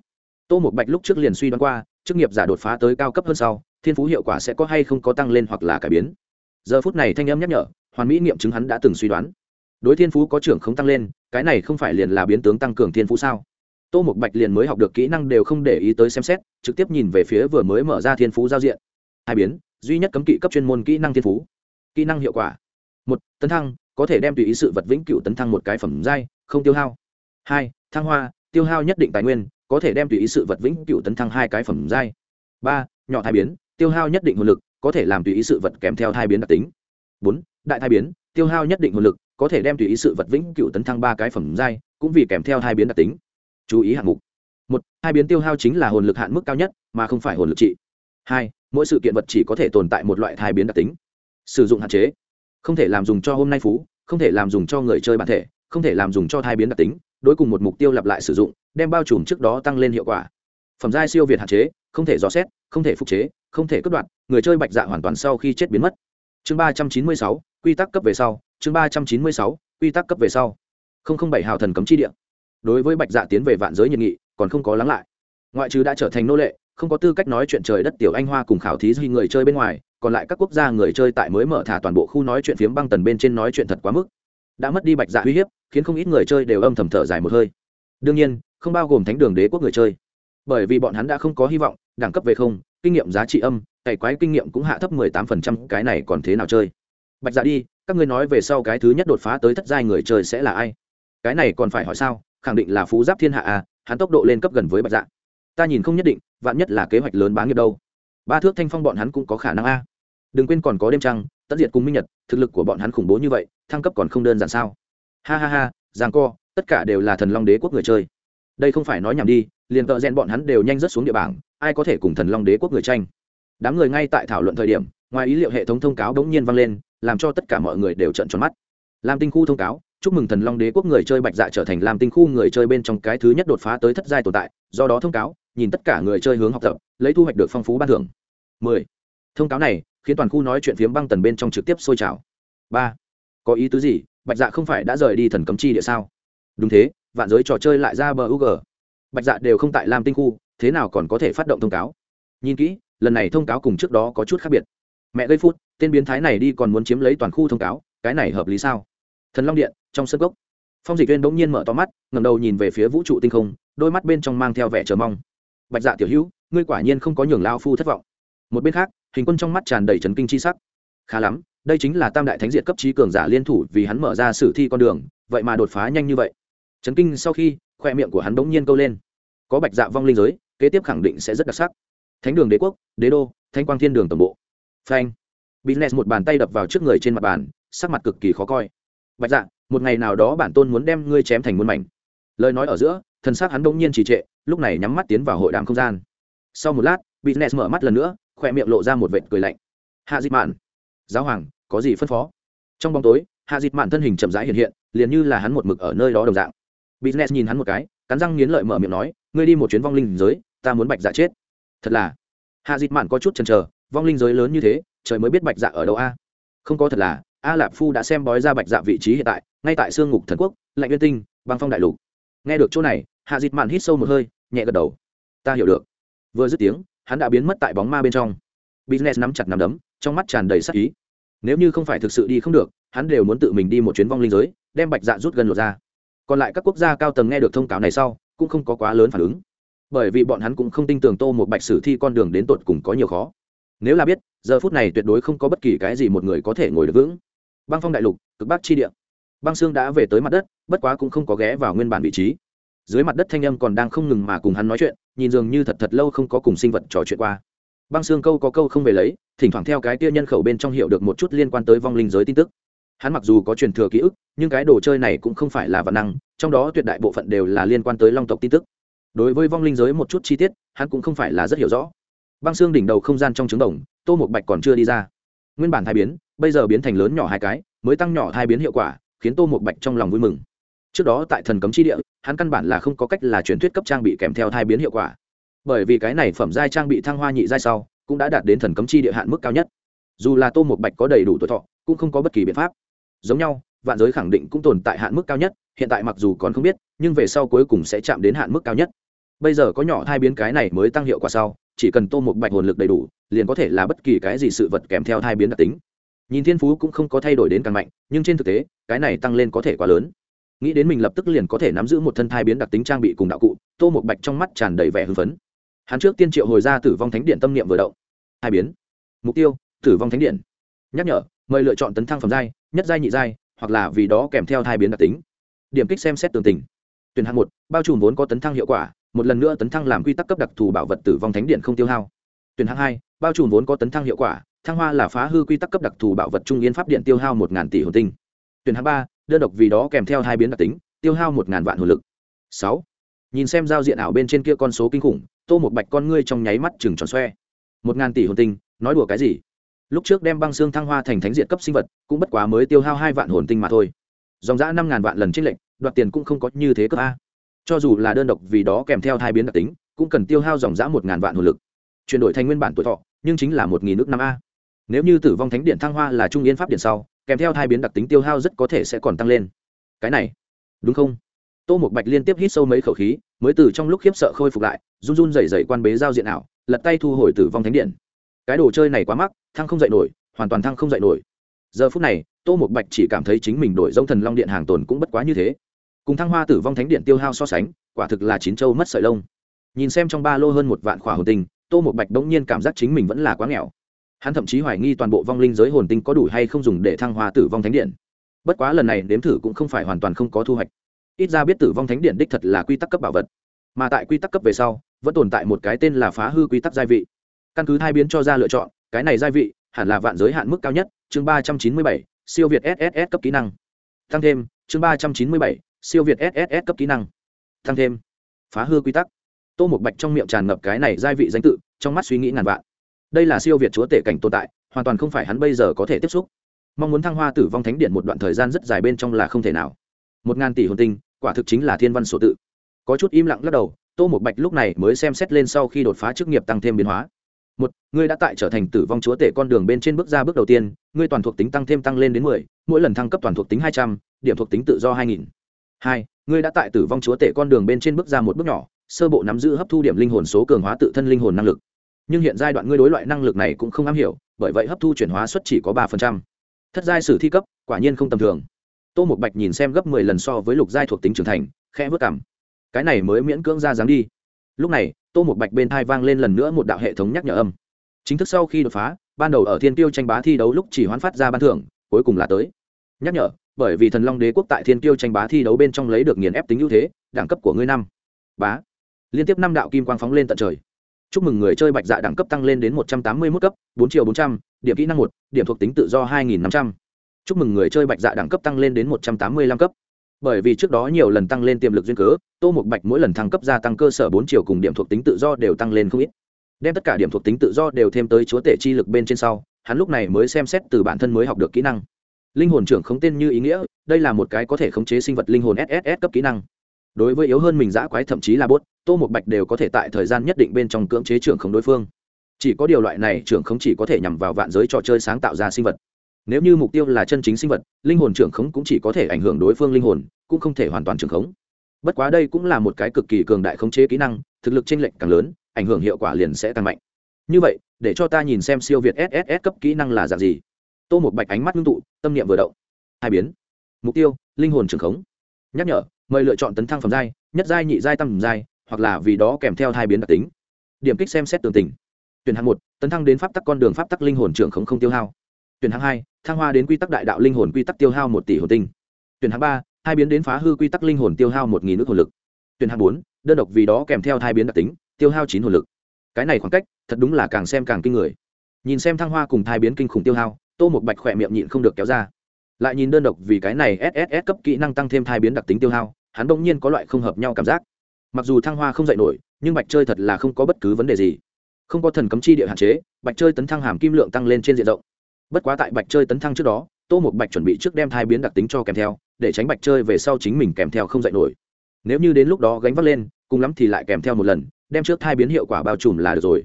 Tô một bạch lúc trước liền suy đoán qua, chức nghiệp giả đột phá tới cao cấp hơn sau, thiên phú hiệu quả sẽ có hay không có tăng lên hoặc là cải biến. Giờ phút này thanh âm nhắc nhở, hoàn mỹ nghiệm chứng hắn đã từng suy đoán đối thiên phú có trưởng không tăng lên, cái này không phải liền là biến tướng tăng cường thiên phú sao? Tô một bạch liền mới học được kỹ năng đều không để ý tới xem xét, trực tiếp nhìn về phía vừa mới mở ra thiên phú giao diện. Hai biến, duy nhất cấm kỵ cấp chuyên môn kỹ năng thiên phú. Kỹ năng hiệu quả. Một, tấn thăng, có thể đem tùy ý sự vật vĩnh cửu tấn thăng một cái phẩm giai, không tiêu hao. Hai, thăng hoa, tiêu hao nhất định tài nguyên, có thể đem tùy ý sự vật vĩnh cửu tấn thăng hai cái phẩm giai. Ba, nhỏ thai biến, tiêu hao nhất định nguồn lực, có thể làm tùy ý sự vật kèm theo thai biến đặc tính. Bốn, đại thai biến, tiêu hao nhất định nguồn lực có thể đem tùy ý sự vật vĩnh cửu tấn thăng ba cái phẩm giai, cũng vì kèm theo hai biến đặc tính. Chú ý hạng mục. Một, hai biến tiêu hao chính là hồn lực hạn mức cao nhất, mà không phải hồn lực trị. Hai, mỗi sự kiện vật chỉ có thể tồn tại một loại thai biến đặc tính. Sử dụng hạn chế. Không thể làm dùng cho hôm nay phú, không thể làm dùng cho người chơi bản thể, không thể làm dùng cho thai biến đặc tính, đối cùng một mục tiêu lặp lại sử dụng, đem bao trùm trước đó tăng lên hiệu quả. Phẩm giai siêu việt hạn chế, không thể dò xét, không thể phục chế, không thể cất đoạn, người chơi bạch dạ hoàn toàn sau khi chết biến mất. Chương ba trăm chín mươi sáu, quy tắc cấp về sau chương ba trăm chín mươi sáu, quy tắc cấp về sau. Không không bảy hào thần cấm chi địa. Đối với bạch dạ tiến về vạn giới nhiệt nghị, còn không có lắng lại. Ngoại trừ đã trở thành nô lệ, không có tư cách nói chuyện trời đất tiểu anh hoa cùng khảo thí duy người chơi bên ngoài, còn lại các quốc gia người chơi tại mới mở thả toàn bộ khu nói chuyện phiếm băng tần bên trên nói chuyện thật quá mức. Đã mất đi bạch dạ uy hiếp, khiến không ít người chơi đều âm thầm thở dài một hơi. Đương nhiên, không bao gồm thánh đường đế quốc người chơi. Bởi vì bọn hắn đã không có hy vọng, đẳng cấp về không, kinh nghiệm giá trị âm, cày quái kinh nghiệm cũng hạ thấp mười tám phần trăm, cái này còn thế nào chơi? Bạch dạ đi, các ngươi nói về sau cái thứ nhất đột phá tới thất giai người chơi sẽ là ai? Cái này còn phải hỏi sao? Khẳng định là phú giáp thiên hạ à hắn tốc độ lên cấp gần với bạch dạ. Ta nhìn không nhất định, vạn nhất là kế hoạch lớn bá nghiệp đâu. Ba thước thanh phong bọn hắn cũng có khả năng a. Đừng quên còn có đêm trăng tất diệt cùng minh nhật, thực lực của bọn hắn khủng bố như vậy, thăng cấp còn không đơn giản sao? Ha ha ha, giang co, tất cả đều là thần long đế quốc người chơi. Đây không phải nói nhảm đi, liền tợ rèn bọn hắn đều nhanh rất xuống địa bảng, ai có thể cùng thần long đế quốc người tranh? Đám người ngay tại thảo luận thời điểm, ngoài ý liệu hệ thống thông cáo đ ố n g nhiên vang lên làm cho tất cả mọi người đều trận tròn mắt. Lam tinh khu thông cáo, chúc mừng thần long đế quốc người chơi bạch dạ trở thành Lam tinh khu người chơi bên trong cái thứ nhất đột phá tới thất giai tồn tại, do đó thông cáo, nhìn tất cả người chơi hướng học tập, lấy thu hoạch được phong phú ban thưởng. 10. thông cáo này, khiến toàn khu nói chuyện phiếm băng tần bên trong trực tiếp sôi trào. Ba. Có ý tứ gì? Bạch dạ không phải đã rời đi thần cấm chi địa sao? Đúng thế, vạn giới trò chơi lại ra bờ u g bạch dạ đều không tại lam tinh khu, thế nào còn có thể phát động thông cáo? Nhìn kỹ, lần này thông cáo cùng trước đó có chút khác biệt mẹ gây phút, tên biến thái này đi còn muốn chiếm lấy toàn khu thông cáo, cái này hợp lý sao? Thần long điện, trong sân gốc. Phong dịch viên bỗng nhiên mở to mắt ngầm đầu nhìn về phía vũ trụ tinh không, đôi mắt bên trong mang theo vẻ chờ mong. Bạch dạ tiểu hữu, ngươi quả nhiên không có nhường lao phu thất vọng. Một bên khác, hình quân trong mắt tràn đầy trấn kinh chi sắc. Khá lắm, đây chính là tam đại thánh diện cấp trí cường giả liên thủ vì hắn mở ra sử thi con đường, vậy mà đột phá nhanh như vậy. Trấn kinh sau khi, khoe miệng của hắn bỗng nhiên câu lên. Có bạch dạ vong linh giới, kế tiếp khẳng định sẽ rất đặc sắc. Thánh đường đế quốc, đế đô thanh quang thiên đường tổng bộ phanh. Business một bàn tay đập vào trước người trên mặt bàn, sắc mặt cực kỳ khó coi. Bạch dạ một ngày nào đó bản tôn muốn đem ngươi chém thành muôn mảnh. Lời nói ở giữa thân sắc hắn đông nhiên trì trệ, lúc này nhắm mắt tiến vào hội đàm không gian. Sau một lát, business mở mắt lần nữa, khỏe miệng lộ ra một vệt cười lạnh. Hạ dịp mạn. Giáo hoàng, có gì phân phó? Trong bóng tối, hạ dịp mạn thân hình chậm rãi hiện hiện, liền như là hắn một mực ở nơi đó đồng dạng. Business nhìn hắn một cái, cắn răng nghiến lợi mở miệng nói, ngươi đi một chuyến vong linh giới, ta muốn bạch dạ chết. Thật là. Hạ dịp mạn có chút chần chờ vong linh giới lớn như thế, trời mới biết bạch dạ ở đâu a. Không có thật là, a lạp phu đã xem bói ra bạch dạ vị trí hiện tại, ngay tại sương ngục thần quốc, lạnh uyên tinh, băng phong đại lục. Nghe được chỗ này, hạ dịt mạn hít sâu một hơi, nhẹ gật đầu. Ta hiểu được. Vừa dứt tiếng, hắn đã biến mất tại bóng ma bên trong. Business nắm chặt nắm đấm, trong mắt tràn đầy sắc ý. Nếu như không phải thực sự đi không được, hắn đều muốn tự mình đi một chuyến vong linh giới, đem bạch dạ rút gần lột ra. Còn lại các quốc gia cao tầng nghe được thông cáo này sau, cũng không có quá lớn phản ứng. Bởi vì bọn hắn cũng không tin tưởng tô một bạch sử thi con đường đến tột cùng có nhiều khó nếu là biết, giờ phút này tuyệt đối không có bất kỳ cái gì một người có thể ngồi được vững. Băng phong đại lục, cực bắc chi địa. Băng xương đã về tới mặt đất, bất quá cũng không có ghé vào nguyên bản vị trí. Dưới mặt đất thanh âm còn đang không ngừng mà cùng hắn nói chuyện, nhìn dường như thật thật lâu không có cùng sinh vật trò chuyện qua. Băng xương câu có câu không về lấy, thỉnh thoảng theo cái tia nhân khẩu bên trong hiểu được một chút liên quan tới vong linh giới tin tức. Hắn mặc dù có truyền thừa ký ức, nhưng cái đồ chơi này cũng không phải là văn năng, trong đó tuyệt đại bộ phận đều là liên quan tới long tộc tin tức. Đối với vong linh giới một chút chi tiết, hắn cũng không phải là rất hiểu rõ băng xương đỉnh đầu không gian trong trứng đồng, tô một bạch còn chưa đi ra. Nguyên bản thai biến, bây giờ biến thành lớn nhỏ hai cái, mới tăng nhỏ thai biến hiệu quả, khiến tô một bạch trong lòng vui mừng. Trước đó tại thần cấm chi địa, hắn căn bản là không có cách là truyền thuyết cấp trang bị kèm theo thai biến hiệu quả. Bởi vì cái này phẩm giai trang bị thăng hoa nhị giai sau, cũng đã đạt đến thần cấm chi địa hạn mức cao nhất. Dù là tô một bạch có đầy đủ tuổi thọ, cũng không có bất kỳ biện pháp. Giống nhau, vạn giới khẳng định cũng tồn tại hạn mức cao nhất, hiện tại mặc dù còn không biết, nhưng về sau cuối cùng sẽ chạm đến hạn mức cao nhất. Bây giờ có nhỏ thai biến cái này mới tăng hiệu quả sau chỉ cần tô một bạch hồn lực đầy đủ, liền có thể là bất kỳ cái gì sự vật kèm theo thai biến đặc tính. Nhìn thiên phú cũng không có thay đổi đến càng mạnh, nhưng trên thực tế, cái này tăng lên có thể quá lớn. Nghĩ đến mình lập tức liền có thể nắm giữ một thân thai biến đặc tính trang bị cùng đạo cụ, tô một bạch trong mắt tràn đầy vẻ hưng phấn. Hắn trước tiên triệu hồi ra tử vong thánh điện tâm niệm vừa động. Hai biến. Mục tiêu, tử vong thánh điện. Nhắc nhở, mời lựa chọn tấn thăng phẩm giai, nhất giai nhị giai, hoặc là vì đó kèm theo thai biến đặc tính. Điểm kích xem xét tường tình. Tuyển hạng một, bao trùm vốn có tấn thăng hiệu quả một lần nữa tấn thăng làm quy tắc cấp đặc thù bảo vật tử vong thánh điện không tiêu hao. Tuyển hạng hai, bao trùm vốn có tấn thăng hiệu quả, thăng hoa là phá hư quy tắc cấp đặc thù bảo vật trung yên pháp điện tiêu hao một tỷ hồn tinh. Tuyển hạng ba, đơn độc vì đó kèm theo hai biến đặc tính, tiêu hao một vạn hồn lực. Sáu, nhìn xem giao diện ảo bên trên kia con số kinh khủng, tô một bạch con ngươi trong nháy mắt chừng tròn xoe. Một ngàn tỷ hồn tinh, nói đùa cái gì? Lúc trước đem băng xương thăng hoa thành thánh diện cấp sinh vật, cũng bất quá mới tiêu hao hai vạn hồn tinh mà thôi. Dòng giã năm ngàn vạn lần trích lệnh đoạt tiền cũng không có như thế cấp a cho dù là đơn độc vì đó kèm theo hai biến đặc tính, cũng cần tiêu hao dòng giã một ngàn vạn hồn lực. Chuyển đổi thành nguyên bản tuổi thọ, nhưng chính là một nghìn nước năm a. Nếu như tử vong thánh điện thăng hoa là trung yên pháp điện sau, kèm theo hai biến đặc tính tiêu hao rất có thể sẽ còn tăng lên. Cái này, đúng không? Tô một bạch liên tiếp hít sâu mấy khẩu khí, mới từ trong lúc khiếp sợ khôi phục lại, run run rẩy rẩy quan bế giao diện ảo, lật tay thu hồi tử vong thánh điện. Cái đồ chơi này quá mắc, thăng không dậy nổi, hoàn toàn thăng không dậy nổi. Giờ phút này, tô một bạch chỉ cảm thấy chính mình đổi dông thần long điện hàng tồn cũng bất quá như thế cùng thăng hoa tử vong thánh điện tiêu hao so sánh, quả thực là chín châu mất sợi lông. Nhìn xem trong ba lô hơn một vạn khỏa hồn tinh, tô một bạch đống nhiên cảm giác chính mình vẫn là quá nghèo. Hắn thậm chí hoài nghi toàn bộ vong linh giới hồn tinh có đủ hay không dùng để thăng hoa tử vong thánh điện. Bất quá lần này đếm thử cũng không phải hoàn toàn không có thu hoạch. Ít ra biết tử vong thánh điện đích thật là quy tắc cấp bảo vật. Mà tại quy tắc cấp về sau, vẫn tồn tại một cái tên là phá hư quy tắc gia vị. Căn cứ hai biến cho ra lựa chọn, cái này gia vị hẳn là vạn giới hạn mức cao nhất, chương ba trăm chín mươi bảy, siêu việt sss cấp kỹ năng. Tăng thêm, chương ba trăm chín mươi bảy siêu việt sss cấp kỹ năng. Tăng thêm. Phá hư quy tắc. Tô một bạch trong miệng tràn ngập cái này gia vị danh tự, trong mắt suy nghĩ ngàn vạn. Đây là siêu việt chúa tể cảnh tồn tại, hoàn toàn không phải hắn bây giờ có thể tiếp xúc. Mong muốn thăng hoa tử vong thánh điện một đoạn thời gian rất dài bên trong là không thể nào. Một ngàn tỷ hồn tinh, quả thực chính là thiên văn sổ tự. Có chút im lặng lắc đầu, tô một bạch lúc này mới xem xét lên sau khi đột phá chức nghiệp tăng thêm biến hóa. Một, ngươi đã tại trở thành tử vong chúa tể con đường bên trên bước ra bước đầu tiên, ngươi toàn thuộc tính tăng thêm tăng lên đến mười, mỗi lần thăng cấp toàn thuộc tính hai trăm, điểm thuộc tính tự do hai nghìn hai, ngươi đã tại tử vong chúa tể con đường bên trên bước ra một bước nhỏ, sơ bộ nắm giữ hấp thu điểm linh hồn số cường hóa tự thân linh hồn năng lực. Nhưng hiện giai đoạn ngươi đối loại năng lực này cũng không am hiểu, bởi vậy hấp thu chuyển hóa suất chỉ có ba phần trăm. Thất giai sử thi cấp, quả nhiên không tầm thường. Tô một bạch nhìn xem gấp mười lần so với lục giai thuộc tính trưởng thành, khẽ vớt cảm cái này mới miễn cưỡng ra dáng đi. Lúc này, tô một bạch bên thai vang lên lần nữa một đạo hệ thống nhắc nhở âm. Chính thức sau khi đột phá, ban đầu ở thiên tiêu tranh bá thi đấu lúc chỉ hoán phát ra ban thưởng, cuối cùng là tới. Nhắc nhở bởi vì thần long đế quốc tại thiên tiêu tranh bá thi đấu bên trong lấy được nghiền ép tính ưu thế, đẳng cấp của ngươi năm. Bá. Liên tiếp năm đạo kim quang phóng lên tận trời. Chúc mừng người chơi bạch dạ đẳng cấp tăng lên đến một trăm tám mươi mức cấp, bốn triệu bốn trăm, điểm kỹ năng một, điểm thuộc tính tự do hai nghìn năm trăm. Chúc mừng người chơi bạch dạ đẳng cấp tăng lên đến một trăm tám mươi lăm cấp. Bởi vì trước đó nhiều lần tăng lên tiềm lực duyên cớ, tô một bạch mỗi lần thăng cấp gia tăng cơ sở bốn triệu cùng điểm thuộc tính tự do đều tăng lên không ít. Đem tất cả điểm thuộc tính tự do đều thêm tới chúa tể chi lực bên trên sau, hắn lúc này mới xem xét từ bản thân mới học được kỹ năng linh hồn trưởng không tên như ý nghĩa, đây là một cái có thể khống chế sinh vật linh hồn sss cấp kỹ năng. Đối với yếu hơn mình giã quái thậm chí là bốt, tô một bạch đều có thể tại thời gian nhất định bên trong cưỡng chế trưởng không đối phương. Chỉ có điều loại này trưởng không chỉ có thể nhằm vào vạn giới trò chơi sáng tạo ra sinh vật. Nếu như mục tiêu là chân chính sinh vật, linh hồn trưởng khống cũng chỉ có thể ảnh hưởng đối phương linh hồn, cũng không thể hoàn toàn trưởng khống bất quá đây cũng là một cái cực kỳ cường đại khống chế kỹ năng, thực lực t r ê n lệch càng lớn, ảnh hưởng hiệu quả liền sẽ tăng mạnh. Như vậy, để cho ta nhìn xem siêu việt sss cấp kỹ năng là dạng gì tô một bạch ánh mắt ngưng tụ, tâm niệm vừa động. Hai biến. Mục tiêu, linh hồn trưởng khống. Nhắc nhở, mời lựa chọn tấn thăng phẩm giai, nhất giai, nhị giai tăng giai, hoặc là vì đó kèm theo hai biến đặc tính. Điểm kích xem xét tường tình. Tuyển hạng một, tấn thăng đến pháp tắc con đường pháp tắc linh hồn trưởng khống không tiêu hao. Tuyển hạng hai, thăng hoa đến quy tắc đại đạo linh hồn quy tắc tiêu hao một tỷ hồn tinh. Tuyển hạng ba, hai biến đến phá hư quy tắc linh hồn tiêu hao một nghìn nước hồn lực. Tuyển hạng bốn, đơn độc vì đó kèm theo hai biến đặc tính, tiêu hao chín hồn lực. Cái này khoảng cách, thật đúng là càng xem càng kinh người. Nhìn xem thăng hoa cùng hai biến kinh khủng tiêu hao tô một bạch khỏe miệng nhịn không được kéo ra. Lại nhìn đơn độc vì cái này sss cấp kỹ năng tăng thêm thai biến đặc tính tiêu hao, hắn bỗng nhiên có loại không hợp nhau cảm giác. Mặc dù thăng hoa không dạy nổi, nhưng bạch chơi thật là không có bất cứ vấn đề gì. Không có thần cấm chi địa hạn chế, bạch chơi tấn thăng hàm kim lượng tăng lên trên diện rộng. Bất quá tại bạch chơi tấn thăng trước đó, tô một bạch chuẩn bị trước đem thai biến đặc tính cho kèm theo, để tránh bạch chơi về sau chính mình kèm theo không dạy nổi. Nếu như đến lúc đó gánh vác lên, cùng lắm thì lại kèm theo một lần, đem trước thai biến hiệu quả bao trùm là được rồi.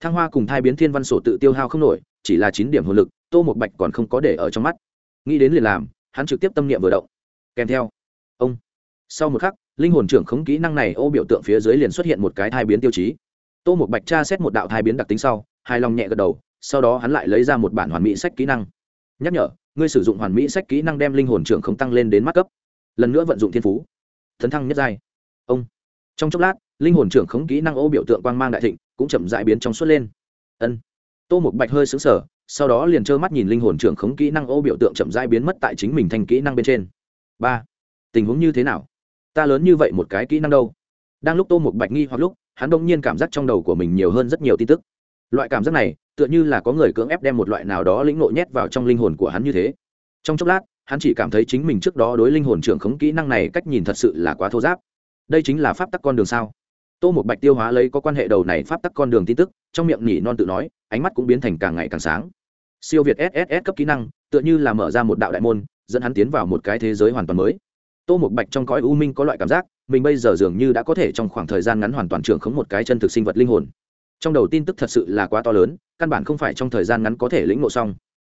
Thăng hoa cùng thai biến thiên văn sổ tự tiêu hao không nổi chỉ là chín điểm hồn lực, tô một bạch còn không có để ở trong mắt. Nghĩ đến liền làm, hắn trực tiếp tâm niệm vừa động. Kèm theo, ông. Sau một khắc, linh hồn trưởng khống kỹ năng này ô biểu tượng phía dưới liền xuất hiện một cái thai biến tiêu chí. Tô một bạch tra xét một đạo thai biến đặc tính sau, hài lòng nhẹ gật đầu, sau đó hắn lại lấy ra một bản hoàn mỹ sách kỹ năng. Nhắc nhở, ngươi sử dụng hoàn mỹ sách kỹ năng đem linh hồn trưởng không tăng lên đến mắt cấp. Lần nữa vận dụng thiên phú. Thấn thăng nhất giai. Ông. Trong chốc lát, linh hồn trưởng khống kỹ năng ô biểu tượng quang mang đại thịnh cũng chậm dại biến trong suốt lên. Ân tô một bạch hơi xứng sở sau đó liền trơ mắt nhìn linh hồn trưởng khống kỹ năng ô biểu tượng chậm rãi biến mất tại chính mình thành kỹ năng bên trên. Ba, tình huống như thế nào? Ta lớn như vậy một cái kỹ năng đâu? Đang lúc tô một bạch nghi hoặc lúc, hắn đông nhiên cảm giác trong đầu của mình nhiều hơn rất nhiều tin tức. Loại cảm giác này, tựa như là có người cưỡng ép đem một loại nào đó lĩnh nộ nhét vào trong linh hồn của hắn như thế. Trong chốc lát, hắn chỉ cảm thấy chính mình trước đó đối linh hồn trưởng khống kỹ năng này cách nhìn thật sự là quá thô giáp. Đây chính là pháp tắc con đường sao? Tô một bạch tiêu hóa lấy có quan hệ đầu này pháp tắc con đường tin tức, trong miệng nhỉ non tự nói, ánh mắt cũng biến thành càng ngày càng sáng. Siêu việt sss cấp kỹ năng, tựa như là mở ra một đạo đại môn, dẫn hắn tiến vào một cái thế giới hoàn toàn mới. Tô một bạch trong cõi u minh có loại cảm giác, mình bây giờ dường như đã có thể trong khoảng thời gian ngắn hoàn toàn trưởng khống một cái chân thực sinh vật linh hồn. Trong đầu tin tức thật sự là quá to lớn, căn bản không phải trong thời gian ngắn có thể lĩnh ngộ xong.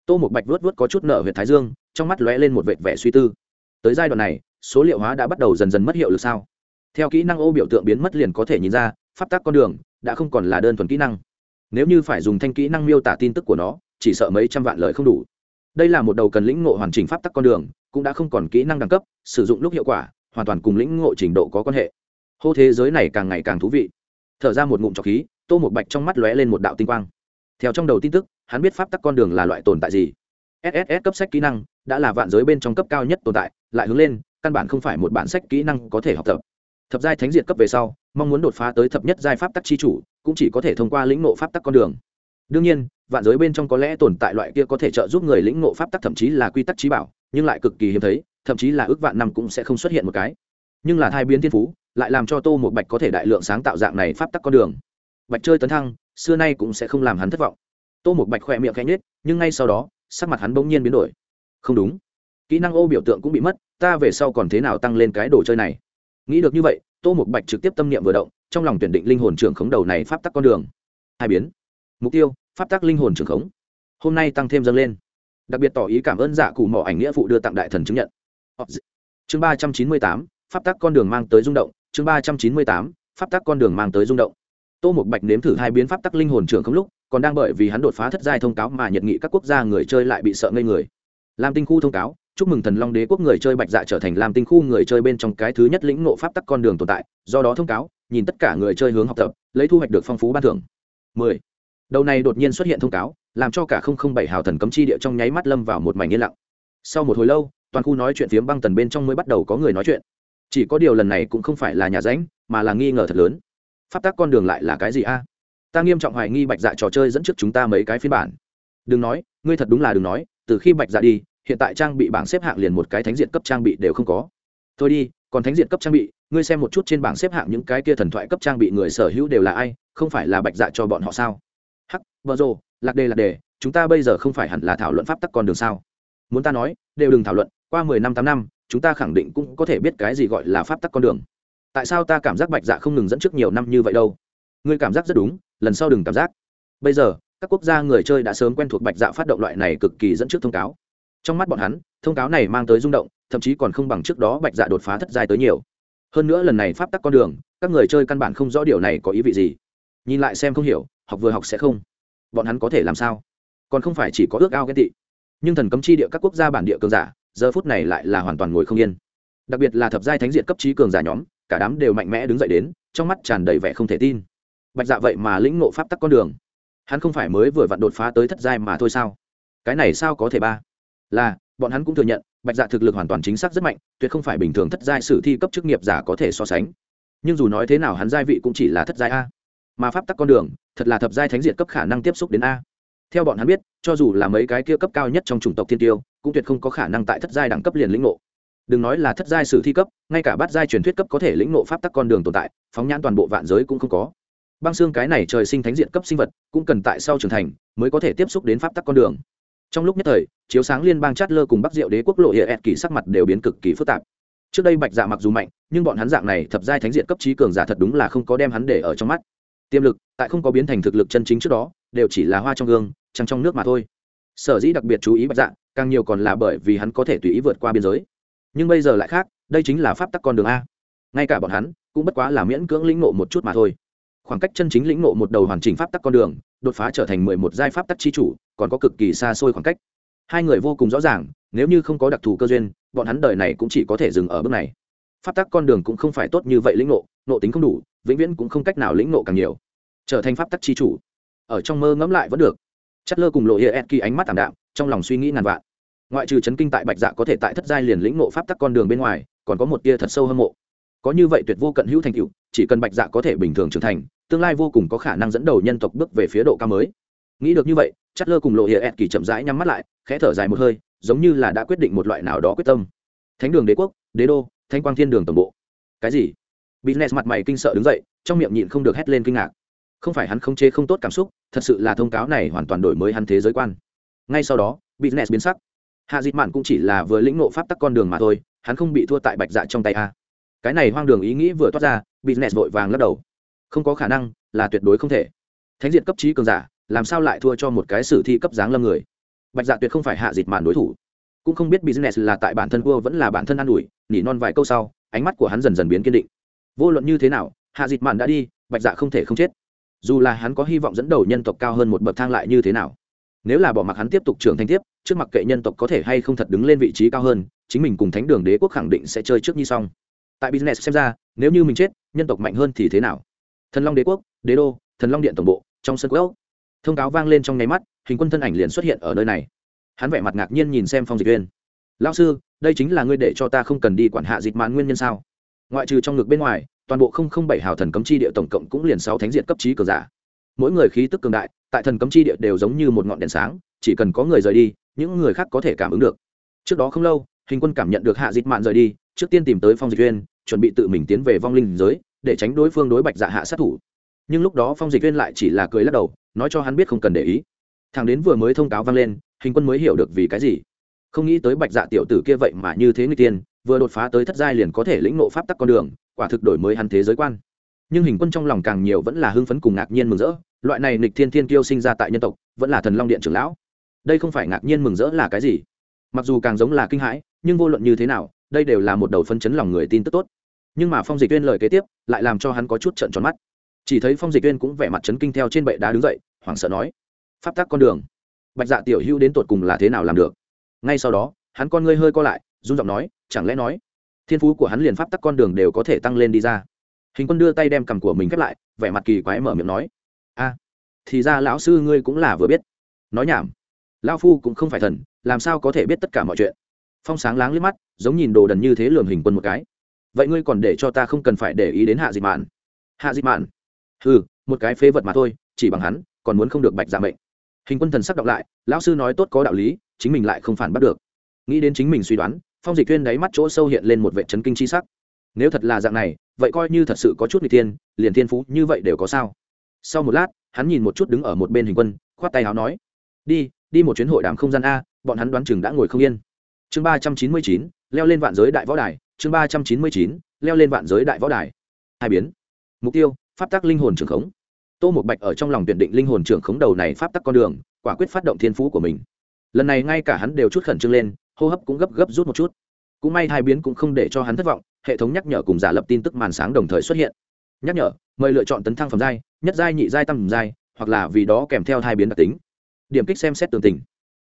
Tô một bạch vớt vớt có chút nợ huyện thái dương, trong mắt lóe lên một vệt vẻ suy tư. Tới giai đoạn này, số liệu hóa đã bắt đầu dần dần mất hiệu lực sao? Theo kỹ năng ô biểu tượng biến mất liền có thể nhìn ra, pháp tắc con đường đã không còn là đơn thuần kỹ năng. Nếu như phải dùng thanh kỹ năng miêu tả tin tức của nó, chỉ sợ mấy trăm vạn lời không đủ. Đây là một đầu cần lĩnh ngộ hoàn chỉnh pháp tắc con đường, cũng đã không còn kỹ năng đẳng cấp, sử dụng lúc hiệu quả, hoàn toàn cùng lĩnh ngộ trình độ có quan hệ. Hô thế giới này càng ngày càng thú vị. Thở ra một ngụm trọc khí, tô một bạch trong mắt lóe lên một đạo tinh quang. Theo trong đầu tin tức, hắn biết pháp tắc con đường là loại tồn tại gì. Sss cấp sách kỹ năng đã là vạn giới bên trong cấp cao nhất tồn tại, lại hướng lên, căn bản không phải một bản sách kỹ năng có thể học tập thập giai thánh diệt cấp về sau, mong muốn đột phá tới thập nhất giai pháp tắc chi chủ, cũng chỉ có thể thông qua lĩnh ngộ pháp tắc con đường. Đương nhiên, vạn giới bên trong có lẽ tồn tại loại kia có thể trợ giúp người lĩnh ngộ pháp tắc thậm chí là quy tắc trí bảo, nhưng lại cực kỳ hiếm thấy, thậm chí là ước vạn năm cũng sẽ không xuất hiện một cái. Nhưng là thai biến thiên phú, lại làm cho tô một bạch có thể đại lượng sáng tạo dạng này pháp tắc con đường. Bạch chơi tấn thăng, xưa nay cũng sẽ không làm hắn thất vọng. Tô một bạch khỏe miệng khẽ nhết nhưng ngay sau đó, sắc mặt hắn bỗng nhiên biến đổi. Không đúng. Kỹ năng ô biểu tượng cũng bị mất, ta về sau còn thế nào tăng lên cái đồ chơi này? Nghĩ được như vậy, tô một bạch trực tiếp tâm niệm vừa động, trong lòng tuyển định linh hồn trưởng khống đầu này pháp tắc con đường. Hai biến. Mục tiêu, pháp tắc linh hồn trưởng khống. Hôm nay tăng thêm dâng lên. Đặc biệt tỏ ý cảm ơn giả dạ cụ mỏ ảnh nghĩa phụ đưa tặng đại thần chứng nhận. Dạ. Chương ba trăm chín mươi tám, pháp tắc con đường mang tới rung động. Chương ba trăm chín mươi tám, pháp tắc con đường mang tới rung động. Tô một bạch nếm thử hai biến pháp tắc linh hồn trưởng không lúc, còn đang bởi vì hắn đột phá thất giai thông cáo mà nhiệt nghị các quốc gia người chơi lại bị sợ ngây người. Làm tinh khu thông cáo chúc mừng thần long đế quốc người chơi bạch dạ trở thành làm tinh khu người chơi bên trong cái thứ nhất lĩnh ngộ pháp tắc con đường tồn tại, do đó thông cáo, nhìn tất cả người chơi hướng học tập, lấy thu hoạch được phong phú ban thưởng. 10. đầu này đột nhiên xuất hiện thông cáo, làm cho cả không không bảy hào thần cấm chi địa trong nháy mắt lâm vào một mảnh yên lặng. Sau một hồi lâu, toàn khu nói chuyện phiếm băng tần bên trong mới bắt đầu có người nói chuyện. Chỉ có điều lần này cũng không phải là nhà ránh mà là nghi ngờ thật lớn. Pháp tắc con đường lại là cái gì a? Ta nghiêm trọng hoài nghi bạch dạ trò chơi dẫn trước chúng ta mấy cái phiên bản. Đừng nói, ngươi thật đúng là đừng nói, từ khi bạch dạ đi hiện tại trang bị bảng xếp hạng liền một cái thánh diện cấp trang bị đều không có. Thôi đi, còn thánh diện cấp trang bị, ngươi xem một chút trên bảng xếp hạng những cái kia thần thoại cấp trang bị người sở hữu đều là ai, không phải là bạch dạ cho bọn họ sao? Hắc vợ rồ, lạc đề lạc đề, chúng ta bây giờ không phải hẳn là thảo luận pháp tắc con đường sao? Muốn ta nói, đều đừng thảo luận, qua mười năm, tám năm, chúng ta khẳng định cũng có thể biết cái gì gọi là pháp tắc con đường. Tại sao ta cảm giác bạch dạ không ngừng dẫn trước nhiều năm như vậy đâu? Ngươi cảm giác rất đúng, lần sau đừng cảm giác. Bây giờ, các quốc gia người chơi đã sớm quen thuộc bạch dạ phát động loại này cực kỳ dẫn trước thông cáo trong mắt bọn hắn, thông cáo này mang tới rung động, thậm chí còn không bằng trước đó bạch dạ đột phá thất giai tới nhiều. Hơn nữa lần này pháp tắc con đường, các người chơi căn bản không rõ điều này có ý vị gì. Nhìn lại xem không hiểu, học vừa học sẽ không. Bọn hắn có thể làm sao? Còn không phải chỉ có ước ao ghen tị. Nhưng thần cấm chi địa các quốc gia bản địa cường giả, giờ phút này lại là hoàn toàn ngồi không yên. Đặc biệt là thập giai thánh diện cấp trí cường giả nhóm, cả đám đều mạnh mẽ đứng dậy đến, trong mắt tràn đầy vẻ không thể tin. Bạch dạ vậy mà lĩnh ngộ pháp tắc con đường. Hắn không phải mới vừa vặn đột phá tới thất giai mà thôi sao? Cái này sao có thể ba? Là, bọn hắn cũng thừa nhận, bạch dạ thực lực hoàn toàn chính xác rất mạnh, tuyệt không phải bình thường thất giai sử thi cấp chức nghiệp giả có thể so sánh. Nhưng dù nói thế nào hắn giai vị cũng chỉ là thất giai a. Mà pháp tắc con đường, thật là thập giai thánh diệt cấp khả năng tiếp xúc đến a. Theo bọn hắn biết, cho dù là mấy cái kia cấp cao nhất trong chủng tộc thiên tiêu, cũng tuyệt không có khả năng tại thất giai đẳng cấp liền lĩnh ngộ. Đừng nói là thất giai sử thi cấp, ngay cả bát giai truyền thuyết cấp có thể lĩnh ngộ pháp tắc con đường tồn tại, phóng nhãn toàn bộ vạn giới cũng không có. Băng xương cái này trời sinh thánh diện cấp sinh vật, cũng cần tại sau trưởng thành mới có thể tiếp xúc đến pháp tắc con đường trong lúc nhất thời, chiếu sáng liên bang chát lơ cùng bắc diệu đế quốc lộ địa ẹt kỳ sắc mặt đều biến cực kỳ phức tạp. Trước đây bạch dạ mặc dù mạnh, nhưng bọn hắn dạng này thập giai thánh diện cấp trí cường giả thật đúng là không có đem hắn để ở trong mắt. Tiềm lực, tại không có biến thành thực lực chân chính trước đó, đều chỉ là hoa trong gương, trăng trong nước mà thôi. Sở dĩ đặc biệt chú ý bạch dạ càng nhiều còn là bởi vì hắn có thể tùy ý vượt qua biên giới. Nhưng bây giờ lại khác, đây chính là pháp tắc con đường a. Ngay cả bọn hắn, cũng bất quá là miễn cưỡng lĩnh ngộ một chút mà thôi khoảng cách chân chính lĩnh ngộ một đầu hoàn chỉnh pháp tắc con đường đột phá trở thành mười một giai pháp tắc chi chủ còn có cực kỳ xa xôi khoảng cách. Hai người vô cùng rõ ràng nếu như không có đặc thù cơ duyên bọn hắn đời này cũng chỉ có thể dừng ở bước này. Pháp tắc con đường cũng không phải tốt như vậy lĩnh ngộ, nộ tính không đủ vĩnh viễn cũng không cách nào lĩnh ngộ càng nhiều. Trở thành pháp tắc chi chủ ở trong mơ ngẫm lại vẫn được. Chất lơ cùng lộ hiệ ed kỳ ánh mắt t đạm trong lòng suy nghĩ ngàn vạn. Ngoại trừ chấn kinh tại bạch dạ có thể tại thất giai liền lĩnh ngộ pháp tắc con đường bên ngoài còn có một tia thật sâu hâm mộ. Có như vậy tuyệt vô cận hữu thành tựu chỉ cần bạch dạ có thể bình thường trưởng thành tương lai vô cùng có khả năng dẫn đầu nhân tộc bước về phía độ cao mới. Nghĩ được như vậy chất lơ cùng lộ hiệ ed kỳ chậm rãi nhắm mắt lại, khẽ thở dài một hơi, giống như là đã quyết định một loại nào đó quyết tâm. Thánh đường đế quốc, đế đô thanh quang thiên đường tổng bộ. Cái gì? Business mặt mày kinh sợ đứng dậy, trong miệng nhịn không được hét lên kinh ngạc. Không phải hắn không chế không tốt cảm xúc, thật sự là thông cáo này hoàn toàn đổi mới hắn thế giới quan. Ngay sau đó, business biến sắc. Hạ dịch mạn cũng chỉ là vừa lĩnh ngộ pháp tắc con đường mà thôi, hắn không bị thua tại bạch dạ trong tay a. Cái này hoang đường ý nghĩ vừa toát ra, business vội vàng lắc đầu không có khả năng, là tuyệt đối không thể. Thánh diện cấp trí cường giả, làm sao lại thua cho một cái sử thi cấp dáng lâm người? Bạch dạ tuyệt không phải hạ dịt mạn đối thủ. Cũng không biết business là tại bản thân vua vẫn là bản thân an ủi, nỉ non vài câu sau, ánh mắt của hắn dần dần biến kiên định. Vô luận như thế nào, hạ dịt mạn đã đi, bạch dạ không thể không chết. Dù là hắn có hy vọng dẫn đầu nhân tộc cao hơn một bậc thang lại như thế nào, nếu là bỏ mặc hắn tiếp tục trưởng thành tiếp, trước mặt kệ nhân tộc có thể hay không thật đứng lên vị trí cao hơn, chính mình cùng thánh đường đế quốc khẳng định sẽ chơi trước như xong. Tại business xem ra, nếu như mình chết, nhân tộc mạnh hơn thì thế nào? Thần long đế quốc, đế đô, thần long điện tổng bộ, trong sân quốc. Thông cáo vang lên trong nháy mắt, hình quân thân ảnh liền xuất hiện ở nơi này. Hắn vẻ mặt ngạc nhiên nhìn xem phong dịch viên lao sư, đây chính là ngươi để cho ta không cần đi quản hạ dịch mãn nguyên nhân sao? Ngoại trừ trong ngực bên ngoài, toàn bộ không không bảy hào thần cấm chi địa tổng cộng cũng liền sáu thánh diện cấp trí cờ giả. Mỗi người khí tức cường đại, tại thần cấm chi địa đều giống như một ngọn đèn sáng, chỉ cần có người rời đi, những người khác có thể cảm ứng được. Trước đó không lâu, hình quân cảm nhận được hạ dịch mạn rời đi, trước tiên tìm tới phong dịch viên chuẩn bị tự mình tiến về vong linh giới để tránh đối phương đối bạch dạ hạ sát thủ. Nhưng lúc đó phong dịch viên lại chỉ là cười lắc đầu, nói cho hắn biết không cần để ý. Thằng đến vừa mới thông cáo vang lên, hình quân mới hiểu được vì cái gì. Không nghĩ tới bạch dạ tiểu tử kia vậy mà như thế người tiên, vừa đột phá tới thất giai liền có thể lĩnh ngộ pháp tắc con đường, quả thực đổi mới hắn thế giới quan. Nhưng hình quân trong lòng càng nhiều vẫn là hưng phấn cùng ngạc nhiên mừng rỡ, loại này nịch thiên thiên kiêu sinh ra tại nhân tộc, vẫn là thần long điện trưởng lão. Đây không phải ngạc nhiên mừng rỡ là cái gì? Mặc dù càng giống là kinh hãi, nhưng vô luận như thế nào, đây đều là một đầu phân chấn lòng người tin tức tốt nhưng mà phong dịch viên lời kế tiếp lại làm cho hắn có chút trận tròn mắt chỉ thấy phong dịch viên cũng vẻ mặt chấn kinh theo trên bệ đá đứng dậy hoảng sợ nói pháp tắc con đường bạch dạ tiểu hữu đến tột cùng là thế nào làm được ngay sau đó hắn con ngươi hơi co lại run giọng nói chẳng lẽ nói thiên phú của hắn liền pháp tắc con đường đều có thể tăng lên đi ra hình quân đưa tay đem cằm của mình khép lại vẻ mặt kỳ quái mở miệng nói a thì ra lão sư ngươi cũng là vừa biết nói nhảm lão phu cũng không phải thần làm sao có thể biết tất cả mọi chuyện phong sáng láng liếc mắt giống nhìn đồ đần như thế lường hình quân một cái vậy ngươi còn để cho ta không cần phải để ý đến hạ dịch mạn. Hạ dịch mạn? Ừ một cái phế vật mà thôi, chỉ bằng hắn, còn muốn không được bạch dạ mệnh. Hình quân thần sắc đọc lại, lão sư nói tốt có đạo lý, chính mình lại không phản bắt được. Nghĩ đến chính mình suy đoán, phong dịch tuyên đáy mắt chỗ sâu hiện lên một vệ chấn kinh chi sắc. Nếu thật là dạng này, vậy coi như thật sự có chút người tiên liền thiên phú như vậy đều có sao? Sau một lát, hắn nhìn một chút đứng ở một bên hình quân, khoát tay áo nói, đi đi một chuyến hội đàm không gian a, bọn hắn đoán chừng đã ngồi không yên chương ba trăm chín mươi chín, leo lên vạn giới đại võ đài, chương ba trăm chín mươi chín, leo lên vạn giới đại võ đài. Hai biến. Mục tiêu, pháp tắc linh hồn trưởng khống. Tô một bạch ở trong lòng tuyển định linh hồn trưởng khống đầu này pháp tắc con đường, quả quyết phát động thiên phú của mình. Lần này ngay cả hắn đều chút khẩn trương lên, hô hấp cũng gấp gấp rút một chút. Cũng may hai biến cũng không để cho hắn thất vọng, hệ thống nhắc nhở cùng giả lập tin tức màn sáng đồng thời xuất hiện. Nhắc nhở, mời lựa chọn tấn thăng phẩm giai, nhất giai, nhị giai tăng giai, hoặc là vì đó kèm theo hai biến đặc tính. Điểm kích xem xét tường tình.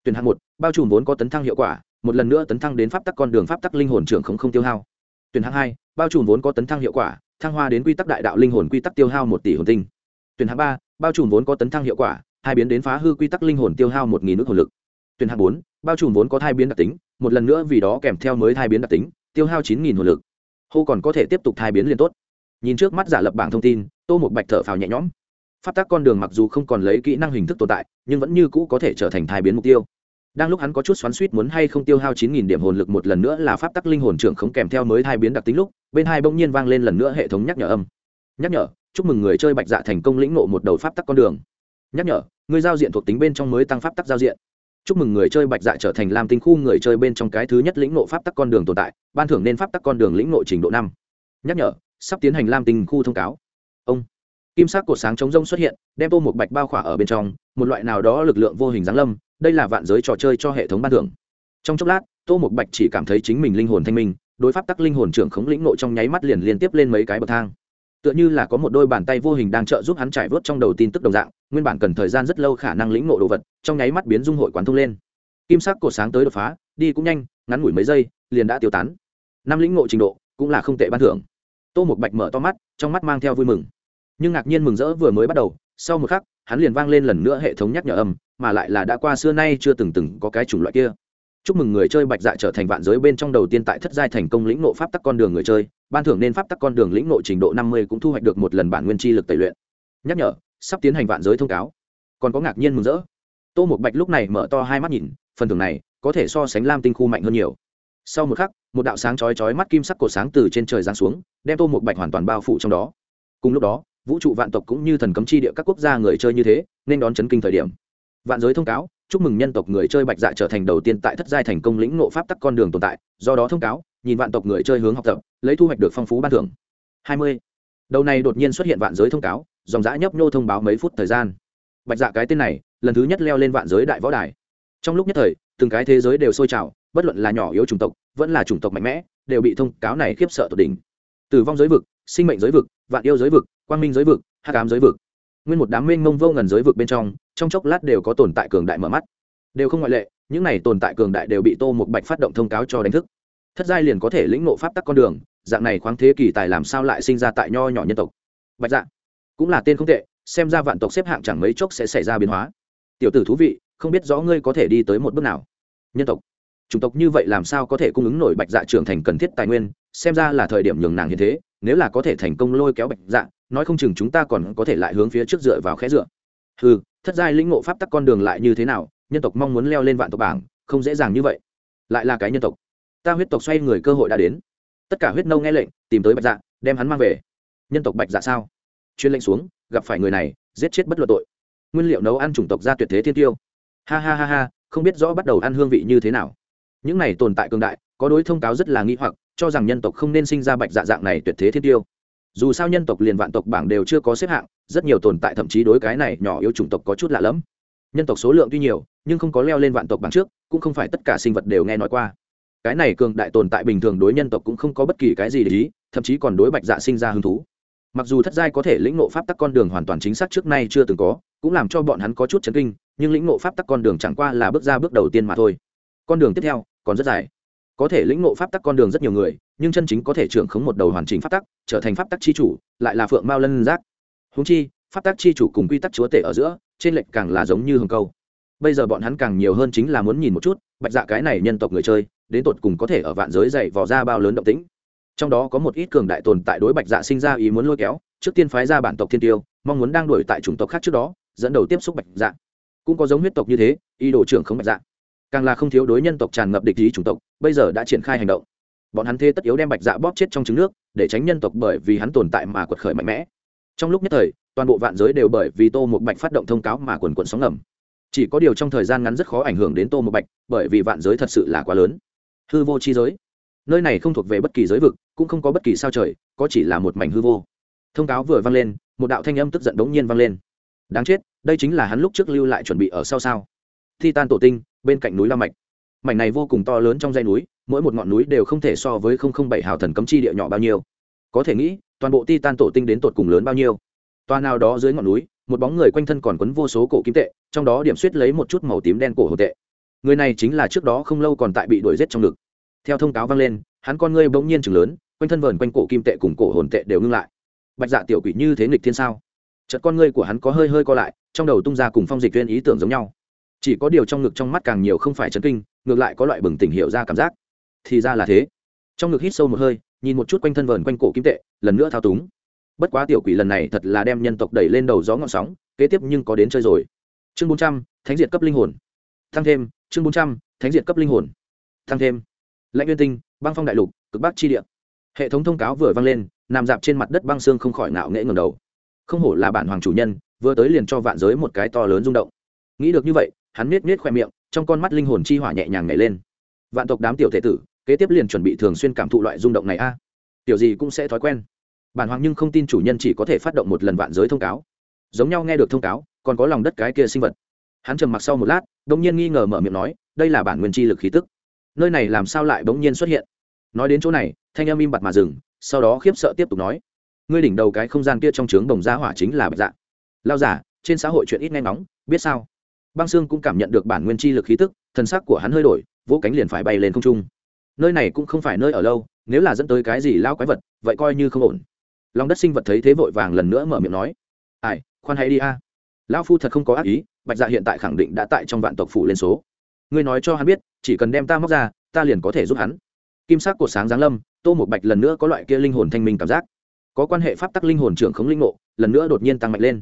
Tuyển hạng một, bao trùm vốn có tấn thăng hiệu quả một lần nữa tấn thăng đến pháp tắc con đường pháp tắc linh hồn trưởng không không tiêu hao. Tuyển hạng hai, bao trùm vốn có tấn thăng hiệu quả, thăng hoa đến quy tắc đại đạo linh hồn quy tắc tiêu hao một tỷ hồn tinh. Tuyển hạng ba, bao trùm vốn có tấn thăng hiệu quả, hai biến đến phá hư quy tắc linh hồn tiêu hao một nghìn nước hồn lực. Tuyển hạng bốn, bao trùm vốn có thai biến đặc tính, một lần nữa vì đó kèm theo mới thai biến đặc tính, tiêu hao chín nghìn hồn lực. Hô còn có thể tiếp tục thai biến liên tốt. Nhìn trước mắt giả lập bảng thông tin, tô một bạch thở phào nhẹ nhõm. Pháp tắc con đường mặc dù không còn lấy kỹ năng hình thức tồn tại, nhưng vẫn như cũ có thể trở thành thai biến mục tiêu đang lúc hắn có chút xoắn suýt muốn hay không tiêu hao chín nghìn điểm hồn lực một lần nữa là pháp tắc linh hồn trưởng không kèm theo mới hai biến đặc tính lúc, bên hai bỗng nhiên vang lên lần nữa hệ thống nhắc nhở âm. Nhắc nhở, chúc mừng người chơi bạch dạ thành công lĩnh nộ một đầu pháp tắc con đường. Nhắc nhở, người giao diện thuộc tính bên trong mới tăng pháp tắc giao diện. Chúc mừng người chơi bạch dạ trở thành làm tinh khu người chơi bên trong cái thứ nhất lĩnh nộ pháp tắc con đường tồn tại, ban thưởng nên pháp tắc con đường lĩnh nộ trình độ năm. Nhắc nhở, sắp tiến hành lam tinh khu thông cáo. Ông. Kim sắc cột sáng chống rông xuất hiện, đem tô một bạch bao khỏa ở bên trong, một loại nào đó lực lượng vô hình giáng lâm đây là vạn giới trò chơi cho hệ thống ban thưởng. Trong chốc lát, tô một bạch chỉ cảm thấy chính mình linh hồn thanh minh, đối pháp tắc linh hồn trưởng khống lĩnh nộ trong nháy mắt liền liên tiếp lên mấy cái bậc thang. Tựa như là có một đôi bàn tay vô hình đang trợ giúp hắn trải vớt trong đầu tin tức đồng dạng, nguyên bản cần thời gian rất lâu khả năng lĩnh nộ đồ vật, trong nháy mắt biến dung hội quán thông lên. Kim sắc cổ sáng tới đột phá, đi cũng nhanh, ngắn ngủi mấy giây, liền đã tiêu tán. Năm lĩnh nộ trình độ, cũng là không tệ ban thưởng. Tô một bạch mở to mắt, trong mắt mang theo vui mừng. Nhưng ngạc nhiên mừng rỡ vừa mới bắt đầu, sau một khắc, hắn liền vang lên lần nữa hệ thống nhắc nhở âm mà lại là đã qua xưa nay chưa từng từng có cái chủng loại kia. Chúc mừng người chơi bạch dạ trở thành vạn giới bên trong đầu tiên tại thất giai thành công lĩnh nộ pháp tắc con đường người chơi. Ban thưởng nên pháp tắc con đường lĩnh nộ trình độ năm mươi cũng thu hoạch được một lần bản nguyên chi lực tẩy luyện. Nhắc nhở, sắp tiến hành vạn giới thông cáo. Còn có ngạc nhiên mừng rỡ. Tô một bạch lúc này mở to hai mắt nhìn, phần thưởng này có thể so sánh lam tinh khu mạnh hơn nhiều. Sau một khắc, một đạo sáng chói chói mắt kim sắc cột sáng từ trên trời giáng xuống, đem tô một bạch hoàn toàn bao phủ trong đó. Cùng lúc đó, vũ trụ vạn tộc cũng như thần cấm chi địa các quốc gia người chơi như thế, nên đón chấn kinh thời điểm vạn giới thông cáo, chúc mừng nhân tộc người chơi bạch dạ trở thành đầu tiên tại thất giai thành công lĩnh nộ pháp tắc con đường tồn tại, do đó thông cáo, nhìn vạn tộc người chơi hướng học tập, lấy thu hoạch được phong phú ban thưởng. Hai mươi. Đầu này đột nhiên xuất hiện vạn giới thông cáo, dòng dã nhấp nhô thông báo mấy phút thời gian. Bạch dạ cái tên này, lần thứ nhất leo lên vạn giới đại võ đài. Trong lúc nhất thời, từng cái thế giới đều sôi trào, bất luận là nhỏ yếu chủng tộc, vẫn là chủng tộc mạnh mẽ, đều bị thông cáo này khiếp sợ tột đỉnh. Tử vong giới vực, sinh mệnh giới vực, vạn yêu giới vực, quang minh giới vực hát cám giới vực. Nguyên một đám mênh mông vô ngần giới vực bên trong trong chốc lát đều có tồn tại cường đại mở mắt. Đều không ngoại lệ, những này tồn tại cường đại đều bị tô một bạch phát động thông cáo cho đánh thức. Thất giai liền có thể lĩnh nộ pháp tắc con đường, dạng này khoáng thế kỳ tài làm sao lại sinh ra tại nho nhỏ nhân tộc? Bạch dạ cũng là tên không tệ, xem ra vạn tộc xếp hạng chẳng mấy chốc sẽ xảy ra biến hóa. Tiểu tử thú vị, không biết rõ ngươi có thể đi tới một bước nào. Nhân tộc, chủng tộc như vậy làm sao có thể cung ứng nổi bạch dạ trưởng thành cần thiết tài nguyên, xem ra là thời điểm nhường nàng như thế, nếu là có thể thành công lôi kéo bạch dạ nói không chừng chúng ta còn có thể lại hướng phía trước dựa vào khẽ dựa hừ, thất giai lĩnh ngộ pháp tắc con đường lại như thế nào, nhân tộc mong muốn leo lên vạn tộc bảng, không dễ dàng như vậy. Lại là cái nhân tộc. Ta huyết tộc xoay người cơ hội đã đến. Tất cả huyết nâu nghe lệnh, tìm tới bạch dạ đem hắn mang về. Nhân tộc bạch dạ sao? Chuyên lệnh xuống, gặp phải người này, giết chết bất luận tội. Nguyên liệu nấu ăn chủng tộc ra tuyệt thế thiên tiêu. Ha ha ha ha, không biết rõ bắt đầu ăn hương vị như thế nào. Những này tồn tại cường đại, có đối thông cáo rất là nghi hoặc, cho rằng nhân tộc không nên sinh ra bạch dạ dạng này tuyệt thế thiên tiêu dù sao nhân tộc liền vạn tộc bảng đều chưa có xếp hạng, rất nhiều tồn tại thậm chí đối cái này nhỏ yếu chủng tộc có chút lạ lẫm. Nhân tộc số lượng tuy nhiều, nhưng không có leo lên vạn tộc bảng trước, cũng không phải tất cả sinh vật đều nghe nói qua. Cái này cường đại tồn tại bình thường đối nhân tộc cũng không có bất kỳ cái gì để ý, thậm chí còn đối bạch dạ sinh ra hứng thú. Mặc dù thất giai có thể lĩnh nộ pháp tắc con đường hoàn toàn chính xác trước nay chưa từng có, cũng làm cho bọn hắn có chút chấn kinh, nhưng lĩnh nộ pháp tắc con đường chẳng qua là bước ra bước đầu tiên mà thôi. Con đường tiếp theo còn rất dài có thể lĩnh ngộ pháp tắc con đường rất nhiều người, nhưng chân chính có thể trưởng khống một đầu hoàn chỉnh pháp tắc, trở thành pháp tắc chi chủ, lại là phượng mao lân giác. Húng chi, pháp tắc chi chủ cùng quy tắc chúa tể ở giữa, trên lệnh càng là giống như hồng câu. Bây giờ bọn hắn càng nhiều hơn chính là muốn nhìn một chút, bạch dạ cái này nhân tộc người chơi, đến tột cùng có thể ở vạn giới dày vò ra bao lớn động tĩnh. Trong đó có một ít cường đại tồn tại đối bạch dạ sinh ra ý muốn lôi kéo, trước tiên phái ra bản tộc thiên tiêu, mong muốn đang đuổi tại chủng tộc khác trước đó, dẫn đầu tiếp xúc bạch dạ. Cũng có giống huyết tộc như thế, ý đồ trưởng không bạch dạ càng là không thiếu đối nhân tộc tràn ngập địch ý chủng tộc, bây giờ đã triển khai hành động. Bọn hắn thế tất yếu đem bạch dạ bóp chết trong trứng nước, để tránh nhân tộc bởi vì hắn tồn tại mà quật khởi mạnh mẽ. Trong lúc nhất thời, toàn bộ vạn giới đều bởi vì tô một bạch phát động thông cáo mà quần quần sóng ngầm. Chỉ có điều trong thời gian ngắn rất khó ảnh hưởng đến tô một bạch, bởi vì vạn giới thật sự là quá lớn. Hư vô chi giới. Nơi này không thuộc về bất kỳ giới vực, cũng không có bất kỳ sao trời, có chỉ là một mảnh hư vô. Thông cáo vừa vang lên, một đạo thanh âm tức giận đống nhiên vang lên. Đáng chết, đây chính là hắn lúc trước lưu lại chuẩn bị ở sau sao? Thi tan tổ tinh bên cạnh núi la mạch. Mảnh này vô cùng to lớn trong dãy núi, mỗi một ngọn núi đều không thể so với không không bảy hào thần cấm chi địa nhỏ bao nhiêu. Có thể nghĩ, toàn bộ titan tổ tinh đến tột cùng lớn bao nhiêu. Toa nào đó dưới ngọn núi, một bóng người quanh thân còn quấn vô số cổ kim tệ, trong đó điểm suýt lấy một chút màu tím đen cổ hồ tệ. Người này chính là trước đó không lâu còn tại bị đuổi giết trong ngực. Theo thông cáo vang lên, hắn con ngươi bỗng nhiên chừng lớn, quanh thân vờn quanh cổ kim tệ cùng cổ hồn tệ đều ngưng lại. Bạch dạ tiểu quỷ như thế nghịch thiên sao? Chợt con ngươi của hắn có hơi hơi co lại, trong đầu tung ra cùng phong dịch viên ý tưởng giống nhau chỉ có điều trong ngực trong mắt càng nhiều không phải chấn kinh, ngược lại có loại bừng tỉnh hiểu ra cảm giác. Thì ra là thế. Trong ngực hít sâu một hơi, nhìn một chút quanh thân vờn quanh cổ kim tệ, lần nữa thao túng. Bất quá tiểu quỷ lần này thật là đem nhân tộc đẩy lên đầu gió ngọn sóng, kế tiếp nhưng có đến chơi rồi. Chương bốn trăm, thánh diệt cấp linh hồn. Tăng thêm, chương bốn trăm, thánh diệt cấp linh hồn. Tăng thêm. Lãnh nguyên tinh, băng phong đại lục, cực bắc chi địa. Hệ thống thông cáo vừa vang lên, nằm dạp trên mặt đất băng xương không khỏi ngạo nghễ ngầm đầu. Không hổ là bản hoàng chủ nhân, vừa tới liền cho vạn giới một cái to lớn rung động. Nghĩ được như vậy hắn miết miết khoe miệng, trong con mắt linh hồn chi hỏa nhẹ nhàng nhảy lên. Vạn tộc đám tiểu thể tử, kế tiếp liền chuẩn bị thường xuyên cảm thụ loại rung động này a. Tiểu gì cũng sẽ thói quen. Bản hoàng nhưng không tin chủ nhân chỉ có thể phát động một lần vạn giới thông cáo. Giống nhau nghe được thông cáo, còn có lòng đất cái kia sinh vật. Hắn trầm mặc sau một lát bỗng nhiên nghi ngờ mở miệng nói, đây là bản nguyên chi lực khí tức. Nơi này làm sao lại bỗng nhiên xuất hiện? Nói đến chỗ này, thanh âm im bặt mà dừng, sau đó khiếp sợ tiếp tục nói, ngươi đỉnh đầu cái không gian kia trong trướng đồng gia hỏa chính là bạch dạ. Lao giả, trên xã hội chuyện ít nghe ngóng, biết sao? Băng xương cũng cảm nhận được bản nguyên chi lực khí tức thần sắc của hắn hơi đổi, vỗ cánh liền phải bay lên không trung. Nơi này cũng không phải nơi ở lâu, nếu là dẫn tới cái gì lao quái vật, vậy coi như không ổn. Lòng đất sinh vật thấy thế vội vàng lần nữa mở miệng nói, ai, khoan hay đi a. Lão phu thật không có ác ý, bạch dạ hiện tại khẳng định đã tại trong vạn tộc phủ lên số. Ngươi nói cho hắn biết, chỉ cần đem ta móc ra, ta liền có thể giúp hắn. Kim sắc của sáng giáng lâm, tô một bạch lần nữa có loại kia linh hồn thanh minh cảm giác. Có quan hệ pháp tắc linh hồn trưởng khống linh ngộ, lần nữa đột nhiên tăng mạnh lên.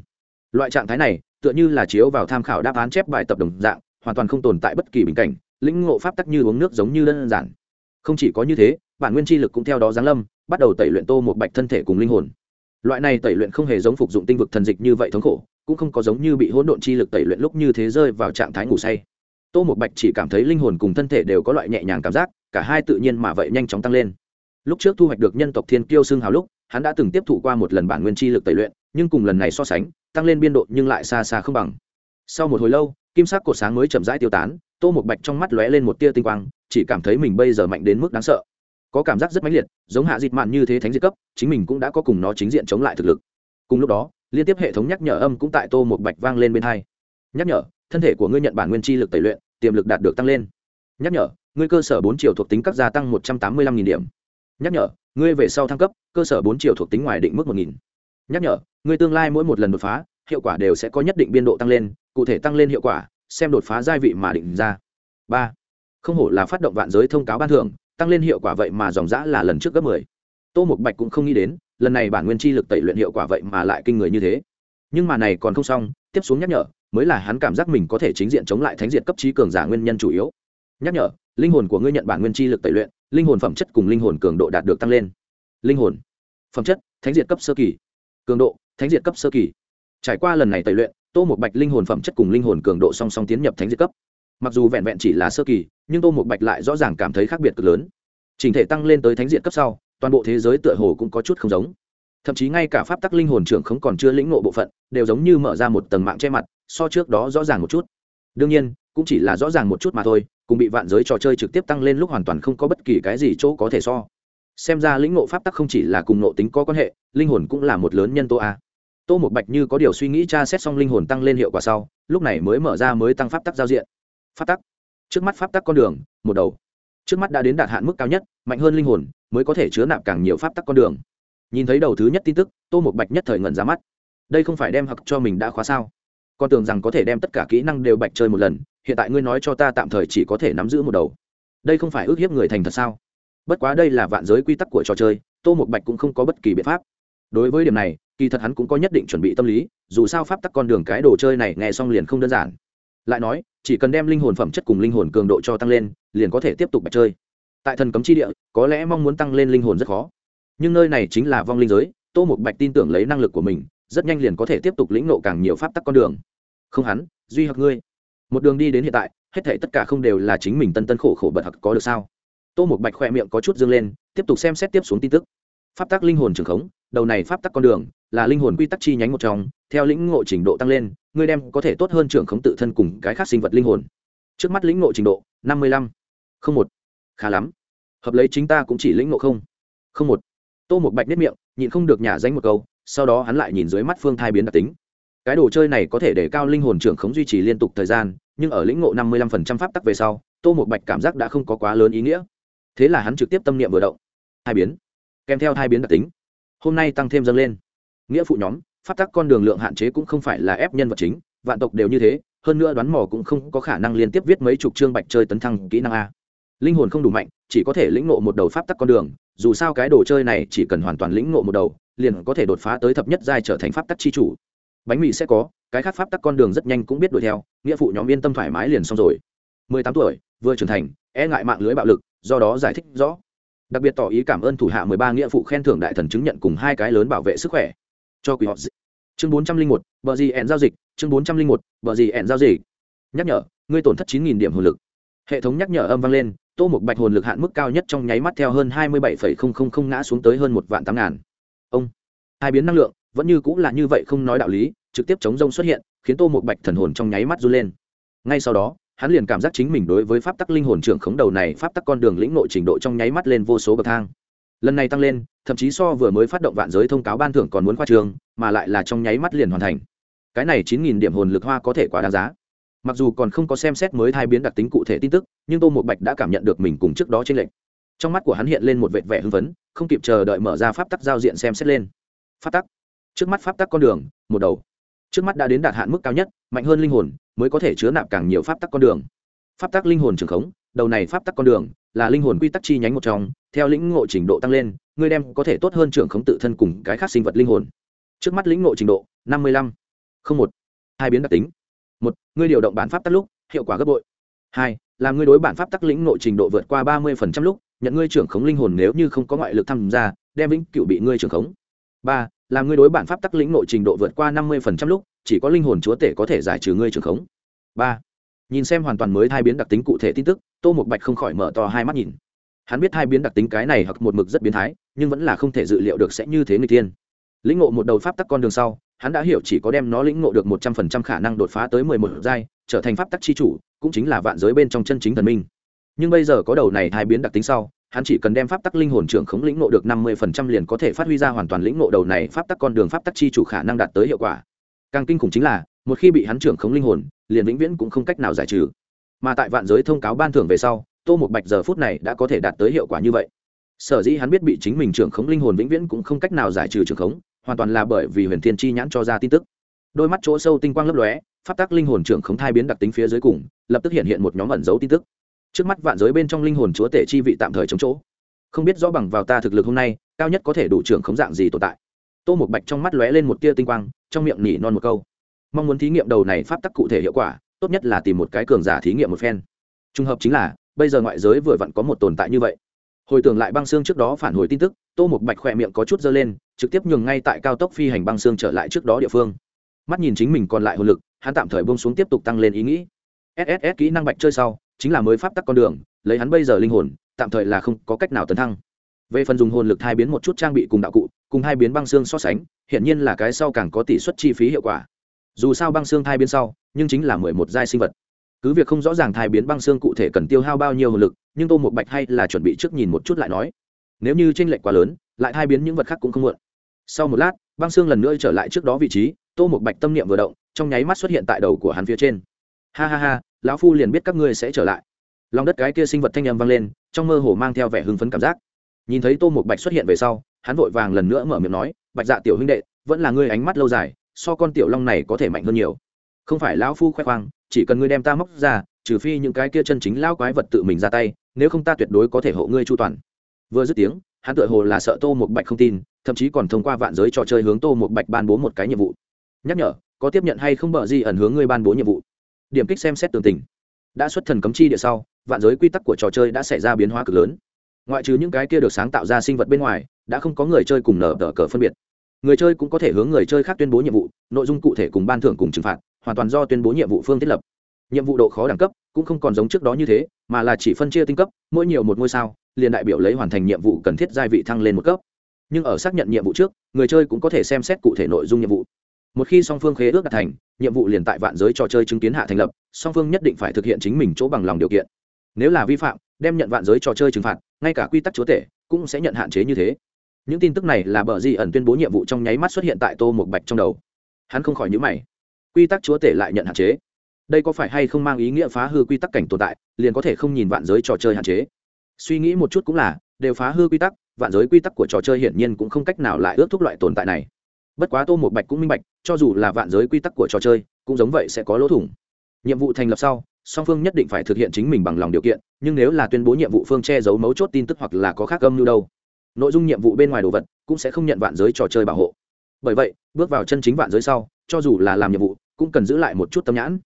Loại trạng thái này tựa như là chiếu vào tham khảo đáp án chép bài tập đồng dạng, hoàn toàn không tồn tại bất kỳ bình cảnh, Lĩnh ngộ pháp tắc như uống nước giống như đơn giản. Không chỉ có như thế, bản nguyên chi lực cũng theo đó giáng lâm, bắt đầu tẩy luyện tô một bạch thân thể cùng linh hồn. Loại này tẩy luyện không hề giống phục dụng tinh vực thần dịch như vậy thống khổ, cũng không có giống như bị hỗn độn chi lực tẩy luyện lúc như thế rơi vào trạng thái ngủ say. Tô một bạch chỉ cảm thấy linh hồn cùng thân thể đều có loại nhẹ nhàng cảm giác, cả hai tự nhiên mà vậy nhanh chóng tăng lên. Lúc trước thu hoạch được nhân tộc thiên kiêu xương hào lúc, hắn đã từng tiếp thụ qua một lần bản nguyên chi lực tẩy luyện, nhưng cùng lần này so sánh tăng lên biên độ nhưng lại xa xa không bằng. Sau một hồi lâu, kim sắc cột sáng mới chậm rãi tiêu tán, tô một bạch trong mắt lóe lên một tia tinh quang, chỉ cảm thấy mình bây giờ mạnh đến mức đáng sợ. Có cảm giác rất mãnh liệt, giống hạ dịt mạn như thế thánh diệt cấp, chính mình cũng đã có cùng nó chính diện chống lại thực lực. Cùng lúc đó, liên tiếp hệ thống nhắc nhở âm cũng tại tô một bạch vang lên bên hai. Nhắc nhở, thân thể của ngươi nhận bản nguyên chi lực tẩy luyện, tiềm lực đạt được tăng lên. Nhắc nhở, ngươi cơ sở bốn triệu thuộc tính cấp gia tăng một trăm tám mươi lăm điểm. Nhắc nhở, ngươi về sau thăng cấp, cơ sở bốn triệu thuộc tính ngoài định mức một nghìn nhắc nhở, ngươi tương lai mỗi một lần đột phá, hiệu quả đều sẽ có nhất định biên độ tăng lên, cụ thể tăng lên hiệu quả, xem đột phá gia vị mà định ra. Ba, không hổ là phát động vạn giới thông cáo ban thưởng, tăng lên hiệu quả vậy mà dòng dã là lần trước gấp mười. Tô mục bạch cũng không nghĩ đến, lần này bản nguyên chi lực tẩy luyện hiệu quả vậy mà lại kinh người như thế. Nhưng mà này còn không xong, tiếp xuống nhắc nhở, mới là hắn cảm giác mình có thể chính diện chống lại thánh diện cấp trí cường giả nguyên nhân chủ yếu. Nhắc nhở, linh hồn của ngươi nhận bản nguyên chi lực tẩy luyện, linh hồn phẩm chất cùng linh hồn cường độ đạt được tăng lên. Linh hồn phẩm chất, thánh diện cấp sơ kỳ cường độ, thánh diệt cấp sơ kỳ. Trải qua lần này tẩy luyện, tô một bạch linh hồn phẩm chất cùng linh hồn cường độ song song tiến nhập thánh diệt cấp. Mặc dù vẹn vẹn chỉ là sơ kỳ, nhưng tô một bạch lại rõ ràng cảm thấy khác biệt cực lớn. Trình thể tăng lên tới thánh diệt cấp sau, toàn bộ thế giới tựa hồ cũng có chút không giống. Thậm chí ngay cả pháp tắc linh hồn trưởng không còn chưa lĩnh ngộ bộ phận, đều giống như mở ra một tầng mạng che mặt, so trước đó rõ ràng một chút. Đương nhiên, cũng chỉ là rõ ràng một chút mà thôi, cùng bị vạn giới trò chơi trực tiếp tăng lên lúc hoàn toàn không có bất kỳ cái gì chỗ có thể so xem ra lĩnh ngộ pháp tắc không chỉ là cùng ngộ tính có quan hệ, linh hồn cũng là một lớn nhân tố a. Tô một bạch như có điều suy nghĩ tra xét xong linh hồn tăng lên hiệu quả sau, lúc này mới mở ra mới tăng pháp tắc giao diện. Pháp tắc. Trước mắt pháp tắc con đường, một đầu. Trước mắt đã đến đạt hạn mức cao nhất, mạnh hơn linh hồn, mới có thể chứa nạp càng nhiều pháp tắc con đường. Nhìn thấy đầu thứ nhất tin tức, tô một bạch nhất thời ngẩn ra mắt. Đây không phải đem học cho mình đã khóa sao? Con tưởng rằng có thể đem tất cả kỹ năng đều bạch chơi một lần, hiện tại ngươi nói cho ta tạm thời chỉ có thể nắm giữ một đầu. Đây không phải ước hiếp người thành thật sao? Bất quá đây là vạn giới quy tắc của trò chơi, tô một bạch cũng không có bất kỳ biện pháp. Đối với điểm này, kỳ thật hắn cũng có nhất định chuẩn bị tâm lý, dù sao pháp tắc con đường cái đồ chơi này nghe xong liền không đơn giản. Lại nói, chỉ cần đem linh hồn phẩm chất cùng linh hồn cường độ cho tăng lên, liền có thể tiếp tục bạch chơi. Tại thần cấm chi địa, có lẽ mong muốn tăng lên linh hồn rất khó. Nhưng nơi này chính là vong linh giới, tô một bạch tin tưởng lấy năng lực của mình, rất nhanh liền có thể tiếp tục lĩnh nộ càng nhiều pháp tắc con đường. Không hắn, duy hoặc ngươi. Một đường đi đến hiện tại, hết thể tất cả không đều là chính mình tân tân khổ khổ bật hặc có được sao? Tô một bạch khoe miệng có chút dương lên, tiếp tục xem xét tiếp xuống tin tức. Pháp tắc linh hồn trường khống, đầu này pháp tắc con đường, là linh hồn quy tắc chi nhánh một trong, theo lĩnh ngộ trình độ tăng lên, ngươi đem có thể tốt hơn trưởng khống tự thân cùng cái khác sinh vật linh hồn. Trước mắt lĩnh ngộ trình độ, năm mươi lăm. Không một. Khá lắm. Hợp lấy chính ta cũng chỉ lĩnh ngộ không. Không một. Tô một bạch nếp miệng, nhịn không được nhả danh một câu, sau đó hắn lại nhìn dưới mắt phương thai biến đặc tính. Cái đồ chơi này có thể để cao linh hồn trưởng khống duy trì liên tục thời gian, nhưng ở lĩnh ngộ năm mươi lăm phần trăm pháp tắc về sau, tô một bạch cảm giác đã không có quá lớn ý nghĩa thế là hắn trực tiếp tâm niệm vừa động. Hai biến. Kèm theo hai biến đặc tính. Hôm nay tăng thêm dâng lên. Nghĩa phụ nhóm, pháp tắc con đường lượng hạn chế cũng không phải là ép nhân vật chính, vạn tộc đều như thế, hơn nữa đoán mò cũng không có khả năng liên tiếp viết mấy chục chương bạch chơi tấn thăng kỹ năng a. Linh hồn không đủ mạnh, chỉ có thể lĩnh ngộ một đầu pháp tắc con đường, dù sao cái đồ chơi này chỉ cần hoàn toàn lĩnh ngộ một đầu, liền có thể đột phá tới thập nhất giai trở thành pháp tắc chi chủ. Bánh mì sẽ có, cái khác pháp tắc con đường rất nhanh cũng biết đuổi theo, nghĩa phụ nhóm yên tâm thoải mái liền xong rồi. Mười tám tuổi, vừa trưởng thành e ngại mạng lưới bạo lực do đó giải thích rõ. Đặc biệt tỏ ý cảm ơn thủ hạ mười ba nghĩa phụ khen thưởng đại thần chứng nhận cùng hai cái lớn bảo vệ sức khỏe. Cho quý họ chương bốn trăm linh một, bờ gì ẹn giao dịch. Chương bốn trăm linh một, bờ gì ẹn giao dịch. Nhắc nhở, ngươi tổn thất chín nghìn điểm hồn lực. Hệ thống nhắc nhở âm vang lên, tô một bạch hồn lực hạn mức cao nhất trong nháy mắt theo hơn hai mươi bảy phẩy không không không ngã xuống tới hơn một vạn tám ngàn. Ông, hai biến năng lượng, vẫn như cũng là như vậy không nói đạo lý, trực tiếp chống rông xuất hiện, khiến tô một bạch thần hồn trong nháy mắt run lên. Ngay sau đó hắn liền cảm giác chính mình đối với pháp tắc linh hồn trưởng khống đầu này, pháp tắc con đường lĩnh nội trình độ trong nháy mắt lên vô số bậc thang. Lần này tăng lên, thậm chí so vừa mới phát động vạn giới thông cáo ban thưởng còn muốn khoa trường mà lại là trong nháy mắt liền hoàn thành. Cái này chín nghìn điểm hồn lực hoa có thể quá đáng giá. Mặc dù còn không có xem xét mới thai biến đặc tính cụ thể tin tức, nhưng tô một bạch đã cảm nhận được mình cùng trước đó trên lệnh trong mắt của hắn hiện lên một vệt vẻ hưng phấn, không kịp chờ đợi mở ra pháp tắc giao diện xem xét lên. Pháp tắc. Trước mắt pháp tắc con đường, một đầu. Trước mắt đã đến đạt hạn mức cao nhất, mạnh hơn linh hồn mới có thể chứa nạp càng nhiều pháp tắc con đường. Pháp tắc linh hồn trường khống, đầu này pháp tắc con đường là linh hồn quy tắc chi nhánh một trong, theo lĩnh ngộ trình độ tăng lên, ngươi đem có thể tốt hơn trưởng khống tự thân cùng cái khác sinh vật linh hồn. Trước mắt lĩnh ngộ trình độ, năm mươi lăm, không một, hai biến đặc tính. Một, ngươi điều động bản pháp tắc lúc, hiệu quả gấp bội. Hai là ngươi đối bản pháp tắc lĩnh ngộ trình độ vượt qua ba mươi phần trăm lúc, nhận ngươi trưởng khống linh hồn nếu như không có ngoại lực tham gia, đem vĩnh cựu bị ngươi trưởng khống ba, là ngươi đối bản pháp tắc lĩnh ngộ trình độ vượt qua năm mươi phần trăm lúc, chỉ có linh hồn chúa tể có thể giải trừ ngươi trưởng khống. Ba, nhìn xem hoàn toàn mới hai biến đặc tính cụ thể tin tức, tô một bạch không khỏi mở to hai mắt nhìn. Hắn biết hai biến đặc tính cái này hoặc một mực rất biến thái, nhưng vẫn là không thể dự liệu được sẽ như thế người tiên lĩnh ngộ một đầu pháp tắc con đường sau, hắn đã hiểu chỉ có đem nó lĩnh ngộ được một trăm phần trăm khả năng đột phá tới mười một giai, trở thành pháp tắc chi chủ, cũng chính là vạn giới bên trong chân chính thần minh. Nhưng bây giờ có đầu này hai biến đặc tính sau hắn chỉ cần đem pháp tắc linh hồn trưởng khống lĩnh ngộ được năm mươi phần trăm liền có thể phát huy ra hoàn toàn lĩnh ngộ đầu này pháp tắc con đường pháp tắc chi chủ khả năng đạt tới hiệu quả. Càng kinh khủng chính là, một khi bị hắn trưởng khống linh hồn, liền vĩnh viễn cũng không cách nào giải trừ. Mà tại vạn giới thông cáo ban thưởng về sau, tô một bạch giờ phút này đã có thể đạt tới hiệu quả như vậy. Sở dĩ hắn biết bị chính mình trưởng khống linh hồn vĩnh viễn cũng không cách nào giải trừ trưởng khống, hoàn toàn là bởi vì huyền thiên chi nhãn cho ra tin tức. Đôi mắt chỗ sâu tinh quang lấp lóe, pháp tắc linh hồn trưởng khống thai biến đặc tính phía dưới cùng, lập tức hiện hiện một nhóm ẩn dấu tin tức trước mắt vạn giới bên trong linh hồn chúa tể chi vị tạm thời chống chỗ. Không biết rõ bằng vào ta thực lực hôm nay, cao nhất có thể đủ trưởng khống dạng gì tồn tại. Tô một bạch trong mắt lóe lên một tia tinh quang, trong miệng nỉ non một câu. Mong muốn thí nghiệm đầu này pháp tắc cụ thể hiệu quả, tốt nhất là tìm một cái cường giả thí nghiệm một phen. Trùng hợp chính là, bây giờ ngoại giới vừa vặn có một tồn tại như vậy. Hồi tưởng lại băng xương trước đó phản hồi tin tức, tô một bạch khỏe miệng có chút dơ lên, trực tiếp nhường ngay tại cao tốc phi hành băng xương trở lại trước đó địa phương. Mắt nhìn chính mình còn lại hồn lực, hắn tạm thời bông xuống tiếp tục tăng lên ý nghĩ. Sss kỹ năng bạch chơi sau chính là mới pháp tắc con đường, lấy hắn bây giờ linh hồn, tạm thời là không có cách nào tấn thăng. Về phần dùng hồn lực thay biến một chút trang bị cùng đạo cụ, cùng hai biến băng xương so sánh hiện nhiên là cái sau càng có tỷ suất chi phí hiệu quả. Dù sao băng xương thai biến sau, nhưng chính là mười một giai sinh vật. Cứ việc không rõ ràng thai biến băng xương cụ thể cần tiêu hao bao nhiêu hồn lực, nhưng tô một bạch hay là chuẩn bị trước nhìn một chút lại nói. Nếu như tranh lệch quá lớn, lại thai biến những vật khác cũng không muộn. Sau một lát, băng xương lần nữa trở lại trước đó vị trí, tô một bạch tâm niệm vừa động, trong nháy mắt xuất hiện tại đầu của hắn phía trên. Ha ha ha lão phu liền biết các ngươi sẽ trở lại. Lòng đất cái kia sinh vật thanh âm vang lên, trong mơ hồ mang theo vẻ hưng phấn cảm giác. Nhìn thấy tô một bạch xuất hiện về sau, hắn vội vàng lần nữa mở miệng nói, bạch dạ tiểu huynh đệ, vẫn là ngươi ánh mắt lâu dài, so con tiểu long này có thể mạnh hơn nhiều. Không phải lão phu khoe khoang, chỉ cần ngươi đem ta móc ra, trừ phi những cái kia chân chính lão quái vật tự mình ra tay, nếu không ta tuyệt đối có thể hộ ngươi chu toàn. Vừa dứt tiếng, hắn tựa hồ là sợ tô một bạch không tin, thậm chí còn thông qua vạn giới trò chơi hướng tô một bạch ban bố một cái nhiệm vụ. Nhắc nhở, có tiếp nhận hay không bợ gì ẩn hướng ngươi ban bố nhiệm vụ? Điểm kích xem xét tường tình. Đã xuất thần cấm chi địa sau, vạn giới quy tắc của trò chơi đã xảy ra biến hóa cực lớn. Ngoại trừ những cái kia được sáng tạo ra sinh vật bên ngoài, đã không có người chơi cùng nở tờ cờ phân biệt. Người chơi cũng có thể hướng người chơi khác tuyên bố nhiệm vụ, nội dung cụ thể cùng ban thưởng cùng trừng phạt, hoàn toàn do tuyên bố nhiệm vụ phương thiết lập. Nhiệm vụ độ khó đẳng cấp cũng không còn giống trước đó như thế, mà là chỉ phân chia tinh cấp, mỗi nhiều một ngôi sao, liền đại biểu lấy hoàn thành nhiệm vụ cần thiết giai vị thăng lên một cấp. Nhưng ở xác nhận nhiệm vụ trước, người chơi cũng có thể xem xét cụ thể nội dung nhiệm vụ một khi song phương khế ước đạt thành, nhiệm vụ liền tại vạn giới trò chơi chứng kiến hạ thành lập, song phương nhất định phải thực hiện chính mình chỗ bằng lòng điều kiện. Nếu là vi phạm, đem nhận vạn giới trò chơi trừng phạt, ngay cả quy tắc chúa tể cũng sẽ nhận hạn chế như thế. Những tin tức này là bờ di ẩn tuyên bố nhiệm vụ trong nháy mắt xuất hiện tại tô một bạch trong đầu. Hắn không khỏi nhữ mày. Quy tắc chúa tể lại nhận hạn chế. Đây có phải hay không mang ý nghĩa phá hư quy tắc cảnh tồn tại, liền có thể không nhìn vạn giới trò chơi hạn chế? Suy nghĩ một chút cũng là, đều phá hư quy tắc, vạn giới quy tắc của trò chơi hiển nhiên cũng không cách nào lại ước thúc loại tồn tại này bất quá tô một bạch cũng minh bạch, cho dù là vạn giới quy tắc của trò chơi, cũng giống vậy sẽ có lỗ thủng. Nhiệm vụ thành lập sau, song phương nhất định phải thực hiện chính mình bằng lòng điều kiện, nhưng nếu là tuyên bố nhiệm vụ phương che giấu mấu chốt tin tức hoặc là có khác âm như đâu, nội dung nhiệm vụ bên ngoài đồ vật cũng sẽ không nhận vạn giới trò chơi bảo hộ. Bởi vậy, bước vào chân chính vạn giới sau, cho dù là làm nhiệm vụ, cũng cần giữ lại một chút tâm nhãn.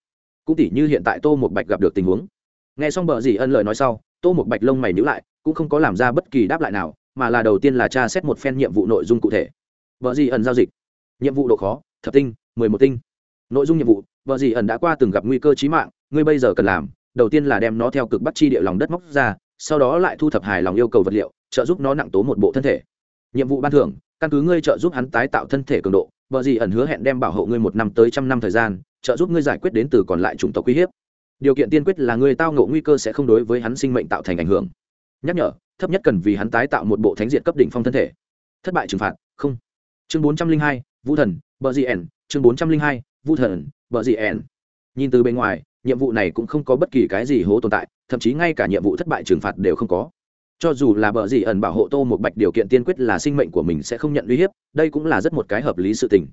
Cũng tỉ như hiện tại tô một bạch gặp được tình huống. Nghe xong bờ dì ân lời nói sau, tô một bạch lông mày nhữ lại, cũng không có làm ra bất kỳ đáp lại nào, mà là đầu tiên là tra xét một phen nhiệm vụ nội dung cụ thể. Vợ dì ẩn giao dịch nhiệm vụ độ khó, thập tinh, mười một tinh. Nội dung nhiệm vụ, vợ dì ẩn đã qua từng gặp nguy cơ trí mạng, ngươi bây giờ cần làm, đầu tiên là đem nó theo cực bắt chi địa lòng đất móc ra, sau đó lại thu thập hài lòng yêu cầu vật liệu, trợ giúp nó nặng tố một bộ thân thể. Nhiệm vụ ban thưởng, căn cứ ngươi trợ giúp hắn tái tạo thân thể cường độ, vợ dì ẩn hứa hẹn đem bảo hộ ngươi một năm tới trăm năm thời gian, trợ giúp ngươi giải quyết đến từ còn lại chủng tộc uy hiếp. Điều kiện tiên quyết là ngươi tao ngộ nguy cơ sẽ không đối với hắn sinh mệnh tạo thành ảnh hưởng. Nhắc nhở, thấp nhất cần vì hắn tái tạo một bộ thánh diện cấp đỉnh phong thân thể. Thất bại trừng phạt, không. Chương bốn trăm linh hai vũ thần bờ dị ẻn, chương bốn trăm linh hai, vũ thần bờ dị ẻn. Nhìn từ bên ngoài, nhiệm vụ này cũng không có bất kỳ cái gì hố tồn tại, thậm chí ngay cả nhiệm vụ thất bại trừng phạt đều không có. Cho dù là bờ dị ẩn bảo hộ tô một bạch điều kiện tiên quyết là sinh mệnh của mình sẽ không nhận uy hiếp, đây cũng là rất một cái hợp lý sự tình.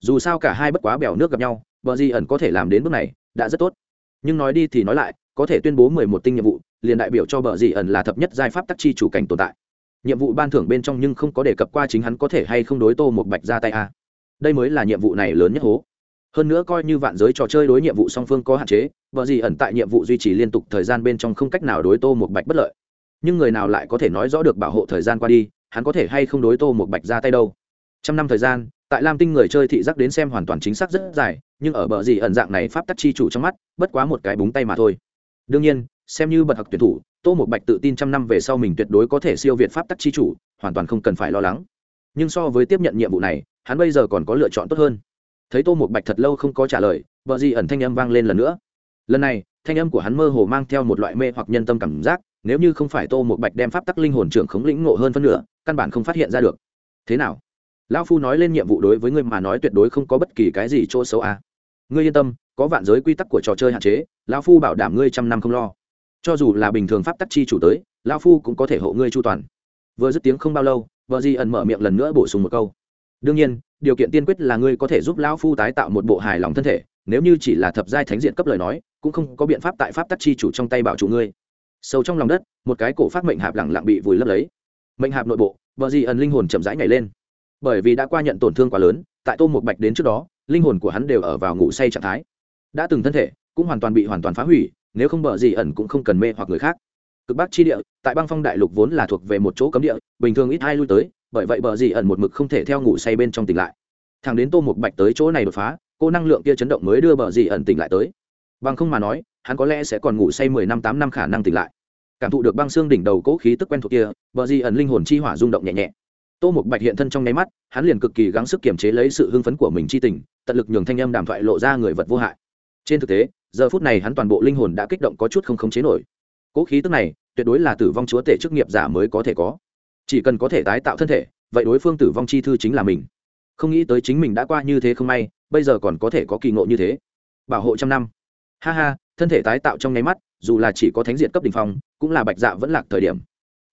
Dù sao cả hai bất quá bèo nước gặp nhau bờ dị ẩn có thể làm đến bước này, đã rất tốt. Nhưng nói đi thì nói lại, có thể tuyên bố mười một tinh nhiệm vụ, liền đại biểu cho bờ dị ẩn là thập nhất giai pháp tắc chi chủ cảnh tồn tại. Nhiệm vụ ban thưởng bên trong nhưng không có đề cập qua chính hắn có thể hay không đối tô một bạch ra tay a đây mới là nhiệm vụ này lớn nhất hố. Hơn nữa coi như vạn giới trò chơi đối nhiệm vụ song phương có hạn chế, vợ gì ẩn tại nhiệm vụ duy trì liên tục thời gian bên trong không cách nào đối tô một bạch bất lợi. Nhưng người nào lại có thể nói rõ được bảo hộ thời gian qua đi, hắn có thể hay không đối tô một bạch ra tay đâu? Trăm năm thời gian, tại lam tinh người chơi thị giác đến xem hoàn toàn chính xác rất dài, nhưng ở bờ gì ẩn dạng này pháp tắc chi chủ trong mắt, bất quá một cái búng tay mà thôi. Đương nhiên, xem như bậc học tuyển thủ, tô một bạch tự tin trăm năm về sau mình tuyệt đối có thể siêu việt pháp tắc chi chủ, hoàn toàn không cần phải lo lắng nhưng so với tiếp nhận nhiệm vụ này, hắn bây giờ còn có lựa chọn tốt hơn. Thấy tô một bạch thật lâu không có trả lời, vợ gì ẩn thanh âm vang lên lần nữa. Lần này, thanh âm của hắn mơ hồ mang theo một loại mê hoặc nhân tâm cảm giác, nếu như không phải tô một bạch đem pháp tắc linh hồn trưởng khống lĩnh ngộ hơn phân nửa, căn bản không phát hiện ra được. Thế nào? Lão phu nói lên nhiệm vụ đối với ngươi mà nói tuyệt đối không có bất kỳ cái gì chỗ xấu à. ngươi yên tâm, có vạn giới quy tắc của trò chơi hạn chế, lão phu bảo đảm ngươi trăm năm không lo. Cho dù là bình thường pháp tắc chi chủ tới, lão phu cũng có thể hộ ngươi chu toàn. Vừa dứt tiếng không bao lâu vợ di ẩn mở miệng lần nữa bổ sung một câu. Đương nhiên, điều kiện tiên quyết là ngươi có thể giúp lão phu tái tạo một bộ hài lòng thân thể, nếu như chỉ là thập giai thánh diện cấp lời nói, cũng không có biện pháp tại pháp tắc chi chủ trong tay bảo chủ ngươi. Sâu trong lòng đất, một cái cổ phát mệnh hạp lẳng lặng bị vùi lấp lấy. Mệnh hạp nội bộ, vợ di ẩn linh hồn chậm rãi nhảy lên. Bởi vì đã qua nhận tổn thương quá lớn, tại tô một bạch đến trước đó, linh hồn của hắn đều ở vào ngủ say trạng thái. Đã từng thân thể, cũng hoàn toàn bị hoàn toàn phá hủy, nếu không bờ gì ẩn cũng không cần mê hoặc người khác cực bắc chi địa, tại băng phong đại lục vốn là thuộc về một chỗ cấm địa, bình thường ít ai lui tới, bởi vậy bờ dì ẩn một mực không thể theo ngủ say bên trong tỉnh lại. Thằng đến tô một bạch tới chỗ này đột phá, cô năng lượng kia chấn động mới đưa bờ dì ẩn tỉnh lại tới. Bằng không mà nói, hắn có lẽ sẽ còn ngủ say mười năm, tám năm khả năng tỉnh lại. Cảm thụ được băng xương đỉnh đầu cố khí tức quen thuộc kia, bờ dì ẩn linh hồn chi hỏa rung động nhẹ nhẹ. Tô một bạch hiện thân trong nháy mắt, hắn liền cực kỳ gắng sức kiềm chế lấy sự hưng phấn của mình chi tình, tận lực nhường thanh âm đàm thoại lộ ra người vật vô hại. Trên thực tế, giờ phút này hắn toàn bộ linh hồn đã kích động có chút không khống chế nổi cố khí tức này, tuyệt đối là tử vong chúa tể chức nghiệp giả mới có thể có. Chỉ cần có thể tái tạo thân thể, vậy đối phương tử vong chi thư chính là mình. Không nghĩ tới chính mình đã qua như thế không may, bây giờ còn có thể có kỳ ngộ như thế. Bảo hộ trăm năm. Ha ha, thân thể tái tạo trong nháy mắt, dù là chỉ có thánh diện cấp đ ỉ n h phong, cũng là bạch dạ vẫn lạc thời điểm.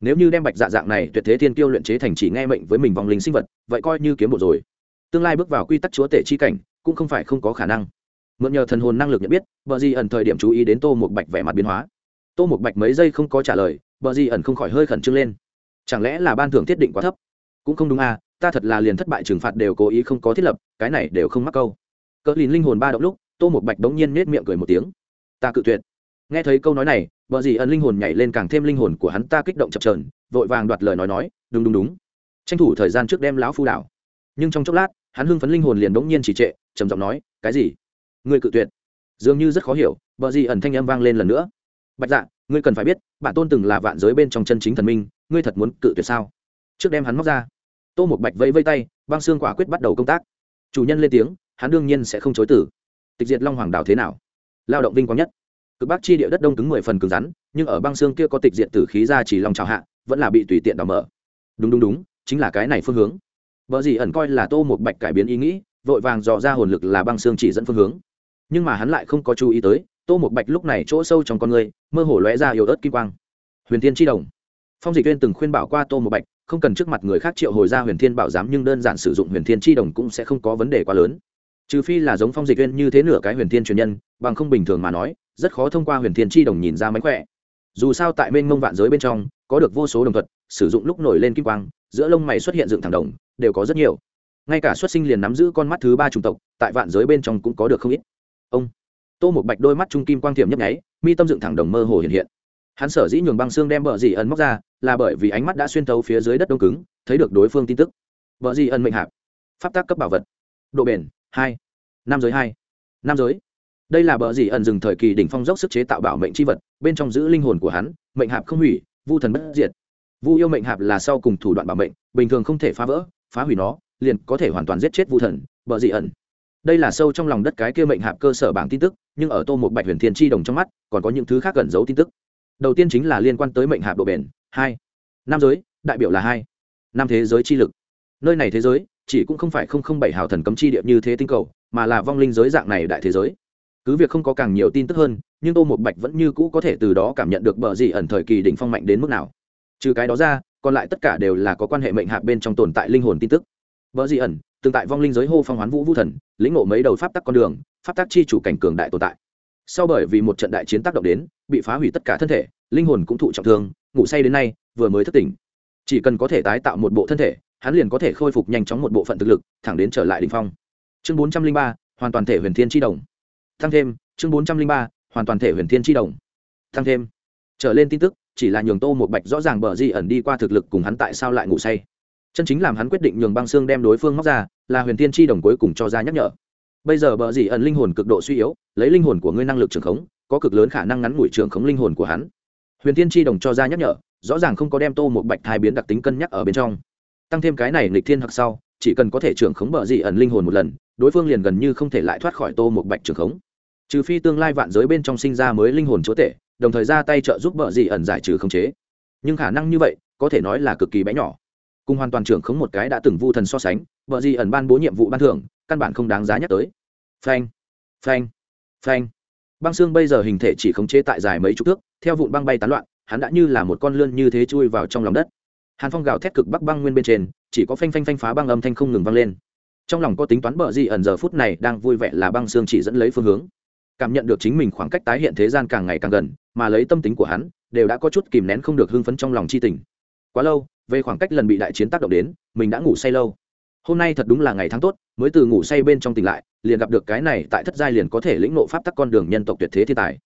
Nếu như đem bạch dạ dạng này tuyệt thế thiên tiêu luyện chế thành chỉ nghe mệnh với mình vòng linh sinh vật, vậy coi như kiếm bộ rồi. Tương lai bước vào quy tắc chúa tể chi cảnh, cũng không phải không có khả năng. Mượn nhờ thần hồn năng lực nhận biết, bờ di ẩn thời điểm chú ý đến tô một bạch vẻ mặt biến hóa tô một bạch mấy giây không có trả lời, bờ di ẩn không khỏi hơi khẩn trương lên. Chẳng lẽ là ban thưởng thiết định quá thấp? Cũng không đúng à ta thật là liền thất bại trừng phạt đều cố ý không có thiết lập, cái này đều không mắc câu. Cỡ lìn linh hồn ba động lúc, tô một bạch đống nhiên nết miệng cười một tiếng. Ta cự tuyệt. Nghe thấy câu nói này vợ dì ẩn linh hồn nhảy lên càng thêm linh hồn của hắn ta kích động chập trờn vội vàng đoạt lời nói nói, đúng đúng đúng. Tranh thủ thời gian trước đem lão phu đảo. Nhưng trong chốc lát, hắn hưng phấn linh hồn liền đống nhiên chỉ trệ, trầm giọng nói, cái gì? Người cự tuyệt. Dường như rất khó hiểu vợ dì ẩn thanh âm vang lên lần nữa bạch dạ ngươi cần phải biết, bản tôn từng là vạn giới bên trong chân chính thần minh, ngươi thật muốn cự tuyệt sao? Trước đem hắn móc ra. Tô một bạch vẫy vây tay, băng xương quả quyết bắt đầu công tác. Chủ nhân lên tiếng, hắn đương nhiên sẽ không chối tử tịch diệt long hoàng đảo thế nào? Lao động vinh quang nhất. Cực bắc chi địa đất đông cứng mười phần cứng rắn, nhưng ở băng xương kia có tịch diệt tử khí ra chỉ lòng trào hạ, vẫn là bị tùy tiện đào mở. Đúng đúng đúng, chính là cái này phương hướng. Vợ gì ẩn coi là tô một bạch cải biến ý nghĩ, vội vàng dò ra hồn lực là băng xương chỉ dẫn phương hướng nhưng mà hắn lại không có chú ý tới, tô một bạch lúc này chỗ sâu trong con người, mơ hồ lóe ra yếu ớt kim quang. Huyền thiên tri đồng. Phong dịch viên từng khuyên bảo qua tô một bạch, không cần trước mặt người khác triệu hồi ra huyền thiên bảo giám, nhưng đơn giản sử dụng huyền thiên tri đồng cũng sẽ không có vấn đề quá lớn. Trừ phi là giống phong dịch viên như thế nửa cái huyền thiên truyền nhân, bằng không bình thường mà nói, rất khó thông qua huyền thiên tri đồng nhìn ra mánh khỏe. Dù sao tại bên mông vạn giới bên trong, có được vô số đồng thuật, sử dụng lúc nổi lên kim quang, giữa lông mày xuất hiện dựng thẳng đồng, đều có rất nhiều. Ngay cả xuất sinh liền nắm giữ con mắt thứ ba chủng tộc, tại vạn giới bên trong cũng có được không ít ông. Tô một bạch đôi mắt trung kim quang tiềm nhấp nháy, mi tâm dựng thẳng đồng mơ hồ hiện hiện. Hắn sở dĩ nhường băng xương đem bờ dì ẩn móc ra, là bởi vì ánh mắt đã xuyên thấu phía dưới đất đông cứng, thấy được đối phương tin tức. Bờ dì ẩn mệnh hạp. Pháp tác cấp bảo vật. Độ bền, hai. Nam giới hai. Nam giới. Đây là bờ dì ẩn dừng thời kỳ đỉnh phong dốc sức chế tạo bảo mệnh c h i vật, bên trong giữ linh hồn của hắn, mệnh hạp không hủy, vu thần bất diệt. Vu yêu mệnh hạp là sau cùng thủ đoạn bảo mệnh, bình thường không thể phá vỡ, phá hủy nó, liền có thể hoàn toàn giết chết vu thần, bờ dì ẩn đây là sâu trong lòng đất cái kia mệnh hạp cơ sở bảng tin tức, nhưng ở tô một bạch huyền thiên tri đồng trong mắt, còn có những thứ khác gần giấu tin tức. Đầu tiên chính là liên quan tới mệnh hạp độ bền, hai. Nam giới, đại biểu là hai. Năm thế giới chi lực. Nơi này thế giới, chỉ cũng không phải không không bảy hào thần cấm chi địa như thế tinh cầu, mà là vong linh giới dạng này đại thế giới. Cứ việc không có càng nhiều tin tức hơn, nhưng tô một bạch vẫn như cũ có thể từ đó cảm nhận được bờ gì ẩn thời kỳ đỉnh phong mạnh đến mức nào. Trừ cái đó ra, còn lại tất cả đều là có quan hệ mệnh hạp bên trong tồn tại linh hồn tin tức. Bờ gì ẩn từng tại vong linh giới hô phong hoán vũ vũ thần, lĩnh ngộ mấy đầu pháp tắc con đường, pháp tắc chi chủ cảnh cường đại tồn tại. Sau bởi vì một trận đại chiến tác động đến, bị phá hủy tất cả thân thể, linh hồn cũng thụ trọng thương, ngủ say đến nay, vừa mới thức tỉnh. Chỉ cần có thể tái tạo một bộ thân thể, hắn liền có thể khôi phục nhanh chóng một bộ phận thực lực, thẳng đến trở lại đ ỉ n h phong. Chương bốn trăm linh ba, hoàn toàn thể huyền thiên tri đồng. Tăng thêm, chương bốn trăm linh ba, hoàn toàn thể huyền thiên tri đồng. Tăng thêm. Trở lên tin tức, chỉ là nhường tô một bạch rõ ràng bờ di ẩn đi qua thực lực cùng hắn tại sao lại ngủ say chân chính làm hắn quyết định nhường băng xương đem đối phương móc ra, là huyền thiên tri đồng cuối cùng cho ra nhắc nhở. Bây giờ bờ di ẩn linh hồn cực độ suy yếu, lấy linh hồn của ngươi năng lực trường khống, có cực lớn khả năng ngắn ngủi trường khống linh hồn của hắn. Huyền thiên tri đồng cho ra nhắc nhở, rõ ràng không có đem tô một bạch thai biến đặc tính cân nhắc ở bên trong. Tăng thêm cái này lịch thiên hoặc sau, chỉ cần có thể trưởng khống bờ dị ẩn linh hồn một lần, đối phương liền gần như không thể lại thoát khỏi tô một bạch trưởng khống. Trừ phi tương lai vạn giới bên trong sinh ra mới linh hồn chúa tể, đồng thời ra tay trợ giúp bờ dị ẩn giải trừ khống chế. Nhưng khả năng như vậy, có thể nói là cực kỳ bé nhỏ cùng hoàn toàn trưởng khống một cái đã từng vu thần so sánh bờ gì ẩn ban bố nhiệm vụ ban thưởng, căn bản không đáng giá nhắc tới. Phanh phanh phanh. Băng xương bây giờ hình thể chỉ khống chế tại dài mấy chục thước, theo vụn băng bay tán loạn, hắn đã như là một con lươn như thế chui vào trong lòng đất. Hàn phong gào thét cực bắc băng nguyên bên trên, chỉ có phanh phanh phanh phá băng âm thanh không ngừng vang lên. Trong lòng có tính toán bờ di ẩn giờ phút này đang vui vẻ là băng xương chỉ dẫn lấy phương hướng. Cảm nhận được chính mình khoảng cách tái hiện thế gian càng ngày càng gần, mà lấy tâm tính của hắn, đều đã có chút kìm nén không được hưng phấn trong lòng chi tình. Quá lâu về khoảng cách lần bị đại chiến tác động đến, mình đã ngủ say lâu. Hôm nay thật đúng là ngày tháng tốt, mới từ ngủ say bên trong tỉnh lại, liền gặp được cái này tại thất giai liền có thể lĩnh nộ pháp tắc con đường nhân tộc tuyệt thế thiên tài.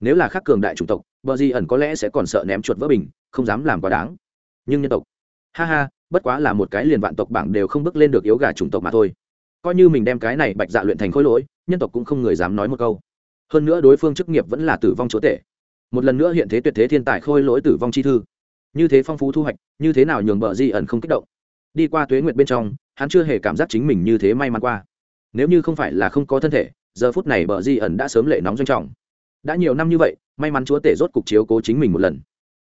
Nếu là khắc cường đại chủng tộc, bờ di ẩn có lẽ sẽ còn sợ ném chuột vỡ bình, không dám làm quá đáng. Nhưng nhân tộc, ha ha, bất quá là một cái liền vạn tộc bảng đều không bước lên được yếu gà chủng tộc mà thôi. Coi như mình đem cái này bạch dạ luyện thành khối lỗi, nhân tộc cũng không người dám nói một câu. Hơn nữa đối phương chức nghiệp vẫn là tử vong chúa tể. Một lần nữa hiện thế tuyệt thế thiên tài khôi lỗi tử vong chi thư như thế phong phú thu hoạch, như thế nào nhường bờ di ẩn không kích động. Đi qua tuế nguyệt bên trong, hắn chưa hề cảm giác chính mình như thế may mắn qua. Nếu như không phải là không có thân thể, giờ phút này bờ di ẩn đã sớm lệ nóng doanh trọng. Đã nhiều năm như vậy, may mắn chúa tể rốt cục chiếu cố chính mình một lần.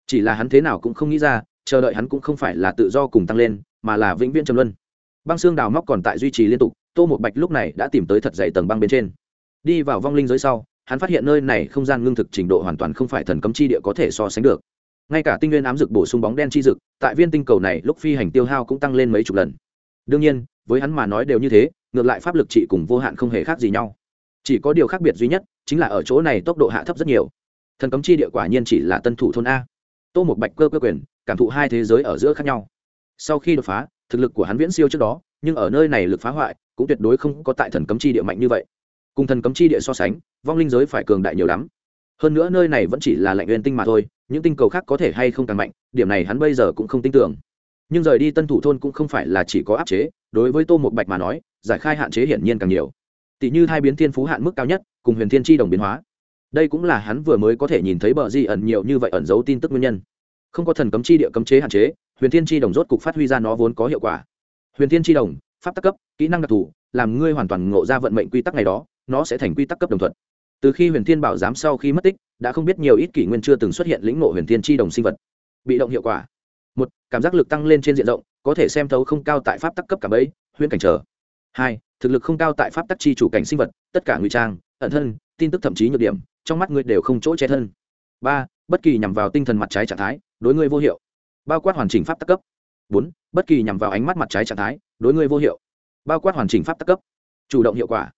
Chỉ là hắn thế nào cũng không nghĩ ra, chờ đợi hắn cũng không phải là tự do cùng tăng lên, mà là vĩnh viễn trầm luân. Băng xương đào móc còn tại duy trì liên tục, tô một bạch lúc này đã tìm tới thật dày tầng băng bên trên. Đi vào vong linh dưới sau, hắn phát hiện nơi này không gian ngưng thực trình độ hoàn toàn không phải thần cấm chi địa có thể so sánh được ngay cả tinh nguyên ám dực bổ sung bóng đen chi dực tại viên tinh cầu này lúc phi hành tiêu hao cũng tăng lên mấy chục lần. Đương nhiên, với hắn mà nói đều như thế, ngược lại pháp lực trị cùng vô hạn không hề khác gì nhau. Chỉ có điều khác biệt duy nhất, chính là ở chỗ này tốc độ hạ thấp rất nhiều. Thần cấm chi địa quả nhiên chỉ là tân thủ thôn a. Tô một bạch cơ cơ quyền, cảm thụ hai thế giới ở giữa khác nhau. Sau khi đột phá, thực lực của hắn viễn siêu trước đó, nhưng ở nơi này lực phá hoại, cũng tuyệt đối không có tại thần cấm chi địa mạnh như vậy. Cùng thần cấm chi địa so sánh, vong linh giới phải cường đại nhiều lắm. Hơn nữa nơi này vẫn chỉ là lạnh nguyên tinh mà thôi những tinh cầu khác có thể hay không càng mạnh, điểm này hắn bây giờ cũng không tin tưởng. Nhưng rời đi tân thủ thôn cũng không phải là chỉ có áp chế, đối với tô một bạch mà nói, giải khai hạn chế hiển nhiên càng nhiều. Tỷ như hai biến thiên phú hạn mức cao nhất, cùng huyền thiên tri đồng biến hóa. Đây cũng là hắn vừa mới có thể nhìn thấy bờ di ẩn nhiều như vậy ẩn giấu tin tức nguyên nhân. Không có thần cấm chi địa cấm chế hạn chế, huyền thiên tri đồng rốt cục phát huy ra nó vốn có hiệu quả. Huyền thiên tri đồng, pháp tắc cấp, kỹ năng đặc thù, làm ngươi hoàn toàn ngộ ra vận mệnh quy tắc này đó, nó sẽ thành quy tắc cấp đồng thuận từ khi huyền thiên bảo giám sau khi mất tích, đã không biết nhiều ít kỷ nguyên chưa từng xuất hiện lĩnh ngộ huyền thiên tri đồng sinh vật. Bị động hiệu quả. Một, cảm giác lực tăng lên trên diện rộng, có thể xem thấu không cao tại pháp tắc cấp cả bấy huyễn cảnh trở. Hai, thực lực không cao tại pháp tắc chi chủ cảnh sinh vật, tất cả ngụy trang, ẩn thân, tin tức thậm chí nhược điểm, trong mắt ngươi đều không chỗ che thân. Ba, bất kỳ nhằm vào tinh thần mặt trái trạng thái, đối ngươi vô hiệu. Bao quát hoàn chỉnh pháp tắc cấp. Bốn, bất kỳ nhằm vào ánh mắt mặt trái trạng thái, đối ngươi vô hiệu. Bao quát hoàn chỉnh pháp tắc cấp. Chủ động hiệu quả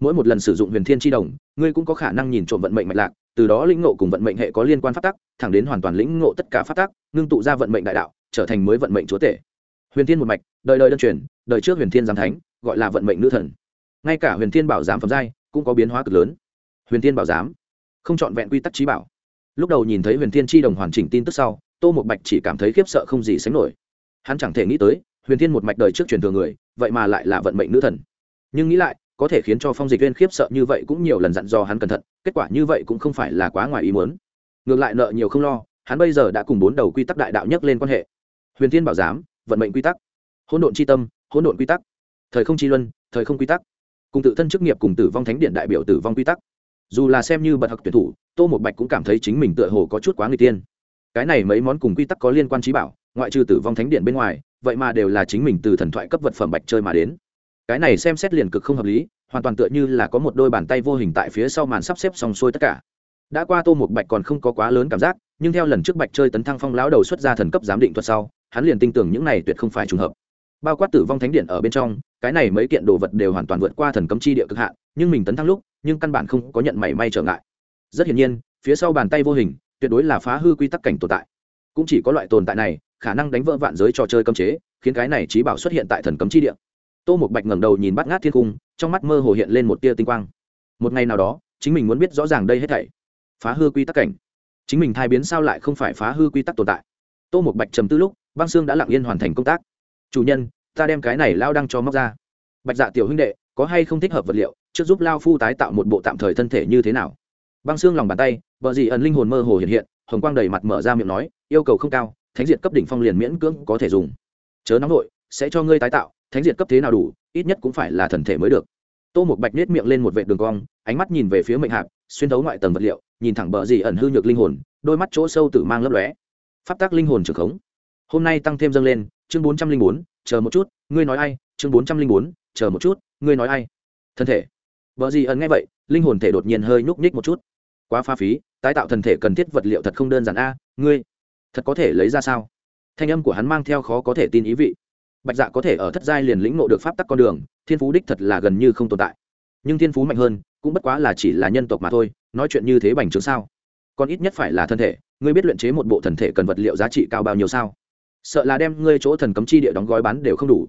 mỗi một lần sử dụng huyền thiên tri đồng, ngươi cũng có khả năng nhìn trộm vận mệnh mạch lạc, từ đó lĩnh ngộ cùng vận mệnh hệ có liên quan phát tắc, thẳng đến hoàn toàn lĩnh ngộ tất cả phát tắc, ngưng tụ ra vận mệnh đại đạo, trở thành mới vận mệnh chúa tể. Huyền thiên một mạch, đời đời đơn truyền, đời trước huyền thiên giám thánh, gọi là vận mệnh nữ thần. Ngay cả huyền thiên bảo giám phẩm giai cũng có biến hóa cực lớn. Huyền thiên bảo giám, không c h ọ n vẹn quy tắc trí bảo. Lúc đầu nhìn thấy huyền thiên tri đồng hoàn chỉnh tin tức sau, tô một bạch chỉ cảm thấy khiếp sợ không gì sánh nổi. Hắn chẳng thể nghĩ tới, huyền thiên một mạch đời trước truyền thừa người, vậy mà lại là vận mệnh nữ thần. Nhưng nghĩ lại có thể khiến cho phong dịch viên khiếp sợ như vậy cũng nhiều lần dặn dò hắn cẩn thận, kết quả như vậy cũng không phải là quá ngoài ý muốn. Ngược lại nợ nhiều không lo, hắn bây giờ đã cùng bốn đầu quy tắc đại đạo nhất lên quan hệ. Huyền thiên bảo giám, vận mệnh quy tắc. Hỗn độn c h i tâm, hỗn độn quy tắc. Thời không chi luân, thời không quy tắc. Cùng tự thân chức nghiệp cùng tử vong thánh điện đại biểu tử vong quy tắc. Dù là xem như bậc học tuyển thủ, tô một bạch cũng cảm thấy chính mình tựa hồ có chút quá người tiên. Cái này mấy món cùng quy tắc có liên quan trí bảo, ngoại trừ tử vong thánh điện bên ngoài, vậy mà đều là chính mình từ thần thoại cấp vật phẩm bạch chơi mà đến cái này xem xét liền cực không hợp lý, hoàn toàn tựa như là có một đôi bàn tay vô hình tại phía sau màn sắp xếp xong xuôi tất cả. Đã qua tô một bạch còn không có quá lớn cảm giác, nhưng theo lần trước bạch chơi tấn thăng phong lão đầu xuất ra thần cấp giám định thuật sau, hắn liền tin tưởng những này tuyệt không phải trùng hợp. Bao quát tử vong thánh điện ở bên trong, cái này mấy kiện đồ vật đều hoàn toàn vượt qua thần cấm chi địa cực hạn, nhưng mình tấn thăng lúc, nhưng căn bản không có nhận mảy may trở ngại. Rất hiển nhiên, phía sau bàn tay vô hình, tuyệt đối là phá hư quy tắc cảnh tồn tại. Cũng chỉ có loại tồn tại này, khả năng đánh vỡ vạn giới trò chơi cấm chế, khiến cái này trí bảo xuất hiện tại thần cấm chi địa tô một bạch ngẩng đầu nhìn bắt ngát thiên cung trong mắt mơ hồ hiện lên một tia tinh quang. Một ngày nào đó, chính mình muốn biết rõ ràng đây hết thảy. Phá hư quy tắc cảnh. Chính mình thai biến sao lại không phải phá hư quy tắc tồn tại. Tô một bạch trầm tư lúc, băng xương đã lặng yên hoàn thành công tác. Chủ nhân, ta đem cái này lao đăng cho móc ra. Bạch dạ tiểu huynh đệ, có hay không thích hợp vật liệu? Trước giúp lao phu tái tạo một bộ tạm thời thân thể như thế nào? Băng xương lòng bàn tay vợ dị ẩn linh hồn mơ hồ hiện hiện, hồng quang đầy mặt mở ra miệng nói, yêu cầu không cao, thánh diệt cấp đỉnh phong liền miễn cưỡng có thể dùng. Chớ nóng nội sẽ cho ngươi tái tạo thánh diệt cấp thế nào đủ, ít nhất cũng phải là thần thể mới được. Tô một bạch nết miệng lên một vệ đường cong, ánh mắt nhìn về phía mệnh hạp, xuyên thấu ngoại tầng vật liệu, nhìn thẳng bờ gì ẩn hư nhược linh hồn, đôi mắt chỗ sâu tử mang lấp lóe. Pháp tác linh hồn trường khống. Hôm nay tăng thêm dâng lên, chương bốn trăm linh bốn, chờ một chút, ngươi nói ai, chương bốn trăm linh bốn, chờ một chút, ngươi nói ai. Thân thể. Vợ gì ẩn nghe vậy, linh hồn thể đột nhiên hơi nhúc nhích một chút. Quá pha phí, tái tạo thần thể cần thiết vật liệu thật không đơn giản a, ngươi, thật có thể lấy ra sao? Thanh âm của hắn mang theo khó có thể tin ý vị bạch dạ có thể ở thất giai liền lĩnh nộ được pháp tắc con đường, thiên phú đích thật là gần như không tồn tại. Nhưng thiên phú mạnh hơn, cũng bất quá là chỉ là nhân tộc mà thôi, nói chuyện như thế bành trướng sao? Còn ít nhất phải là thân thể, ngươi biết luyện chế một bộ thần thể cần vật liệu giá trị cao bao nhiêu sao? Sợ là đem ngươi chỗ thần cấm chi địa đóng gói bán đều không đủ.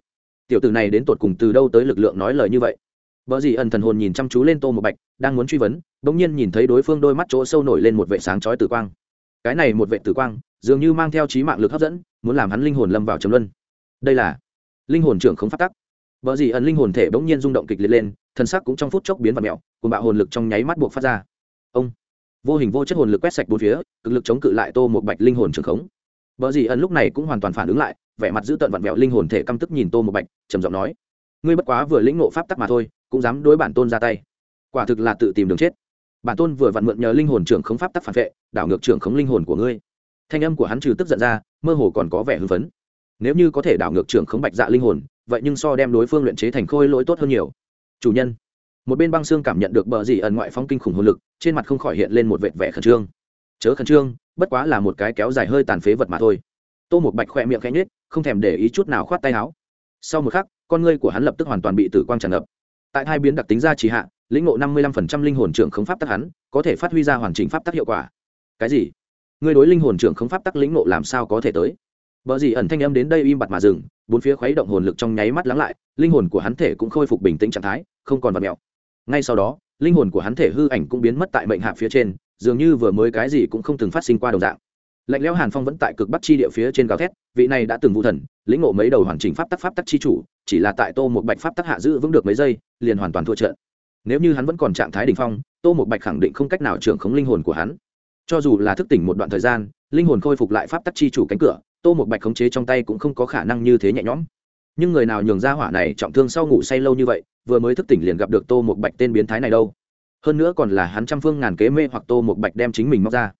Tiểu tử này đến tột cùng từ đâu tới lực lượng nói lời như vậy? Vợ gì ẩn thần hồn nhìn chăm chú lên tô một bạch, đang muốn truy vấn, bỗng nhiên nhìn thấy đối phương đôi mắt chỗ sâu nổi lên một vệ sáng chói tử quang. Cái này một vệ tử quang, dường như mang theo trí mạng lực hấp dẫn, muốn làm hắn linh hồn lâm vào trầm luân đây là linh hồn trưởng không phát tắc vợ gì ẩn linh hồn thể bỗng nhiên rung động kịch liệt lên thân xác cũng trong phút chốc biến vật mẹo cùng bạo hồn lực trong nháy mắt buộc phát ra ông vô hình vô chất hồn lực quét sạch bốn phía cực lực chống cự lại tô một bạch linh hồn trường khống vợ gì ẩn lúc này cũng hoàn toàn phản ứng lại, vẻ mặt giữ tận vặn vẹo linh hồn thể căm tức nhìn Tô một Bạch, trầm giọng nói: "Ngươi bất quá vừa lĩnh ngộ pháp tắc mà thôi, cũng dám đối bản tôn ra tay. Quả thực là tự tìm đường chết. Bản tôn vừa vặn mượn nhờ linh hồn trưởng khống pháp tắc phản vệ, đảo ngược trưởng khống linh hồn của ngươi." Thanh âm của hắn trừ tức giận ra, mơ hồ còn có vẻ hưng phấn. Nếu như có thể đảo ngược trưởng khống bạch dạ linh hồn, vậy nhưng so đem đối phương luyện chế thành khôi lỗi tốt hơn nhiều. Chủ nhân, một bên băng xương cảm nhận được bờ gì ẩn ngoại phong kinh khủng hồn lực, trên mặt không khỏi hiện lên một vệt vẻ khẩn trương. Chớ khẩn trương, bất quá là một cái kéo dài hơi tàn phế vật mà thôi. Tô một bạch khoe miệng khẽ nhếch không thèm để ý chút nào khoát tay áo. Sau một khắc con ngươi của hắn lập tức hoàn toàn bị tử quang tràn ngập. Tại hai biến đặc tính ra trì hạ lĩnh ngộ năm mươi lăm phần trăm linh hồn trưởng khống pháp tắc hắn có thể phát huy ra hoàn chỉnh pháp tắc hiệu quả. Cái gì? Ngươi đối linh hồn trưởng khống pháp tắc lĩnh ngộ làm sao có thể tới? Bở gì ẩn thanh âm đến đây im bặt mà dừng, bốn phía khuấy động hồn lực trong nháy mắt lắng lại, linh hồn của hắn thể cũng khôi phục bình tĩnh trạng thái, không còn vặn mèo. Ngay sau đó, linh hồn của hắn thể hư ảnh cũng biến mất tại mệnh hạ phía trên, dường như vừa mới cái gì cũng không từng phát sinh qua đồng dạng. Lạnh lẽo hàn phong vẫn tại cực bắc chi địa phía trên gào thét vị này đã từng vũ thần lĩnh ngộ mấy đầu hoàn chỉnh pháp tắc pháp tắc chi chủ chỉ là tại tô một bạch pháp tắc hạ giữ vững được mấy giây liền hoàn toàn thua trận. Nếu như hắn vẫn còn trạng thái đỉnh phong tô một bạch khẳng định không cách nào trưởng khống linh hồn của hắn. Cho dù là thức tỉnh một đoạn thời gian linh hồn khôi phục lại pháp tắc chi chủ cánh cửa tô một bạch khống chế trong tay cũng không có khả năng như thế nhẹ nhõm. Nhưng người nào nhường ra hỏa này trọng thương sau ngủ say lâu như vậy, vừa mới thức tỉnh liền gặp được tô một bạch tên biến thái này đâu. Hơn nữa còn là hắn trăm phương ngàn kế mê hoặc tô một bạch đem chính mình móc ra.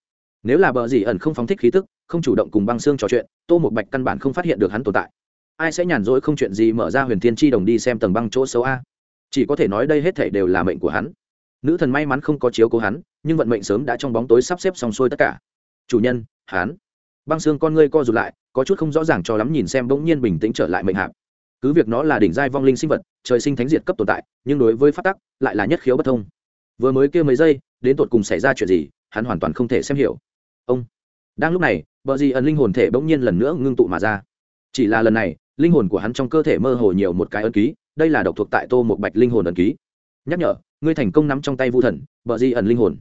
Nếu là bờ gì ẩn không phóng thích khí tức, không chủ động cùng băng xương trò chuyện, tô một bạch căn bản không phát hiện được hắn tồn tại. Ai sẽ nhàn rỗi không chuyện gì mở ra huyền thiên tri đồng đi xem tầng băng chỗ xấu a? Chỉ có thể nói đây hết thể đều là mệnh của hắn. Nữ thần may mắn không có chiếu cố hắn, nhưng vận mệnh sớm đã trong bóng tối sắp xếp xong xuôi tất cả. Chủ nhân, hắn băng xương con ngươi co rụt lại, có chút không rõ ràng cho lắm nhìn xem bỗng nhiên bình tĩnh trở lại mệnh hạp. Cứ việc nó là đỉnh giai vong linh sinh vật, trời sinh thánh diệt cấp tồn tại, nhưng đối với phát tắc, lại là nhất khiếu bất thông. Vừa mới kêu mấy giây, đến tột cùng xảy ra chuyện gì, hắn hoàn toàn không thể xem hiểu. Ông! Đang lúc này, bờ di ẩn linh hồn thể bỗng nhiên lần nữa ngưng tụ mà ra. Chỉ là lần này, linh hồn của hắn trong cơ thể mơ hồ nhiều một cái ấn ký, đây là độc thuộc tại tô một bạch linh hồn ấn ký. Nhắc nhở, ngươi thành công nắm trong tay vu thần, bờ di ẩn linh hồn.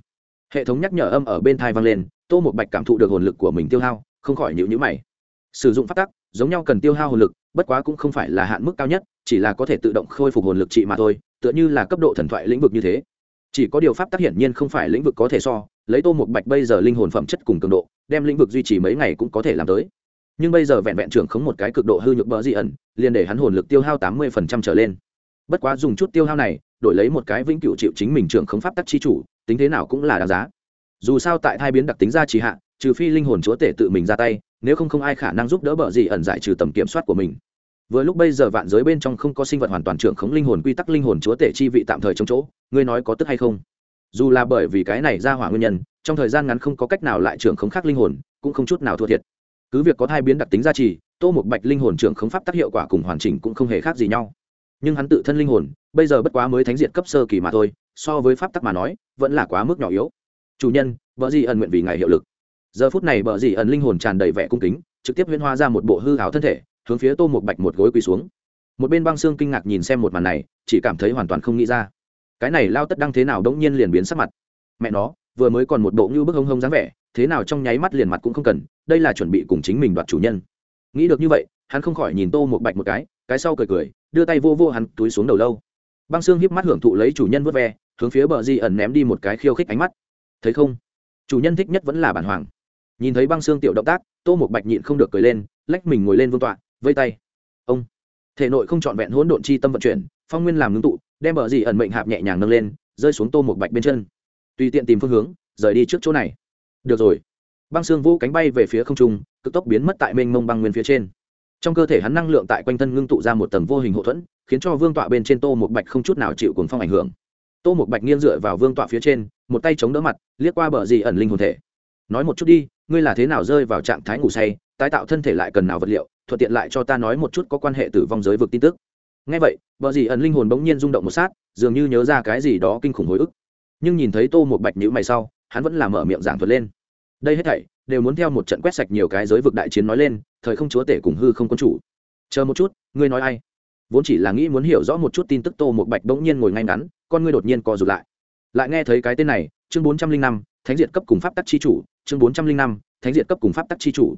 Hệ thống nhắc nhở âm ở bên thai vang lên, tô một bạch cảm thụ được hồn lực của mình tiêu hao không khỏi nhịu nhữ mày. Sử dụng phát tắc, giống nhau cần tiêu hao hồn lực, bất quá cũng không phải là hạn mức cao nhất, chỉ là có thể tự động khôi phục hồn lực trị mà thôi, tựa như là cấp độ thần thoại lĩnh vực như thế. Chỉ có điều pháp tác hiển nhiên không phải lĩnh vực có thể so, lấy tô một bạch bây giờ linh hồn phẩm chất cùng cường độ, đem lĩnh vực duy trì mấy ngày cũng có thể làm tới. Nhưng bây giờ vẹn vẹn trưởng khống một cái cực độ hư nhược bờ di ẩn, liền để hắn hồn lực tiêu hao tám mươi phần trăm trở lên. Bất quá dùng chút tiêu hao này, đổi lấy một cái vĩnh cửu chịu chính mình trưởng khống pháp tắc chi chủ, tính thế nào cũng là đáng giá. Dù sao tại hai biến đặc tính ra trì hạ trừ phi linh hồn chúa tể tự mình ra tay, nếu không không ai khả năng giúp đỡ bờ gì ẩn giải trừ tầm kiểm soát của mình. Vừa lúc bây giờ vạn giới bên trong không có sinh vật hoàn toàn trưởng khống linh hồn quy tắc linh hồn chúa tể chi vị tạm thời trong chỗ, ngươi nói có tức hay không? Dù là bởi vì cái này ra hỏa nguyên nhân, trong thời gian ngắn không có cách nào lại trưởng khống khác linh hồn, cũng không chút nào thua thiệt. Cứ việc có hai biến đặc tính gia trì, tô một bạch linh hồn trưởng khống pháp tác hiệu quả cùng hoàn chỉnh cũng không hề khác gì nhau. Nhưng hắn tự thân linh hồn, bây giờ bất quá mới thánh diệt cấp sơ kỳ mà thôi, so với pháp tắc mà nói, vẫn là quá mức nhỏ yếu. Chủ nhân vợ gì ẩn nguyện vì ngài hiệu lực giờ phút này bờ dì ẩn linh hồn tràn đầy vẻ cung kính, trực tiếp huyễn hóa ra một bộ hư hảo thân thể, hướng phía tô một bạch một gối quỳ xuống. Một bên băng xương kinh ngạc nhìn xem một màn này, chỉ cảm thấy hoàn toàn không nghĩ ra. Cái này lao tất đăng thế nào đống nhiên liền biến sắc mặt. Mẹ nó, vừa mới còn một bộ như bức hông hông dáng vẻ, thế nào trong nháy mắt liền mặt cũng không cần, đây là chuẩn bị cùng chính mình đoạt chủ nhân. Nghĩ được như vậy, hắn không khỏi nhìn tô một bạch một cái cái sau cười cười, đưa tay vô vô hắn túi xuống đầu lâu. Băng xương hiếp mắt hưởng thụ lấy chủ nhân vớt ve, hướng phía bờ di ẩn ném đi một cái khiêu khích ánh mắt. Thấy không? Chủ nhân thích nhất vẫn là bản hoàng nhìn thấy băng xương tiểu động tác, tô một bạch nhịn không được cười lên, lách mình ngồi lên vương tọa, vây tay. Ông. Thể nội không trọn vẹn hỗn độn chi tâm vận chuyển, phong nguyên làm ngưng tụ, đem bờ dì ẩn mệnh hạp nhẹ nhàng nâng lên, rơi xuống tô một bạch bên chân. Tùy tiện tìm phương hướng, rời đi trước chỗ này. Được rồi. Băng xương vũ cánh bay về phía không trung, cực tốc biến mất tại mênh mông băng nguyên phía trên. Trong cơ thể hắn năng lượng tại quanh thân ngưng tụ ra một tầng vô hình hậu thuẫn, khiến cho vương tọa bên trên tô một bạch không chút nào chịu cuồng phong ảnh hưởng. Tô một bạch nghiêng dựa vào vương tọa phía trên, một tay chống đỡ mặt, liếc qua bờ dì ẩn linh hồn thể. Nói một chút đi ngươi là thế nào rơi vào trạng thái ngủ say, tái tạo thân thể lại cần nào vật liệu, thuận tiện lại cho ta nói một chút có quan hệ tử vong giới vực tin tức. Ngay vậy vợ dì ẩn linh hồn bỗng nhiên rung động một sát, dường như nhớ ra cái gì đó kinh khủng hồi ức. Nhưng nhìn thấy tô một bạch nhữ mày sau, hắn vẫn làm mở miệng giảng thuật lên. Đây hết thảy, đều muốn theo một trận quét sạch nhiều cái giới vực đại chiến nói lên, thời không chúa tể cùng hư không quân chủ. Chờ một chút, ngươi nói ai? Vốn chỉ là nghĩ muốn hiểu rõ một chút tin tức tô một bạch bỗng nhiên ngồi ngay ngắn, con ngươi đột nhiên co rụt lại. Lại nghe thấy cái tên này, chương bốn trăm linh năm thánh diệt cấp cùng pháp tắc chi chủ, chương bốn trăm linh năm, thánh diệt cấp cùng pháp tắc chi chủ.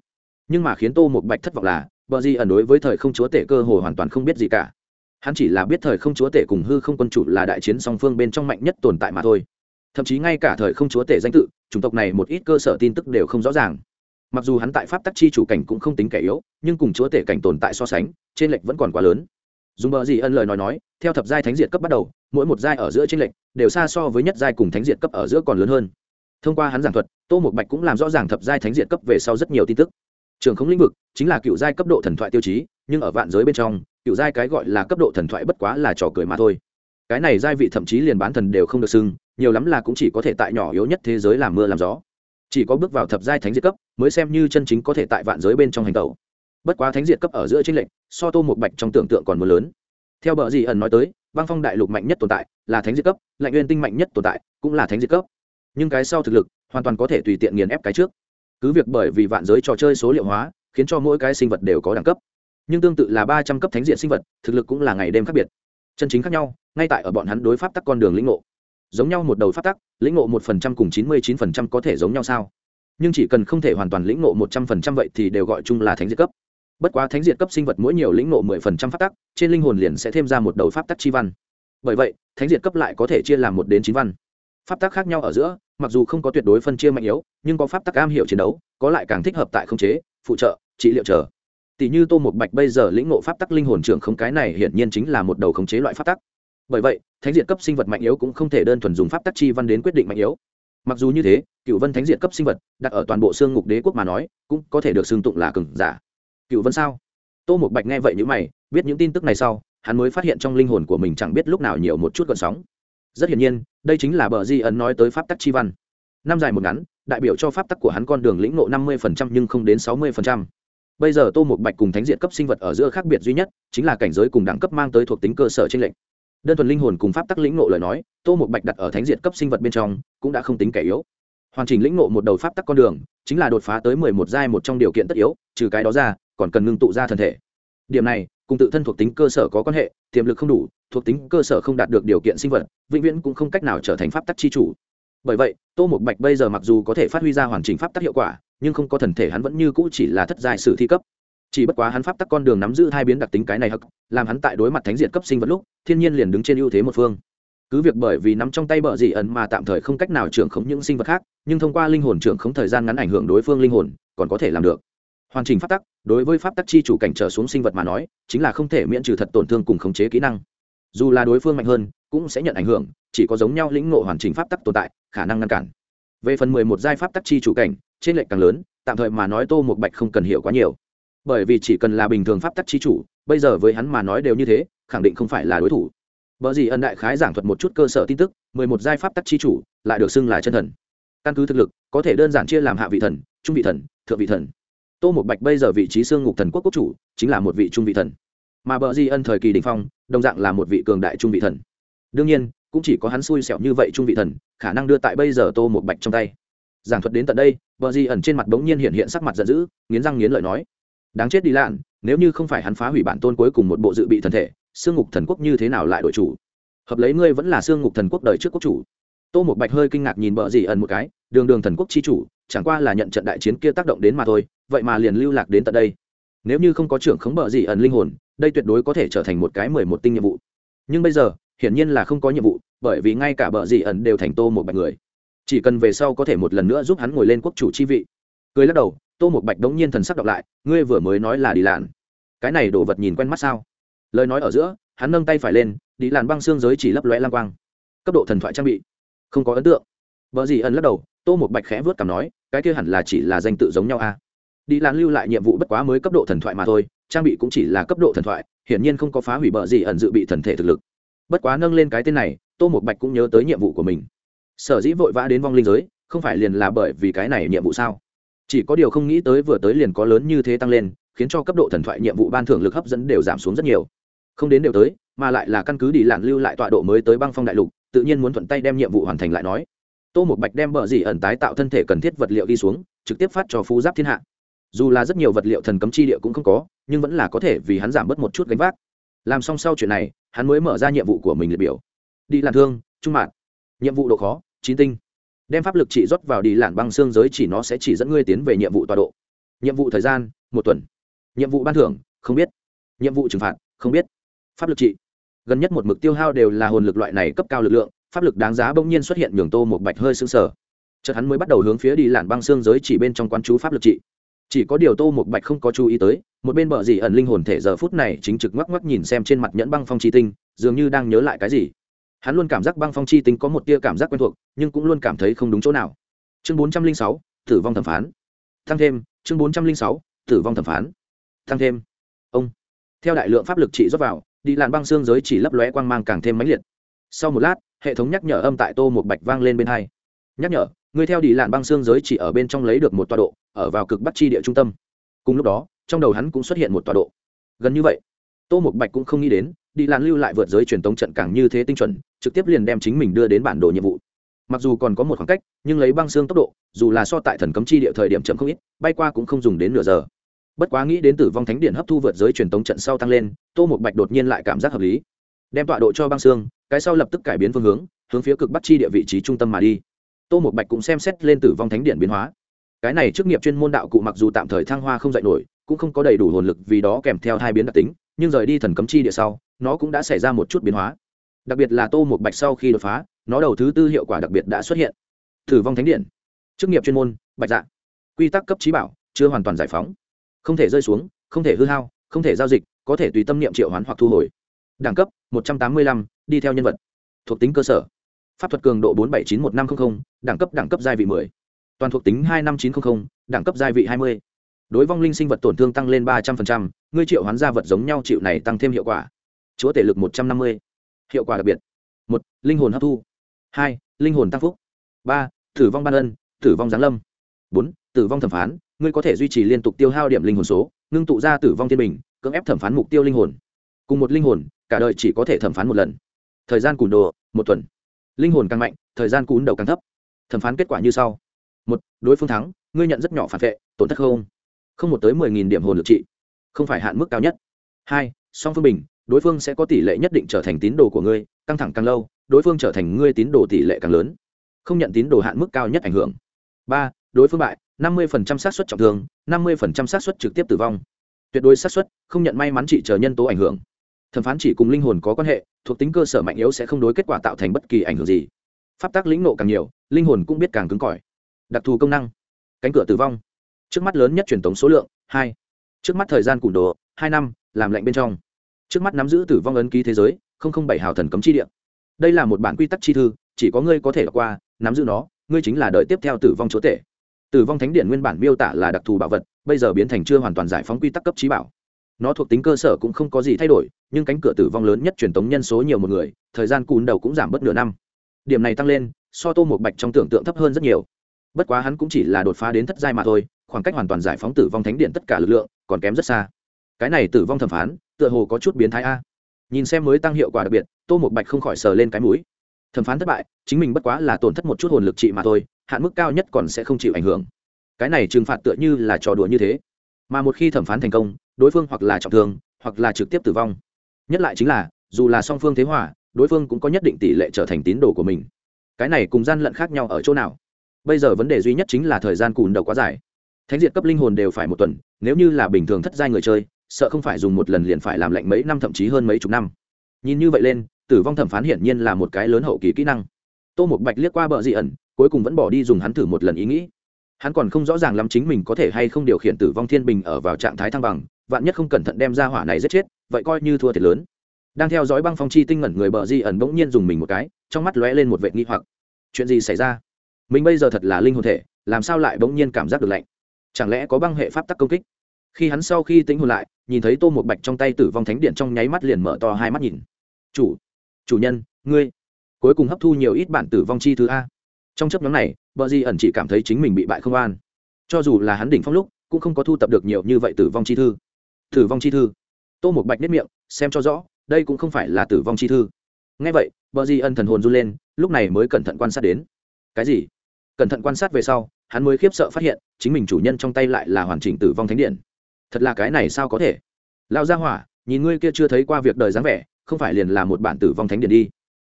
Nhưng mà khiến tô một bạch thất vọng là bờ di ẩn đối với thời không chúa tể cơ hồ hoàn toàn không biết gì cả. Hắn chỉ là biết thời không chúa tể cùng hư không quân chủ là đại chiến song phương bên trong mạnh nhất tồn tại mà thôi. Thậm chí ngay cả thời không chúa tể danh tự, chủng tộc này một ít cơ sở tin tức đều không rõ ràng. Mặc dù hắn tại pháp tắc chi chủ cảnh cũng không tính kẻ yếu, nhưng cùng chúa tể cảnh tồn tại so sánh, trên lệch vẫn còn quá lớn. Dùng bờ gì ân lời nói nói, theo thập giai thánh diệt cấp bắt đầu, mỗi một giai ở giữa trên lệch, đều xa so với nhất giai cùng thánh diệt cấp ở giữa còn lớn hơn thông qua hắn giảng thuật, tô một bạch cũng làm rõ ràng thập giai thánh diện cấp về sau rất nhiều tin tức. Trường không lĩnh vực chính là cựu giai cấp độ thần thoại tiêu chí, nhưng ở vạn giới bên trong, cựu giai cái gọi là cấp độ thần thoại bất quá là trò cười mà thôi. Cái này giai vị thậm chí liền bán thần đều không được xưng, nhiều lắm là cũng chỉ có thể tại nhỏ yếu nhất thế giới làm mưa làm gió. Chỉ có bước vào thập giai thánh diệt cấp mới xem như chân chính có thể tại vạn giới bên trong hành tẩu. Bất quá thánh diệt cấp ở giữa trên lệnh so tô một bạch trong tưởng tượng còn mưa lớn. Theo bờ dì ẩn nói tới băng phong đại lục mạnh nhất tồn tại là thánh diệt cấp, lạnh nguyên tinh mạnh nhất tồn tại cũng là thánh diệt cấp nhưng cái sau thực lực hoàn toàn có thể tùy tiện nghiền ép cái trước. Cứ việc bởi vì vạn giới trò chơi số liệu hóa, khiến cho mỗi cái sinh vật đều có đẳng cấp, nhưng tương tự là ba trăm cấp thánh diện sinh vật, thực lực cũng là ngày đêm khác biệt. Chân chính khác nhau, ngay tại ở bọn hắn đối pháp tắc con đường lĩnh ngộ. Giống nhau một đầu pháp tắc, lĩnh ngộ một phần trăm cùng chín mươi chín phần trăm có thể giống nhau sao? Nhưng chỉ cần không thể hoàn toàn lĩnh ngộ một trăm phần trăm vậy thì đều gọi chung là thánh diệt cấp. Bất quá thánh diệt cấp sinh vật mỗi nhiều lĩnh ngộ mười phần trăm pháp tắc, trên linh hồn liền sẽ thêm ra một đầu pháp tắc chi văn. Bởi vậy, thánh diệt cấp lại có thể chia làm một đến chín văn pháp tắc khác nhau ở giữa, mặc dù không có tuyệt đối phân chia mạnh yếu, nhưng có pháp tắc am hiểu chiến đấu, có lại càng thích hợp tại khống chế, phụ trợ, trị liệu chờ. Tỷ như tô một bạch bây giờ lĩnh ngộ pháp tắc linh hồn trưởng không, cái này hiển nhiên chính là một đầu khống chế loại pháp tắc. Bởi vậy, thánh diện cấp sinh vật mạnh yếu cũng không thể đơn thuần dùng pháp tắc chi văn đến quyết định mạnh yếu. Mặc dù như thế, cựu vân thánh diện cấp sinh vật, đặt ở toàn bộ xương ngục đế quốc mà nói, cũng có thể được xương tụng là cừng giả. Cựu vân sao? Tô một bạch nghe vậy như mày, biết những tin tức này sau, hắn mới phát hiện trong linh hồn của mình chẳng biết lúc nào nhiều một chút gợn sóng rất hiển nhiên, đây chính là bờ di ấn nói tới pháp tắc chi văn. Năm dài một ngắn, đại biểu cho pháp tắc của hắn con đường lĩnh nộ năm mươi nhưng không đến sáu mươi bây giờ tô một bạch cùng thánh diện cấp sinh vật ở giữa khác biệt duy nhất, chính là cảnh giới cùng đẳng cấp mang tới thuộc tính cơ sở trên lệnh đơn thuần linh hồn cùng pháp tắc lĩnh nộ lời nói, tô một bạch đặt ở thánh diện cấp sinh vật bên trong, cũng đã không tính kẻ yếu. Hoàn chỉnh lĩnh ngộ một đầu pháp tắc con đường, chính là đột phá tới mười một giai một trong điều kiện tất yếu, trừ cái đó ra, còn cần ngưng tụ ra thân thể. Điểm này, cùng tự thân thuộc tính cơ sở có quan hệ, tiềm lực không đủ thuộc tính cơ sở không đạt được điều kiện sinh vật, vĩnh viễn cũng không cách nào trở thành pháp tắc chi chủ. Bởi vậy, tô một bạch bây giờ mặc dù có thể phát huy ra hoàn chỉnh pháp tắc hiệu quả, nhưng không có thần thể hắn vẫn như cũ chỉ là thất giai sử thi cấp. Chỉ bất quá hắn pháp tắc con đường nắm giữ hai biến đặc tính cái này hắc, làm hắn tại đối mặt thánh diệt cấp sinh vật lúc, thiên nhiên liền đứng trên ưu thế một phương. Cứ việc bởi vì nắm trong tay bờ dị ẩn mà tạm thời không cách nào trưởng khống những sinh vật khác, nhưng thông qua linh hồn trưởng khống thời gian ngắn ảnh hưởng đối phương linh hồn, còn có thể làm được. Hoàn chỉnh pháp tắc, đối với pháp tắc chi chủ cảnh trở xuống sinh vật mà nói, chính là không thể miễn trừ thật tổn thương cùng khống chế kỹ năng dù là đối phương mạnh hơn cũng sẽ nhận ảnh hưởng chỉ có giống nhau lĩnh ngộ hoàn chỉnh pháp tắc tồn tại khả năng ngăn cản về phần mười một giai pháp tắc chi chủ cảnh trên lệnh càng lớn tạm thời mà nói tô một bạch không cần hiểu quá nhiều bởi vì chỉ cần là bình thường pháp tắc chi chủ bây giờ với hắn mà nói đều như thế khẳng định không phải là đối thủ Bởi gì ân đại khái giảng thuật một chút cơ sở tin tức, mười một giai pháp tắc chi chủ, lại được xưng là chân thần. Căn cứ thực lực, có thể đơn giản chia làm hạ vị thần, trung vị thần, thượng vị thần. Tô một Bạch bây giờ vị trí xương ngục thần quốc quốc chủ, chính là một vị trung vị thần. Mà bờ di ân thời kỳ đỉnh phong, đồng dạng là một vị cường đại trung vị thần. Đương nhiên, cũng chỉ có hắn xui xẻo như vậy trung vị thần, khả năng đưa tại bây giờ Tô một Bạch trong tay. Giảng thuật đến tận đây, bờ di ẩn trên mặt bỗng nhiên hiện hiện sắc mặt giận dữ, nghiến răng nghiến lợi nói: "Đáng chết đi lạn, nếu như không phải hắn phá hủy bản tôn cuối cùng một bộ dự bị thần thể, xương ngục thần quốc như thế nào lại đổi chủ?" hợp lấy ngươi vẫn là xương ngục thần quốc đời trước quốc chủ tô một bạch hơi kinh ngạc nhìn bờ di ẩn một cái đường đường thần quốc chi chủ chẳng qua là nhận trận đại chiến kia tác động đến mà thôi vậy mà liền lưu lạc đến tận đây nếu như không có trưởng khống bờ di ẩn linh hồn đây tuyệt đối có thể trở thành một cái mười một tinh nhiệm vụ. Nhưng bây giờ, hiển nhiên là không có nhiệm vụ, bởi vì ngay cả bờ dì ẩn đều thành tô một bạch người. Chỉ cần về sau có thể một lần nữa giúp hắn ngồi lên quốc chủ chi vị. Cười lắc đầu, tô một bạch đống nhiên thần sắc đọc lại, ngươi vừa mới nói là đi lạn. Cái này đồ vật nhìn quen mắt sao? Lời nói ở giữa, hắn nâng tay phải lên đi làn băng xương giới chỉ lấp lóe lang quang. Cấp độ thần thoại trang bị. Không có ấn tượng. Vợ gì ẩn lắc đầu, tô một bạch khẽ vớt cảm nói, cái kia hẳn là chỉ là danh tự giống nhau a. À? đi làn lưu lại nhiệm vụ bất quá mới cấp độ thần thoại mà thôi trang bị cũng chỉ là cấp độ thần thoại, hiển nhiên không có phá hủy bờ gì ẩn dự bị thần thể thực lực. Bất quá nâng lên cái tên này, tô một bạch cũng nhớ tới nhiệm vụ của mình. Sở dĩ vội vã đến vong linh giới, không phải liền là bởi vì cái này nhiệm vụ sao? Chỉ có điều không nghĩ tới vừa tới liền có lớn như thế tăng lên, khiến cho cấp độ thần thoại nhiệm vụ ban thưởng lực hấp dẫn đều giảm xuống rất nhiều. Không đến đều tới, mà lại là căn cứ đi làn lưu lại tọa độ mới tới băng phong đại lục, tự nhiên muốn thuận tay đem nhiệm vụ hoàn thành lại nói. Tô một bạch đem bờ dì ẩn tái tạo thân thể cần thiết vật liệu đi xuống, trực tiếp phát cho phú giáp thiên hạ dù là rất nhiều vật liệu thần cấm chi địa cũng không có, nhưng vẫn là có thể vì hắn giảm bớt một chút gánh vác. Làm xong sau chuyện này, hắn mới mở ra nhiệm vụ của mình liệt biểu. Đi làm thương, trung mạng nhiệm vụ độ khó, chín tinh. Đem pháp lực chỉ rót vào đi làn băng xương giới chỉ nó sẽ chỉ dẫn ngươi tiến về nhiệm vụ tọa độ. Nhiệm vụ thời gian, một tuần. Nhiệm vụ ban thưởng, không biết. Nhiệm vụ trừng phạt, không biết. Pháp lực trị. Gần nhất một mực tiêu hao đều là hồn lực loại này cấp cao lực lượng, pháp lực đáng giá bỗng nhiên xuất hiện nhường tô một bạch hơi xương sờ. Chợt hắn mới bắt đầu hướng phía đi làn băng xương giới chỉ bên trong quán chú pháp lực trị chỉ có điều tô một bạch không có chú ý tới, một bên bờ dì ẩn linh hồn thể giờ phút này chính trực ngoắc ngoắc nhìn xem trên mặt nhẫn băng phong chi tinh, dường như đang nhớ lại cái gì. Hắn luôn cảm giác băng phong chi tinh có một tia cảm giác quen thuộc, nhưng cũng luôn cảm thấy không đúng chỗ nào. Chương bốn trăm linh sáu, tử vong thẩm phán. Tăng thêm, chương bốn trăm linh sáu, tử vong thẩm phán. Tăng thêm. Ông. Theo đại lượng pháp lực trị rót vào, đi làn băng xương giới chỉ lấp lóe quang mang càng thêm mãnh liệt. Sau một lát, hệ thống nhắc nhở âm tại tô một bạch vang lên bên hai. Nhắc nhở người theo đi lạn băng xương giới chỉ ở bên trong lấy được một tọa độ, ở vào cực bắc chi địa trung tâm. Cùng lúc đó, trong đầu hắn cũng xuất hiện một tọa độ. Gần như vậy, tô Mục bạch cũng không nghĩ đến đi lạn lưu lại vượt giới truyền tống trận càng như thế tinh chuẩn, trực tiếp liền đem chính mình đưa đến bản đồ nhiệm vụ. Mặc dù còn có một khoảng cách, nhưng lấy băng xương tốc độ, dù là so tại thần cấm chi địa thời điểm chậm không ít, bay qua cũng không dùng đến nửa giờ. Bất quá nghĩ đến tử vong thánh điện hấp thu vượt giới truyền tống trận sau tăng lên, tô một bạch đột nhiên lại cảm giác hợp lý. Đem tọa độ cho băng xương, cái sau lập tức cải biến phương hướng hướng phía cực bắc chi địa vị trí trung tâm mà đi tô một bạch cũng xem xét lên tử vong thánh điện biến hóa. Cái này chức nghiệp chuyên môn đạo cụ mặc dù tạm thời thăng hoa không dạy nổi, cũng không có đầy đủ hồn lực vì đó kèm theo hai biến đặc tính, nhưng rời đi thần cấm chi địa sau, nó cũng đã xảy ra một chút biến hóa. Đặc biệt là tô một bạch sau khi đột phá, nó đầu thứ tư hiệu quả đặc biệt đã xuất hiện. Tử vong thánh điện. Chức nghiệp chuyên môn, bạch dạ. Quy tắc cấp trí bảo, chưa hoàn toàn giải phóng. Không thể rơi xuống, không thể hư hao, không thể giao dịch, có thể tùy tâm niệm triệu hoán hoặc thu hồi. Đẳng cấp, một trăm tám mươi lăm, đi theo nhân vật. Thuộc tính cơ sở pháp thuật cường độ bốn bảy chín một năm trăm linh đẳng cấp đẳng cấp giai vị mười. Toàn thuộc tính hai năm chín trăm linh đẳng cấp giai vị hai mươi. Đối vong linh sinh vật tổn thương tăng lên ba trăm linh ngươi triệu hoán gia vật giống nhau chịu này tăng thêm hiệu quả. Chúa tể lực một trăm năm mươi. Hiệu quả đặc biệt. Một, linh hồn hấp thu. Hai, linh hồn tăng phúc. Ba, tử vong ban ân, tử vong giáng lâm. Bốn, tử vong thẩm phán, ngươi có thể duy trì liên tục tiêu hao điểm linh hồn số, ngưng tụ ra tử vong thiên bình, cưỡng ép thẩm phán mục tiêu linh hồn. Cùng một linh hồn, cả đời chỉ có thể thẩm phán một lần. Thời gian cùn đồ, một tuần linh hồn càng mạnh, thời gian cún đầu càng thấp. Thẩm phán kết quả như sau. Một, đối phương thắng, ngươi nhận rất nhỏ phản vệ, tổn thất không? Không một tới mười nghìn điểm hồn lực trị. Không phải hạn mức cao nhất. Hai, song phương bình, đối phương sẽ có tỷ lệ nhất định trở thành tín đồ của ngươi, căng thẳng càng lâu, đối phương trở thành ngươi tín đồ tỷ lệ càng lớn. Không nhận tín đồ hạn mức cao nhất ảnh hưởng. Ba, đối phương bại, năm mươi xác suất trọng thương, năm mươi xác suất trực tiếp tử vong. Tuyệt đối xác suất, không nhận may mắn trị chờ nhân tố ảnh hưởng thẩm phán chỉ cùng linh hồn có quan hệ, thuộc tính cơ sở mạnh yếu sẽ không đối kết quả tạo thành bất kỳ ảnh hưởng gì. Pháp tác lĩnh nộ càng nhiều, linh hồn cũng biết càng cứng cỏi. Đặc thù công năng. Cánh cửa tử vong. Trước mắt lớn nhất truyền tống số lượng, hai. Trước mắt thời gian củng đồ, hai năm, làm lạnh bên trong. Trước mắt nắm giữ tử vong ấn ký thế giới, không không bảy hào thần cấm chi địa. Đây là một bản quy tắc chi thư, chỉ có ngươi có thể đọc qua, nắm giữ nó, ngươi chính là đợi tiếp theo tử vong chúa tể. Tử vong thánh điện nguyên bản miêu tả là đặc thù bảo vật, bây giờ biến thành chưa hoàn toàn giải phóng quy tắc cấp trí bảo nó thuộc tính cơ sở cũng không có gì thay đổi, nhưng cánh cửa tử vong lớn nhất truyền tống nhân số nhiều một người, thời gian cùn đầu cũng giảm bớt nửa năm. Điểm này tăng lên, so tô một bạch trong tưởng tượng thấp hơn rất nhiều. Bất quá hắn cũng chỉ là đột phá đến thất giai mà thôi, khoảng cách hoàn toàn giải phóng tử vong thánh điện tất cả lực lượng, còn kém rất xa. Cái này tử vong thẩm phán, tựa hồ có chút biến thái a. Nhìn xem mới tăng hiệu quả đặc biệt, tô một bạch không khỏi sờ lên cái mũi. Thẩm phán thất bại, chính mình bất quá là tổn thất một chút hồn lực trị mà thôi, hạn mức cao nhất còn sẽ không chịu ảnh hưởng. Cái này trừng phạt tựa như là trò đùa như thế. Mà một khi thẩm phán thành công đối phương hoặc là trọng thương, hoặc là trực tiếp tử vong. Nhất lại chính là, dù là song phương thế hòa, đối phương cũng có nhất định tỷ lệ trở thành tín đồ của mình. Cái này cùng gian lận khác nhau ở chỗ nào? Bây giờ vấn đề duy nhất chính là thời gian cùn đầu quá dài. Thánh diệt cấp linh hồn đều phải một tuần, nếu như là bình thường thất giai người chơi, sợ không phải dùng một lần liền phải làm lạnh mấy năm thậm chí hơn mấy chục năm. Nhìn như vậy lên, tử vong thẩm phán hiển nhiên là một cái lớn hậu kỳ kỹ năng. Tô một bạch liếc qua bờ dị ẩn, cuối cùng vẫn bỏ đi dùng hắn thử một lần ý nghĩ. Hắn còn không rõ ràng lắm chính mình có thể hay không điều khiển tử vong thiên bình ở vào trạng thái thăng bằng vạn nhất không cẩn thận đem ra hỏa này giết chết, vậy coi như thua thiệt lớn. Đang theo dõi băng phong chi tinh ngẩn người bờ di ẩn bỗng nhiên dùng mình một cái, trong mắt lóe lên một vệ nghi hoặc. Chuyện gì xảy ra? Mình bây giờ thật là linh hồn thể, làm sao lại bỗng nhiên cảm giác được lạnh? Chẳng lẽ có băng hệ pháp tắc công kích? Khi hắn sau khi tính hồn lại, nhìn thấy tô một bạch trong tay tử vong thánh điện trong nháy mắt liền mở to hai mắt nhìn. Chủ chủ nhân, ngươi cuối cùng hấp thu nhiều ít bản tử vong chi thứ a. Trong chấp nhóm này, bờ di ẩn chỉ cảm thấy chính mình bị bại không an. Cho dù là hắn đỉnh phong lúc, cũng không có thu tập được nhiều như vậy tử vong chi thư tử vong chi thư. Tô một bạch nếp miệng, xem cho rõ, đây cũng không phải là tử vong chi thư. Ngay vậy vợ di ân thần hồn run lên, lúc này mới cẩn thận quan sát đến. Cái gì? Cẩn thận quan sát về sau, hắn mới khiếp sợ phát hiện, chính mình chủ nhân trong tay lại là hoàn chỉnh tử vong thánh điện. Thật là cái này sao có thể? Lao ra hỏa, nhìn ngươi kia chưa thấy qua việc đời dáng vẻ, không phải liền là một bản tử vong thánh điện đi.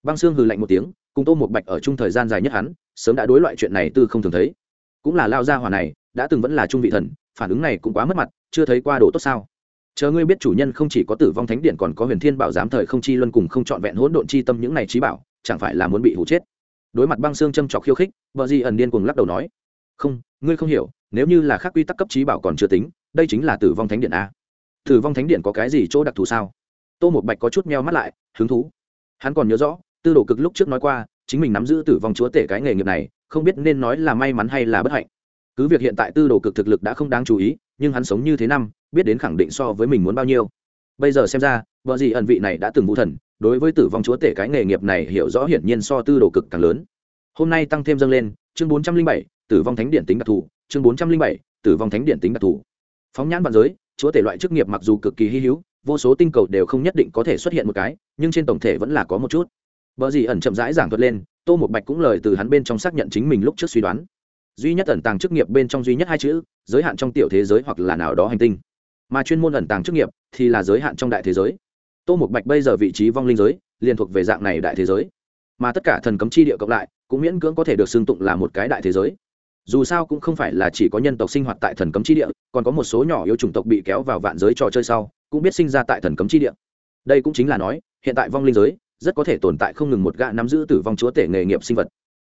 Băng xương hừ lạnh một tiếng, cùng tô một bạch ở chung thời gian dài nhất hắn, sớm đã đối loại chuyện này tư không thường thấy. Cũng là lao gia hỏa này, đã từng vẫn là trung vị thần, phản ứng này cũng quá mất mặt, chưa thấy qua đồ tốt sao? Chờ ngươi biết chủ nhân không chỉ có tử vong thánh điện còn có huyền thiên bảo giám thời không chi luân cùng không trọn vẹn hỗn độn chi tâm những này trí bảo, chẳng phải là muốn bị hụ chết? Đối mặt băng xương châm trọc khiêu khích vợ di ẩn điên cuồng lắc đầu nói, không, ngươi không hiểu, nếu như là khác quy tắc cấp trí bảo còn chưa tính, đây chính là tử vong thánh điện a. Tử vong thánh điện có cái gì chỗ đặc thù sao? Tô một bạch có chút meo mắt lại, hứng thú. Hắn còn nhớ rõ, tư đồ cực lúc trước nói qua, chính mình nắm giữ tử vong chúa tể cái nghề nghiệp này, không biết nên nói là may mắn hay là bất hạnh. Cứ việc hiện tại tư đồ cực thực lực đã không đáng chú ý nhưng hắn sống như thế năm biết đến khẳng định so với mình muốn bao nhiêu. Bây giờ xem ra vợ gì ẩn vị này đã từng vũ thần đối với tử vong chúa tể cái nghề nghiệp này hiểu rõ hiển nhiên so tư đồ cực càng lớn. Hôm nay tăng thêm dâng lên chương bốn trăm linh bảy tử vong thánh điện tính đặc thù chương bốn trăm linh bảy tử vong thánh điện tính đặc thù. Phóng nhãn vạn giới chúa tể loại chức nghiệp mặc dù cực kỳ hy hữu vô số tinh cầu đều không nhất định có thể xuất hiện một cái nhưng trên tổng thể vẫn là có một chút. Bờ gì ẩn chậm rãi giảng thuật lên, Tô Một Bạch cũng lời từ hắn bên trong xác nhận chính mình lúc trước suy đoán. Duy nhất ẩn tàng chức nghiệp bên trong duy nhất hai chữ, giới hạn trong tiểu thế giới hoặc là nào đó hành tinh. Mà chuyên môn ẩn tàng chức nghiệp thì là giới hạn trong đại thế giới. Tô Một Bạch bây giờ vị trí vong linh giới, liền thuộc về dạng này đại thế giới. Mà tất cả thần cấm chi địa cộng lại, cũng miễn cưỡng có thể được xưng tụng là một cái đại thế giới. Dù sao cũng không phải là chỉ có nhân tộc sinh hoạt tại thần cấm chi địa, còn có một số nhỏ yếu chủng tộc bị kéo vào vạn giới trò chơi sau, cũng biết sinh ra tại thần cấm chi địa. Đây cũng chính là nói, hiện tại vong linh giới rất có thể tồn tại không ngừng một gã nắm giữ tử vong chúa tể nghề nghiệp sinh vật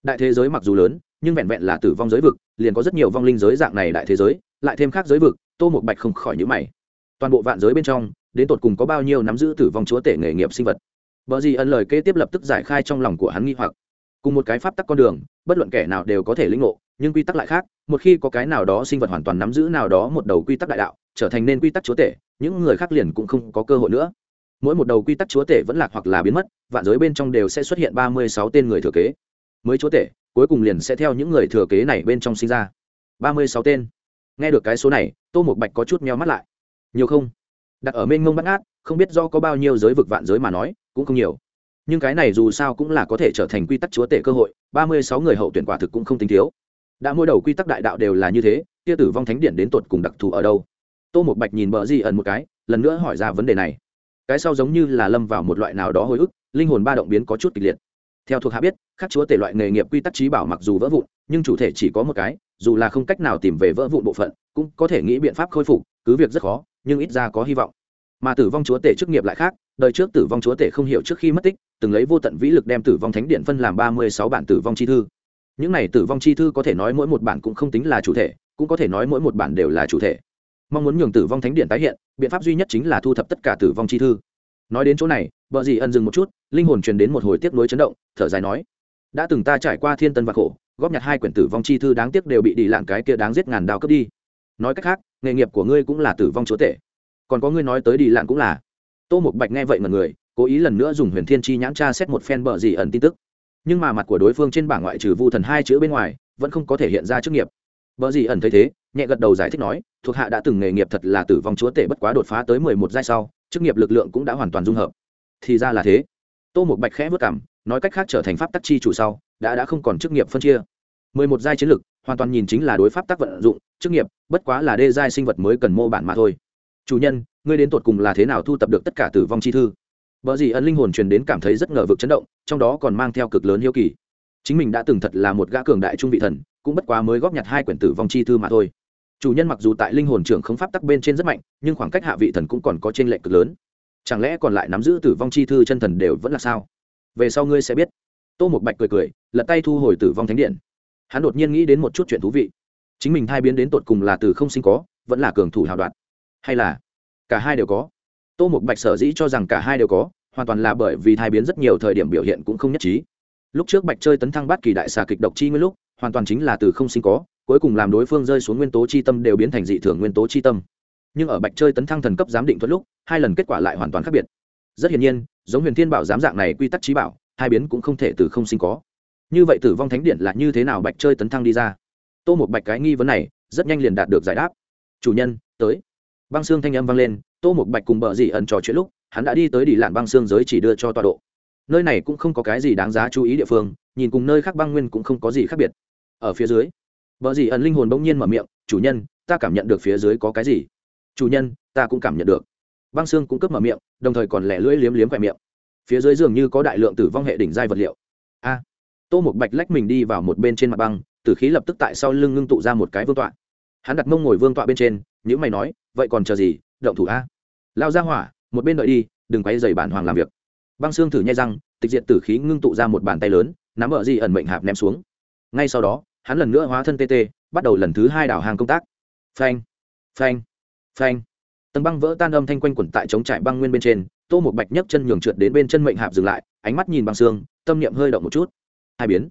đại thế giới mặc dù lớn nhưng vẹn vẹn là tử vong giới vực, liền có rất nhiều vong linh giới dạng này đại thế giới, lại thêm khác giới vực, tô một bạch không khỏi nhữ mày. Toàn bộ vạn giới bên trong, đến tột cùng có bao nhiêu nắm giữ tử vong chúa tể nghề nghiệp sinh vật? Vợ gì ân lời kế tiếp lập tức giải khai trong lòng của hắn nghi hoặc. Cùng một cái pháp tắc con đường, bất luận kẻ nào đều có thể lĩnh ngộ, nhưng quy tắc lại khác, một khi có cái nào đó sinh vật hoàn toàn nắm giữ nào đó một đầu quy tắc đại đạo, trở thành nên quy tắc chúa tể, những người khác liền cũng không có cơ hội nữa. Mỗi một đầu quy tắc chúa tể vẫn lạc hoặc là biến mất, vạn giới bên trong đều sẽ xuất hiện ba mươi sáu tên người thừa kế. Mới chúa tể cuối cùng liền sẽ theo những người thừa kế này bên trong sinh ra. Ba mươi sáu tên. Nghe được cái số này, tô một bạch có chút meo mắt lại. Nhiều không? Đặt ở mênh mông bắt ngát, không biết do có bao nhiêu giới vực vạn giới mà nói, cũng không nhiều. Nhưng cái này dù sao cũng là có thể trở thành quy tắc chúa tể cơ hội, ba mươi sáu người hậu tuyển quả thực cũng không tính thiếu. Đã mỗi đầu quy tắc đại đạo đều là như thế kia tử vong thánh điện đến tột cùng đặc thù ở đâu? Tô một bạch nhìn bờ di ẩn một cái, lần nữa hỏi ra vấn đề này. Cái sau giống như là lâm vào một loại nào đó hồi ức, linh hồn ba động biến có chút kịch liệt theo thuộc hạ biết các chúa tể loại nghề nghiệp quy tắc trí bảo mặc dù vỡ vụn, nhưng chủ thể chỉ có một cái, dù là không cách nào tìm về vỡ vụn bộ phận, cũng có thể nghĩ biện pháp khôi phục, cứ việc rất khó, nhưng ít ra có hy vọng. Mà tử vong chúa tể chức nghiệp lại khác, đời trước tử vong chúa tể không hiểu trước khi mất tích, từng lấy vô tận vĩ lực đem tử vong thánh điện phân làm ba mươi sáu bản tử vong chi thư. Những này tử vong chi thư có thể nói mỗi một bản cũng không tính là chủ thể, cũng có thể nói mỗi một bản đều là chủ thể. Mong muốn nhường tử vong thánh điện tái hiện, biện pháp duy nhất chính là thu thập tất cả tử vong chi thư nói đến chỗ này, vợ dì ân dừng một chút, linh hồn truyền đến một hồi tiếp nối chấn động, thở dài nói, đã từng ta trải qua thiên tân và khổ, góp nhặt hai quyển tử vong chi thư đáng tiếc đều bị đi lạng cái kia đáng giết ngàn đao cướp đi. Nói cách khác, nghề nghiệp của ngươi cũng là tử vong chúa tể. Còn có ngươi nói tới đi lạng cũng là. Tô một bạch nghe vậy mà người, cố ý lần nữa dùng huyền thiên chi nhãn tra xét một phen bờ dì ẩn tin tức. Nhưng mà mặt của đối phương trên bảng ngoại trừ vu thần hai chữ bên ngoài, vẫn không có thể hiện ra chức nghiệp. Bờ dì ẩn thấy thế, nhẹ gật đầu giải thích nói, thuộc hạ đã từng nghề nghiệp thật là tử vong chúa tể bất quá đột phá tới mười một giai sau chức nghiệp lực lượng cũng đã hoàn toàn dung hợp. Thì ra là thế. Tô một bạch khẽ vất cảm nói cách khác trở thành pháp tắc chi chủ sau, đã đã không còn chức nghiệp phân chia. Mười một giai chiến lực, hoàn toàn nhìn chính là đối pháp tác vận dụng, chức nghiệp, bất quá là đê giai sinh vật mới cần mô bản mà thôi. Chủ nhân, ngươi đến tột cùng là thế nào thu tập được tất cả tử vong chi thư? Vợ gì ân linh hồn truyền đến cảm thấy rất ngờ vực chấn động, trong đó còn mang theo cực lớn hiếu kỳ. Chính mình đã từng thật là một gã cường đại trung vị thần, cũng bất quá mới góp nhặt hai quyển tử vong chi thư mà thôi chủ nhân mặc dù tại linh hồn trưởng không pháp tắc bên trên rất mạnh, nhưng khoảng cách hạ vị thần cũng còn có trên lệnh cực lớn. Chẳng lẽ còn lại nắm giữ tử vong chi thư chân thần đều vẫn là sao? Về sau ngươi sẽ biết. Tô một bạch cười cười, lật tay thu hồi tử vong thánh điện. Hắn đột nhiên nghĩ đến một chút chuyện thú vị. Chính mình thai biến đến tột cùng là từ không sinh có, vẫn là cường thủ hào đoạt. Hay là cả hai đều có? Tô một bạch sở dĩ cho rằng cả hai đều có, hoàn toàn là bởi vì thai biến rất nhiều thời điểm biểu hiện cũng không nhất trí. Lúc trước bạch chơi tấn thăng bát kỳ đại xà kịch độc chi nguyên lúc, hoàn toàn chính là từ không sinh có cuối cùng làm đối phương rơi xuống nguyên tố chi tâm đều biến thành dị thường nguyên tố chi tâm. Nhưng ở bạch chơi tấn thăng thần cấp giám định thuật lúc, hai lần kết quả lại hoàn toàn khác biệt. Rất hiển nhiên, giống huyền thiên bảo giám dạng này quy tắc trí bảo, hai biến cũng không thể từ không sinh có. Như vậy tử vong thánh điện là như thế nào bạch chơi tấn thăng đi ra? Tô một bạch cái nghi vấn này, rất nhanh liền đạt được giải đáp. Chủ nhân, tới. Băng xương thanh âm vang lên, tô một bạch cùng bờ dị ẩn trò chuyện lúc, hắn đã đi tới đi lạn băng xương giới chỉ đưa cho tọa độ. Nơi này cũng không có cái gì đáng giá chú ý địa phương, nhìn cùng nơi khác băng nguyên cũng không có gì khác biệt. Ở phía dưới bờ gì ẩn linh hồn bỗng nhiên mở miệng, chủ nhân, ta cảm nhận được phía dưới có cái gì? Chủ nhân, ta cũng cảm nhận được. Băng xương cũng cướp mở miệng, đồng thời còn lẻ lưỡi liếm liếm khoe miệng. Phía dưới dường như có đại lượng tử vong hệ đỉnh giai vật liệu. A, tô một bạch lách mình đi vào một bên trên mặt băng, tử khí lập tức tại sau lưng ngưng tụ ra một cái vương tọa. Hắn đặt mông ngồi vương tọa bên trên nhữ mày nói, vậy còn chờ gì? Động thủ a. Lao ra hỏa, một bên đợi đi, đừng quay dày bản hoàng làm việc. Băng xương thử nhai răng, tịch diện tử khí ngưng tụ ra một bàn tay lớn, nắm ở di ẩn mệnh hạp ném xuống. Ngay sau đó hắn lần nữa hóa thân tê tê, bắt đầu lần thứ hai đảo hàng công tác. Phanh phanh phanh. Tầng băng vỡ tan âm thanh quanh quẩn tại chống trại băng nguyên bên trên, tô một bạch nhấc chân nhường trượt đến bên chân mệnh hạp dừng lại, ánh mắt nhìn băng xương, tâm niệm hơi động một chút. Hai biến.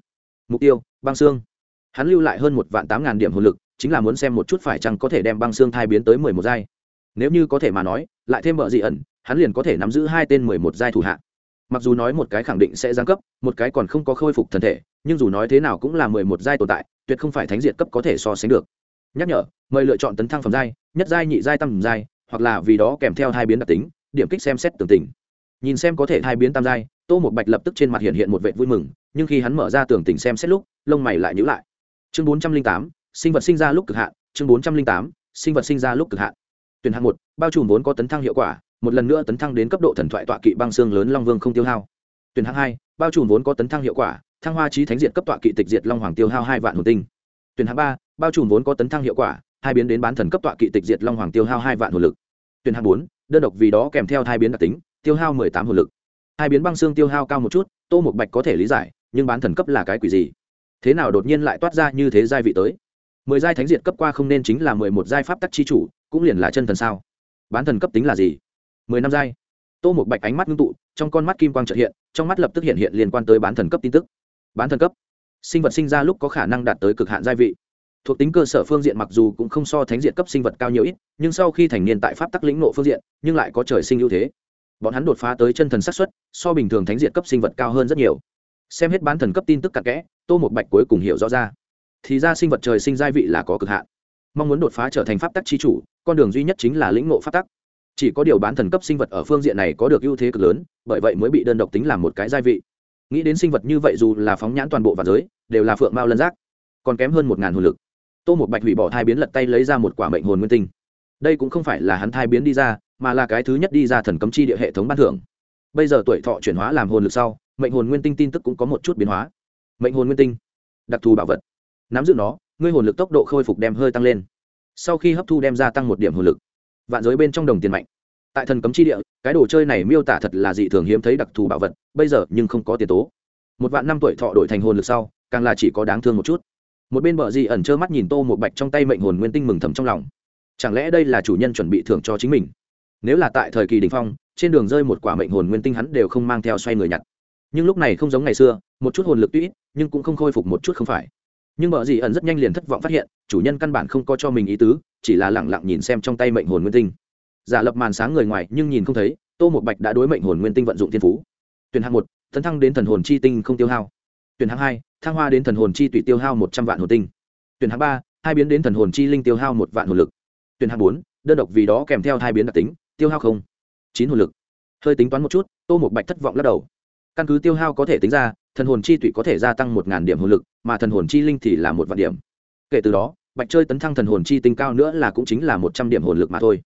Mục tiêu, băng xương. Hắn lưu lại hơn một vạn tám ngàn điểm hồn lực, chính là muốn xem một chút phải chăng có thể đem băng xương thai biến tới mười một giai. Nếu như có thể mà nói, lại thêm vợ dị ẩn, hắn liền có thể nắm giữ hai tên mười một giai thủ hạ mặc dù nói một cái khẳng định sẽ giáng cấp, một cái còn không có khôi phục thân thể, nhưng dù nói thế nào cũng là mười một giai tồn tại, tuyệt không phải thánh diệt cấp có thể so sánh được. Nhắc nhở, mời lựa chọn tấn thăng phẩm giai, nhất giai, nhị giai, tam giai, hoặc là vì đó kèm theo hai biến đặc tính, điểm kích xem xét tường tình. Nhìn xem có thể hai biến tam giai, tô một bạch lập tức trên mặt hiện hiện một vệ vui mừng, nhưng khi hắn mở ra tường tình xem xét lúc, lông mày lại nhữ lại. Chương bốn trăm linh tám, sinh vật sinh ra lúc cực hạn, chương bốn trăm linh tám, sinh vật sinh ra lúc cực hạn. Tuyển hạng một, bao trùm vốn có tấn thăng hiệu quả một lần nữa tấn thăng đến cấp độ thần thoại tọa kỵ băng xương lớn long vương không tiêu hao. Tuyển hạng hai, bao trùm vốn có tấn thăng hiệu quả, thăng hoa trí thánh diệt cấp tọa kỵ tịch diệt long hoàng tiêu hao hai vạn hồn tinh. Tuyển hạng ba, bao trùm vốn có tấn thăng hiệu quả, hai biến đến bán thần cấp tọa kỵ tịch diệt long hoàng tiêu hao hai vạn hồn lực. Tuyển hạng bốn, đơn độc vì đó kèm theo hai biến đặc tính, tiêu hao mười tám hồn lực. Hai biến băng xương tiêu hao cao một chút, tô một bạch có thể lý giải, nhưng bán thần cấp là cái quỷ gì? Thế nào đột nhiên lại toát ra như thế giai vị tới? Mười giai thánh diệt cấp qua không nên chính là mười một giai pháp tắc chi chủ, cũng liền là chân thần sao? Bán thần cấp tính là gì? Mười năm giai. Tô một bạch ánh mắt ngưng tụ trong con mắt kim quang trợ hiện trong mắt lập tức hiện hiện liên quan tới bán thần cấp tin tức. Bán thần cấp? Sinh vật sinh ra lúc có khả năng đạt tới cực hạn giai vị. Thuộc tính cơ sở phương diện mặc dù cũng không so thánh diện cấp sinh vật cao nhiều ít nhưng sau khi thành niên tại pháp tắc lĩnh nộ phương diện nhưng lại có trời sinh ưu thế. Bọn hắn đột phá tới chân thần sát xuất, so bình thường thánh diện cấp sinh vật cao hơn rất nhiều. Xem hết bán thần cấp tin tức cặn kẽ tô một bạch cuối cùng hiểu rõ ra. Thì ra sinh vật trời sinh giai vị là có cực hạn. Mong muốn đột phá trở thành pháp tắc chi chủ con đường duy nhất chính là lĩnh ngộ pháp tắc chỉ có điều bán thần cấp sinh vật ở phương diện này có được ưu thế cực lớn, bởi vậy mới bị đơn độc tính làm một cái gia vị. Nghĩ đến sinh vật như vậy dù là phóng nhãn toàn bộ và giới, đều là phượng mao lân giác, còn kém hơn một ngàn hồn lực. Tô một bạch hủy bỏ thai biến lật tay lấy ra một quả mệnh hồn nguyên tinh. Đây cũng không phải là hắn thai biến đi ra, mà là cái thứ nhất đi ra thần cấm chi địa hệ thống ban thưởng. Bây giờ tuổi thọ chuyển hóa làm hồn lực sau, mệnh hồn nguyên tinh tin tức cũng có một chút biến hóa. Mệnh hồn nguyên tinh, đặc thù bảo vật. Nắm giữ nó, ngươi hồn lực tốc độ khôi phục đem hơi tăng lên. Sau khi hấp thu đem ra tăng một điểm hồn lực vạn giới bên trong đồng tiền mạnh. Tại thần cấm chi địa, cái đồ chơi này miêu tả thật là dị thường hiếm thấy đặc thù bảo vật, bây giờ nhưng không có tiền tố. Một vạn năm tuổi thọ đổi thành hồn lực sau, càng là chỉ có đáng thương một chút. Một bên bờ dị ẩn trơ mắt nhìn tô một bạch trong tay mệnh hồn nguyên tinh mừng thầm trong lòng. Chẳng lẽ đây là chủ nhân chuẩn bị thưởng cho chính mình? Nếu là tại thời kỳ đình phong, trên đường rơi một quả mệnh hồn nguyên tinh hắn đều không mang theo xoay người nhặt. Nhưng lúc này không giống ngày xưa, một chút hồn lực tuy ít, nhưng cũng không khôi phục một chút không phải. Nhưng bờ dị ẩn rất nhanh liền thất vọng phát hiện, chủ nhân căn bản không có cho mình ý tứ chỉ là lẳng lặng nhìn xem trong tay mệnh hồn nguyên tinh. Giả lập màn sáng người ngoài nhưng nhìn không thấy, tô một bạch đã đối mệnh hồn nguyên tinh vận dụng thiên phú. Tuyển hạng một, tấn thăng đến thần hồn chi tinh không tiêu hao. Tuyển hạng hai, thăng hoa đến thần hồn chi tụy tiêu hao một trăm vạn hồn tinh. Tuyển hạng ba, hai biến đến thần hồn chi linh tiêu hao một vạn hồn lực. Tuyển hạng bốn, đơn độc vì đó kèm theo hai biến đặc tính, tiêu hao không, chín hồn lực. Hơi tính toán một chút, tô một bạch thất vọng lắc đầu. Căn cứ tiêu hao có thể tính ra, thần hồn chi tụy có thể gia tăng một điểm hồn lực, mà thần hồn chi linh thì là một vạn điểm. Kể từ đó bạch chơi tấn thăng thần hồn chi tinh cao nữa là cũng chính là một trăm điểm hồn lực mà thôi.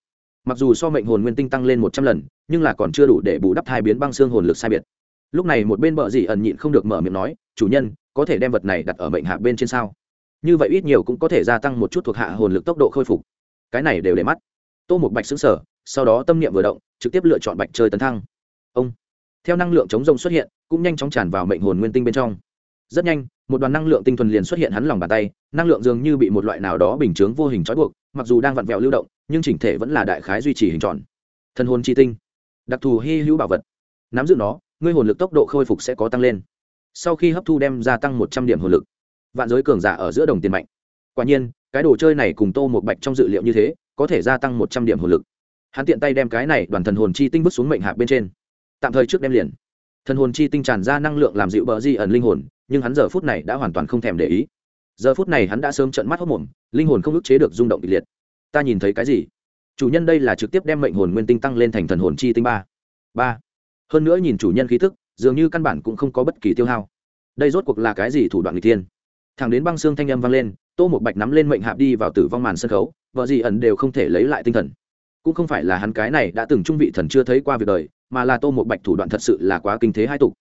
Mặc dù so mệnh hồn nguyên tinh tăng lên một trăm lần, nhưng là còn chưa đủ để bù đắp hai biến băng xương hồn lực sai biệt. Lúc này một bên bờ dị ẩn nhịn không được mở miệng nói, chủ nhân, có thể đem vật này đặt ở mệnh hạ bên trên sao? Như vậy ít nhiều cũng có thể gia tăng một chút thuộc hạ hồn lực tốc độ khôi phục. Cái này đều để mắt. Tô một bạch xứng sở sau đó tâm niệm vừa động, trực tiếp lựa chọn bạch chơi tấn thăng. Ông. Theo năng lượng chống rông xuất hiện, cũng nhanh chóng tràn vào mệnh hồn nguyên tinh bên trong rất nhanh, một đoàn năng lượng tinh thuần liền xuất hiện hắn lòng bàn tay, năng lượng dường như bị một loại nào đó bình chướng vô hình trói buộc, mặc dù đang vặn vẹo lưu động, nhưng chỉnh thể vẫn là đại khái duy trì hình tròn. Thân hồn chi tinh, đặc thù hy hữu bảo vật. Nắm giữ nó, ngươi hồn lực tốc độ khôi phục sẽ có tăng lên. Sau khi hấp thu đem gia tăng một trăm điểm hồn lực, vạn giới cường giả ở giữa đồng tiền mạnh. Quả nhiên, cái đồ chơi này cùng tô một bạch trong dự liệu như thế, có thể gia tăng một trăm điểm hồn lực. Hắn tiện tay đem cái này đoàn thần hồn chi tinh bước xuống mệnh hạp bên trên. Tạm thời trước đem liền. Thần hồn chi tinh tràn ra năng lượng làm dịu bờ di ẩn linh hồn nhưng hắn giờ phút này đã hoàn toàn không thèm để ý. Giờ phút này hắn đã sớm trận mắt hốc mồm, linh hồn không ức chế được rung động kịch liệt. Ta nhìn thấy cái gì? Chủ nhân đây là trực tiếp đem mệnh hồn nguyên tinh tăng lên thành thần hồn chi tinh ba. Ba. Hơn nữa nhìn chủ nhân khí thức dường như căn bản cũng không có bất kỳ tiêu hao. Đây rốt cuộc là cái gì thủ đoạn người tiên thằng đến băng xương thanh âm vang lên, tô một bạch nắm lên mệnh hạp đi vào tử vong màn sân khấu, vợ gì ẩn đều không thể lấy lại tinh thần. Cũng không phải là hắn cái này đã từng trung vị thần chưa thấy qua việc đời, mà là tô một bạch thủ đoạn thật sự là quá kinh thế hai tục.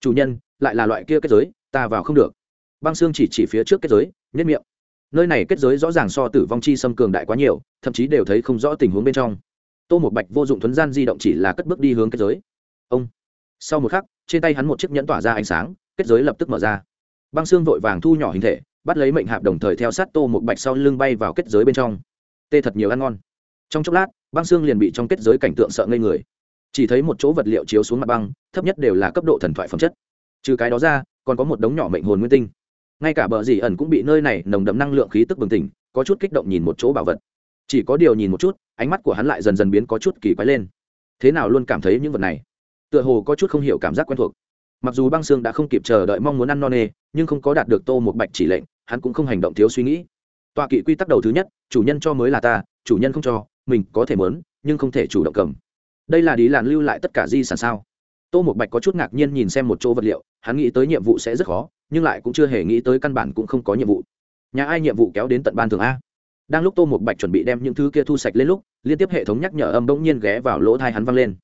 Chủ nhân, lại là loại kia kết giới ta vào không được. Băng xương chỉ chỉ phía trước kết giới nhất miệng. Nơi này kết giới rõ ràng so tử vong chi xâm cường đại quá nhiều, thậm chí đều thấy không rõ tình huống bên trong. Tô một bạch vô dụng thuấn gian di động chỉ là cất bước đi hướng kết giới. Ông. Sau một khắc, trên tay hắn một chiếc nhẫn tỏa ra ánh sáng, kết giới lập tức mở ra. Băng xương vội vàng thu nhỏ hình thể, bắt lấy mệnh hạp đồng thời theo sát tô một bạch sau lưng bay vào kết giới bên trong. Tê thật nhiều ăn ngon. Trong chốc lát, băng xương liền bị trong kết giới cảnh tượng sợ ngây người. Chỉ thấy một chỗ vật liệu chiếu xuống mặt băng, thấp nhất đều là cấp độ thần thoại phẩm chất. Trừ cái đó ra còn có một đống nhỏ mệnh hồn nguyên tinh. Ngay cả bờ dì ẩn cũng bị nơi này nồng đậm năng lượng khí tức bừng tỉnh, có chút kích động nhìn một chỗ bảo vật. Chỉ có điều nhìn một chút, ánh mắt của hắn lại dần dần biến có chút kỳ quái lên. Thế nào luôn cảm thấy những vật này? Tựa hồ có chút không hiểu cảm giác quen thuộc. Mặc dù băng xương đã không kịp chờ đợi mong muốn ăn no nê, nhưng không có đạt được tô một bạch chỉ lệnh, hắn cũng không hành động thiếu suy nghĩ. Tọa kỵ quy tắc đầu thứ nhất, chủ nhân cho mới là ta, chủ nhân không cho, mình có thể mớn nhưng không thể chủ động cầm. Đây là đi làn lưu lại tất cả di sản sao? Tô một bạch có chút ngạc nhiên nhìn xem một chỗ vật liệu hắn nghĩ tới nhiệm vụ sẽ rất khó, nhưng lại cũng chưa hề nghĩ tới căn bản cũng không có nhiệm vụ. Nhà ai nhiệm vụ kéo đến tận ban thường a. Đang lúc tô một bạch chuẩn bị đem những thứ kia thu sạch lên lúc, liên tiếp hệ thống nhắc nhở âm bỗng nhiên ghé vào lỗ thai hắn văng lên.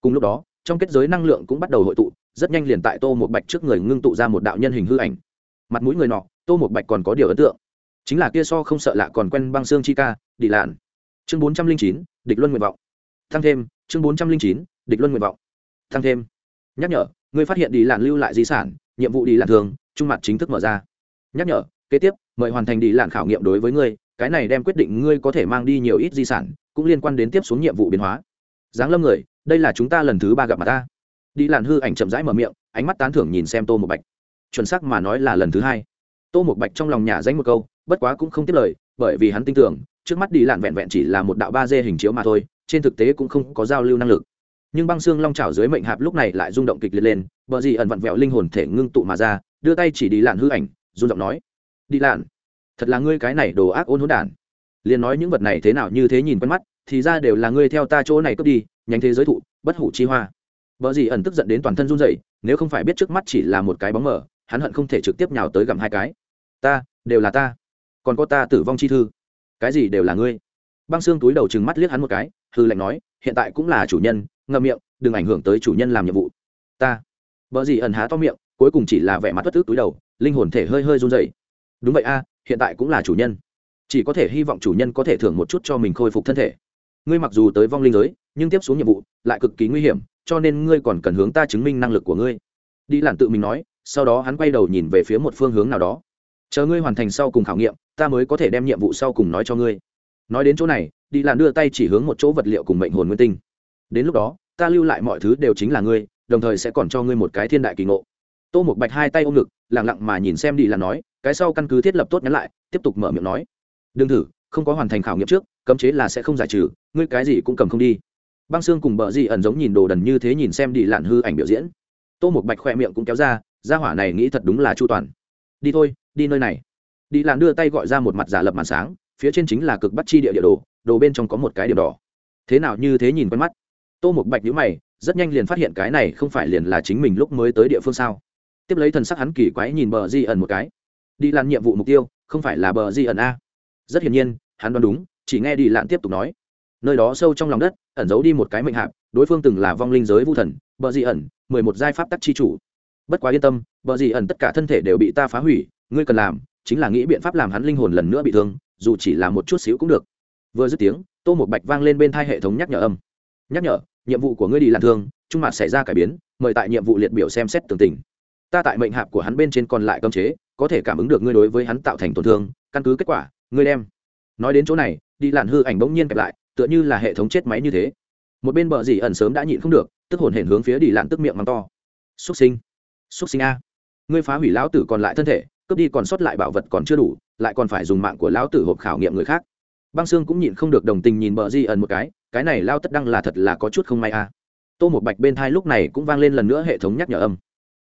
Cùng lúc đó, trong kết giới năng lượng cũng bắt đầu hội tụ, rất nhanh liền tại tô một bạch trước người ngưng tụ ra một đạo nhân hình hư ảnh. Mặt mũi người nọ, tô một bạch còn có điều ấn tượng. Chính là kia so không sợ lạ còn quen băng xương chi ca đi lạn. Chương bốn trăm linh chín, địch luân nguyện vọng. Thăng thêm, chương bốn trăm linh chín, địch luân nguyện vọng. Thăng thêm. Nhắc nhở ngươi phát hiện đi lạn lưu lại di sản, nhiệm vụ đi lạn thường, trung mặt chính thức mở ra. Nhắc nhở, kế tiếp, mời hoàn thành đi lạn khảo nghiệm đối với ngươi, cái này đem quyết định ngươi có thể mang đi nhiều ít di sản, cũng liên quan đến tiếp xuống nhiệm vụ biến hóa. Giáng lâm người, đây là chúng ta lần thứ ba gặp mặt ta. Đi lạn hư ảnh chậm rãi mở miệng, ánh mắt tán thưởng nhìn xem tô một bạch. Chuẩn xác mà nói là lần thứ hai. Tô một bạch trong lòng nhà danh một câu, bất quá cũng không tiếp lời, bởi vì hắn tin tưởng, trước mắt đi lạn vẹn vẹn chỉ là một đạo ba d hình chiếu mà thôi, trên thực tế cũng không có giao lưu năng lực nhưng băng xương long chảo dưới mệnh hạp lúc này lại rung động kịch liệt lên, bờ gì ẩn vặn vẹo linh hồn thể ngưng tụ mà ra, đưa tay chỉ đi lạn hư ảnh, run giọng nói, đi lạn, thật là ngươi cái này đồ ác ôn hỗn đản. Liền nói những vật này thế nào như thế nhìn quen mắt, thì ra đều là ngươi theo ta chỗ này cướp đi, nhánh thế giới thụ, bất hủ chi hoa. Vợ gì ẩn tức giận đến toàn thân run rẩy, nếu không phải biết trước mắt chỉ là một cái bóng mờ, hắn hận không thể trực tiếp nhào tới gặm hai cái. Ta, đều là ta, còn có ta tử vong chi thư. Cái gì đều là ngươi băng xương túi đầu chừng mắt liếc hắn một cái hư lệnh nói, hiện tại cũng là chủ nhân, ngậm miệng, đừng ảnh hưởng tới chủ nhân làm nhiệm vụ. Ta. Vợ gì ẩn há to miệng, cuối cùng chỉ là vẻ mặt bất tức túi đầu, linh hồn thể hơi hơi run rẩy. đúng vậy a, hiện tại cũng là chủ nhân. Chỉ có thể hy vọng chủ nhân có thể thưởng một chút cho mình khôi phục thân thể. Ngươi mặc dù tới vong linh giới, nhưng tiếp xuống nhiệm vụ lại cực kỳ nguy hiểm, cho nên ngươi còn cần hướng ta chứng minh năng lực của ngươi. Đi lản tự mình nói, sau đó hắn quay đầu nhìn về phía một phương hướng nào đó. Chờ ngươi hoàn thành sau cùng khảo nghiệm, ta mới có thể đem nhiệm vụ sau cùng nói cho ngươi nói đến chỗ này, đi làn đưa tay chỉ hướng một chỗ vật liệu cùng mệnh hồn nguyên tinh. Đến lúc đó, ta lưu lại mọi thứ đều chính là ngươi, đồng thời sẽ còn cho ngươi một cái thiên đại kỳ ngộ. Tô một bạch hai tay ôm ngực lẳng lặng mà nhìn xem đi làn nói, cái sau căn cứ thiết lập tốt nhắn lại, tiếp tục mở miệng nói. Đừng thử, không có hoàn thành khảo nghiệm trước, cấm chế là sẽ không giải trừ, ngươi cái gì cũng cầm không đi. Băng xương cùng bờ gì ẩn giống nhìn đồ đần như thế nhìn xem đi lạn hư ảnh biểu diễn. Tô một bạch khoe miệng cũng kéo ra, gia hỏa này nghĩ thật đúng là chu toàn. Đi thôi, đi nơi này. Đi lạn đưa tay gọi ra một mặt giả lập màn sáng phía trên chính là cực bắt chi địa địa đồ đồ bên trong có một cái điểm đỏ. Thế nào như thế nhìn quen mắt. Tô một bạch nhữ mày, rất nhanh liền phát hiện cái này không phải liền là chính mình lúc mới tới địa phương sao? Tiếp lấy thần sắc hắn kỳ quái nhìn bờ di ẩn một cái. Đi làm nhiệm vụ mục tiêu, không phải là bờ di ẩn a. Rất hiển nhiên, hắn đoán đúng, chỉ nghe đi lạn tiếp tục nói. Nơi đó sâu trong lòng đất, ẩn giấu đi một cái mệnh hạp, đối phương từng là vong linh giới vu thần, bờ di ẩn, mười một giai pháp tắc chi chủ. Bất quá yên tâm, bờ di ẩn tất cả thân thể đều bị ta phá hủy, ngươi cần làm, chính là nghĩ biện pháp làm hắn linh hồn lần nữa bị thương dù chỉ là một chút xíu cũng được. Vừa dứt tiếng, tô một bạch vang lên bên thai hệ thống nhắc nhở âm. Nhắc nhở, nhiệm vụ của ngươi đi làm thương, trung mặt xảy ra cải biến, mời tại nhiệm vụ liệt biểu xem xét tường tình. Ta tại mệnh hạp của hắn bên trên còn lại cơm chế, có thể cảm ứng được ngươi đối với hắn tạo thành tổn thương, căn cứ kết quả, ngươi đem. Nói đến chỗ này, đi làn hư ảnh bỗng nhiên kẹp lại, tựa như là hệ thống chết máy như thế. Một bên bờ dì ẩn sớm đã nhịn không được, tức hồn hển hướng phía đi làn tức miệng mắng to. Xúc sinh. Xúc sinh a. Ngươi phá hủy lão tử còn lại thân thể, cướp đi còn sót lại bảo vật còn chưa đủ lại còn phải dùng mạng của lão tử hộp khảo nghiệm người khác. Băng Sương cũng nhịn không được đồng tình nhìn bờ di ẩn một cái cái này lao tất đăng là thật là có chút không may a tô một bạch bên thai lúc này cũng vang lên lần nữa hệ thống nhắc nhở âm.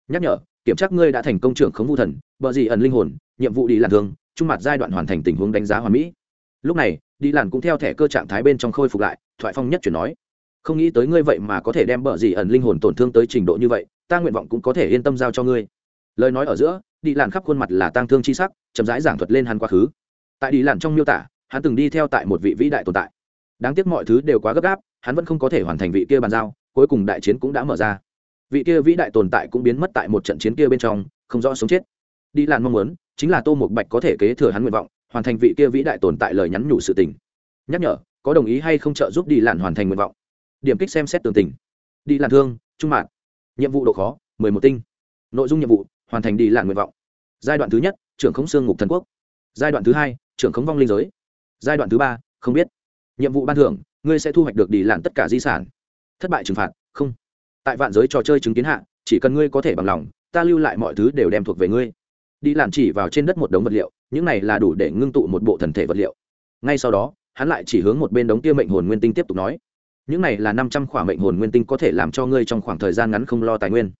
Nhắc nhở, kiểm tra ngươi đã thành công trưởng khống vu thần, bờ di ẩn linh hồn, nhiệm vụ đi làm thương, trung mặt giai đoạn hoàn thành tình huống đánh giá hoàn mỹ. Lúc này, đi làn cũng theo thẻ cơ trạng thái bên trong khôi phục lại, thoại phong nhất chuyển nói. Không nghĩ tới ngươi vậy mà có thể đem bờ Di ẩn linh hồn tổn thương tới trình độ như vậy, ta nguyện vọng cũng có thể yên tâm giao cho ngươi lời nói ở giữa, đi làn khắp khuôn mặt là tang thương chi sắc, chậm rãi giảng thuật lên hắn quá khứ. Tại đi làn trong miêu tả, hắn từng đi theo tại một vị vĩ đại tồn tại. Đáng tiếc mọi thứ đều quá gấp gáp, hắn vẫn không có thể hoàn thành vị kia bàn giao, cuối cùng đại chiến cũng đã mở ra. Vị kia vĩ đại tồn tại cũng biến mất tại một trận chiến kia bên trong, không rõ sống chết. Đi làn mong muốn, chính là tô một bạch có thể kế thừa hắn nguyện vọng, hoàn thành vị kia vĩ đại tồn tại lời nhắn nhủ sự tình. Nhắc nhở, có đồng ý hay không trợ giúp đi làn hoàn thành nguyện vọng? Điểm kích xem xét tường tình. Đi làn thương, trung mạng nhiệm vụ độ khó, mười một tinh. Nội dung nhiệm vụ hoàn thành đi lạn nguyện vọng. Giai đoạn thứ nhất, trưởng khống xương ngục thần quốc. Giai đoạn thứ hai, trưởng khống vong linh giới. Giai đoạn thứ ba, không biết. Nhiệm vụ ban thưởng, ngươi sẽ thu hoạch được đi lạn tất cả di sản. Thất bại trừng phạt, không. Tại vạn giới trò chơi chứng kiến hạ, chỉ cần ngươi có thể bằng lòng, ta lưu lại mọi thứ đều đem thuộc về ngươi. Đi lạn chỉ vào trên đất một đống vật liệu, những này là đủ để ngưng tụ một bộ thần thể vật liệu. Ngay sau đó, hắn lại chỉ hướng một bên đống kia mệnh hồn nguyên tinh tiếp tục nói. Những này là năm trăm khỏa mệnh hồn nguyên tinh có thể làm cho ngươi trong khoảng thời gian ngắn không lo tài nguyên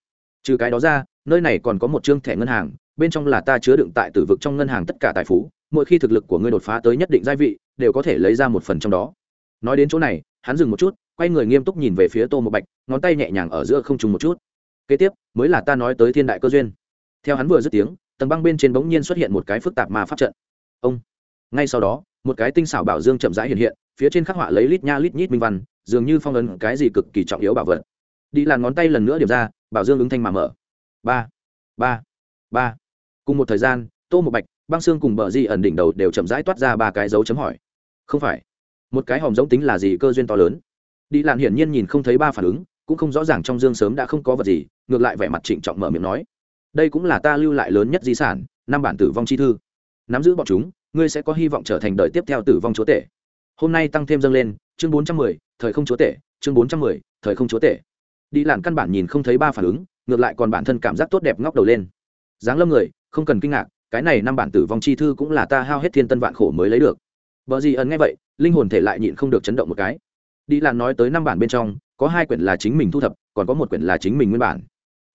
trừ cái đó ra, nơi này còn có một chương thẻ ngân hàng, bên trong là ta chứa đựng tại tử vực trong ngân hàng tất cả tài phú, mỗi khi thực lực của ngươi đột phá tới nhất định gia vị, đều có thể lấy ra một phần trong đó. Nói đến chỗ này, hắn dừng một chút, quay người nghiêm túc nhìn về phía tô một bạch, ngón tay nhẹ nhàng ở giữa không trùng một chút. Kế tiếp, mới là ta nói tới thiên đại cơ duyên. Theo hắn vừa dứt tiếng, tầng băng bên trên bỗng nhiên xuất hiện một cái phức tạp mà pháp trận. Ông! Ngay sau đó, một cái tinh xảo bảo dương chậm rãi hiện hiện, phía trên khắc họa lấy lít nha lít nhít minh văn, dường như phong ấn cái gì cực kỳ trọng yếu bảo vật. Đi là ngón tay lần nữa điểm ra bảo dương ứng thanh mà mở. Ba ba ba. Cùng một thời gian, tô một bạch, băng xương cùng bờ di ẩn đỉnh đầu đều chậm rãi toát ra ba cái dấu chấm hỏi. Không phải. Một cái hòm giống tính là gì cơ duyên to lớn? Đi làn hiển nhiên nhìn không thấy ba phản ứng, cũng không rõ ràng trong dương sớm đã không có vật gì, ngược lại vẻ mặt trịnh trọng mở miệng nói. Đây cũng là ta lưu lại lớn nhất di sản, năm bản tử vong chi thư. Nắm giữ bọn chúng, ngươi sẽ có hy vọng trở thành đời tiếp theo tử vong chúa tể. Hôm nay tăng thêm dâng lên, chương bốn trăm mười, thời không chúa tể, chương bốn trăm mười, thời không chúa tể đi làn căn bản nhìn không thấy ba phản ứng, ngược lại còn bản thân cảm giác tốt đẹp ngóc đầu lên. Dáng lâm người, không cần kinh ngạc, cái này năm bản tử vong chi thư cũng là ta hao hết thiên tân vạn khổ mới lấy được. Vợ gì ẩn nghe vậy, linh hồn thể lại nhịn không được chấn động một cái. Đi làn nói tới năm bản bên trong, có hai quyển là chính mình thu thập, còn có một quyển là chính mình nguyên bản.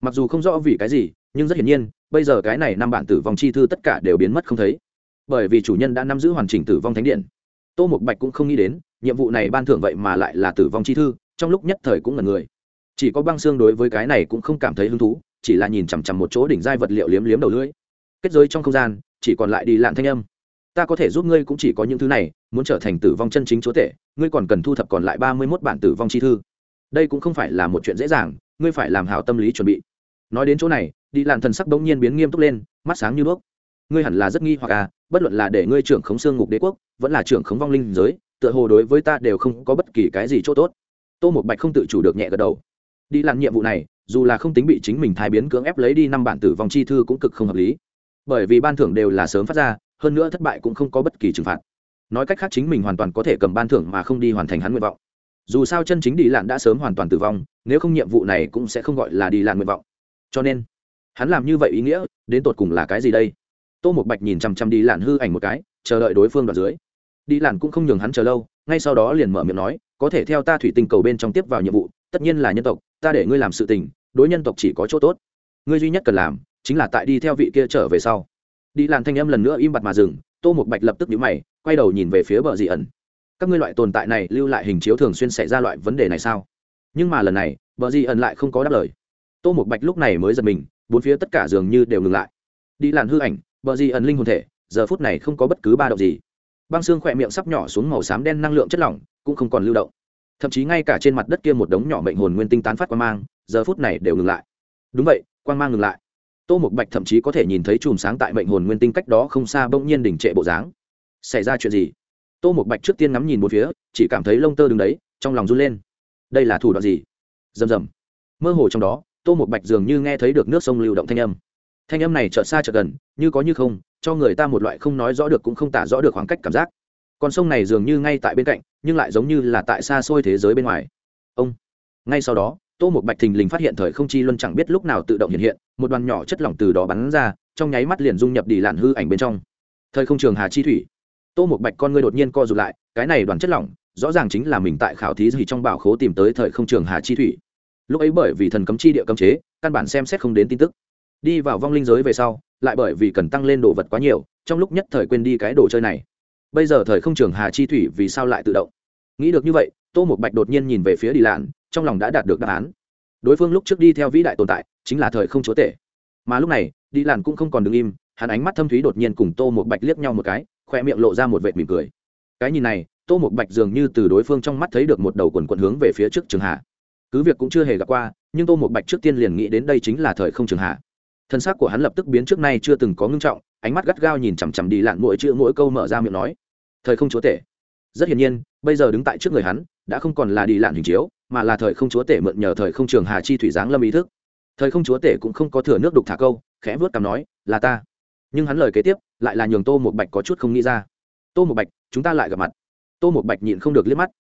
Mặc dù không rõ vì cái gì, nhưng rất hiển nhiên, bây giờ cái này năm bản tử vong chi thư tất cả đều biến mất không thấy. Bởi vì chủ nhân đã nắm giữ hoàn chỉnh tử vong thánh điện. Tô mục bạch cũng không nghĩ đến, nhiệm vụ này ban thưởng vậy mà lại là tử vong chi thư, trong lúc nhất thời cũng là người chỉ có băng xương đối với cái này cũng không cảm thấy hứng thú, chỉ là nhìn chằm chằm một chỗ đỉnh giai vật liệu liếm liếm đầu lưỡi. Kết giới trong không gian, chỉ còn lại đi lạn thanh âm. Ta có thể giúp ngươi cũng chỉ có những thứ này, muốn trở thành tử vong chân chính chúa tể, ngươi còn cần thu thập còn lại ba mươi mốt bản tử vong chi thư. Đây cũng không phải là một chuyện dễ dàng, ngươi phải làm hảo tâm lý chuẩn bị. Nói đến chỗ này, đi lạn thần sắc bỗng nhiên biến nghiêm túc lên, mắt sáng như đuốc. Ngươi hẳn là rất nghi hoặc à bất luận là để ngươi trưởng khống xương ngục đế quốc, vẫn là trưởng khống vong linh giới, tựa hồ đối với ta đều không có bất kỳ cái gì chỗ tốt. Tô một bạch không tự chủ được nhẹ gật đầu đi làm nhiệm vụ này, dù là không tính bị chính mình thái biến cưỡng ép lấy đi năm bản tử vong chi thư cũng cực không hợp lý. Bởi vì ban thưởng đều là sớm phát ra, hơn nữa thất bại cũng không có bất kỳ trừng phạt. Nói cách khác chính mình hoàn toàn có thể cầm ban thưởng mà không đi hoàn thành hắn nguyện vọng. Dù sao chân chính đi lạn đã sớm hoàn toàn tử vong, nếu không nhiệm vụ này cũng sẽ không gọi là đi lạn nguyện vọng. Cho nên, hắn làm như vậy ý nghĩa, đến tột cùng là cái gì đây? Tô một bạch nhìn chằm chằm đi lạn hư ảnh một cái, chờ đợi đối phương đoạt dưới. Đi lạn cũng không nhường hắn chờ lâu, ngay sau đó liền mở miệng nói, có thể theo ta thủy tinh cầu bên trong tiếp vào nhiệm vụ tất nhiên là nhân tộc, ta để ngươi làm sự tình, đối nhân tộc chỉ có chỗ tốt. Ngươi duy nhất cần làm, chính là tại đi theo vị kia trở về sau. Đi làn thanh âm lần nữa im bặt mà dừng, tô một bạch lập tức nhíu mày, quay đầu nhìn về phía bờ dị ẩn. Các ngươi loại tồn tại này lưu lại hình chiếu thường xuyên xảy ra loại vấn đề này sao? Nhưng mà lần này, bờ dị ẩn lại không có đáp lời. Tô một bạch lúc này mới giật mình, bốn phía tất cả dường như đều ngừng lại. Đi làn hư ảnh, bờ dị ẩn linh hồn thể, giờ phút này không có bất cứ ba động gì. Băng xương khỏe miệng sắp nhỏ xuống màu xám đen năng lượng chất lỏng, cũng không còn lưu động thậm chí ngay cả trên mặt đất kia một đống nhỏ mệnh hồn nguyên tinh tán phát quang mang, giờ phút này đều ngừng lại. Đúng vậy, quang mang ngừng lại. Tô một bạch thậm chí có thể nhìn thấy chùm sáng tại mệnh hồn nguyên tinh cách đó không xa bỗng nhiên đình trệ bộ dáng. Xảy ra chuyện gì? Tô một bạch trước tiên ngắm nhìn một phía, chỉ cảm thấy lông tơ đứng đấy, trong lòng run lên. Đây là thủ đoạn gì? Rầm rầm. Mơ hồ trong đó, tô một bạch dường như nghe thấy được nước sông lưu động thanh âm. Thanh âm này chợt xa chợt gần, như có như không, cho người ta một loại không nói rõ được cũng không tả rõ được khoảng cách cảm giác con sông này dường như ngay tại bên cạnh, nhưng lại giống như là tại xa xôi thế giới bên ngoài. Ông, ngay sau đó, tô một bạch thình lình phát hiện thời không chi luân chẳng biết lúc nào tự động hiện hiện, một đoàn nhỏ chất lỏng từ đó bắn ra, trong nháy mắt liền dung nhập đi lạn hư ảnh bên trong. Thời không trường hà chi thủy. Tô một bạch con ngươi đột nhiên co rụt lại, cái này đoàn chất lỏng, rõ ràng chính là mình tại khảo thí gì trong bảo khố tìm tới thời không trường hà chi thủy. Lúc ấy bởi vì thần cấm chi địa cấm chế, căn bản xem xét không đến tin tức. Đi vào vong linh giới về sau, lại bởi vì cần tăng lên đồ vật quá nhiều, trong lúc nhất thời quên đi cái đồ chơi này bây giờ thời không trường hà chi thủy vì sao lại tự động? Nghĩ được như vậy, tô một bạch đột nhiên nhìn về phía đi lạn, trong lòng đã đạt được đáp án. Đối phương lúc trước đi theo vĩ đại tồn tại, chính là thời không chúa tể. Mà lúc này đi lạn cũng không còn đứng im, hắn ánh mắt thâm thúy đột nhiên cùng tô một bạch liếc nhau một cái khoe miệng lộ ra một vệt mỉm cười. Cái nhìn này, tô một bạch dường như từ đối phương trong mắt thấy được một đầu quần quần hướng về phía trước trường hạ cứ việc cũng chưa hề gặp qua, nhưng tô một bạch trước tiên liền nghĩ đến đây chính là thời không trường hạ thân xác của hắn lập tức biến trước nay chưa từng có ngưng trọng ánh mắt gắt gao nhìn chằm chằm đi lạn mỗi chữ mỗi câu mở ra miệng nói, thời không chúa tể. Rất hiển nhiên, bây giờ đứng tại trước người hắn, đã không còn là đi lạn hình chiếu, mà là thời không chúa tể mượn nhờ thời không trường hà chi thủy giáng lâm ý thức. Thời không chúa tể cũng không có thừa nước đục thả câu, khẽ vớt cằm nói, là ta. Nhưng hắn lời kế tiếp, lại là nhường tô một bạch có chút không nghĩ ra. Tô một bạch, chúng ta lại gặp mặt. Tô một bạch nhịn không được liếc mắt.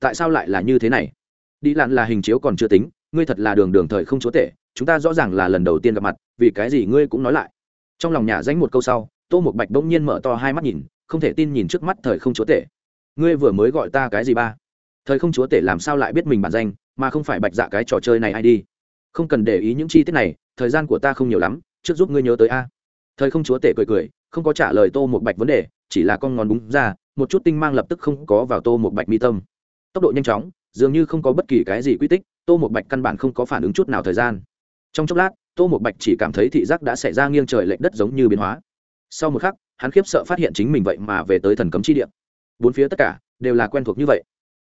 Tại sao lại là như thế này? Đi lạn là hình chiếu còn chưa tính, ngươi thật là đường đường thời không chúa tể, chúng ta rõ ràng là lần đầu tiên gặp mặt, vì cái gì ngươi cũng nói lại? Trong lòng nhà danh một câu sau, tô một bạch bỗng nhiên mở to hai mắt nhìn, không thể tin nhìn trước mắt thời không chúa tể. Ngươi vừa mới gọi ta cái gì ba? Thời không chúa tể làm sao lại biết mình bản danh, mà không phải bạch dạ cái trò chơi này ai đi? Không cần để ý những chi tiết này, thời gian của ta không nhiều lắm, trước giúp ngươi nhớ tới a. Thời không chúa tể cười cười, không có trả lời tô một bạch vấn đề, chỉ là con ngón búng ra, một chút tinh mang lập tức không có vào tô một bạch mi tâm. Tốc độ nhanh chóng, dường như không có bất kỳ cái gì quy tích, tô một bạch căn bản không có phản ứng chút nào thời gian. Trong chốc lát tô một bạch chỉ cảm thấy thị giác đã xảy ra nghiêng trời lệch đất giống như biến hóa. Sau một khắc, hắn khiếp sợ phát hiện chính mình vậy mà về tới thần cấm chi địa. Bốn phía tất cả đều là quen thuộc như vậy.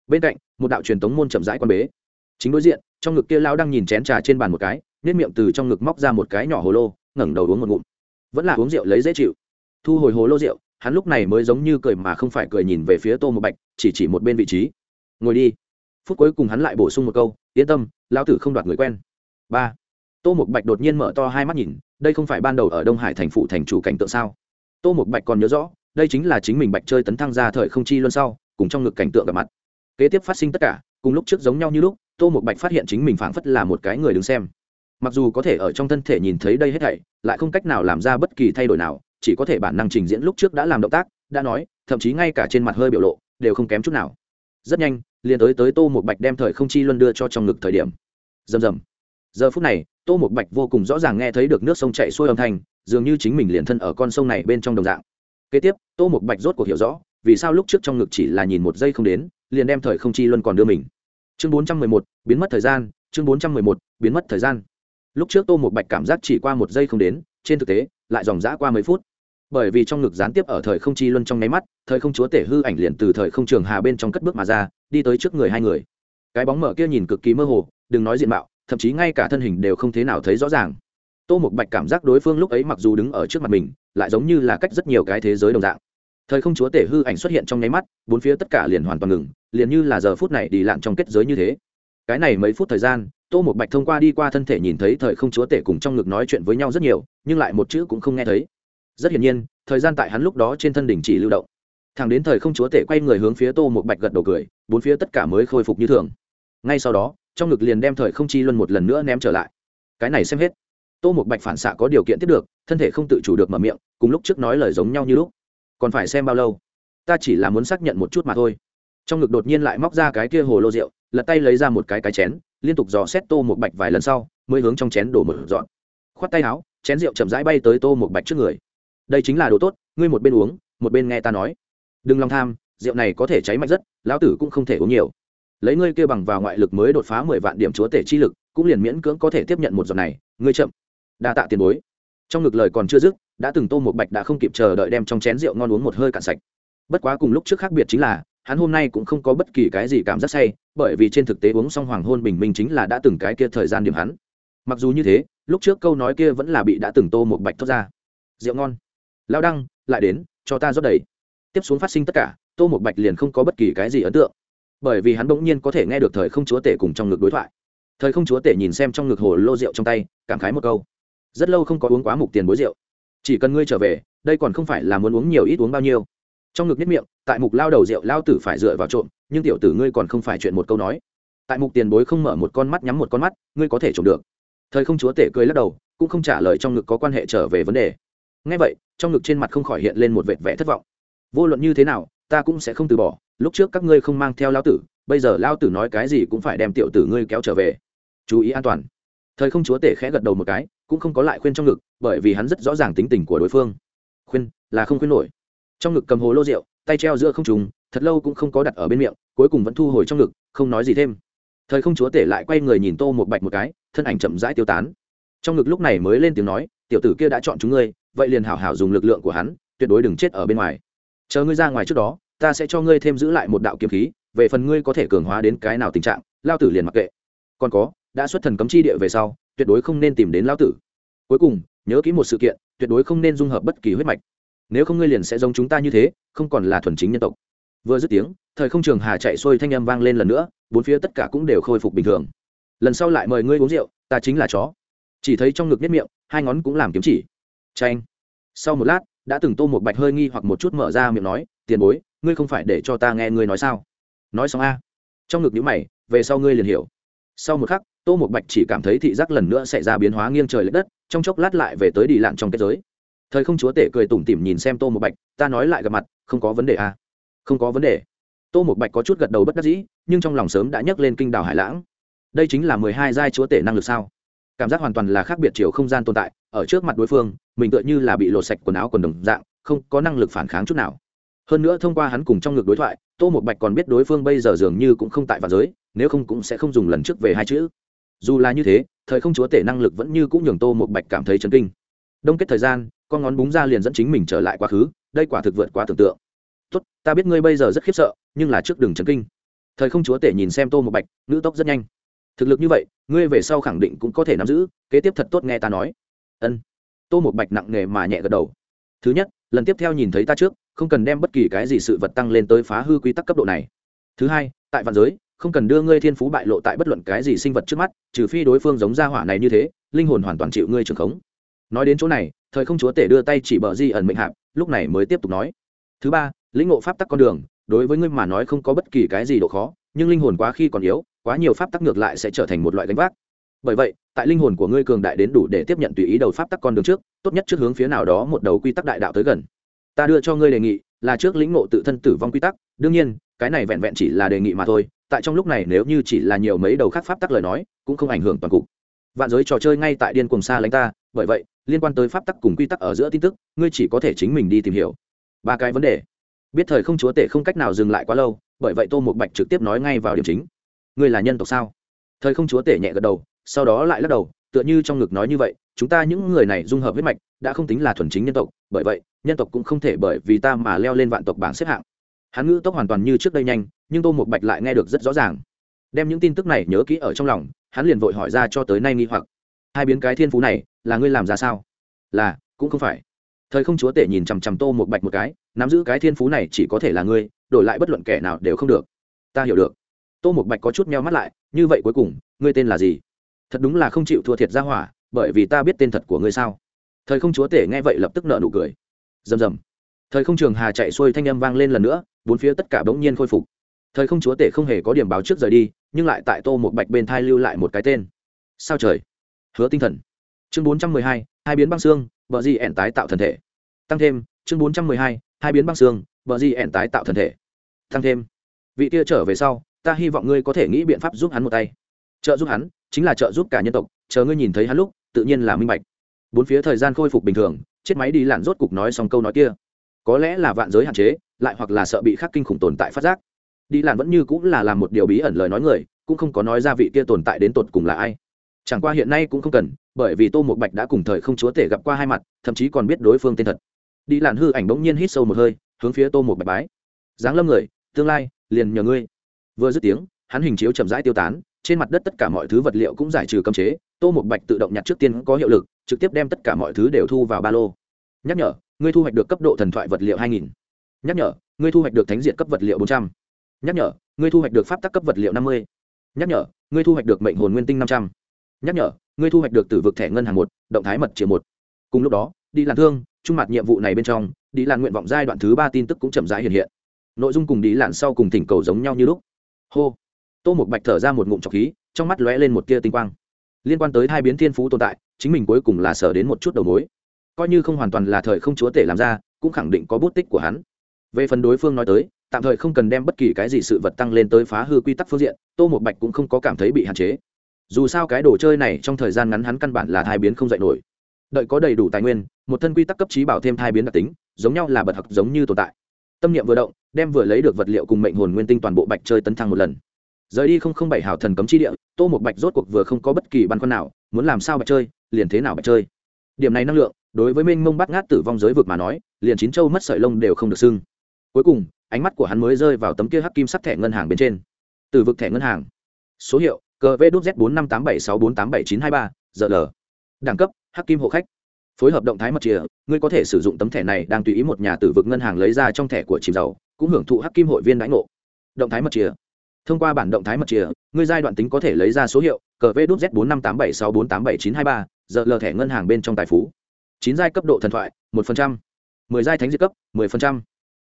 Bên cạnh, một đạo truyền tống môn chậm rãi quan bế. Chính đối diện, trong ngực kia lao đang nhìn chén trà trên bàn một cái nếp miệng từ trong ngực móc ra một cái nhỏ hồ lô, ngẩng đầu uống một ngụm. Vẫn là uống rượu lấy dễ chịu. Thu hồi hồ lô rượu, hắn lúc này mới giống như cười mà không phải cười nhìn về phía tô một bạch, chỉ chỉ một bên vị trí. Ngồi đi. Phút cuối cùng hắn lại bổ sung một câu, yên tâm lao tử không đoạt người quen. Ba tô một bạch đột nhiên mở to hai mắt nhìn, đây không phải ban đầu ở đông hải thành phụ thành chủ cảnh tượng sao? Tô một bạch còn nhớ rõ, đây chính là chính mình bạch chơi tấn thăng ra thời không chi luân sau, cùng trong ngực cảnh tượng gặp mặt. Kế tiếp phát sinh tất cả, cùng lúc trước giống nhau như lúc, tô một bạch phát hiện chính mình phảng phất là một cái người đứng xem. Mặc dù có thể ở trong thân thể nhìn thấy đây hết thảy, lại không cách nào làm ra bất kỳ thay đổi nào, chỉ có thể bản năng trình diễn lúc trước đã làm động tác, đã nói, thậm chí ngay cả trên mặt hơi biểu lộ, đều không kém chút nào. Rất nhanh, liền tới tới tô một bạch đem thời không chi luân đưa cho trong ngực thời điểm. Rầm rầm giờ phút này, tô một bạch vô cùng rõ ràng nghe thấy được nước sông chạy xuôi âm thanh, dường như chính mình liền thân ở con sông này bên trong đồng dạng. Kế tiếp, tô một bạch rốt cuộc hiểu rõ, vì sao lúc trước trong ngực chỉ là nhìn một giây không đến, liền đem thời không chi luân còn đưa mình. Chương bốn trăm mười một, biến mất thời gian, chương bốn trăm mười một, biến mất thời gian. Lúc trước tô một bạch cảm giác chỉ qua một giây không đến, trên thực tế, lại dòng g qua mấy phút. Bởi vì trong ngực gián tiếp ở thời không chi luân trong nháy mắt, thời không chúa tể hư ảnh liền từ thời không trường hà bên trong cất bước mà ra, đi tới trước người hai người. Cái bóng mở kia nhìn cực kỳ mơ hồ, đừng nói diện mạo thậm chí ngay cả thân hình đều không thế nào thấy rõ ràng. Tô một bạch cảm giác đối phương lúc ấy mặc dù đứng ở trước mặt mình, lại giống như là cách rất nhiều cái thế giới đồng dạng. Thời không chúa tể hư ảnh xuất hiện trong nháy mắt, bốn phía tất cả liền hoàn toàn ngừng, liền như là giờ phút này đi lặn trong kết giới như thế. Cái này mấy phút thời gian, tô một bạch thông qua đi qua thân thể nhìn thấy thời không chúa tể cùng trong ngực nói chuyện với nhau rất nhiều, nhưng lại một chữ cũng không nghe thấy. Rất hiển nhiên, thời gian tại hắn lúc đó trên thân đỉnh chỉ lưu động. Thẳng đến thời không chúa tể quay người hướng phía tô một bạch gật đầu cười, bốn phía tất cả mới khôi phục như thường. Ngay sau đó trong ngực liền đem thời không chi luân một lần nữa ném trở lại. Cái này xem hết. Tô một bạch phản xạ có điều kiện tiếp được, thân thể không tự chủ được mở miệng, cùng lúc trước nói lời giống nhau như lúc. Còn phải xem bao lâu? Ta chỉ là muốn xác nhận một chút mà thôi. Trong ngực đột nhiên lại móc ra cái kia hồ lô rượu, lật tay lấy ra một cái cái chén, liên tục dò xét tô một bạch vài lần sau, mới hướng trong chén đổ một dọn. Khoát tay áo, chén rượu chậm rãi bay tới tô một bạch trước người. Đây chính là đồ tốt, ngươi một bên uống, một bên nghe ta nói. Đừng lòng tham, rượu này có thể cháy mạnh rất, lão tử cũng không thể uống nhiều lấy ngươi kia bằng vào ngoại lực mới đột phá mười vạn điểm chúa tể chi lực, cũng liền miễn cưỡng có thể tiếp nhận một giọt này, ngươi chậm. Đa tạ tiền bối. Trong ngực lời còn chưa dứt, đã từng tô một bạch đã không kịp chờ đợi đem trong chén rượu ngon uống một hơi cạn sạch. Bất quá cùng lúc trước khác biệt chính là, hắn hôm nay cũng không có bất kỳ cái gì cảm giác say, bởi vì trên thực tế uống xong hoàng hôn bình minh chính là đã từng cái kia thời gian điểm hắn. Mặc dù như thế, lúc trước câu nói kia vẫn là bị đã từng tô một bạch thốt ra. Rượu ngon. Lao đăng, lại đến, cho ta rót đầy. Tiếp xuống phát sinh tất cả, tô một bạch liền không có bất kỳ cái gì ấn tượng bởi vì hắn bỗng nhiên có thể nghe được thời không chúa tể cùng trong ngực đối thoại. Thời không chúa tể nhìn xem trong ngực hồ lô rượu trong tay, cảm khái một câu. Rất lâu không có uống quá mục tiền bối rượu. Chỉ cần ngươi trở về, đây còn không phải là muốn uống nhiều ít uống bao nhiêu. Trong ngực nhất miệng, tại mục lao đầu rượu lao tử phải dựa vào trộm, nhưng tiểu tử ngươi còn không phải chuyện một câu nói. Tại mục tiền bối không mở một con mắt nhắm một con mắt, ngươi có thể trộm được. Thời không chúa tể cười lắc đầu, cũng không trả lời trong ngực có quan hệ trở về vấn đề. Ngay vậy, trong ngực trên mặt không khỏi hiện lên một vệt vẻ thất vọng. Vô luận như thế nào, ta cũng sẽ không từ bỏ lúc trước các ngươi không mang theo lao tử, bây giờ lao tử nói cái gì cũng phải đem tiểu tử ngươi kéo trở về. Chú ý an toàn. Thời không chúa tể khẽ gật đầu một cái, cũng không có lại khuyên trong ngực, bởi vì hắn rất rõ ràng tính tình của đối phương. Khuyên, là không khuyên nổi. Trong ngực cầm hồ lô rượu, tay treo giữa không trùng, thật lâu cũng không có đặt ở bên miệng, cuối cùng vẫn thu hồi trong ngực, không nói gì thêm. Thời không chúa tể lại quay người nhìn tô một bạch một cái, thân ảnh chậm rãi tiêu tán. Trong ngực lúc này mới lên tiếng nói, tiểu tử kia đã chọn chúng ngươi, vậy liền hảo hảo dùng lực lượng của hắn, tuyệt đối đừng chết ở bên ngoài. Chờ ngươi ra ngoài trước đó ta sẽ cho ngươi thêm giữ lại một đạo kiếm khí, về phần ngươi có thể cường hóa đến cái nào tình trạng, lao tử liền mặc kệ. Còn có, đã xuất thần cấm chi địa về sau, tuyệt đối không nên tìm đến lao tử. Cuối cùng, nhớ kỹ một sự kiện, tuyệt đối không nên dung hợp bất kỳ huyết mạch. Nếu không ngươi liền sẽ giống chúng ta như thế, không còn là thuần chính nhân tộc. Vừa dứt tiếng, thời không trường hà chạy xuôi thanh âm vang lên lần nữa, bốn phía tất cả cũng đều khôi phục bình thường. Lần sau lại mời ngươi uống rượu, ta chính là chó. Chỉ thấy trong ngực nhất miệng, hai ngón cũng làm kiếm chỉ. Tranh sau một lát, đã từng tô một bạch hơi nghi hoặc một chút mở ra miệng nói, tiền bối ngươi không phải để cho ta nghe ngươi nói sao? Nói xong a. Trong ngực nhữ mày, về sau ngươi liền hiểu. Sau một khắc, tô một bạch chỉ cảm thấy thị giác lần nữa xảy ra biến hóa nghiêng trời l ệ đất, trong chốc lát lại về tới đi lặn trong kết giới. Thời không chúa tể cười tủm tỉm nhìn xem tô một bạch, ta nói lại gặp mặt, không có vấn đề à? không có vấn đề. Tô một bạch có chút gật đầu bất đắc dĩ, nhưng trong lòng sớm đã nhấc lên kinh đảo hải lãng. Đây chính là mười hai giai chúa tể năng lực sao? Cảm giác hoàn toàn là khác biệt chiều không gian tồn tại, ở trước mặt đối phương, mình tựa như là bị lột sạch quần áo quần đồng dạng, không có năng lực phản kháng chút nào hơn nữa thông qua hắn cùng trong ngực đối thoại, tô một bạch còn biết đối phương bây giờ dường như cũng không tại vạn giới, nếu không cũng sẽ không dùng lần trước về hai chữ. Dù là như thế, thời không chúa tể năng lực vẫn như cũng nhường tô một bạch cảm thấy chấn kinh. Đông kết thời gian, con ngón búng ra liền dẫn chính mình trở lại quá khứ, đây quả thực vượt quá tưởng tượng. Tốt, ta biết ngươi bây giờ rất khiếp sợ, nhưng là trước đường chấn kinh. Thời không chúa tể nhìn xem tô một bạch nữ tốc rất nhanh. Thực lực như vậy, ngươi về sau khẳng định cũng có thể nắm giữ, kế tiếp thật tốt nghe ta nói. Ân. Tô một bạch nặng nề mà nhẹ gật đầu. Thứ nhất, lần tiếp theo nhìn thấy ta trước không cần đem bất kỳ cái gì sự vật tăng lên tới phá hư quy tắc cấp độ này. Thứ hai, tại vạn giới, không cần đưa ngươi thiên phú bại lộ tại bất luận cái gì sinh vật trước mắt, trừ phi đối phương giống gia hỏa này như thế, linh hồn hoàn toàn chịu ngươi trường khống. Nói đến chỗ này, thời không chúa tể đưa tay chỉ bờ di ẩn mệnh hạp, lúc này mới tiếp tục nói. Thứ ba, lĩnh ngộ pháp tắc con đường, đối với ngươi mà nói không có bất kỳ cái gì độ khó, nhưng linh hồn quá khi còn yếu, quá nhiều pháp tắc ngược lại sẽ trở thành một loại gánh vác. Bởi vậy, tại linh hồn của ngươi cường đại đến đủ để tiếp nhận tùy ý đầu pháp tắc con đường trước, tốt nhất trước hướng phía nào đó một đầu quy tắc đại đạo tới gần ta đưa cho ngươi đề nghị, là trước lĩnh ngộ tự thân tử vong quy tắc. Đương nhiên, cái này vẹn vẹn chỉ là đề nghị mà thôi. Tại trong lúc này nếu như chỉ là nhiều mấy đầu khác pháp tắc lời nói, cũng không ảnh hưởng toàn cục. Vạn giới trò chơi ngay tại điên cùng xa lánh ta, bởi vậy, liên quan tới pháp tắc cùng quy tắc ở giữa tin tức, ngươi chỉ có thể chính mình đi tìm hiểu. Ba cái vấn đề. Biết thời không chúa tể không cách nào dừng lại quá lâu, bởi vậy tô một bạch trực tiếp nói ngay vào điểm chính. Ngươi là nhân tộc sao? Thời không chúa tể nhẹ gật đầu, sau đó lại lắc đầu, tựa như trong ngực nói như vậy, chúng ta những người này dung hợp huyết mạch, đã không tính là thuần chính nhân tộc bởi vậy, nhân tộc cũng không thể bởi vì ta mà leo lên vạn tộc bảng xếp hạng. Hắn ngữ tốc hoàn toàn như trước đây nhanh, nhưng tô một bạch lại nghe được rất rõ ràng. Đem những tin tức này nhớ kỹ ở trong lòng, hắn liền vội hỏi ra cho tới nay nghi hoặc. Hai biến cái thiên phú này, là ngươi làm ra sao? Là, cũng không phải. Thời không chúa tể nhìn chằm chằm tô một bạch một cái, nắm giữ cái thiên phú này chỉ có thể là ngươi, đổi lại bất luận kẻ nào đều không được. Ta hiểu được. Tô một bạch có chút meo mắt lại, như vậy cuối cùng, ngươi tên là gì? Thật đúng là không chịu thua thiệt ra hỏa, bởi vì ta biết tên thật của ngươi sao? Thời không chúa tể nghe vậy lập tức nợ nụ cười. Rầm rầm. Thời không trường hà chạy xuôi thanh âm vang lên lần nữa, bốn phía tất cả bỗng nhiên khôi phục. Thời không chúa tể không hề có điểm báo trước rời đi, nhưng lại tại tô một bạch bên thai lưu lại một cái tên. Sao trời? Hứa tinh thần. Chương bốn trăm mười hai hai biến băng xương vợ di ẻn tái tạo thần thể. Tăng thêm, chương bốn trăm mười hai hai biến băng xương vợ di ẻn tái tạo thần thể. Tăng thêm. Vị kia trở về sau, ta hy vọng ngươi có thể nghĩ biện pháp giúp hắn một tay. Trợ giúp hắn, chính là trợ giúp cả nhân tộc, chờ ngươi nhìn thấy hắn lúc, tự nhiên là minh bạch bốn phía thời gian khôi phục bình thường chết máy đi lặn rốt cục nói xong câu nói kia. Có lẽ là vạn giới hạn chế, lại hoặc là sợ bị khắc kinh khủng tồn tại phát giác. Đi lặn vẫn như cũng là làm một điều bí ẩn lời nói người, cũng không có nói ra vị kia tồn tại đến tột cùng là ai. Chẳng qua hiện nay cũng không cần, bởi vì tô một bạch đã cùng thời không chúa tể gặp qua hai mặt, thậm chí còn biết đối phương tên thật. Đi lặn hư ảnh bỗng nhiên hít sâu một hơi, hướng phía tô một bạch bái. Giáng lâm người, tương lai, liền nhờ ngươi. Vừa dứt tiếng, hắn hình chiếu chậm rãi tiêu tán, trên mặt đất tất cả mọi thứ vật liệu cũng giải trừ cấm chế, tô một bạch tự động nhặt trước tiên có hiệu lực trực tiếp đem tất cả mọi thứ đều thu vào ba lô. Nhắc nhở, ngươi thu hoạch được cấp độ thần thoại vật liệu hai nghìn. Nhắc nhở, ngươi thu hoạch được thánh diện cấp vật liệu bốn trăm. Nhắc nhở, ngươi thu hoạch được pháp tắc cấp vật liệu năm mươi. Nhắc nhở, ngươi thu hoạch được mệnh hồn nguyên tinh năm trăm. Nhắc nhở, ngươi thu hoạch được tử vực thẻ ngân hàng một, động thái mật chỉ một. Cùng lúc đó, đi làm thương, trung mặt nhiệm vụ này bên trong, đi làm nguyện vọng giai đoạn thứ ba tin tức cũng chậm rãi hiện hiện. Nội dung cùng đi lặn sau cùng thỉnh cầu giống nhau như lúc. Hô. Tô một bạch thở ra một ngụm trọc khí, trong mắt lóe lên một tia tinh quang. Liên quan tới hai biến thiên phú tồn tại chính mình cuối cùng là sở đến một chút đầu mối. Coi như không hoàn toàn là thời không chúa tể làm ra, cũng khẳng định có bút tích của hắn. Về phần đối phương nói tới, tạm thời không cần đem bất kỳ cái gì sự vật tăng lên tới phá hư quy tắc phương diện, tô một bạch cũng không có cảm thấy bị hạn chế. Dù sao cái đồ chơi này trong thời gian ngắn hắn căn bản là thai biến không dạy nổi. Đợi có đầy đủ tài nguyên, một thân quy tắc cấp trí bảo thêm thai biến đặc tính, giống nhau là bật học giống như tồn tại. Tâm niệm vừa động, đem vừa lấy được vật liệu cùng mệnh hồn nguyên tinh toàn bộ bạch chơi tấn thăng một lần. Rời đi không không bảy hào thần cấm chi địa, tô một bạch rốt cuộc vừa không có bất kỳ băn khoăn nào, muốn làm sao bạch chơi liền thế nào mà chơi? Điểm này năng lượng, đối với minh mông bắt ngát tử vong giới vực mà nói, liền chín châu mất sợi lông đều không được xưng. Cuối cùng, ánh mắt của hắn mới rơi vào tấm kia hắc kim sắc thẻ ngân hàng bên trên. Từ vực thẻ ngân hàng. Số hiệu cờ v đúc z bốn năm tám bảy sáu bốn tám bảy chín hai ba giờ l. Đẳng cấp, hắc kim hộ khách. Phối hợp động thái mật chìa, ngươi có thể sử dụng tấm thẻ này đang tùy ý một nhà tử vực ngân hàng lấy ra trong thẻ của chìm dầu cũng hưởng thụ hắc kim hội viên đãi ngộ. Động thái mật chìa. Thông qua bản động thái mật chìa, ngươi giai đoạn tính có thể lấy ra số hiệu cờ v đút z bốn năm tám bảy sáu bốn tám bảy chín hai ba giờ lờ thẻ ngân hàng bên trong tài phú. Chín giai cấp độ thần thoại, một phần trăm. Mười giai thánh diệt cấp, mười phần trăm.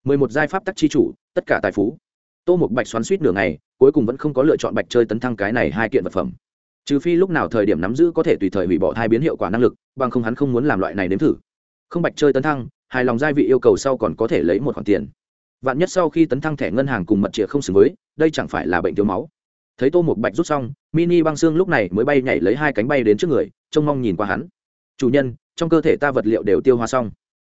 Mười một giai pháp tắc chi chủ, tất cả tài phú. Tô một bạch xoắn suýt nửa ngày, cuối cùng vẫn không có lựa chọn bạch chơi tấn thăng cái này hai kiện vật phẩm. Trừ phi lúc nào thời điểm nắm giữ có thể tùy thời hủy bỏ hai biến hiệu quả năng lực, bằng không hắn không muốn làm loại này nếm thử. Không bạch chơi tấn thăng, hài lòng giai vị yêu cầu sau còn có thể lấy một khoản tiền. Vạn nhất sau khi tấn thăng thẻ ngân hàng cùng mật chìa không xứng với, đây chẳng phải là bệnh thiếu máu thấy tô một bạch rút xong, mini băng xương lúc này mới bay nhảy lấy hai cánh bay đến trước người, trông mong nhìn qua hắn. Chủ nhân, trong cơ thể ta vật liệu đều tiêu hóa xong.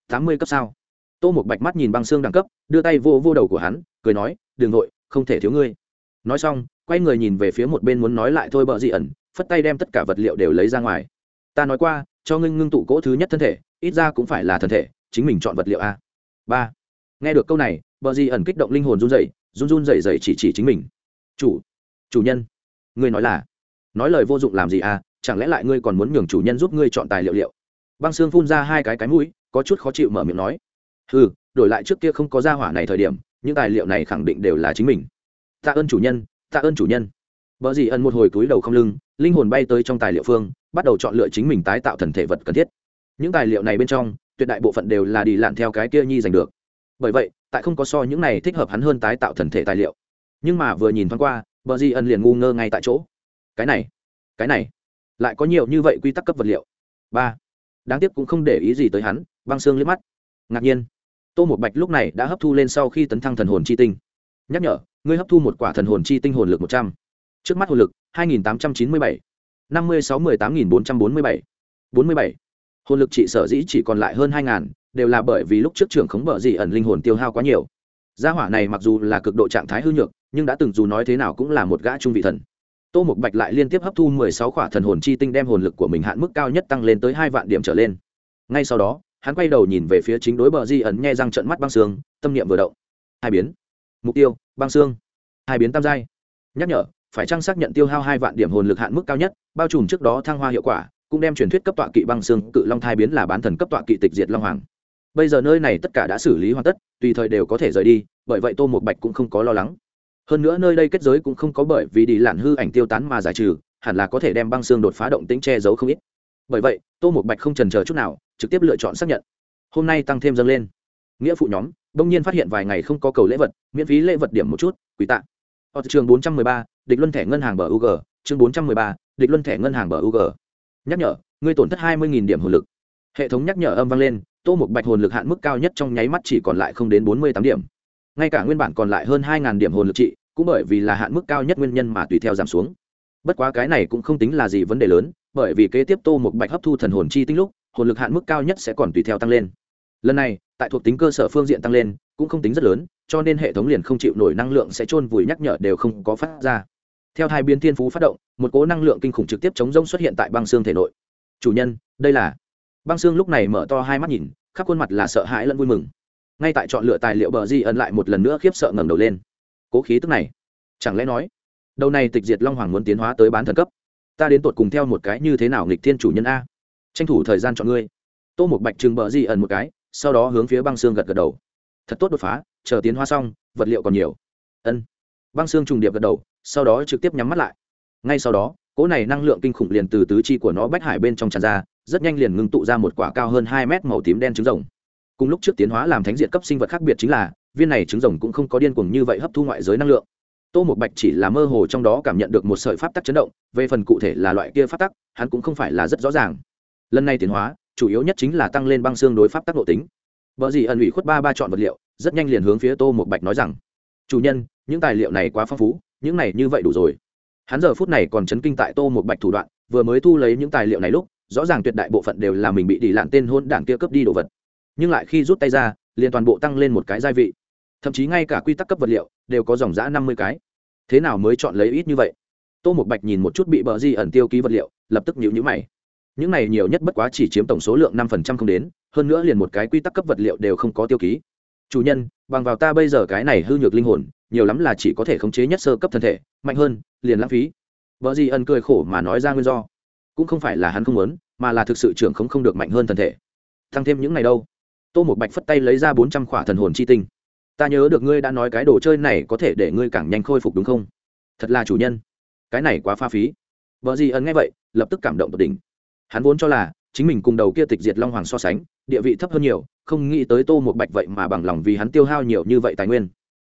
Tám mươi cấp sao? Tô một bạch mắt nhìn băng xương đẳng cấp, đưa tay vô vô đầu của hắn, cười nói đường nội không thể thiếu ngươi. Nói xong, quay người nhìn về phía một bên muốn nói lại thôi bợ dị ẩn, phất tay đem tất cả vật liệu đều lấy ra ngoài. Ta nói qua, cho ngưng ngưng tụ cỗ thứ nhất thân thể, ít ra cũng phải là thân thể, chính mình chọn vật liệu a. Ba. Nghe được câu này bờ di ẩn kích động linh hồn run rẩy, run run rẩy rẩy chỉ chỉ chính mình. Chủ chủ nhân ngươi nói là nói lời vô dụng làm gì à chẳng lẽ lại ngươi còn muốn nhường chủ nhân giúp ngươi chọn tài liệu liệu băng xương phun ra hai cái cái mũi có chút khó chịu mở miệng nói ừ đổi lại trước kia không có ra hỏa này thời điểm những tài liệu này khẳng định đều là chính mình tạ ơn chủ nhân tạ ơn chủ nhân vợ dì ẩn một hồi túi đầu không lưng, linh hồn bay tới trong tài liệu phương, bắt đầu chọn lựa chính mình tái tạo thần thể vật cần thiết. Những tài liệu này bên trong, tuyệt đại bộ phận đều là đi lặn theo cái kia nhi giành được. Bởi vậy, tại không có so những này thích hợp hắn hơn tái tạo thần thể tài liệu. Nhưng mà vừa nhìn thoáng qua, Bờ di ẩn liền ngu ngơ ngay tại chỗ. Cái này, cái này, lại có nhiều như vậy quy tắc cấp vật liệu. ba Đáng tiếc cũng không để ý gì tới hắn, băng xương liếc mắt. Ngạc nhiên, Tô một Bạch lúc này đã hấp thu lên sau khi tấn thăng thần hồn chi tinh. Nhắc nhở, ngươi hấp thu một quả thần hồn chi tinh hồn lực một trăm trước mắt hồn lực 2897, 56 18447, 47. hồn lực trị sở dĩ chỉ còn lại hơn hai ngàn, đều là bởi vì lúc trước trưởng khống bờ dị ẩn linh hồn tiêu hao quá nhiều gia hỏa này mặc dù là cực độ trạng thái hư nhược nhưng đã từng dù nói thế nào cũng là một gã trung vị thần. Tô mục bạch lại liên tiếp hấp thu 16 khỏa thần hồn chi tinh đem hồn lực của mình hạn mức cao nhất tăng lên tới hai vạn điểm trở lên. Ngay sau đó, hắn quay đầu nhìn về phía chính đối bờ di ẩn nhe răng trận mắt băng xương, tâm niệm vừa động. Hai biến. Mục tiêu, băng xương. Hai biến tam giai. Nhắc nhở, phải trang xác nhận tiêu hao hai vạn điểm hồn lực hạn mức cao nhất, bao trùm trước đó thăng hoa hiệu quả, cũng đem truyền thuyết cấp tọa kỵ băng xương, cự long thai biến là bán thần cấp tọa kỵ tịch diệt long hoàng. Bây giờ nơi này tất cả đã xử lý hoàn tất, tùy thời đều có thể rời đi, bởi vậy tô một bạch cũng không có lo lắng hơn nữa nơi đây kết giới cũng không có bởi vì đi lạn hư ảnh tiêu tán mà giải trừ hẳn là có thể đem băng xương đột phá động tính che giấu không ít bởi vậy tô một bạch không trần chờ chút nào trực tiếp lựa chọn xác nhận hôm nay tăng thêm dâng lên nghĩa phụ nhóm đông nhiên phát hiện vài ngày không có cầu lễ vật miễn phí lễ vật điểm một chút quỷ tạ ở trường 413, địch luân thẻ ngân hàng bờ UG, chương 413, địch luân thẻ ngân hàng bờ UG. Nhắc nhở, ngươi tổn thất 20000 điểm hồn lực. Hệ thống nhắc nhở âm vang lên, Tô Mục Bạch hồn lực hạn mức cao nhất trong nháy mắt chỉ còn lại không đến 48 điểm. Ngay cả nguyên bản còn lại hơn 2000 điểm hồn lực trị, cũng bởi vì là hạn mức cao nhất nguyên nhân mà tùy theo giảm xuống. Bất quá cái này cũng không tính là gì vấn đề lớn, bởi vì kế tiếp Tô Mục Bạch hấp thu thần hồn chi tinh lúc, hồn lực hạn mức cao nhất sẽ còn tùy theo tăng lên. Lần này, tại thuộc tính cơ sở phương diện tăng lên, cũng không tính rất lớn, cho nên hệ thống liền không chịu nổi năng lượng sẽ chôn vùi nhắc nhở đều không có phát ra theo hai biến thiên phú phát động một cố năng lượng kinh khủng trực tiếp chống rông xuất hiện tại băng xương thể nội chủ nhân đây là băng xương lúc này mở to hai mắt nhìn khắp khuôn mặt là sợ hãi lẫn vui mừng ngay tại chọn lựa tài liệu bờ di ẩn lại một lần nữa khiếp sợ ngẩng đầu lên cố khí tức này. Chẳng lẽ nói, đầu này tịch diệt long hoàng muốn tiến hóa tới bán thần cấp? Ta đến tột cùng theo một cái như thế nào nghịch thiên chủ nhân a? Tranh thủ thời gian chọn ngươi. Tô một bạch trừng bờ di ẩn một cái, sau đó hướng phía băng xương gật gật đầu. Thật tốt đột phá, chờ tiến hóa xong, vật liệu còn nhiều. Ân. Băng xương trùng điệp gật đầu, sau đó trực tiếp nhắm mắt lại. Ngay sau đó, cỗ này năng lượng kinh khủng liền từ tứ chi của nó bách hải bên trong tràn ra, rất nhanh liền ngưng tụ ra một quả cao hơn hai mét màu tím đen trứng rồng. Cùng lúc trước tiến hóa làm thánh diện cấp sinh vật khác biệt chính là viên này trứng rồng cũng không có điên cuồng như vậy hấp thu ngoại giới năng lượng. Tô một bạch chỉ là mơ hồ trong đó cảm nhận được một sợi pháp tắc chấn động, về phần cụ thể là loại kia pháp tắc, hắn cũng không phải là rất rõ ràng. Lần này tiến hóa, chủ yếu nhất chính là tăng lên băng xương đối pháp tắc độ tính. Vợ gì ẩn ủy khuất ba ba chọn vật liệu, rất nhanh liền hướng phía tô một bạch nói rằng, chủ nhân, những tài liệu này quá phong phú, những này như vậy đủ rồi. Hắn giờ phút này còn chấn kinh tại tô một bạch thủ đoạn, vừa mới thu lấy những tài liệu này lúc, rõ ràng tuyệt đại bộ phận đều là mình bị đi lạn tên hôn đảng kia cướp đi đồ vật. Nhưng lại khi rút tay ra, liền toàn bộ tăng lên một cái gia vị thậm chí ngay cả quy tắc cấp vật liệu đều có dòng giã năm mươi cái. Thế nào mới chọn lấy ít như vậy? Tô một bạch nhìn một chút bị bờ di ẩn tiêu ký vật liệu, lập tức nhịu nhữ mày. Những này nhiều nhất bất quá chỉ chiếm tổng số lượng năm phần trăm không đến, hơn nữa liền một cái quy tắc cấp vật liệu đều không có tiêu ký. Chủ nhân, bằng vào ta bây giờ cái này hư nhược linh hồn, nhiều lắm là chỉ có thể khống chế nhất sơ cấp thân thể, mạnh hơn, liền lãng phí. Vợ di ân cười khổ mà nói ra nguyên do. Cũng không phải là hắn không muốn, mà là thực sự trưởng không không được mạnh hơn thân thể. Tăng thêm những này đâu. Tô một bạch phất tay lấy ra bốn trăm khỏa thần hồn chi tinh ta nhớ được ngươi đã nói cái đồ chơi này có thể để ngươi càng nhanh khôi phục đúng không? Thật là chủ nhân. Cái này quá pha phí. Vợ gì ẩn nghe vậy, lập tức cảm động tột đỉnh. Hắn vốn cho là, chính mình cùng đầu kia tịch diệt long hoàng so sánh, địa vị thấp hơn nhiều, không nghĩ tới tô một bạch vậy mà bằng lòng vì hắn tiêu hao nhiều như vậy tài nguyên.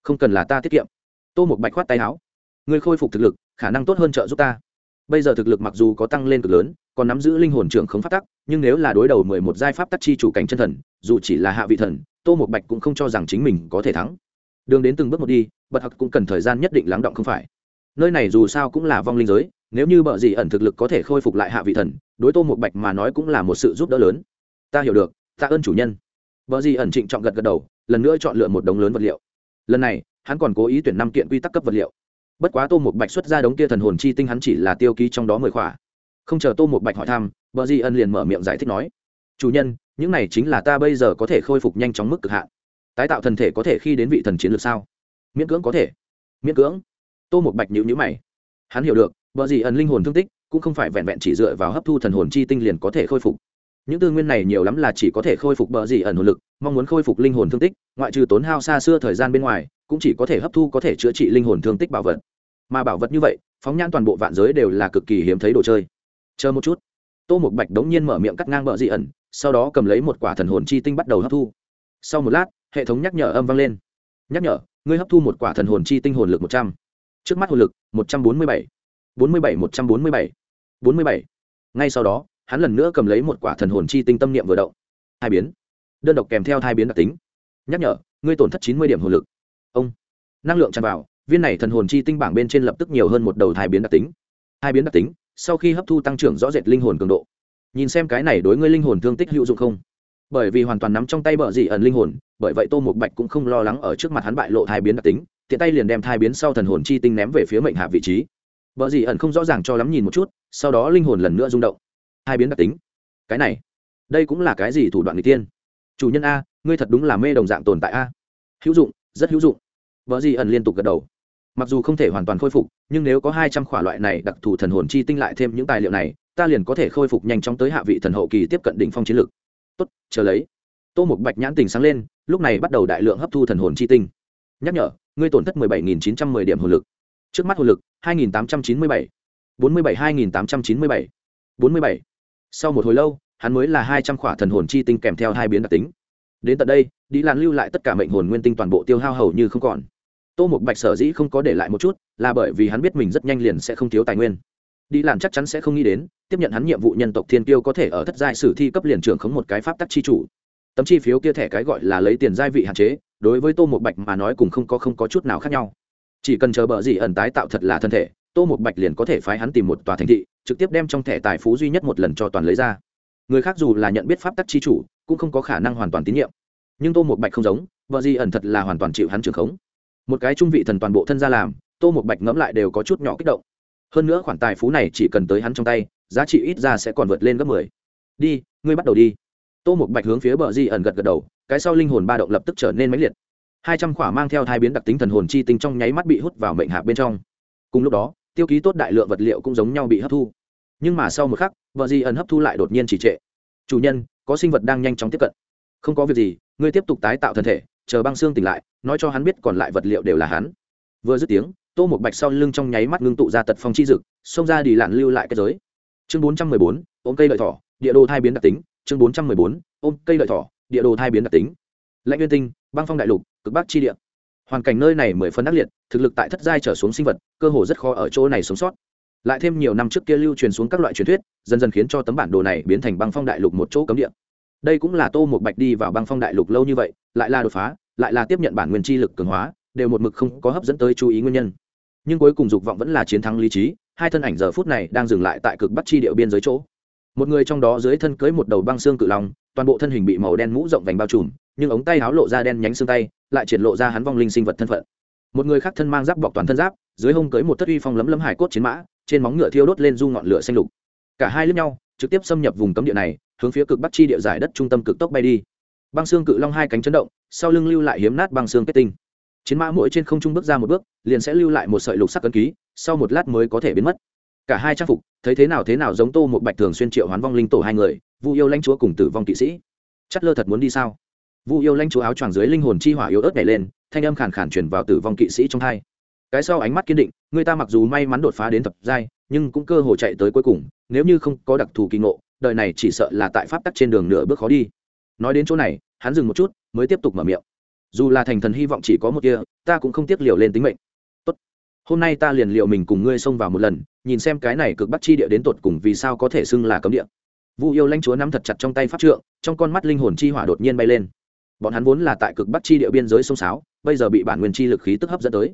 Không cần là ta tiết kiệm. Tô một bạch khoát tay áo. Ngươi khôi phục thực lực, khả năng tốt hơn trợ giúp ta. Bây giờ thực lực mặc dù có tăng lên cực lớn, còn nắm giữ linh hồn trưởng không phát tắc, nhưng nếu là đối đầu mười một giai pháp tắc chi chủ cảnh chân thần, dù chỉ là hạ vị thần tô một bạch cũng không cho rằng chính mình có thể thắng. Đường đến từng bước một đi, bật hặc cũng cần thời gian nhất định lắng động không phải. Nơi này dù sao cũng là vong linh giới, nếu như bợ gì ẩn thực lực có thể khôi phục lại hạ vị thần, đối tô một bạch mà nói cũng là một sự giúp đỡ lớn. Ta hiểu được ta ơn chủ nhân. Bợ gì ẩn trịnh trọng gật gật đầu, lần nữa chọn lựa một đống lớn vật liệu. Lần này, hắn còn cố ý tuyển năm kiện quy tắc cấp vật liệu. Bất quá tô một bạch xuất ra đống kia thần hồn chi tinh hắn chỉ là tiêu ký trong đó mười khỏa. Không chờ tô một bạch hỏi thăm, bợ Di ẩn liền mở miệng giải thích nói, chủ nhân những này chính là ta bây giờ có thể khôi phục nhanh chóng mức cực hạn. Tái tạo thần thể có thể khi đến vị thần chiến lược sao? Miễn cưỡng có thể. Miễn cưỡng. Tô một bạch nhữ nhữ mày. Hắn hiểu được vợ gì ẩn linh hồn thương tích cũng không phải vẹn vẹn chỉ dựa vào hấp thu thần hồn chi tinh liền có thể khôi phục. Những tư nguyên này nhiều lắm là chỉ có thể khôi phục bờ gì ẩn hồn lực, mong muốn khôi phục linh hồn thương tích, ngoại trừ tốn hao xa xưa thời gian bên ngoài, cũng chỉ có thể hấp thu có thể chữa trị linh hồn thương tích bảo vật. Mà bảo vật như vậy, phóng nhãn toàn bộ vạn giới đều là cực kỳ hiếm thấy đồ chơi. Chờ một chút tô một bạch đống nhiên mở miệng cắt ngang bờ dị ẩn, sau đó cầm lấy một quả thần hồn chi tinh bắt đầu hấp thu. Sau một lát, hệ thống nhắc nhở âm vang lên. Nhắc nhở, ngươi hấp thu một quả thần hồn chi tinh hồn lực một trăm. Trước mắt hồn lực, một trăm bốn mươi bảy. Bốn mươi bảy, một trăm bốn mươi bảy. Bốn mươi bảy. Ngay sau đó, hắn lần nữa cầm lấy một quả thần hồn chi tinh tâm niệm vừa động. Hai biến. Đơn độc kèm theo hai biến đặc tính. Nhắc nhở, ngươi tổn thất chín mươi điểm hồn lực. Ông. Năng lượng tràn vào, viên này thần hồn chi tinh bảng bên trên lập tức nhiều hơn một đầu hai biến đặc tính. Hai biến đặc tính sau khi hấp thu tăng trưởng rõ rệt linh hồn cường độ. Nhìn xem cái này đối ngươi linh hồn thương tích hữu dụng không? Bởi vì hoàn toàn nắm trong tay bờ dị ẩn linh hồn, bởi vậy tô một bạch cũng không lo lắng ở trước mặt hắn bại lộ hai biến đặc tính, tiện tay liền đem thai biến sau thần hồn chi tinh ném về phía mệnh hạ vị trí. Vợ gì ẩn không rõ ràng cho lắm nhìn một chút, sau đó linh hồn lần nữa rung động. Hai biến đặc tính. Cái này, đây cũng là cái gì thủ đoạn người tiên? Chủ nhân a, ngươi thật đúng là mê đồng dạng tồn tại a. Hữu dụng, rất hữu dụng. Vợ gì ẩn liên tục gật đầu mặc dù không thể hoàn toàn khôi phục, nhưng nếu có hai trăm khỏa loại này đặc thù thần hồn chi tinh lại thêm những tài liệu này, ta liền có thể khôi phục nhanh chóng tới hạ vị thần hậu kỳ tiếp cận đỉnh phong chiến lực tốt, chờ lấy. Tô một bạch nhãn tình sáng lên, lúc này bắt đầu đại lượng hấp thu thần hồn chi tinh. Nhắc nhở, ngươi tổn thất 17.910 điểm hồn lực. Trước mắt hồn lực 2.897 47 2.897 47 sau một hồi lâu, hắn mới là hai trăm khỏa thần hồn chi tinh kèm theo hai biến đặc tính. Đến tận đây đi làn lưu lại tất cả mệnh hồn nguyên tinh toàn bộ tiêu hao hầu như không còn tô một bạch sở dĩ không có để lại một chút, là bởi vì hắn biết mình rất nhanh liền sẽ không thiếu tài nguyên. Đi làm chắc chắn sẽ không nghĩ đến, tiếp nhận hắn nhiệm vụ nhân tộc thiên tiêu có thể ở thất giai sử thi cấp liền trưởng khống một cái pháp tắc chi chủ. Tấm chi phiếu kia thẻ cái gọi là lấy tiền giai vị hạn chế, đối với tô một bạch mà nói cùng không có không có chút nào khác nhau. Chỉ cần chờ bờ gì ẩn tái tạo thật là thân thể, tô một bạch liền có thể phái hắn tìm một tòa thành thị, trực tiếp đem trong thẻ tài phú duy nhất một lần cho toàn lấy ra. Người khác dù là nhận biết pháp tắc chi chủ, cũng không có khả năng hoàn toàn tín nhiệm. Nhưng tô một bạch không giống vợ gì ẩn thật là hoàn toàn chịu hắn trưởng khống một cái trung vị thần toàn bộ thân ra làm, tô một bạch ngẫm lại đều có chút nhỏ kích động. Hơn nữa khoản tài phú này chỉ cần tới hắn trong tay, giá trị ít ra sẽ còn vượt lên gấp mười. Đi, ngươi bắt đầu đi. Tô một bạch hướng phía bờ di ẩn gật gật đầu, cái sau linh hồn ba động lập tức trở nên mãnh liệt. Hai trăm khỏa mang theo hai biến đặc tính thần hồn chi tinh trong nháy mắt bị hút vào mệnh hạp bên trong. Cùng lúc đó, tiêu ký tốt đại lượng vật liệu cũng giống nhau bị hấp thu. Nhưng mà sau một khắc vợ di ẩn hấp thu lại đột nhiên trì trệ. Chủ nhân, có sinh vật đang nhanh chóng tiếp cận. Không có việc gì, ngươi tiếp tục tái tạo thân thể chờ băng xương tỉnh lại, nói cho hắn biết còn lại vật liệu đều là hắn. Vừa dứt tiếng, tô một bạch sau lưng trong nháy mắt ngưng tụ ra tật phong chi dực, xông ra đi lặn lưu lại cái giới. Chương bốn trăm mười bốn, ôm cây lợi thỏ, địa đồ thai biến đặc tính. Chương bốn trăm mười bốn, ôm cây lợi thỏ, địa đồ thai biến đặc tính. Lãnh nguyên tinh, băng phong đại lục, cực bắc chi địa. Hoàn cảnh nơi này mười phân ác liệt, thực lực tại thất giai trở xuống sinh vật, cơ hồ rất khó ở chỗ này sống sót. Lại thêm nhiều năm trước kia lưu truyền xuống các loại truyền thuyết, dần dần khiến cho tấm bản đồ này biến thành băng phong đại lục một chỗ cấm địa. Đây cũng là tô một bạch đi vào băng phong đại lục lâu như vậy lại là đột phá, lại là tiếp nhận bản nguyên chi lực cường hóa, đều một mực không có hấp dẫn tới chú ý nguyên nhân. Nhưng cuối cùng dục vọng vẫn là chiến thắng lý trí, hai thân ảnh giờ phút này đang dừng lại tại cực bắc chi địa biên giới chỗ. Một người trong đó dưới thân cưới một đầu băng xương cự long, toàn bộ thân hình bị màu đen mũ rộng vành bao trùm, nhưng ống tay háo lộ ra đen nhánh xương tay, lại triển lộ ra hắn vong linh sinh vật thân phận. Một người khác thân mang giáp bọc toàn thân giáp, dưới hông cưới một thất uy phong lấm lấm hải cốt chiến mã, trên móng ngựa thiêu đốt lên du ngọn lửa xanh lục. Cả hai lướt nhau, trực tiếp xâm nhập vùng cấm địa này, hướng phía cực bắc chi địa giải đất trung tâm cực tốc bay đi băng xương cự long hai cánh chấn động, sau lưng lưu lại hiếm nát băng xương kết tinh. Chiến mã mũi trên không trung bước ra một bước, liền sẽ lưu lại một sợi lục sắc cấn ký, sau một lát mới có thể biến mất. Cả hai trang phục, thấy thế nào thế nào giống tô một bạch thường xuyên triệu hoán vong linh tổ hai người, vu yêu lãnh chúa cùng tử vong kỵ sĩ. Chất lơ thật muốn đi sao? Vu yêu lãnh chúa áo choàng dưới linh hồn chi hỏa yếu ớt nhảy lên, thanh âm khàn khàn chuyển vào tử vong kỵ sĩ trong hai. Cái sau ánh mắt kiên định, người ta mặc dù may mắn đột phá đến thập giai, nhưng cũng cơ hồ chạy tới cuối cùng, nếu như không có đặc thù kỳ ngộ, đời này chỉ sợ là tại pháp tắc trên đường nửa bước khó đi nói đến chỗ này, hắn dừng một chút, mới tiếp tục mở miệng. Dù là thành thần hy vọng chỉ có một kia, ta cũng không tiếc liều lên tính mệnh. Tốt. Hôm nay ta liền liệu mình cùng ngươi xông vào một lần, nhìn xem cái này cực bắt chi địa đến tột cùng vì sao có thể xưng là cấm địa. Vu yêu lãnh chúa nắm thật chặt trong tay pháp trượng, trong con mắt linh hồn chi hỏa đột nhiên bay lên. Bọn hắn vốn là tại cực bắc chi địa biên giới sông sáo, bây giờ bị bản nguyên chi lực khí tức hấp dẫn tới.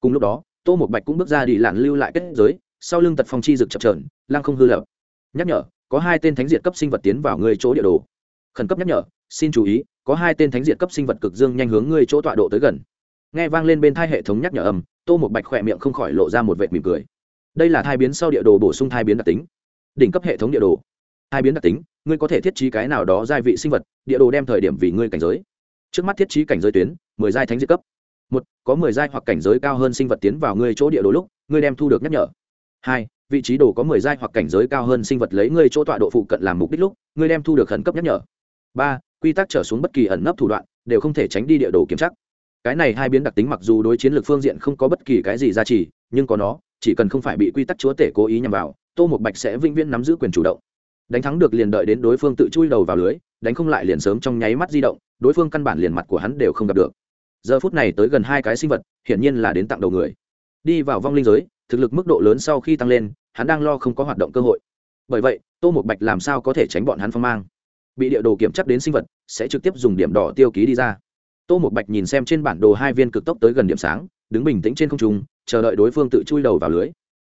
Cùng lúc đó, tô một bạch cũng bước ra đi lặn lưu lại kết giới, sau lưng tật phong chi rực chập trờn lăng không hư lập. Nhắc nhở, có hai tên thánh diệt cấp sinh vật tiến vào người chỗ địa đồ khẩn cấp nhắc nhở, xin chú ý, có hai tên thánh diệt cấp sinh vật cực dương nhanh hướng ngươi chỗ tọa độ tới gần. Nghe vang lên bên thai hệ thống nhắc nhở âm, tô một bạch khỏe miệng không khỏi lộ ra một vệt mỉm cười. Đây là thai biến sau địa đồ bổ sung thai biến đặc tính. Đỉnh cấp hệ thống địa đồ. Thai biến đặc tính, ngươi có thể thiết trí cái nào đó giai vị sinh vật, địa đồ đem thời điểm vì ngươi cảnh giới. Trước mắt thiết trí cảnh giới tuyến, mười giai thánh diệt cấp. Một, có mười giai hoặc cảnh giới cao hơn sinh vật tiến vào ngươi chỗ địa đồ lúc, ngươi đem thu được nhắc nhở. Hai, vị trí đồ có mười giai hoặc cảnh giới cao hơn sinh vật lấy ngươi chỗ tọa độ phụ cận làm mục đích lúc, ngươi đem thu được khẩn cấp nhắc nhở ba, quy tắc trở xuống bất kỳ ẩn nấp thủ đoạn, đều không thể tránh đi địa đồ kiểm tra. Cái này hai biến đặc tính mặc dù đối chiến lược phương diện không có bất kỳ cái gì giá trị, nhưng có nó, chỉ cần không phải bị quy tắc chúa tể cố ý nhằm vào, tô một bạch sẽ vĩnh viễn nắm giữ quyền chủ động. Đánh thắng được liền đợi đến đối phương tự chui đầu vào lưới, đánh không lại liền sớm trong nháy mắt di động, đối phương căn bản liền mặt của hắn đều không gặp được. Giờ phút này tới gần hai cái sinh vật, hiển nhiên là đến tặng đầu người. Đi vào vong linh giới, thực lực mức độ lớn sau khi tăng lên, hắn đang lo không có hoạt động cơ hội. Bởi vậy, tô một bạch làm sao có thể tránh bọn hắn phong mang? Bị địa đồ kiểm chắc đến sinh vật, sẽ trực tiếp dùng điểm đỏ tiêu ký đi ra. Tô một bạch nhìn xem trên bản đồ hai viên cực tốc tới gần điểm sáng, đứng bình tĩnh trên không trung, chờ đợi đối phương tự chui đầu vào lưới.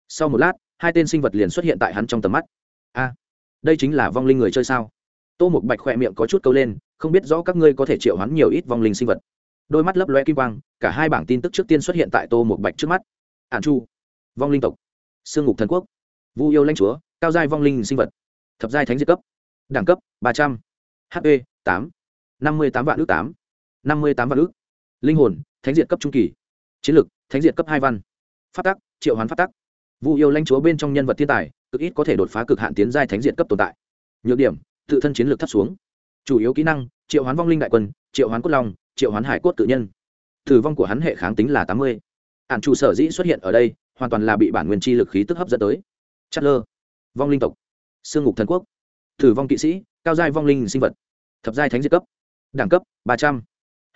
Sau một lát, hai tên sinh vật liền xuất hiện tại hắn trong tầm mắt. A, đây chính là vong linh người chơi sao? Tô một bạch khỏe miệng có chút câu lên, không biết rõ các ngươi có thể triệu hắn nhiều ít vong linh sinh vật. Đôi mắt lấp loe kim quang, cả hai bảng tin tức trước tiên xuất hiện tại tô một bạch trước mắt. Ạn chu, vong linh tộc, sương ngục thần quốc, vu yêu lãnh chúa, cao giai vong linh sinh vật, thập giai thánh diệt cấp đẳng cấp, ba trăm. H p, tám. năm mươi tám vạn ước tám. năm mươi tám vạn ước. Linh hồn, thánh diện cấp trung kỳ. Chiến lực, thánh diện cấp hai văn. Phát tắc, triệu hoán phát tắc. Vu yêu lãnh chúa bên trong nhân vật thiên tài, cực ít có thể đột phá cực hạn tiến giai thánh diện cấp tồn tại. Nhược điểm, tự thân chiến lược thấp xuống. Chủ yếu kỹ năng, triệu hoán vong linh đại quân, triệu hoán cốt long, triệu hoán hải cốt tự nhân. Thử vong của hắn hệ kháng tính là tám mươi. Ạn chủ sở dĩ xuất hiện ở đây, hoàn toàn là bị bản nguyên chi lực khí tức hấp dẫn tới. Chất lơ vong linh tộc. Sương ngục thần quốc thử vong kỵ sĩ, cao giai vong linh sinh vật. Thập giai thánh diệt cấp. Đẳng cấp, ba trăm.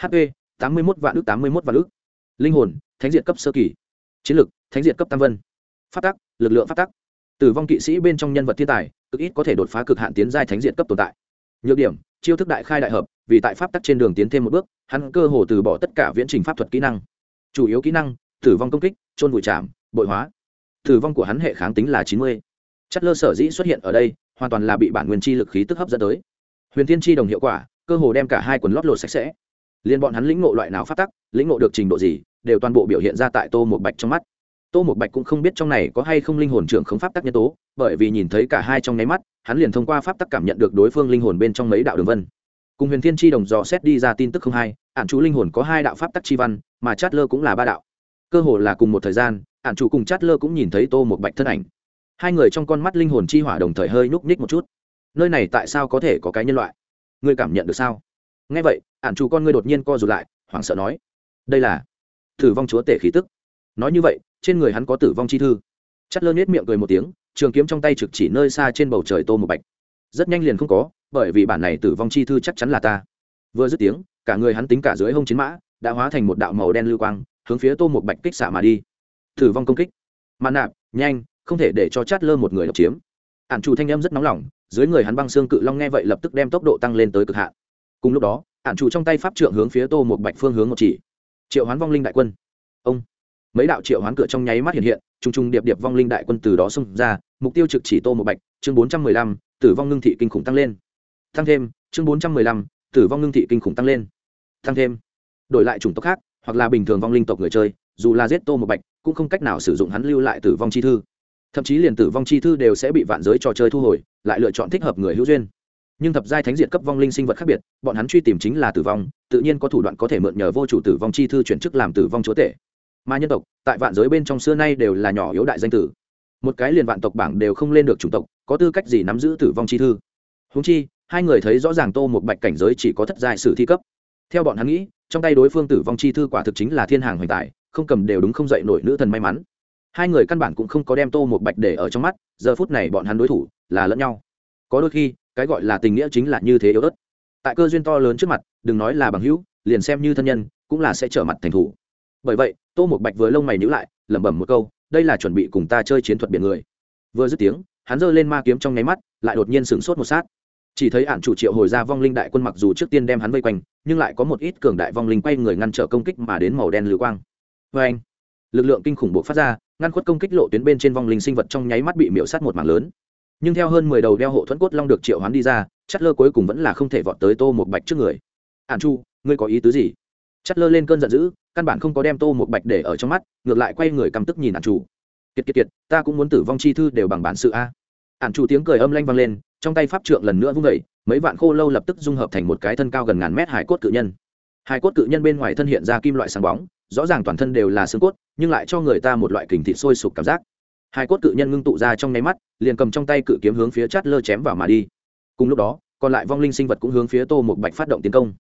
H hp tám mươi một vạn ước tám mươi một vạn ước linh hồn, thánh diệt cấp sơ kỳ. Chiến lực, thánh diệt cấp tam vân. Phát tắc, lực lượng phát tắc. Tử vong kỵ sĩ bên trong nhân vật thiên tài, cực ít có thể đột phá cực hạn tiến giai thánh diệt cấp tồn tại. Nhược điểm, chiêu thức đại khai đại hợp, vì tại pháp tắc trên đường tiến thêm một bước, hắn cơ hồ từ bỏ tất cả viễn trình pháp thuật kỹ năng. Chủ yếu kỹ năng tử vong công kích trôn vùi chạm bội hóa. Tử vong của hắn hệ kháng tính là chín mươi. Chất lơ sở dĩ xuất hiện ở đây hoàn toàn là bị bản nguyên chi lực khí tức hấp dẫn tới. Huyền thiên chi đồng hiệu quả, cơ hồ đem cả hai quần lót lột sạch sẽ. Liên bọn hắn lĩnh ngộ loại nào phát tắc, lĩnh ngộ được trình độ gì, đều toàn bộ biểu hiện ra tại tô một bạch trong mắt. Tô một bạch cũng không biết trong này có hay không linh hồn trưởng không pháp tắc nhân tố, bởi vì nhìn thấy cả hai trong nháy mắt, hắn liền thông qua pháp tắc cảm nhận được đối phương linh hồn bên trong mấy đạo đường vân. Cùng huyền thiên chi đồng dò xét đi ra tin tức không hai ạn chú linh hồn có hai đạo pháp tắc chi văn, mà chát lơ cũng là ba đạo. Cơ hồ là cùng một thời gian ạn chủ cùng chát lơ cũng nhìn thấy tô một bạch thân ảnh hai người trong con mắt linh hồn chi hỏa đồng thời hơi nhúc nhích một chút. Nơi này tại sao có thể có cái nhân loại? Ngươi cảm nhận được sao? Ngay vậy ạn chủ con ngươi đột nhiên co rụt lại, hoảng sợ nói, đây là tử vong chúa tể khí tức. Nói như vậy, trên người hắn có tử vong chi thư. Chất lơ nhét miệng cười một tiếng, trường kiếm trong tay trực chỉ nơi xa trên bầu trời tô một bạch. Rất nhanh liền không có, bởi vì bản này tử vong chi thư chắc chắn là ta. Vừa dứt tiếng, cả người hắn tính cả dưới hông chiến mã, đã hóa thành một đạo màu đen lưu quang, hướng phía tô một bạch kích xạ mà đi. Tử vong công kích. Mạn nạp, nhanh không thể để cho chát lơ một người độc chiếm. Ản chủ thanh em rất nóng lòng, dưới người hắn băng xương cự long nghe vậy lập tức đem tốc độ tăng lên tới cực hạn. Cùng lúc đó, ản chủ trong tay pháp trượng hướng phía tô một bạch phương hướng một chỉ. Triệu hoán vong linh đại quân. Ông. Mấy đạo triệu hoán cửa trong nháy mắt hiện hiện t r u n g t r u n g điệp điệp vong linh đại quân từ đó xông ra, mục tiêu trực chỉ tô một bạch, chương bốn trăm mười lăm, tử vong ngưng thị kinh khủng tăng lên. Tăng thêm, chương bốn trăm mười lăm, tử vong ngưng thị kinh khủng tăng lên. Tăng thêm. Đổi lại chủng tộc khác, hoặc là bình thường vong linh tộc người chơi, dù là giết tô một bạch, cũng không cách nào sử dụng hắn lưu lại tử vong chi thư thậm chí liền tử vong chi thư đều sẽ bị vạn giới trò chơi thu hồi, lại lựa chọn thích hợp người hữu duyên. Nhưng thập giai thánh diệt cấp vong linh sinh vật khác biệt, bọn hắn truy tìm chính là tử vong, tự nhiên có thủ đoạn có thể mượn nhờ vô chủ tử vong chi thư chuyển chức làm tử vong chúa tể. Mà nhân tộc, tại vạn giới bên trong xưa nay đều là nhỏ yếu đại danh tử. Một cái liền vạn tộc bảng đều không lên được chủng tộc, có tư cách gì nắm giữ tử vong chi thư? Húng chi, hai người thấy rõ ràng tô một bạch cảnh giới chỉ có thất giai sử thi cấp. Theo bọn hắn nghĩ, trong tay đối phương tử vong chi thư quả thực chính là thiên hàng hoành tài, không cầm đều đúng không dậy nổi nữ thần may mắn hai người căn bản cũng không có đem tô một bạch để ở trong mắt, giờ phút này bọn hắn đối thủ là lẫn nhau. Có đôi khi, cái gọi là tình nghĩa chính là như thế yếu ớt. Tại cơ duyên to lớn trước mặt, đừng nói là bằng hữu, liền xem như thân nhân, cũng là sẽ trở mặt thành thủ. Bởi vậy, tô một bạch vừa lông mày nhữ lại, lẩm bẩm một câu, đây là chuẩn bị cùng ta chơi chiến thuật biển người. Vừa dứt tiếng, hắn giơ lên ma kiếm trong nháy mắt, lại đột nhiên sửng sốt một sát. Chỉ thấy ạn chủ triệu hồi ra vong linh đại quân mặc dù trước tiên đem hắn vây quanh, nhưng lại có một ít cường đại vong linh quay người ngăn trở công kích mà đến màu đen lưu quang. Vê anh lực lượng kinh khủng buộc phát ra, ngăn khuất công kích lộ tuyến bên trên vong linh sinh vật trong nháy mắt bị miễu sát một mảng lớn. Nhưng theo hơn mười đầu đeo hộ thuẫn cốt long được triệu hoán đi ra chất lơ cuối cùng vẫn là không thể vọt tới tô một bạch trước người. Ạn chu, ngươi có ý tứ gì? Chất lơ lên cơn giận dữ, căn bản không có đem tô một bạch để ở trong mắt, ngược lại quay người căm tức nhìn ạn Chu. kiệt kiệt kiệt, ta cũng muốn tử vong chi thư đều bằng bản sự a. Ạn Chu tiếng cười âm lanh vang lên, trong tay pháp trượng lần nữa vung vẩy mấy vạn khô lâu lập tức dung hợp thành một cái thân cao gần ngàn mét hải cốt cự nhân. Hải cốt cự nhân bên ngoài thân hiện ra kim loại sáng bóng rõ ràng toàn thân đều là xương cốt, nhưng lại cho người ta một loại kình thịt sôi sục cảm giác. Hai cốt cự nhân ngưng tụ ra trong nháy mắt, liền cầm trong tay cự kiếm hướng phía chát lơ chém vào mà đi. Cùng lúc đó, còn lại vong linh sinh vật cũng hướng phía tô một bạch phát động tiến công.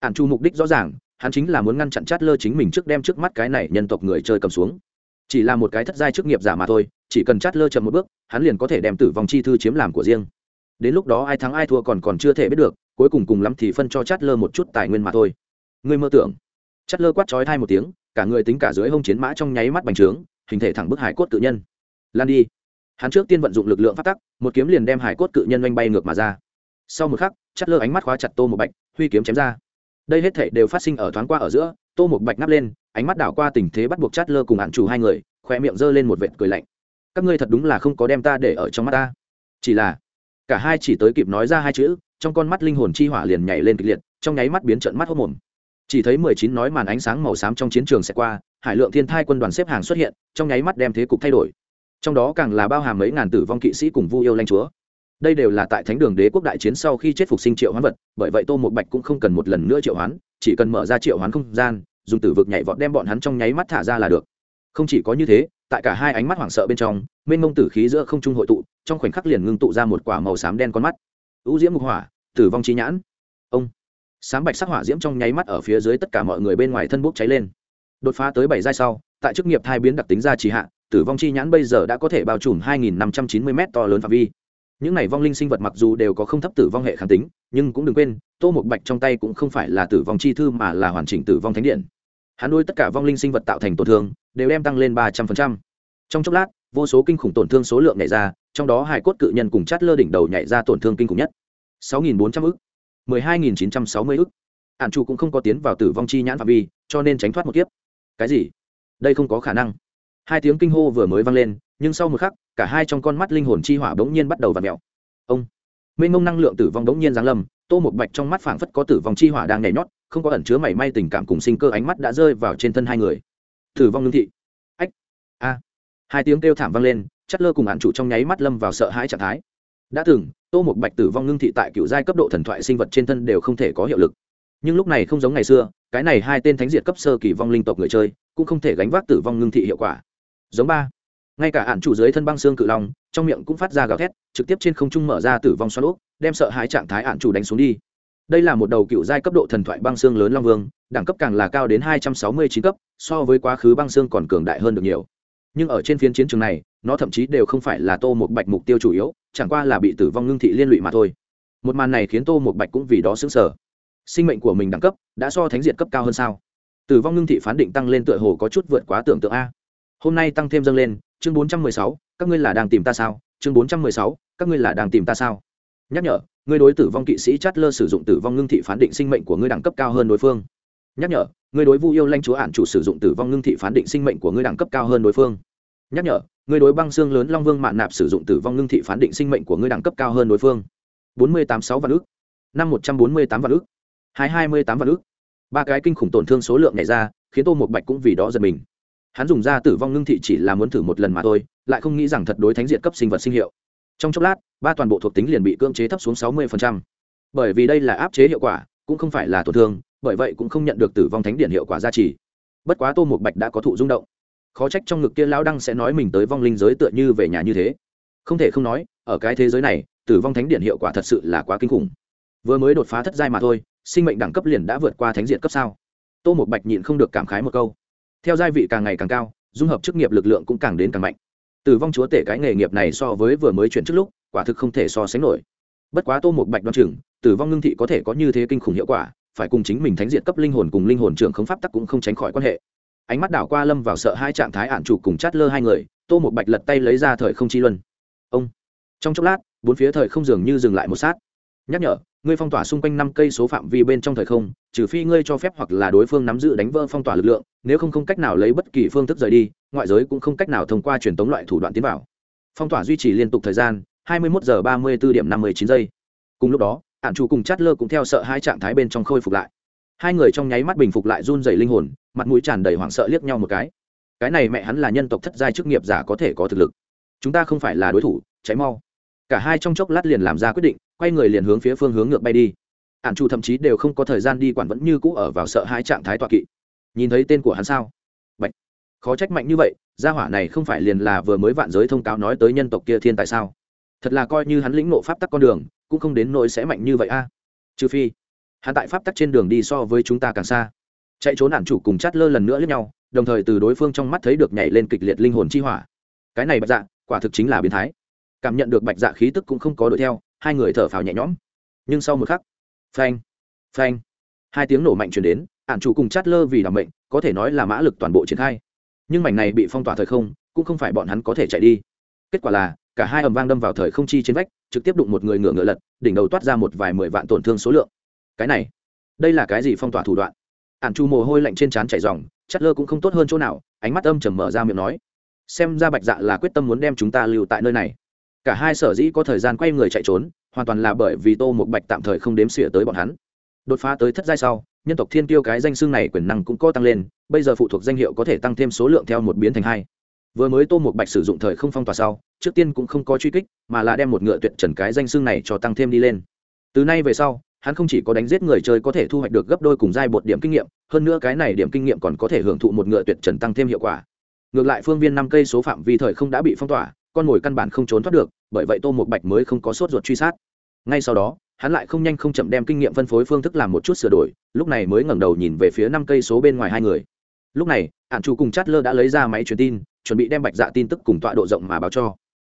Ạn chu mục đích rõ ràng, hắn chính là muốn ngăn chặn chát lơ chính mình trước đem trước mắt cái này nhân tộc người chơi cầm xuống. Chỉ là một cái thất giai chức nghiệp giả mà thôi, chỉ cần chát lơ chậm một bước, hắn liền có thể đem tử vong chi thư chiếm làm của riêng. Đến lúc đó ai thắng ai thua còn còn chưa thể biết được, cuối cùng cùng lắm thì phân cho chát lơ một chút tài nguyên mà thôi. Ngươi mơ tưởng? Chát lơ quát trói thai một tiếng, cả người tính cả dưới hông chiến mã trong nháy mắt bành trướng, hình thể thẳng bức hải cốt tự nhân. Lan đi. Hắn trước tiên vận dụng lực lượng phát tắc, một kiếm liền đem hải cốt cự nhân oanh bay ngược mà ra. Sau một khắc, chất lơ ánh mắt khóa chặt tô một bạch, huy kiếm chém ra. Đây hết thể đều phát sinh ở thoáng qua ở giữa, tô một bạch ngáp lên, ánh mắt đảo qua tình thế bắt buộc chát lơ cùng hạn chủ hai người khoe miệng giơ lên một vệt cười lạnh. Các ngươi thật đúng là không có đem ta để ở trong mắt ta. Chỉ là, cả hai chỉ tới kịp nói ra hai chữ, trong con mắt linh hồn chi hỏa liền nhảy lên kịch liệt, trong nháy mắt biến trận mắt hốc mồm chỉ thấy mười chín nói màn ánh sáng màu xám trong chiến trường sẽ qua, hải lượng thiên thai quân đoàn xếp hàng xuất hiện, trong nháy mắt đem thế cục thay đổi. Trong đó càng là bao hàm mấy ngàn tử vong kỵ sĩ cùng vu yêu lanh chúa. Đây đều là tại thánh đường đế quốc đại chiến sau khi chết phục sinh triệu hoán vật, bởi vậy tô một bạch cũng không cần một lần nữa triệu hoán, chỉ cần mở ra triệu hoán không gian, dùng tử vực nhảy vọt đem bọn hắn trong nháy mắt thả ra là được. Không chỉ có như thế, tại cả hai ánh mắt hoảng sợ bên trong, mênh mông tử khí giữa không trung hội tụ, trong khoảnh khắc liền ngưng tụ ra một quả màu xám đen con mắt. U diễm mục hỏa, tử vong trí nhãn. Ông. Sáng bạch sắc hỏa diễm trong nháy mắt ở phía dưới tất cả mọi người bên ngoài thân bốc cháy lên. Đột phá tới bảy giai sau, tại chức nghiệp thai biến đặc tính ra trì hạ, tử vong chi nhãn bây giờ đã có thể bao trùm 2.590 m to lớn phạm vi. Những này vong linh sinh vật mặc dù đều có không thấp tử vong hệ kháng tính, nhưng cũng đừng quên, tô một bạch trong tay cũng không phải là tử vong chi thư mà là hoàn chỉnh tử vong thánh điện. Hắn nuôi tất cả vong linh sinh vật tạo thành tổn thương, đều đem tăng lên ba trăm linh trong chốc lát, vô số kinh khủng tổn thương số lượng nhảy ra, trong đó hải cốt cự nhân cùng chát lơ đỉnh đầu nhảy ra tổn thương kinh khủng nhất. sáu nghìn bốn trăm ức mười hai nghìn chín trăm sáu mươi ức. Ạn chủ cũng không có tiến vào tử vong chi nhãn phạm vi, cho nên tránh thoát một kiếp. Cái gì? Đây không có khả năng. Hai tiếng kinh hô vừa mới vang lên, nhưng sau một khắc, cả hai trong con mắt linh hồn chi hỏa bỗng nhiên bắt đầu vặn mèo. ông! Mênh mông năng lượng tử vong bỗng nhiên giáng lâm, tô một bạch trong mắt phảng phất có tử vong chi hỏa đang nhảy nhót, không có ẩn chứa mảy may tình cảm cùng sinh cơ ánh mắt đã rơi vào trên thân hai người. Tử vong lương thị. Ách! A! Hai tiếng kêu thảm vang lên, chất lơ cùng hạn chủ trong nháy mắt lâm vào sợ hãi trạng thái. Đã từng tô một bạch tử vong ngưng thị tại cựu giai cấp độ thần thoại sinh vật trên thân đều không thể có hiệu lực. Nhưng lúc này không giống ngày xưa, cái này hai tên thánh diệt cấp sơ kỳ vong linh tộc người chơi, cũng không thể gánh vác tử vong ngưng thị hiệu quả. Giống ba. Ngay cả hạn chủ dưới thân băng xương cự long, trong miệng cũng phát ra gào thét, trực tiếp trên không trung mở ra tử vong xoắn úp đem sợ hãi trạng thái hạn chủ đánh xuống đi. Đây là một đầu cựu giai cấp độ thần thoại băng xương lớn long vương, đẳng cấp càng là cao đến hai trăm sáu mươi chín cấp, so với quá khứ băng xương còn cường đại hơn được nhiều. Nhưng ở trên phiên chiến trường này nó thậm chí đều không phải là tô một bạch mục tiêu chủ yếu, chẳng qua là bị tử vong ngưng thị liên lụy mà thôi. Một màn này khiến tô một bạch cũng vì đó xứng sở sinh mệnh của mình đẳng cấp đã so thánh diện cấp cao hơn sao? Tử vong ngưng thị phán định tăng lên tựa hồ có chút vượt quá tưởng tượng a. Hôm nay tăng thêm dâng lên, chương bốn trăm mười sáu, các ngươi là đang tìm ta sao? Chương bốn trăm mười sáu, các ngươi là đang tìm ta sao? Nhắc nhở, ngươi đối tử vong kỵ sĩ chát lơ sử dụng tử vong ngưng thị phán định sinh mệnh của ngươi đẳng cấp cao hơn đối phương. Nhắc nhở, ngươi đối vu yêu lanh chúa ạn chủ sử dụng tử vong ngưng thị phán định sinh mệnh của ngươi đẳng cấp cao hơn đối phương. Nhắc nhở ngươi đối băng xương lớn long vương mạn nạp sử dụng tử vong ngưng thị phán định sinh mệnh của ngươi đẳng cấp cao hơn đối phương. Bốn mươi tám sáu vạn ước năm một trăm bốn mươi tám vạn ước hai hai mươi tám vạn ước ba cái kinh khủng tổn thương số lượng nhảy ra, khiến tô một bạch cũng vì đó giật mình. Hắn dùng ra tử vong ngưng thị chỉ là muốn thử một lần mà thôi, lại không nghĩ rằng thật đối thánh diện cấp sinh vật sinh hiệu. Trong chốc lát, ba toàn bộ thuộc tính liền bị cưỡng chế thấp xuống sáu mươi bởi vì đây là áp chế hiệu quả, cũng không phải là tổn thương, bởi vậy cũng không nhận được tử vong thánh điện hiệu quả gia trì. Bất quá tô một bạch đã có thụ rung động khó trách trong ngực kia lão đăng sẽ nói mình tới vong linh giới tựa như về nhà như thế. Không thể không nói, ở cái thế giới này, tử vong thánh điện hiệu quả thật sự là quá kinh khủng. Vừa mới đột phá thất giai mà thôi, sinh mệnh đẳng cấp liền đã vượt qua thánh diện cấp sao? Tô một bạch nhịn không được cảm khái một câu. Theo giai vị càng ngày càng cao, dung hợp chức nghiệp lực lượng cũng càng đến càng mạnh. Tử vong chúa tể cái nghề nghiệp này so với vừa mới chuyển trước lúc, quả thực không thể so sánh nổi. Bất quá tô một bạch đoan chừng, tử vong ngưng thị có thể có như thế kinh khủng hiệu quả, phải cùng chính mình thánh diện cấp linh hồn cùng linh hồn trưởng không pháp tắc cũng không tránh khỏi quan hệ ánh mắt đảo qua lâm vào sợ hai trạng thái ạn chủ cùng chát lơ hai người, tô một bạch lật tay lấy ra thời không chi luân. Ông! Trong chốc lát, bốn phía thời không dường như dừng lại một sát. Nhắc nhở, ngươi phong tỏa xung quanh năm cây số phạm vi bên trong thời không, trừ phi ngươi cho phép hoặc là đối phương nắm giữ đánh vỡ phong tỏa lực lượng, nếu không không cách nào lấy bất kỳ phương thức rời đi, ngoại giới cũng không cách nào thông qua truyền tống loại thủ đoạn tiến vào. Phong tỏa duy trì liên tục thời gian 21 giờ 34 điểm 59 giây. Cùng lúc đó, ạn chủ cùng chát lơ cũng theo sợ hai trạng thái bên trong khôi phục lại hai người trong nháy mắt bình phục lại run dày linh hồn, mặt mũi tràn đầy hoảng sợ liếc nhau một cái. Cái này mẹ hắn là nhân tộc thất giai chức nghiệp giả có thể có thực lực. Chúng ta không phải là đối thủ, cháy mau. Cả hai trong chốc lát liền làm ra quyết định, quay người liền hướng phía phương hướng ngược bay đi. Ạn chủ thậm chí đều không có thời gian đi quản vẫn như cũ ở vào sợ hai trạng thái tọa kỵ. Nhìn thấy tên của hắn sao? Bạch. khó trách mạnh như vậy, gia hỏa này không phải liền là vừa mới vạn giới thông cáo nói tới nhân tộc kia thiên tại sao? Thật là coi như hắn lĩnh nộ pháp tắc con đường, cũng không đến nỗi sẽ mạnh như vậy a. Trừ phi hắn tại pháp tắc trên đường đi so với chúng ta càng xa. Chạy trốn nạn chủ cùng chát lơ lần nữa lẫn nhau, đồng thời từ đối phương trong mắt thấy được nhảy lên kịch liệt linh hồn chi hỏa. Cái này bạch dạ quả thực chính là biến thái. Cảm nhận được bạch dạ khí tức cũng không có đuổi theo, hai người thở phào nhẹ nhõm. Nhưng sau một khắc, phanh phanh, hai tiếng nổ mạnh chuyển đến ạn chủ cùng chát lơ vì đảm mệnh, có thể nói là mã lực toàn bộ triển khai. Nhưng mảnh này bị phong tỏa thời không, cũng không phải bọn hắn có thể chạy đi. Kết quả là, cả hai ầm vang đâm vào thời không chi trên vách, trực tiếp đụng một người ngựa ngựa lật, đỉnh đầu toát ra một vài mười vạn tổn thương số lượng cái này, đây là cái gì phong tỏa thủ đoạn? Ạn chu mồ hôi lạnh trên trán chảy dòng chất lơ cũng không tốt hơn chỗ nào, ánh mắt âm trầm mở ra miệng nói. Xem ra bạch dạ là quyết tâm muốn đem chúng ta lưu tại nơi này. Cả hai sở dĩ có thời gian quay người chạy trốn, hoàn toàn là bởi vì tô một bạch tạm thời không đếm xỉa tới bọn hắn. Đột phá tới thất giai sau, nhân tộc thiên tiêu cái danh xưng này quyền năng cũng có tăng lên, bây giờ phụ thuộc danh hiệu có thể tăng thêm số lượng theo một biến thành hai. Vừa mới tô một bạch sử dụng thời không phong tỏa sau, trước tiên cũng không có truy kích, mà là đem một ngựa tuyệt trần cái danh xương này cho tăng thêm đi lên. Từ nay về sau hắn không chỉ có đánh giết người chơi có thể thu hoạch được gấp đôi cùng giai bột điểm kinh nghiệm, hơn nữa cái này điểm kinh nghiệm còn có thể hưởng thụ một ngựa tuyệt trần tăng thêm hiệu quả. Ngược lại phương viên năm cây số phạm vi thời không đã bị phong tỏa, con mồi căn bản không trốn thoát được, bởi vậy tô một bạch mới không có sốt ruột truy sát. Ngay sau đó, hắn lại không nhanh không chậm đem kinh nghiệm phân phối phương thức làm một chút sửa đổi, lúc này mới ngẩng đầu nhìn về phía năm cây số bên ngoài hai người. Lúc này ạn chủ cùng chát lơ đã lấy ra máy truyền tin, chuẩn bị đem bạch dạ tin tức cùng tọa độ rộng mà báo cho.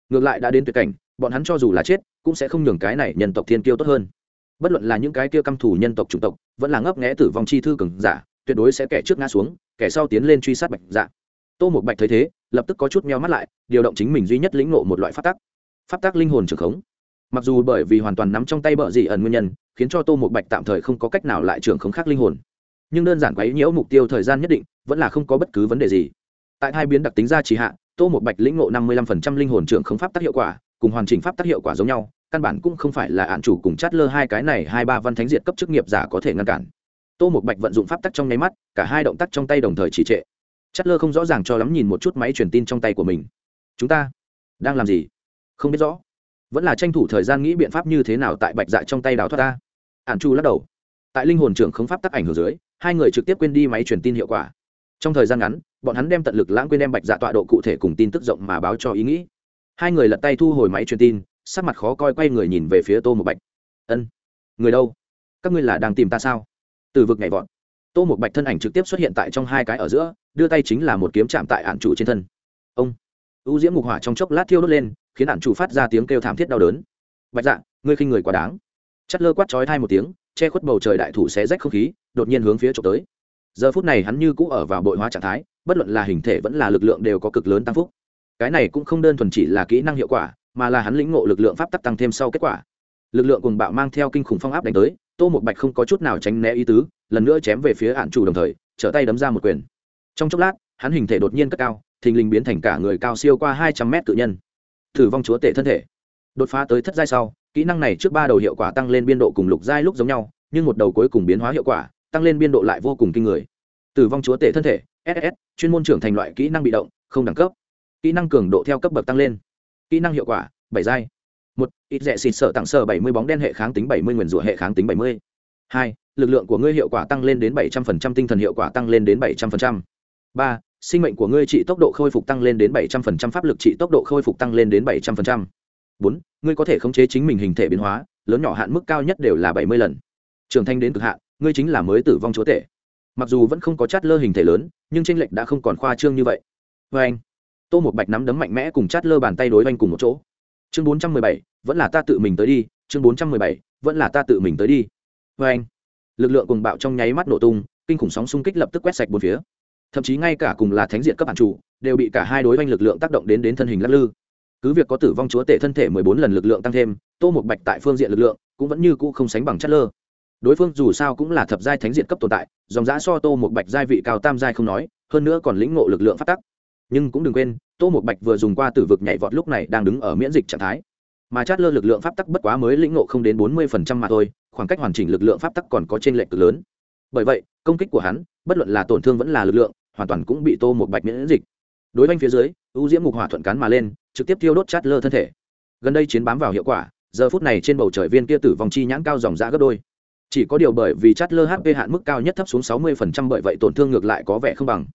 Ngược lại đã đến tuyệt cảnh, bọn hắn cho dù là chết, cũng sẽ không nhường cái này nhân tộc thiên kiêu tốt hơn bất luận là những cái kia căm thủ nhân tộc chủng tộc, vẫn là ngấp nghẽ tử vong chi thư cường giả, tuyệt đối sẽ kẻ trước ngã xuống, kẻ sau tiến lên truy sát bạch dạ. Tô một bạch thấy thế, lập tức có chút meo mắt lại, điều động chính mình duy nhất lĩnh ngộ một loại pháp tắc. Pháp tắc linh hồn trưởng khống. Mặc dù bởi vì hoàn toàn nắm trong tay bợ dị ẩn nguyên nhân, khiến cho tô một bạch tạm thời không có cách nào lại trưởng khống khác linh hồn. Nhưng đơn giản quấy nhiễu mục tiêu thời gian nhất định, vẫn là không có bất cứ vấn đề gì. Tại hai biến đặc tính ra trì hạ, tô một bạch lĩnh ngộ năm mươi lăm phần trăm linh hồn trưởng khống pháp tác hiệu quả, cùng hoàn chỉnh pháp tác hiệu quả giống nhau căn bản cũng không phải là ạn chủ cùng chát lơ hai cái này hai ba văn thánh diệt cấp chức nghiệp giả có thể ngăn cản. Tô một bạch vận dụng pháp tắc trong nháy mắt, cả hai động tác trong tay đồng thời trì trệ. Chát lơ không rõ ràng cho lắm nhìn một chút máy truyền tin trong tay của mình. Chúng ta đang làm gì? Không biết rõ. Vẫn là tranh thủ thời gian nghĩ biện pháp như thế nào tại bạch dạ trong tay đào thoát ta. Ạn chu lắc đầu. Tại linh hồn trưởng không pháp tắc ảnh hưởng dưới, hai người trực tiếp quên đi máy truyền tin hiệu quả. Trong thời gian ngắn, bọn hắn đem tận lực lãng quên đem bạch dạ tọa độ cụ thể cùng tin tức rộng mà báo cho ý nghĩ. Hai người lật tay thu hồi máy truyền tin sắc mặt khó coi quay người nhìn về phía tô một bạch. Ân, người đâu? Các ngươi là đang tìm ta sao? Từ vực nhảy vọt. Tô một bạch thân ảnh trực tiếp xuất hiện tại trong hai cái ở giữa, đưa tay chính là một kiếm chạm tại ạn chủ trên thân. Ông u diễm mục hỏa trong chốc lát thiêu đốt lên, khiến ạn chủ phát ra tiếng kêu thảm thiết đau đớn. Bạch dạ ngươi khinh người quá đáng. Chất lơ quát chói thai một tiếng, che khuất bầu trời đại thủ xé rách không khí, đột nhiên hướng phía trộm tới. Giờ phút này hắn như cũ ở vào bội hóa trạng thái, bất luận là hình thể vẫn là lực lượng đều có cực lớn tăng phúc. Cái này cũng không đơn thuần chỉ là kỹ năng hiệu quả mà là hắn lĩnh ngộ lực lượng pháp tắc tăng thêm sau kết quả. Lực lượng cùng bạo mang theo kinh khủng phong áp đánh tới, tô một bạch không có chút nào tránh né ý tứ, lần nữa chém về phía hạn chủ đồng thời, trở tay đấm ra một quyền. Trong chốc lát, hắn hình thể đột nhiên cất cao, thình lình biến thành cả người cao siêu qua hai trăm mét tự nhân. Thử vong chúa tể thân thể. Đột phá tới thất giai sau, kỹ năng này trước ba đầu hiệu quả tăng lên biên độ cùng lục giai lúc giống nhau, nhưng một đầu cuối cùng biến hóa hiệu quả, tăng lên biên độ lại vô cùng kinh người. Tử vong chúa tể thân thể ss chuyên môn trưởng thành loại kỹ năng bị động, không đẳng cấp. Kỹ năng cường độ theo cấp bậc tăng lên kỹ năng hiệu quả, bảy giai. Một, ít rẻ xịt sợ tặng sở bảy mươi bóng đen hệ kháng tính bảy mươi nguyền rủa hệ kháng tính bảy mươi. Hai, lực lượng của ngươi hiệu quả tăng lên đến bảy trăm phần trăm, tinh thần hiệu quả tăng lên đến bảy trăm phần trăm. Ba, sinh mệnh của ngươi trị tốc độ khôi phục tăng lên đến bảy trăm phần trăm, pháp lực trị tốc độ khôi phục tăng lên đến bảy trăm phần trăm. Bốn, ngươi có thể khống chế chính mình hình thể biến hóa, lớn nhỏ hạn mức cao nhất đều là bảy mươi lần. Trưởng thành đến cực hạn, ngươi chính là mới tử vong chúa tể. Mặc dù vẫn không có chát lơ hình thể lớn, nhưng tranh lệch đã không còn khoa trương như vậy. Vê anh tô một bạch nắm đấm mạnh mẽ cùng chát lơ bàn tay đối oanh cùng một chỗ. Chương bốn trăm mười bảy, vẫn là ta tự mình tới đi. Chương bốn trăm mười bảy, vẫn là ta tự mình tới đi. Vê anh, lực lượng cùng bạo trong nháy mắt nổ tung, kinh khủng sóng xung kích lập tức quét sạch bốn phía. Thậm chí ngay cả cùng là thánh diện cấp bản chủ, đều bị cả hai đối oanh lực lượng tác động đến đến thân hình lắc lư. Cứ việc có tử vong chúa tể thân thể mười bốn lần lực lượng tăng thêm, tô một bạch tại phương diện lực lượng cũng vẫn như cũ không sánh bằng chất lơ. Đối phương dù sao cũng là thập giai thánh diện cấp tồn tại, dòng giã so tô một bạch giai vị cao tam giai không nói, hơn nữa còn lĩnh ngộ lực lượng phát tắc nhưng cũng đừng quên, tô một bạch vừa dùng qua tử vực nhảy vọt lúc này đang đứng ở miễn dịch trạng thái. Mà chát lơ lực lượng pháp tắc bất quá mới lĩnh ngộ không đến bốn mươi phần trăm mà thôi, khoảng cách hoàn chỉnh lực lượng pháp tắc còn có t r ê n lệch cực lớn. Bởi vậy, công kích của hắn, bất luận là tổn thương vẫn là lực lượng, hoàn toàn cũng bị tô một bạch miễn dịch. Đối với phía dưới, ưu diễm mục hỏa thuận cán mà lên, trực tiếp thiêu đốt chát lơ thân thể. Gần đây chiến bám vào hiệu quả, giờ phút này trên bầu trời viên kia tử vong chi nhãn cao dòng ra gấp đôi. Chỉ có điều bởi vì chát lơ hp hạn mức cao nhất thấp xuống 60% bởi vậy tổn thương ngược lại có vẻ không bằng.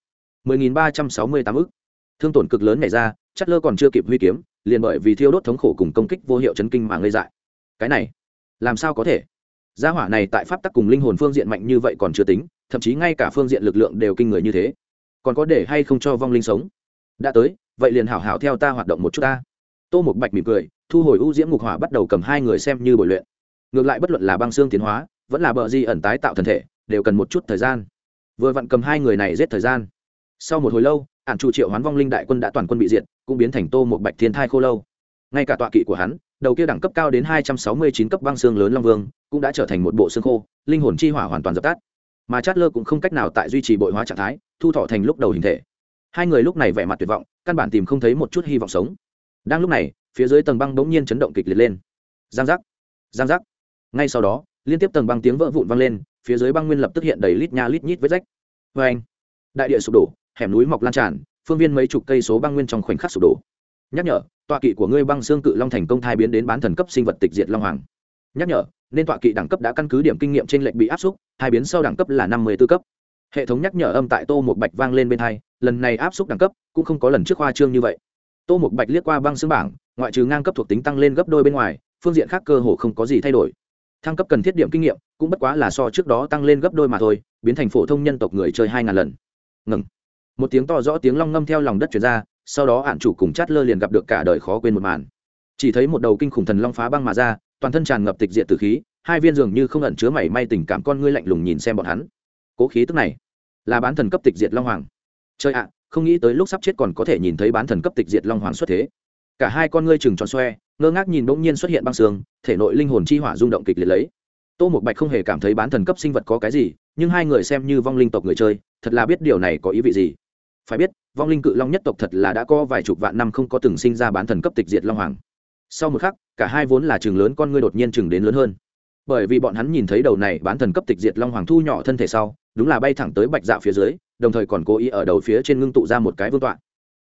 10.368 ức thương tổn cực lớn này ra Chất lơ còn chưa kịp huy kiếm, liền bởi vì thiêu đốt thống khổ cùng công kích vô hiệu chấn kinh mà ngây dại. Cái này, làm sao có thể? Gia hỏa này tại pháp tắc cùng linh hồn phương diện mạnh như vậy còn chưa tính, thậm chí ngay cả phương diện lực lượng đều kinh người như thế. Còn có để hay không cho vong linh sống? Đã tới, vậy liền hảo hảo theo ta hoạt động một chút ta. Tô một bạch mỉm cười, thu hồi u diễm ngục hỏa bắt đầu cầm hai người xem như bồi luyện. Ngược lại bất luận là băng xương tiến hóa, vẫn là bờ di ẩn tái tạo thân thể, đều cần một chút thời gian. Vừa vặn cầm hai người này giết thời gian. Sau một hồi lâu ản chủ triệu hoán vong linh đại quân đã toàn quân bị diệt, cũng biến thành tô một bạch thiên thai khô lâu. Ngay cả tọa kỵ của hắn, đầu kia đẳng cấp cao đến hai trăm sáu mươi chín cấp băng xương lớn long vương, cũng đã trở thành một bộ xương khô, linh hồn chi hỏa hoàn toàn dập tắt. Mà chát lơ cũng không cách nào tại duy trì bội hóa trạng thái, thu thọ thành lúc đầu hình thể. Hai người lúc này vẻ mặt tuyệt vọng, căn bản tìm không thấy một chút hy vọng sống. Đang lúc này, phía dưới tầng băng bỗng nhiên chấn động kịch liệt lên. Giang giác! Giang giác! Ngay sau đó, liên tiếp tầng băng tiếng vỡ vụn vang lên, phía dưới băng nguyên lập tức hiện đầy lít nha lít nhít vết rách. Vê anh đại địa sụp đổ hẻm núi mọc lan tràn, phương viên mấy chục cây số băng nguyên trong khoảnh khắc sụp đổ. Nhắc nhở, tọa kỵ của ngươi băng xương cự long thành công thai biến đến bán thần cấp sinh vật tịch diệt long hoàng. Nhắc nhở, nên tọa kỵ đẳng cấp đã căn cứ điểm kinh nghiệm trên lệnh bị áp xúc hai biến sau đẳng cấp là năm mươi b ố cấp. Hệ thống nhắc nhở âm tại tô một bạch vang lên bên hai, lần này áp xúc đẳng cấp cũng không có lần trước khoa trương như vậy. Tô một bạch liếc qua băng xương bảng, ngoại trừ ngang cấp thuộc tính tăng lên gấp đôi bên ngoài, phương diện khác cơ hồ không có gì thay đổi. Thăng cấp cần thiết điểm kinh nghiệm, cũng bất quá là so trước đó tăng lên gấp đôi mà thôi, biến thành phổ thông nhân tộc người chơi hai ngàn lần. Ngừng một tiếng to rõ tiếng long ngâm theo lòng đất chuyển ra, sau đó ạn chủ cùng chát lơ liền gặp được cả đời khó quên một màn. Chỉ thấy một đầu kinh khủng thần long phá băng mà ra, toàn thân tràn ngập tịch diện từ khí, hai viên dường như không ẩn chứa mảy may tình cảm con ngươi lạnh lùng nhìn xem bọn hắn. Cố khí tức này, là bán thần cấp tịch diệt long hoàng. Chơi ạ, không nghĩ tới lúc sắp chết còn có thể nhìn thấy bán thần cấp tịch diệt long hoàng xuất thế. Cả hai con ngươi chừng tròn xoe, ngơ ngác nhìn bỗng nhiên xuất hiện băng xương, thể nội linh hồn chi hỏa rung động kịch liệt lấy. Tô một bạch không hề cảm thấy bán thần cấp sinh vật có cái gì, nhưng hai người xem như vong linh tộc người chơi, thật là biết điều này có ý vị gì phải biết, vong linh cự long nhất tộc thật là đã có vài chục vạn năm không có từng sinh ra bán thần cấp tịch diệt long hoàng. Sau một khắc, cả hai vốn là chừng lớn con ngươi đột nhiên chừng đến lớn hơn. Bởi vì bọn hắn nhìn thấy đầu này bán thần cấp tịch diệt long hoàng thu nhỏ thân thể sau, đúng là bay thẳng tới bạch dạ phía dưới, đồng thời còn cố ý ở đầu phía trên ngưng tụ ra một cái vương tọa.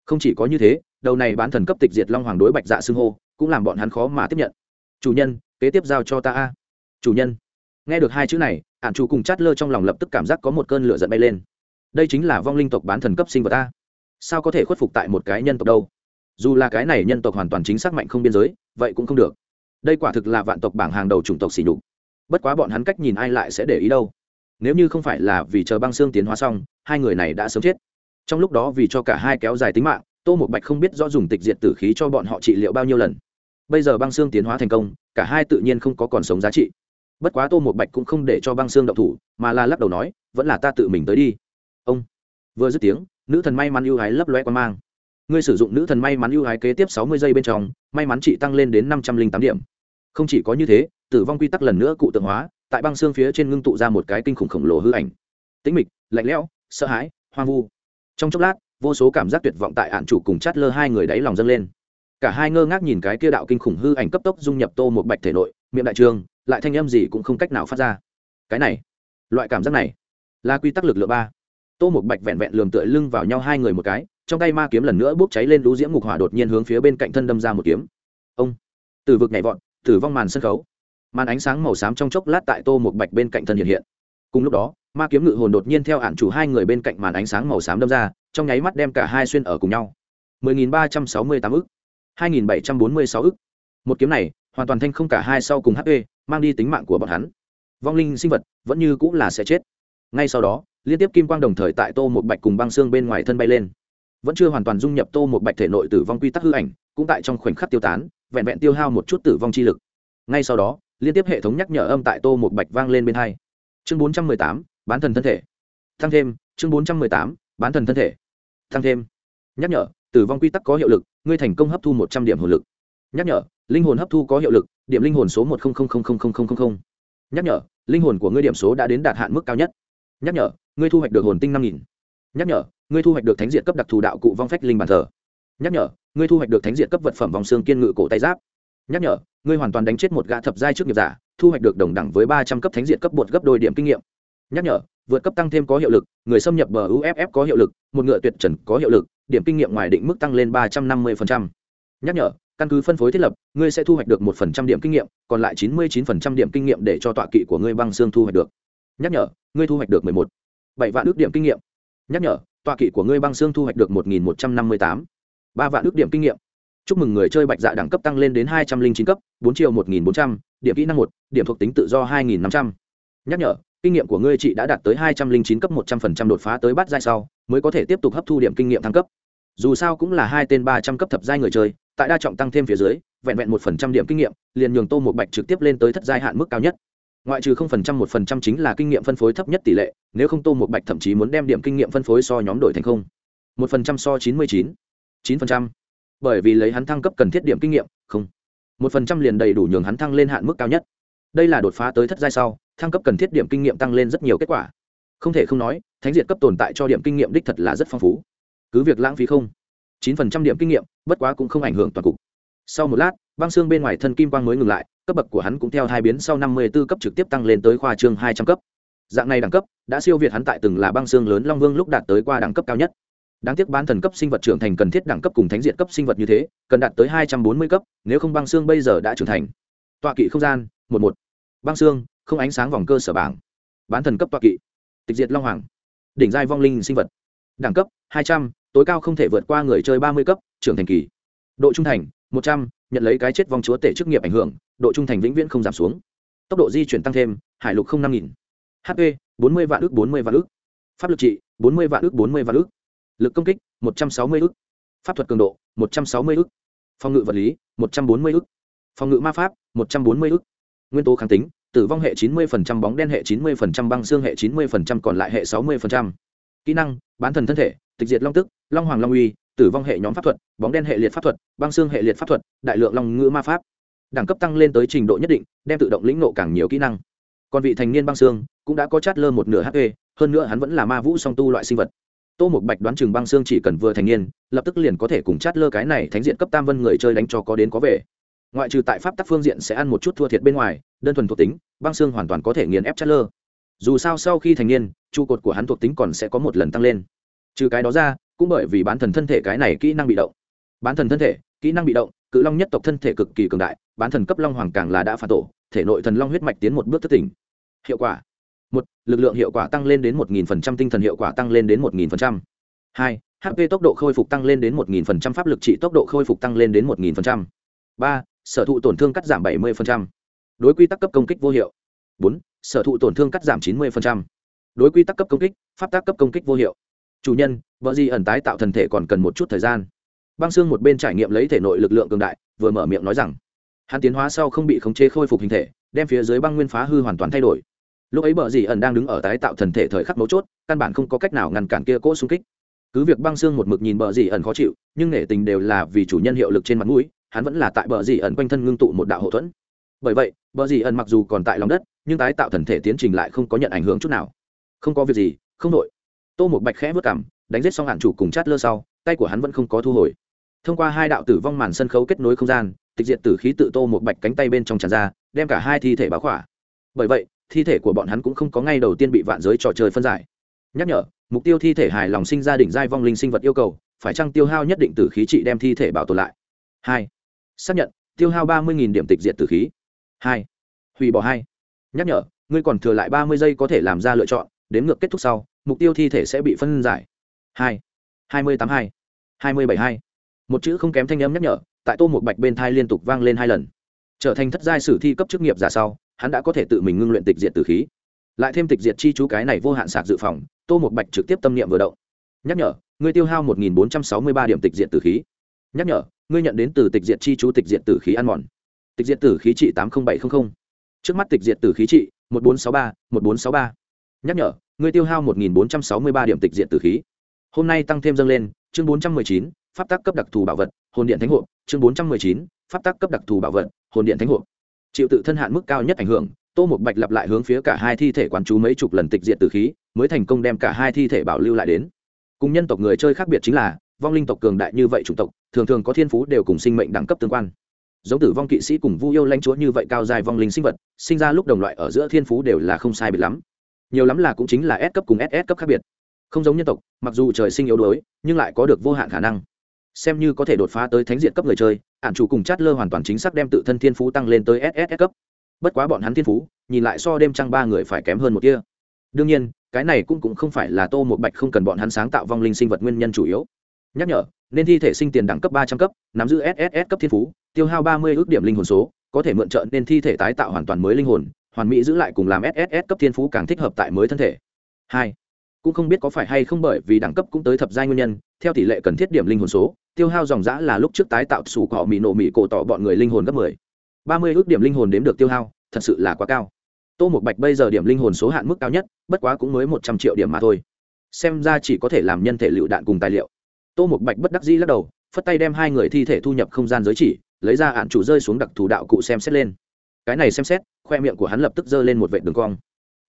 Không chỉ có như thế, đầu này bán thần cấp tịch diệt long hoàng đối bạch dạ xưng hô, cũng làm bọn hắn khó mà tiếp nhận. Chủ nhân, kế tiếp giao cho ta a. Chủ nhân. Nghe được hai chữ này, ản chủ cùng chát lơ trong lòng lập tức cảm giác có một cơn lửa giận bay lên đây chính là vong linh tộc bán thần cấp sinh vật ta. sao có thể khuất phục tại một cái nhân tộc đâu? Dù là cái này nhân tộc hoàn toàn chính xác mạnh không biên giới, vậy cũng không được. Đây quả thực là vạn tộc bảng hàng đầu chủng tộc xỉ nhục. Bất quá bọn hắn cách nhìn ai lại sẽ để ý đâu? Nếu như không phải là vì chờ băng xương tiến hóa xong, hai người này đã sớm chết. Trong lúc đó vì cho cả hai kéo dài tính mạng, tô một bạch không biết do dùng tịch diệt tử khí cho bọn họ trị liệu bao nhiêu lần. Bây giờ băng xương tiến hóa thành công, cả hai tự nhiên không có còn sống giá trị. Bất quá tô một bạch cũng không để cho băng xương động thủ, mà là lắc đầu nói, vẫn là ta tự mình tới đi ông. Vừa dứt tiếng, nữ thần may mắn ưu ái lấp loe quan mang. Ngươi sử dụng nữ thần may mắn ưu ái kế tiếp sáu mươi giây bên trong, may mắn chị tăng lên đến năm trăm linh tám điểm. Không chỉ có như thế, tử vong quy tắc lần nữa cụ tượng hóa, tại băng xương phía trên ngưng tụ ra một cái kinh khủng khổng lồ hư ảnh. Tĩnh mịch, lạnh lẽo, sợ hãi, hoang vu. Trong chốc lát, vô số cảm giác tuyệt vọng tại ạn chủ cùng chát lơ hai người đáy lòng dâng lên. Cả hai ngơ ngác nhìn cái kia đạo kinh khủng hư ảnh cấp tốc dung nhập tô một bạch thể nội, miệng đại trường, lại thanh âm gì cũng không cách nào phát ra. Cái này, loại cảm giác này là quy tắc lực lượng ba tô một bạch vẹn vẹn lườm tựa lưng vào nhau hai người một cái, trong tay ma kiếm lần nữa bốc cháy lên lũ diễm ngục hỏa đột nhiên hướng phía bên cạnh thân đâm ra một kiếm. Ông! Từ vực nhảy vọt, tử vong màn sân khấu. Màn ánh sáng màu xám trong chốc lát tại tô một bạch bên cạnh thân hiện hiện. Cùng lúc đó, ma kiếm ngự hồn đột nhiên theo ản chủ hai người bên cạnh màn ánh sáng màu xám đâm ra, trong nháy mắt đem cả hai xuyên ở cùng nhau. 10.368 ức. 2.746 ức. Một kiếm này, hoàn toàn thanh không cả hai sau cùng hp mang đi tính mạng của bọn hắn. Vong linh sinh vật vẫn như cũng là sẽ chết. Ngay sau đó liên tiếp kim quang đồng thời tại tô một bạch cùng băng xương bên ngoài thân bay lên. Vẫn chưa hoàn toàn dung nhập tô một bạch thể nội tử vong quy tắc hư ảnh, cũng tại trong khoảnh khắc tiêu tán, vẹn vẹn tiêu hao một chút tử vong chi lực. Ngay sau đó, liên tiếp hệ thống nhắc nhở âm tại tô một bạch vang lên bên hai. Chương bốn trăm mười tám, bán thần thân thể. Thăng thêm, chương bốn trăm mười tám, bán thần thân thể. Thăng thêm. Nhắc nhở, tử vong quy tắc có hiệu lực, ngươi thành công hấp thu một trăm điểm hồn lực. Nhắc nhở, linh hồn hấp thu có hiệu lực, điểm linh hồn số một nhắc nhở, linh hồn của ngươi điểm số đã đến đạt hạn mức cao nhất. Nhắc nhở ngươi thu hoạch được hồn tinh năm nghìn. Nhắc nhở, ngươi thu hoạch được thánh diện cấp đặc thù đạo cụ vong phách linh bàn thờ. Nhắc nhở, ngươi thu hoạch được thánh diện cấp vật phẩm vòng xương kiên ngự cổ tay giáp. Nhắc nhở, ngươi hoàn toàn đánh chết một gã thập giai trước nghiệp giả, thu hoạch được đồng đẳng với ba trăm cấp thánh diện cấp bột gấp đôi điểm kinh nghiệm. Nhắc nhở, vượt cấp tăng thêm có hiệu lực, người xâm nhập bờ uff có hiệu lực, một ngựa tuyệt trần có hiệu lực, điểm kinh nghiệm ngoài định mức tăng lên ba trăm năm mươi nhắc nhở, căn cứ phân phối thiết lập, ngươi sẽ thu hoạch được một phần trăm điểm kinh nghiệm, còn lại chín mươi chín phần trăm điểm kinh nghiệm để cho tọa kỵ của ngươi băng xương thu hoạch được. Nhắc nhở, ngươi thu hoạch được mười một bảy vạn ước điểm kinh nghiệm. Nhắc nhở, tọa kỵ của ngươi băng xương thu hoạch được một nghìn một trăm năm mươi tám. Ba vạn ước điểm kinh nghiệm. Chúc mừng người chơi bạch dạ đẳng cấp tăng lên đến hai trăm linh chín cấp, bốn triệu một nghìn bốn trăm, điểm kỹ năng một, điểm thuộc tính tự do hai nghìn năm trăm. Nhắc nhở, kinh nghiệm của ngươi chị đã đạt tới hai trăm linh chín cấp một trăm phần trăm đột phá tới bát giai sau, mới có thể tiếp tục hấp thu điểm kinh nghiệm thăng cấp. Dù sao cũng là hai tên ba trăm cấp thập giai người chơi, tại đa trọng tăng thêm phía dưới, vẹn vẹn một phần trăm điểm kinh nghiệm, liền nhường tô một bạch trực tiếp lên tới thất giai hạn mức cao nhất ngoại trừ không phần trăm, một phần trăm chính là kinh nghiệm phân phối thấp nhất tỷ lệ, nếu không tô một bạch thậm chí muốn đem điểm kinh nghiệm phân phối so nhóm đổi thành không. một phần trăm so chín mươi chín chín phần trăm. Bởi vì lấy hắn thăng cấp cần thiết điểm kinh nghiệm, không. một phần trăm liền đầy đủ nhường hắn thăng lên hạn mức cao nhất. Đây là đột phá tới thất giai sau, thăng cấp cần thiết điểm kinh nghiệm tăng lên rất nhiều kết quả. Không thể không nói, thánh diệt cấp tồn tại cho điểm kinh nghiệm đích thật là rất phong phú. Cứ việc lãng phí không, chín phần trăm điểm kinh nghiệm, bất quá cũng không ảnh hưởng toàn cục. Sau một lát, băng xương bên ngoài thân kim quang mới ngừng lại cấp bậc của hắn cũng theo hai biến sau năm mươi b ố cấp trực tiếp tăng lên tới khoa trương hai trăm cấp. Dạng này đẳng cấp, đã siêu việt hắn tại từng là băng xương lớn long vương lúc đạt tới qua đẳng cấp cao nhất. Đáng tiếc bán thần cấp sinh vật trưởng thành cần thiết đẳng cấp cùng thánh diện cấp sinh vật như thế, cần đạt tới hai trăm bốn mươi cấp, nếu không băng xương bây giờ đã trưởng thành. Tọa kỵ không gian, một một. Băng xương, không ánh sáng vòng cơ sở bảng. Bán thần cấp tọa kỵ. Tịch diệt long hoàng. Đỉnh giai vong linh sinh vật. Đẳng cấp, hai trăm, tối cao không thể vượt qua người chơi ba mươi cấp, trưởng thành kỳ. Độ trung thành, một trăm, nhận lấy cái chết vong chúa tể chức nghiệp ảnh hưởng độ trung thành vĩnh viễn không giảm xuống. Tốc độ di chuyển tăng thêm, hải lục không năm nghìn. Hp bốn mươi vạn ước bốn mươi vạn ước pháp lực trị, bốn mươi vạn ước bốn mươi vạn ước lực công kích, một trăm sáu mươi ước pháp thuật cường độ, một trăm sáu mươi ước phòng ngự vật lý, một trăm bốn mươi ước phòng ngự ma pháp, một trăm bốn mươi ước nguyên tố kháng tính, tử vong hệ chín mươi bóng đen hệ chín mươi băng xương hệ chín mươi còn lại hệ sáu mươi kỹ năng, bán thần thân thể, tịch diệt long tức, long hoàng long uy, tử vong hệ nhóm pháp thuật, bóng đen hệ liệt pháp thuật, băng xương hệ liệt pháp thuật, đại lượng long ngữ ma pháp đẳng cấp tăng lên tới trình độ nhất định, đem tự động lĩnh nộ càng nhiều kỹ năng. Còn vị thành niên băng xương cũng đã có chát lơ một nửa hp hơn nữa hắn vẫn là ma vũ song tu loại sinh vật. Tô một bạch đoán chừng băng xương chỉ cần vừa thành niên, lập tức liền có thể cùng chát lơ cái này thánh diện cấp tam vân người chơi đánh cho có đến có về. Ngoại trừ tại pháp tắc phương diện sẽ ăn một chút thua thiệt bên ngoài, đơn thuần thuộc tính, băng xương hoàn toàn có thể nghiền ép chát lơ. Dù sao sau khi thành niên, trụ cột của hắn thuộc tính còn sẽ có một lần tăng lên. Trừ cái đó ra, cũng bởi vì bán thần thân thể cái này kỹ năng bị động. Bán thần thân thể, kỹ năng bị động cự long nhất tộc thân thể cực kỳ cường đại, bán thần cấp long hoàng càng là đã phản tổ, thể nội thần long huyết mạch tiến một bước thất tỉnh. Hiệu quả. Một, lực lượng hiệu quả tăng lên đến một nghìn phần trăm, tinh thần hiệu quả tăng lên đến một nghìn phần trăm. Hai hp tốc độ khôi phục tăng lên đến một nghìn phần trăm, pháp lực trị tốc độ khôi phục tăng lên đến một nghìn phần trăm. Ba, sở thụ tổn thương cắt giảm bảy mươi phần trăm. Đối quy tắc cấp công kích vô hiệu. Bốn, sở thụ tổn thương cắt giảm chín mươi phần trăm. Đối quy tắc cấp công kích, pháp tác cấp công kích vô hiệu. Chủ nhân, vợ gì ẩn tái tạo thần thể còn cần một chút thời gian băng xương một bên trải nghiệm lấy thể nội lực lượng cường đại, vừa mở miệng nói rằng, hắn tiến hóa sau không bị khống chế khôi phục hình thể, đem phía dưới băng nguyên phá hư hoàn toàn thay đổi. Lúc ấy bờ dì ẩn đang đứng ở tái tạo thần thể thời khắc mấu chốt, căn bản không có cách nào ngăn cản kia cỗ xung kích. Cứ việc băng xương một mực nhìn bờ dì ẩn khó chịu, nhưng nể tình đều là vì chủ nhân hiệu lực trên mặt mũi, hắn vẫn là tại bờ dì ẩn quanh thân ngưng tụ một đạo hậu thuẫn. Bởi vậy, bờ dì ẩn mặc dù còn tại lòng đất, nhưng tái tạo thần thể tiến trình lại không có nhận ảnh hưởng chút nào. Không có việc gì, không đội tô một bạch khẽ vớt cảm đánh giết xong hạn chủ cùng chát lơ sau, tay của hắn vẫn không có thu hồi thông qua hai đạo tử vong màn sân khấu kết nối không gian, tịch diệt tử khí tự tô một bạch cánh tay bên trong tràn ra, đem cả hai thi thể báo khỏa. Bởi vậy, thi thể của bọn hắn cũng không có ngay đầu tiên bị vạn giới trò chơi phân giải. Nhắc nhở, mục tiêu thi thể hài lòng sinh ra đỉnh giai vong linh sinh vật yêu cầu, phải chăng tiêu hao nhất định tử khí trị đem thi thể bảo tồn lại? Hai. Xác nhận, tiêu hao ba mươi điểm tịch diệt tử khí. Hai. Hủy bỏ hai. Nhắc nhở, ngươi còn thừa lại ba mươi giây có thể làm ra lựa chọn, đến ngược kết thúc sau, mục tiêu thi thể sẽ bị phân giải. Hai. Hai mươi tám hai. Hai mươi bảy hai một chữ không kém thanh âm nhắc nhở, tại tô một bạch bên thai liên tục vang lên hai lần. Trở thành thất giai sử thi cấp chức nghiệp giả sau, hắn đã có thể tự mình ngưng luyện tịch diệt từ khí. Lại thêm tịch diệt chi chú cái này vô hạn sạc dự phòng, tô một bạch trực tiếp tâm niệm vừa động. Nhắc nhở, ngươi tiêu hao một nghìn bốn trăm sáu mươi ba điểm tịch diệt từ khí. Nhắc nhở, ngươi nhận đến từ tịch diệt chi chú tịch diệt tử khí ăn mòn. Tịch diệt tử khí trị tám mươi bảy trăm linh trước mắt tịch diệt tử khí trị một bốn sáu ba, một bốn sáu ba. Nhắc nhở, ngươi tiêu hao một nghìn bốn trăm sáu mươi ba điểm tịch diệt tử khí. Hôm nay tăng thêm dâng lên, chương bốn trăm mười chín pháp tác cấp đặc thù bảo vật, hồn điện thánh hộ, chương bốn trăm mười chín, pháp tác cấp đặc thù bảo vật, hồn điện thánh hộ. Chịu tự thân hạn mức cao nhất ảnh hưởng, tô một bạch lặp lại hướng phía cả hai thi thể quán chú mấy chục lần tịch diệt tử khí, mới thành công đem cả hai thi thể bảo lưu lại đến. Cùng nhân tộc người chơi khác biệt chính là, vong linh tộc cường đại như vậy chủng tộc, thường thường có thiên phú đều cùng sinh mệnh đẳng cấp tương quan. Giống tử vong kỵ sĩ cùng vu yêu lãnh chúa như vậy cao dài vong linh sinh vật, sinh ra lúc đồng loại ở giữa thiên phú đều là không sai biệt lắm. Nhiều lắm là cũng chính là s cấp cùng ss cấp khác biệt. Không giống nhân tộc, mặc dù trời sinh yếu đuối, nhưng lại có được vô hạn khả năng xem như có thể đột phá tới thánh diện cấp người chơi ạn chủ cùng chát lơ hoàn toàn chính xác đem tự thân thiên phú tăng lên tới ss cấp. Bất quá bọn hắn thiên phú, nhìn lại so đêm trăng ba người phải kém hơn một kia đương nhiên, cái này cũng cũng không phải là tô một bạch không cần bọn hắn sáng tạo vong linh sinh vật nguyên nhân chủ yếu. Nhắc nhở, nên thi thể sinh tiền đẳng cấp ba trăm cấp, nắm giữ ss cấp thiên phú, tiêu hao ba mươi ước điểm linh hồn số, có thể mượn trợ nên thi thể tái tạo hoàn toàn mới linh hồn, hoàn mỹ giữ lại cùng làm ss cấp thiên phú càng thích hợp tại mới thân thể. Hai, cũng không biết có phải hay không bởi vì đẳng cấp cũng tới thập giai nguyên nhân, theo tỷ lệ cần thiết điểm linh hồn số tiêu hao dòng giã là lúc trước tái tạo sủ cỏ mì nổ mì cổ tỏ bọn người linh hồn gấp mười. ba mươi ước điểm linh hồn đếm được tiêu hao, thật sự là quá cao. Tô một bạch bây giờ điểm linh hồn số hạn mức cao nhất, bất quá cũng mới một trăm triệu điểm mà thôi. Xem ra chỉ có thể làm nhân thể lựu đạn cùng tài liệu. Tô một bạch bất đắc dĩ lắc đầu, phất tay đem hai người thi thể thu nhập không gian giới chỉ, lấy ra hạn chủ rơi xuống đặc thù đạo cụ xem xét lên. Cái này xem xét, khoe miệng của hắn lập tức giơ lên một vệ đường cong.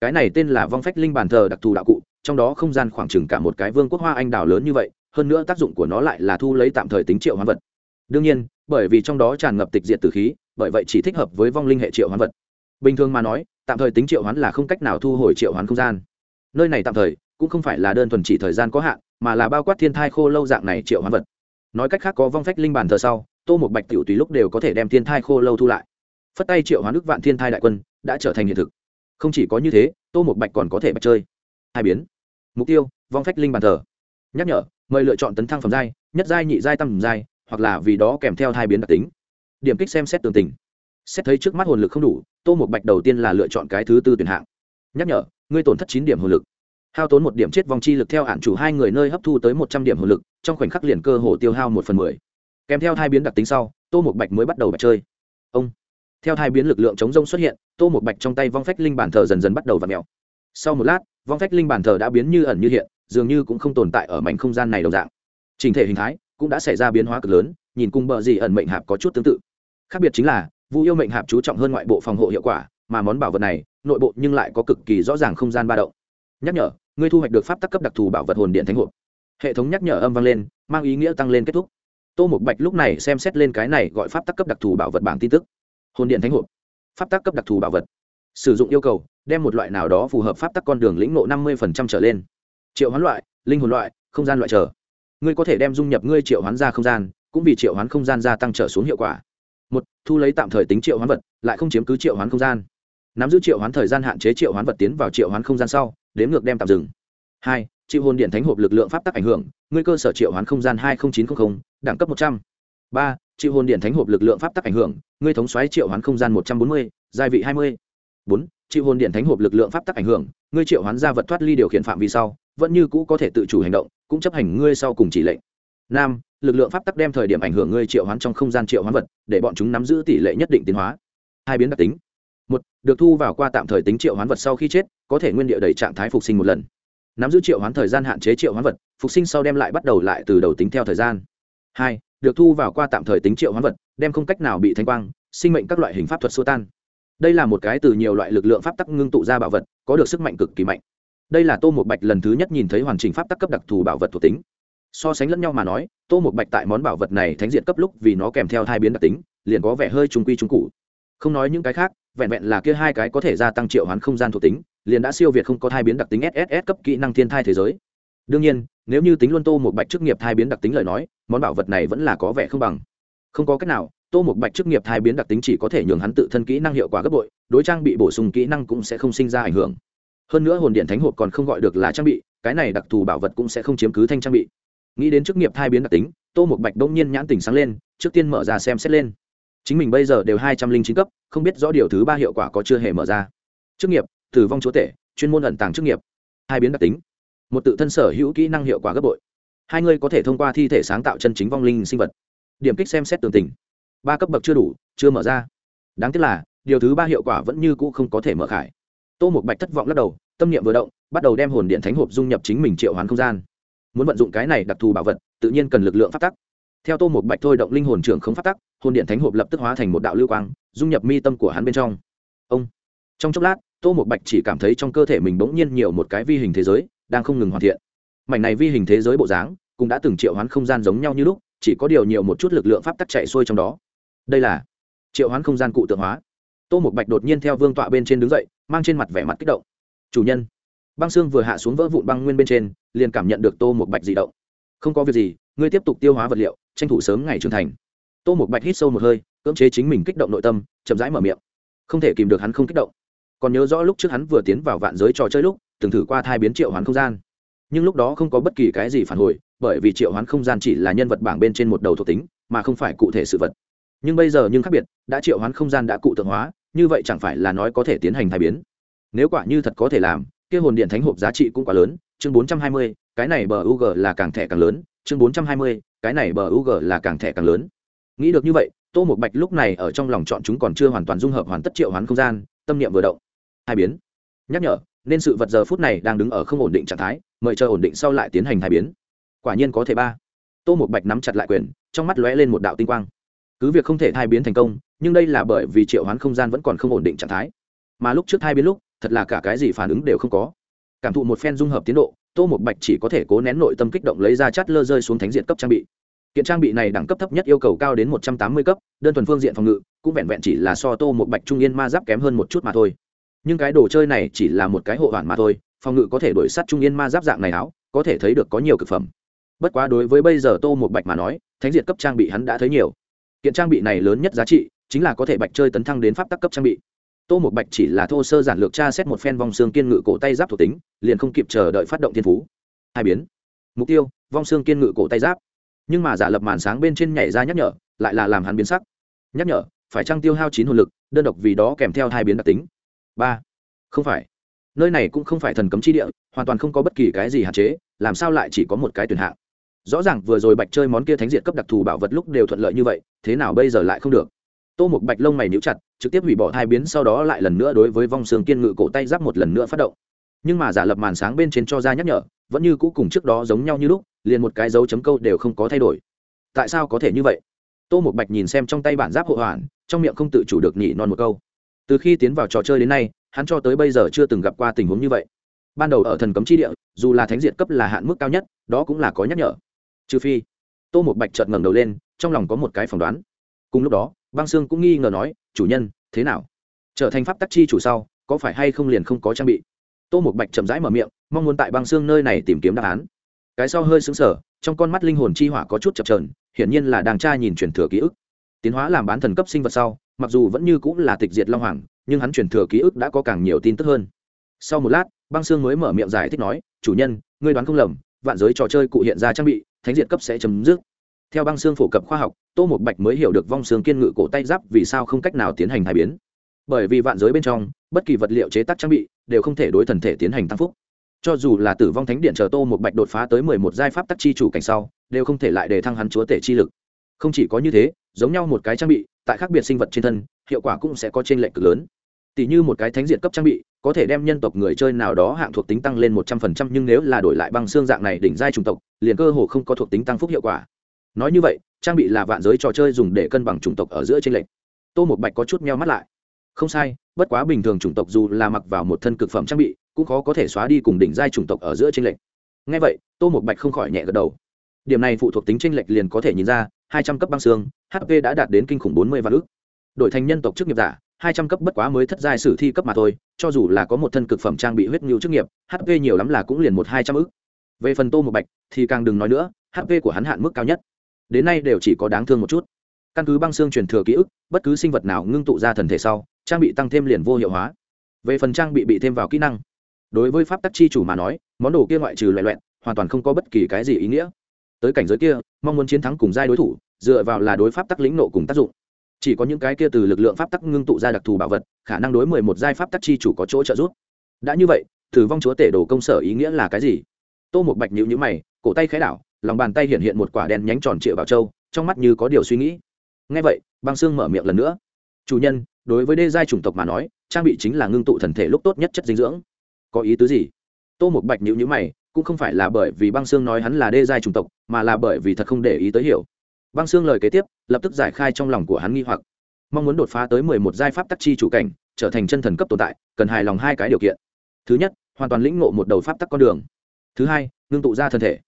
Cái này tên là vong phách linh bàn thờ đặc thù đạo cụ, trong đó không gian khoảng chừng cả một cái vương quốc hoa anh đào lớn như vậy hơn nữa tác dụng của nó lại là thu lấy tạm thời tính triệu hoán vật. Đương nhiên, bởi vì trong đó tràn ngập tịch diệt tử khí, bởi vậy chỉ thích hợp với vong linh hệ triệu hoán vật. Bình thường mà nói, tạm thời tính triệu hoán là không cách nào thu hồi triệu hoán không gian. Nơi này tạm thời cũng không phải là đơn thuần chỉ thời gian có hạn, mà là bao quát thiên thai khô lâu dạng này triệu hoán vật. Nói cách khác có vong phách linh bản thờ sau, tô một bạch tiểu tùy lúc đều có thể đem thiên thai khô lâu thu lại. Phất tay triệu hoán đức vạn thiên thai đại quân đã trở thành hiện thực. Không chỉ có như thế, tô một bạch còn có thể bạch chơi. Hai biến. Mục tiêu, vong phách linh bàn thờ. Nhắc nhở mời lựa chọn tấn thăng phẩm giai, nhất giai, nhị giai tăng giai, hoặc là vì đó kèm theo hai biến đặc tính. Điểm kích xem xét tường tình. Xét thấy trước mắt hồn lực không đủ, tô một bạch đầu tiên là lựa chọn cái thứ tư tuyển hạng. Nhắc nhở, ngươi tổn thất chín điểm hồn lực. Hao tốn một điểm chết vong chi lực theo hạn chủ hai người nơi hấp thu tới một trăm điểm hồn lực, trong khoảnh khắc liền cơ hồ tiêu hao một phần mười. Kèm theo hai biến đặc tính sau, tô một bạch mới bắt đầu bạch chơi. Ông. Theo hai biến lực lượng chống rông xuất hiện, tô một bạch trong tay vong phách linh bản thờ dần dần bắt đầu v ặ mèo. Sau một lát, vong phách linh bản thờ đã biến như ẩn như hiện dường như cũng không tồn tại ở mảnh không gian này đồng dạng. Trình thể hình thái cũng đã xảy ra biến hóa cực lớn, nhìn cùng bờ gì ẩn mệnh hạp có chút tương tự. Khác biệt chính là, vu yêu mệnh hạp chú trọng hơn ngoại bộ phòng hộ hiệu quả, mà món bảo vật này, nội bộ nhưng lại có cực kỳ rõ ràng không gian ba động. Nhắc nhở, ngươi thu hoạch được pháp tắc cấp đặc thù bảo vật hồn điện thánh hộp. Hệ thống nhắc nhở âm vang lên, mang ý nghĩa tăng lên kết thúc. Tô mục bạch lúc này xem xét lên cái này gọi pháp tắc cấp đặc thù bảo vật bảng tin tức. Hồn điện thánh hộp. Pháp tắc cấp đặc thù bảo vật. Sử dụng yêu cầu, đem một loại nào đó phù hợp pháp tắc con đường lĩnh nộ năm mươi trở lên triệu hoán loại linh hồn loại không gian loại trở ngươi có thể đem dung nhập ngươi triệu hoán ra không gian cũng vì triệu hoán không gian gia tăng trở xuống hiệu quả một thu lấy tạm thời tính triệu hoán vật lại không chiếm cứ triệu hoán không gian nắm giữ triệu hoán thời gian hạn chế triệu hoán vật tiến vào triệu hoán không gian sau đếm ngược đem tạm dừng hai chịu hồn điện thánh hộp lực lượng pháp tắc ảnh hưởng ngươi cơ sở triệu hoán không gian hai nghìn chín trăm linh đẳng cấp một trăm ba chịu hồn điện thánh hộp lực lượng pháp tắc ảnh hưởng ngươi thống xoáy triệu hoán không gian một trăm bốn mươi giai vị hai mươi bốn chịu hồn điện thánh hộp lực lượng pháp tắc ảnh hưởng ngươi triệu hoán ra vật thoát ly điều khiển phạm vi sau vẫn như cũ có thể tự chủ hành động, cũng chấp hành ngươi sau cùng chỉ lệnh. Năm lực lượng pháp tắc đem thời điểm ảnh hưởng ngươi triệu hoán trong không gian triệu hoán vật, để bọn chúng nắm giữ tỷ lệ nhất định tiến hóa. Hai biến đặc tính. Một, được thu vào qua tạm thời tính triệu hoán vật sau khi chết, có thể nguyên địa đầy trạng thái phục sinh một lần. Nắm giữ triệu hoán thời gian hạn chế triệu hoán vật, phục sinh sau đem lại bắt đầu lại từ đầu tính theo thời gian. Hai, được thu vào qua tạm thời tính triệu hoán vật, đem không cách nào bị thanh quang, sinh mệnh các loại hình pháp thuật xua tan. Đây là một cái từ nhiều loại lực lượng pháp tắc ngưng tụ ra bảo vật, có được sức mạnh cực kỳ mạnh đây là tô một bạch lần thứ nhất nhìn thấy hoàn chỉnh pháp tắc cấp đặc thù bảo vật thuộc tính. So sánh lẫn nhau mà nói, tô một bạch tại món bảo vật này thánh diện cấp lúc vì nó kèm theo hai biến đặc tính, liền có vẻ hơi trung quy trung cụ. Không nói những cái khác, vẹn vẹn là kia hai cái có thể gia tăng triệu hoán không gian thuộc tính, liền đã siêu việt không có thai biến đặc tính sss cấp kỹ năng thiên thai thế giới. Đương nhiên, nếu như tính luôn tô một bạch chức nghiệp thai biến đặc tính lời nói, món bảo vật này vẫn là có vẻ không bằng. Không có cách nào, tô một bạch chức nghiệp thai biến đặc tính chỉ có thể nhường hắn tự thân kỹ năng hiệu quả gấp bội, đối trang bị bổ sung kỹ năng cũng sẽ không sinh ra ảnh hưởng hơn nữa hồn điện thánh hộp còn không gọi được là trang bị, cái này đặc thù bảo vật cũng sẽ không chiếm cứ thanh trang bị. Nghĩ đến chức nghiệp thai biến đặc tính, tô một bạch đông nhiên nhãn tỉnh sáng lên, trước tiên mở ra xem xét lên. Chính mình bây giờ đều hai trăm linh chín cấp, không biết rõ điều thứ ba hiệu quả có chưa hề mở ra. Chức nghiệp, tử vong chúa tể, chuyên môn ẩn tàng chức nghiệp. Hai biến đặc tính. Một tự thân sở hữu kỹ năng hiệu quả gấp bội. Hai người có thể thông qua thi thể sáng tạo chân chính vong linh sinh vật. Điểm kích xem xét tường tình. Ba cấp bậc chưa đủ, chưa mở ra. Đáng tiếc là, điều thứ ba hiệu quả vẫn như cũ không có thể mở khải tô một bạch thất vọng lắc đầu, tâm niệm vừa động, bắt đầu đem hồn điện thánh hộp dung nhập chính mình triệu hoán không gian. Muốn vận dụng cái này đặc thù bảo vật, tự nhiên cần lực lượng phát tắc. Theo tô một bạch thôi động linh hồn trưởng không phát tắc, hồn điện thánh hộp lập tức hóa thành một đạo lưu quang, dung nhập mi tâm của hắn bên trong. Ông. Trong chốc lát, tô một bạch chỉ cảm thấy trong cơ thể mình bỗng nhiên nhiều một cái vi hình thế giới, đang không ngừng hoàn thiện. Mảnh này vi hình thế giới bộ dáng, cũng đã từng triệu hoán không gian giống nhau như lúc, chỉ có điều nhiều một chút lực lượng pháp tắc chạy xuôi trong đó. Đây là triệu hoán không gian cụ tượng hóa. Tô một bạch đột nhiên theo vương tọa bên trên đứng dậy mang trên mặt vẻ mặt kích động. Chủ nhân. Băng xương vừa hạ xuống vỡ vụn băng nguyên bên trên, liền cảm nhận được tô một bạch dị động. Không có việc gì, ngươi tiếp tục tiêu hóa vật liệu, tranh thủ sớm ngày trưởng thành. Tô một bạch hít sâu một hơi, cưỡng chế chính mình kích động nội tâm, chậm rãi mở miệng. Không thể kìm được hắn không kích động. Còn nhớ rõ lúc trước hắn vừa tiến vào vạn giới trò chơi lúc, từng thử qua thai biến triệu hoán không gian. Nhưng lúc đó không có bất kỳ cái gì phản hồi, bởi vì triệu hoán không gian chỉ là nhân vật bảng bên trên một đầu thuộc tính, mà không phải cụ thể sự vật. Nhưng bây giờ nhưng khác biệt, đã triệu hoán không gian đã cụ tượng hóa như vậy chẳng phải là nói có thể tiến hành thai biến. Nếu quả như thật có thể làm, kia hồn điện thánh hộp giá trị cũng quá lớn, chương bốn trăm hai mươi, cái này bờ u g là càng thẻ càng lớn, chương bốn trăm hai mươi, cái này bờ u g là càng thẻ càng lớn. Nghĩ được như vậy, tô một bạch lúc này ở trong lòng chọn chúng còn chưa hoàn toàn dung hợp hoàn tất triệu hoán không gian, tâm niệm vừa động. Hai biến. Nhắc nhở, nên sự vật giờ phút này đang đứng ở không ổn định trạng thái, mời chờ ổn định sau lại tiến hành hai biến. Quả nhiên có thể ba. Tô một bạch nắm chặt lại quyền, trong mắt lóe lên một đạo tinh quang cứ việc không thể thai biến thành công, nhưng đây là bởi vì triệu hoán không gian vẫn còn không ổn định trạng thái. Mà lúc trước thai biến lúc, thật là cả cái gì phản ứng đều không có. Cảm thụ một phen dung hợp tiến độ, tô một bạch chỉ có thể cố nén nội tâm kích động lấy ra chát lơ rơi xuống thánh diện cấp trang bị. Kiện trang bị này đẳng cấp thấp nhất yêu cầu cao đến một trăm tám mươi cấp, đơn thuần phương diện phòng ngự, cũng vẹn vẹn chỉ là so tô một bạch trung yên ma giáp kém hơn một chút mà thôi. Nhưng cái đồ chơi này chỉ là một cái hộ hoàn mà thôi, phòng ngự có thể đổi sắt trung yên ma giáp dạng này áo, có thể thấy được có nhiều cực phẩm. Bất quá đối với bây giờ tô một bạch mà nói, thánh diệt cấp trang bị hắn đã thấy nhiều kiện trang bị này lớn nhất giá trị chính là có thể bạch chơi tấn thăng đến pháp tắc cấp trang bị. Tô một bạch chỉ là thô sơ giản lược tra xét một phen vong xương kiên ngự cổ tay giáp thuộc tính, liền không kịp chờ đợi phát động thiên phú. Hai biến. Mục tiêu, vong xương kiên ngự cổ tay giáp. Nhưng mà giả lập màn sáng bên trên nhảy ra nhắc nhở, lại là làm hắn biến sắc. Nhắc nhở, phải trăng tiêu hao chín hồn lực, đơn độc vì đó kèm theo hai biến đặc tính. Ba. Không phải. Nơi này cũng không phải thần cấm chi địa, hoàn toàn không có bất kỳ cái gì hạn chế, làm sao lại chỉ có một cái tuyển hạng? Rõ ràng vừa rồi bạch chơi món kia thánh diện cấp đặc thù bảo vật lúc đều thuận lợi như vậy, thế nào bây giờ lại không được? Tô một bạch lông mày níu chặt, trực tiếp hủy bỏ hai biến sau đó lại lần nữa đối với vong xương kiên ngự cổ tay giáp một lần nữa phát động. Nhưng mà giả lập màn sáng bên trên cho ra nhắc nhở, vẫn như cũ cùng trước đó giống nhau như lúc, liền một cái dấu chấm câu đều không có thay đổi. Tại sao có thể như vậy? Tô một bạch nhìn xem trong tay bản giáp hộ hoàn, trong miệng không tự chủ được nhị non một câu. Từ khi tiến vào trò chơi đến nay, hắn cho tới bây giờ chưa từng gặp qua tình huống như vậy. Ban đầu ở thần cấm chi địa, dù là thánh diện cấp là hạn mức cao nhất, đó cũng là có nhắc nhở trừ phi, tô một bạch chợt ngẩng đầu lên, trong lòng có một cái phỏng đoán. Cùng lúc đó, băng sương cũng nghi ngờ nói, chủ nhân, thế nào? Trở thành pháp tắc chi chủ sau, có phải hay không liền không có trang bị? Tô một bạch chậm rãi mở miệng, mong muốn tại băng xương nơi này tìm kiếm đáp án. Cái sau hơi xứng sở trong con mắt linh hồn chi hỏa có chút chập trờn hiển nhiên là đàng tra nhìn truyền thừa ký ức. Tiến hóa làm bán thần cấp sinh vật sau, mặc dù vẫn như cũng là tịch diệt long hoàng, nhưng hắn truyền thừa ký ức đã có càng nhiều tin tức hơn. Sau một lát, băng xương mới mở miệng giải thích nói, chủ nhân, ngươi đoán không lầm, vạn giới trò chơi cụ hiện ra trang bị thánh diệt cấp sẽ chấm dứt. Theo băng xương phổ cập khoa học, tô một bạch mới hiểu được vong xương kiên ngự cổ tay giáp vì sao không cách nào tiến hành hai biến. Bởi vì vạn giới bên trong, bất kỳ vật liệu chế tác trang bị đều không thể đối thần thể tiến hành tăng phúc. Cho dù là tử vong thánh điện chờ tô một bạch đột phá tới mười một giai pháp tắc chi chủ cảnh sau, đều không thể lại để thăng hắn chúa tể chi lực. Không chỉ có như thế, giống nhau một cái trang bị, tại khác biệt sinh vật trên thân, hiệu quả cũng sẽ có t r ê n lệch cực lớn. Tỷ như một cái thánh diện cấp trang bị có thể đem nhân tộc người chơi nào đó hạng thuộc tính tăng lên một trăm phần trăm, nhưng nếu là đổi lại băng xương dạng này đỉnh giai chủng tộc, liền cơ hồ không có thuộc tính tăng phúc hiệu quả. Nói như vậy, trang bị là vạn giới trò chơi dùng để cân bằng chủng tộc ở giữa chênh lệch. Tô một bạch có chút nheo mắt lại. Không sai, bất quá bình thường chủng tộc dù là mặc vào một thân cực phẩm trang bị, cũng khó có thể xóa đi cùng đỉnh giai chủng tộc ở giữa chênh lệch. Nghe vậy, tô một bạch không khỏi nhẹ gật đầu. Điểm này phụ thuộc tính chênh lệch liền có thể nhìn ra, hai trăm cấp băng xương hp đã đạt đến kinh khủng bốn mươi vạn ức. đổi thành nhân tộc chức nghiệp giả hai trăm cấp bất quá mới thất giai sử thi cấp mà thôi, cho dù là có một thân cực phẩm trang bị huyết nhu chức nghiệp hp nhiều lắm là cũng liền một hai trăm ức. về phần tô một bạch thì càng đừng nói nữa hp của hắn hạn mức cao nhất. Đến nay đều chỉ có đáng thương một chút. Căn cứ băng xương truyền thừa ký ức, bất cứ sinh vật nào ngưng tụ ra thần thể sau, trang bị tăng thêm liền vô hiệu hóa. Về phần trang bị bị thêm vào kỹ năng, đối với pháp tắc chi chủ mà nói, món đồ kia ngoại trừ loại loẹn hoàn toàn không có bất kỳ cái gì ý nghĩa. Tới cảnh giới kia, mong muốn chiến thắng cùng giai đối thủ, dựa vào là đối pháp tắc lĩnh nộ cùng tác dụng chỉ có những cái kia từ lực lượng pháp tắc ngưng tụ ra đặc thù bảo vật, khả năng đối mười một giai pháp tắc chi chủ có chỗ trợ giúp. Đã như vậy thử vong chúa tể đồ công sở ý nghĩa là cái gì? Tô một bạch nhữ nhữ mày, cổ tay khẽ đảo, lòng bàn tay hiện hiện một quả đen nhánh tròn trịa vào trâu trong mắt như có điều suy nghĩ. Ngay vậy, băng xương mở miệng lần nữa. Chủ nhân, đối với đê giai chủng tộc mà nói, trang bị chính là ngưng tụ thần thể lúc tốt nhất chất dinh dưỡng. Có ý tứ gì? Tô một bạch nhữ nhữ mày, cũng không phải là bởi vì băng xương nói hắn là đê giai chủng tộc, mà là bởi vì thật không để ý tới hiểu băng xương lời kế tiếp, lập tức giải khai trong lòng của hắn nghi hoặc. Mong muốn đột phá tới mười một giai pháp tắc chi chủ cảnh, trở thành chân thần cấp tồn tại, cần hài lòng hai cái điều kiện. Thứ nhất, hoàn toàn lĩnh ngộ một đầu pháp tắc con đường. Thứ hai, ngưng tụ ra thân thể.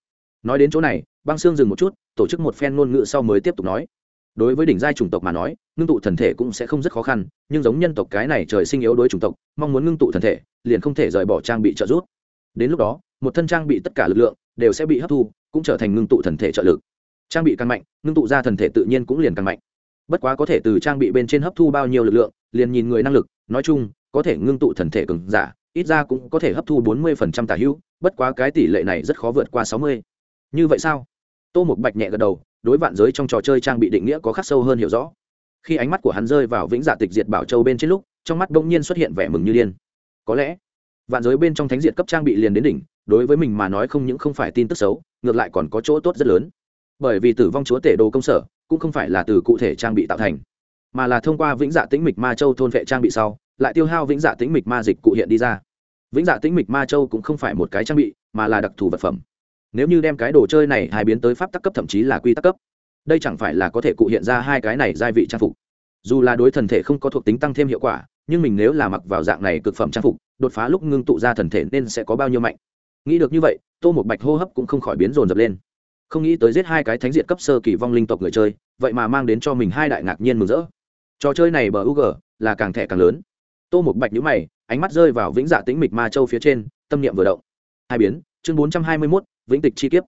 Nói đến chỗ này, băng xương dừng một chút, tổ chức một phen ngôn ngữ sau mới tiếp tục nói. Đối với đỉnh giai chủng tộc mà nói, ngưng tụ thần thể cũng sẽ không rất khó khăn, nhưng giống nhân tộc cái này trời sinh yếu đối chủng tộc, mong muốn ngưng tụ thần thể, liền không thể rời bỏ trang bị trợ giúp. Đến lúc đó, một thân trang bị tất cả lực lượng đều sẽ bị hấp thu, cũng trở thành ngưng tụ thần thể trợ lực trang bị càng mạnh, ngưng tụ ra thần thể tự nhiên cũng liền càng mạnh. Bất quá có thể từ trang bị bên trên hấp thu bao nhiêu lực lượng, liền nhìn người năng lực, nói chung, có thể ngưng tụ thần thể cường giả, ít ra cũng có thể hấp thu bốn mươi phần trăm tả hữu, bất quá cái tỷ lệ này rất khó vượt qua sáu mươi. Như vậy sao? Tô một bạch nhẹ gật đầu, đối vạn giới trong trò chơi trang bị định nghĩa có khắc sâu hơn hiểu rõ. Khi ánh mắt của hắn rơi vào vĩnh dạ tịch diệt bảo châu bên trên lúc, trong mắt bỗng nhiên xuất hiện vẻ mừng như điên. Có lẽ, vạn giới bên trong thánh diệt cấp trang bị liền đến đỉnh, đối với mình mà nói không những không phải tin tức xấu, ngược lại còn có chỗ tốt rất lớn bởi vì tử vong chúa tể đồ công sở cũng không phải là từ cụ thể trang bị tạo thành, mà là thông qua vĩnh dạ tĩnh mịch ma châu thôn vệ trang bị sau, lại tiêu hao vĩnh dạ tĩnh mịch ma dịch cụ hiện đi ra. Vĩnh dạ tĩnh mịch ma châu cũng không phải một cái trang bị, mà là đặc thù vật phẩm. Nếu như đem cái đồ chơi này hai biến tới pháp tắc cấp thậm chí là quy tắc cấp, đây chẳng phải là có thể cụ hiện ra hai cái này gia vị trang phục. Dù là đối thần thể không có thuộc tính tăng thêm hiệu quả, nhưng mình nếu là mặc vào dạng này cực phẩm trang phục, đột phá lúc ngưng tụ ra thần thể nên sẽ có bao nhiêu mạnh. Nghĩ được như vậy, tô một bạch hô hấp cũng không khỏi biến rồn rập lên không nghĩ tới giết hai cái thánh diện cấp sơ kỳ vong linh tộc người chơi, vậy mà mang đến cho mình hai đại ngạc nhiên mừng rỡ. Trò chơi này bờ ug là càng thẻ càng lớn. Tô một bạch nhữ mày, ánh mắt rơi vào vĩnh dạ tĩnh mịch ma châu phía trên, tâm niệm vừa động. Hai biến, chương bốn trăm hai mươi mốt, vĩnh tịch chi kiếp.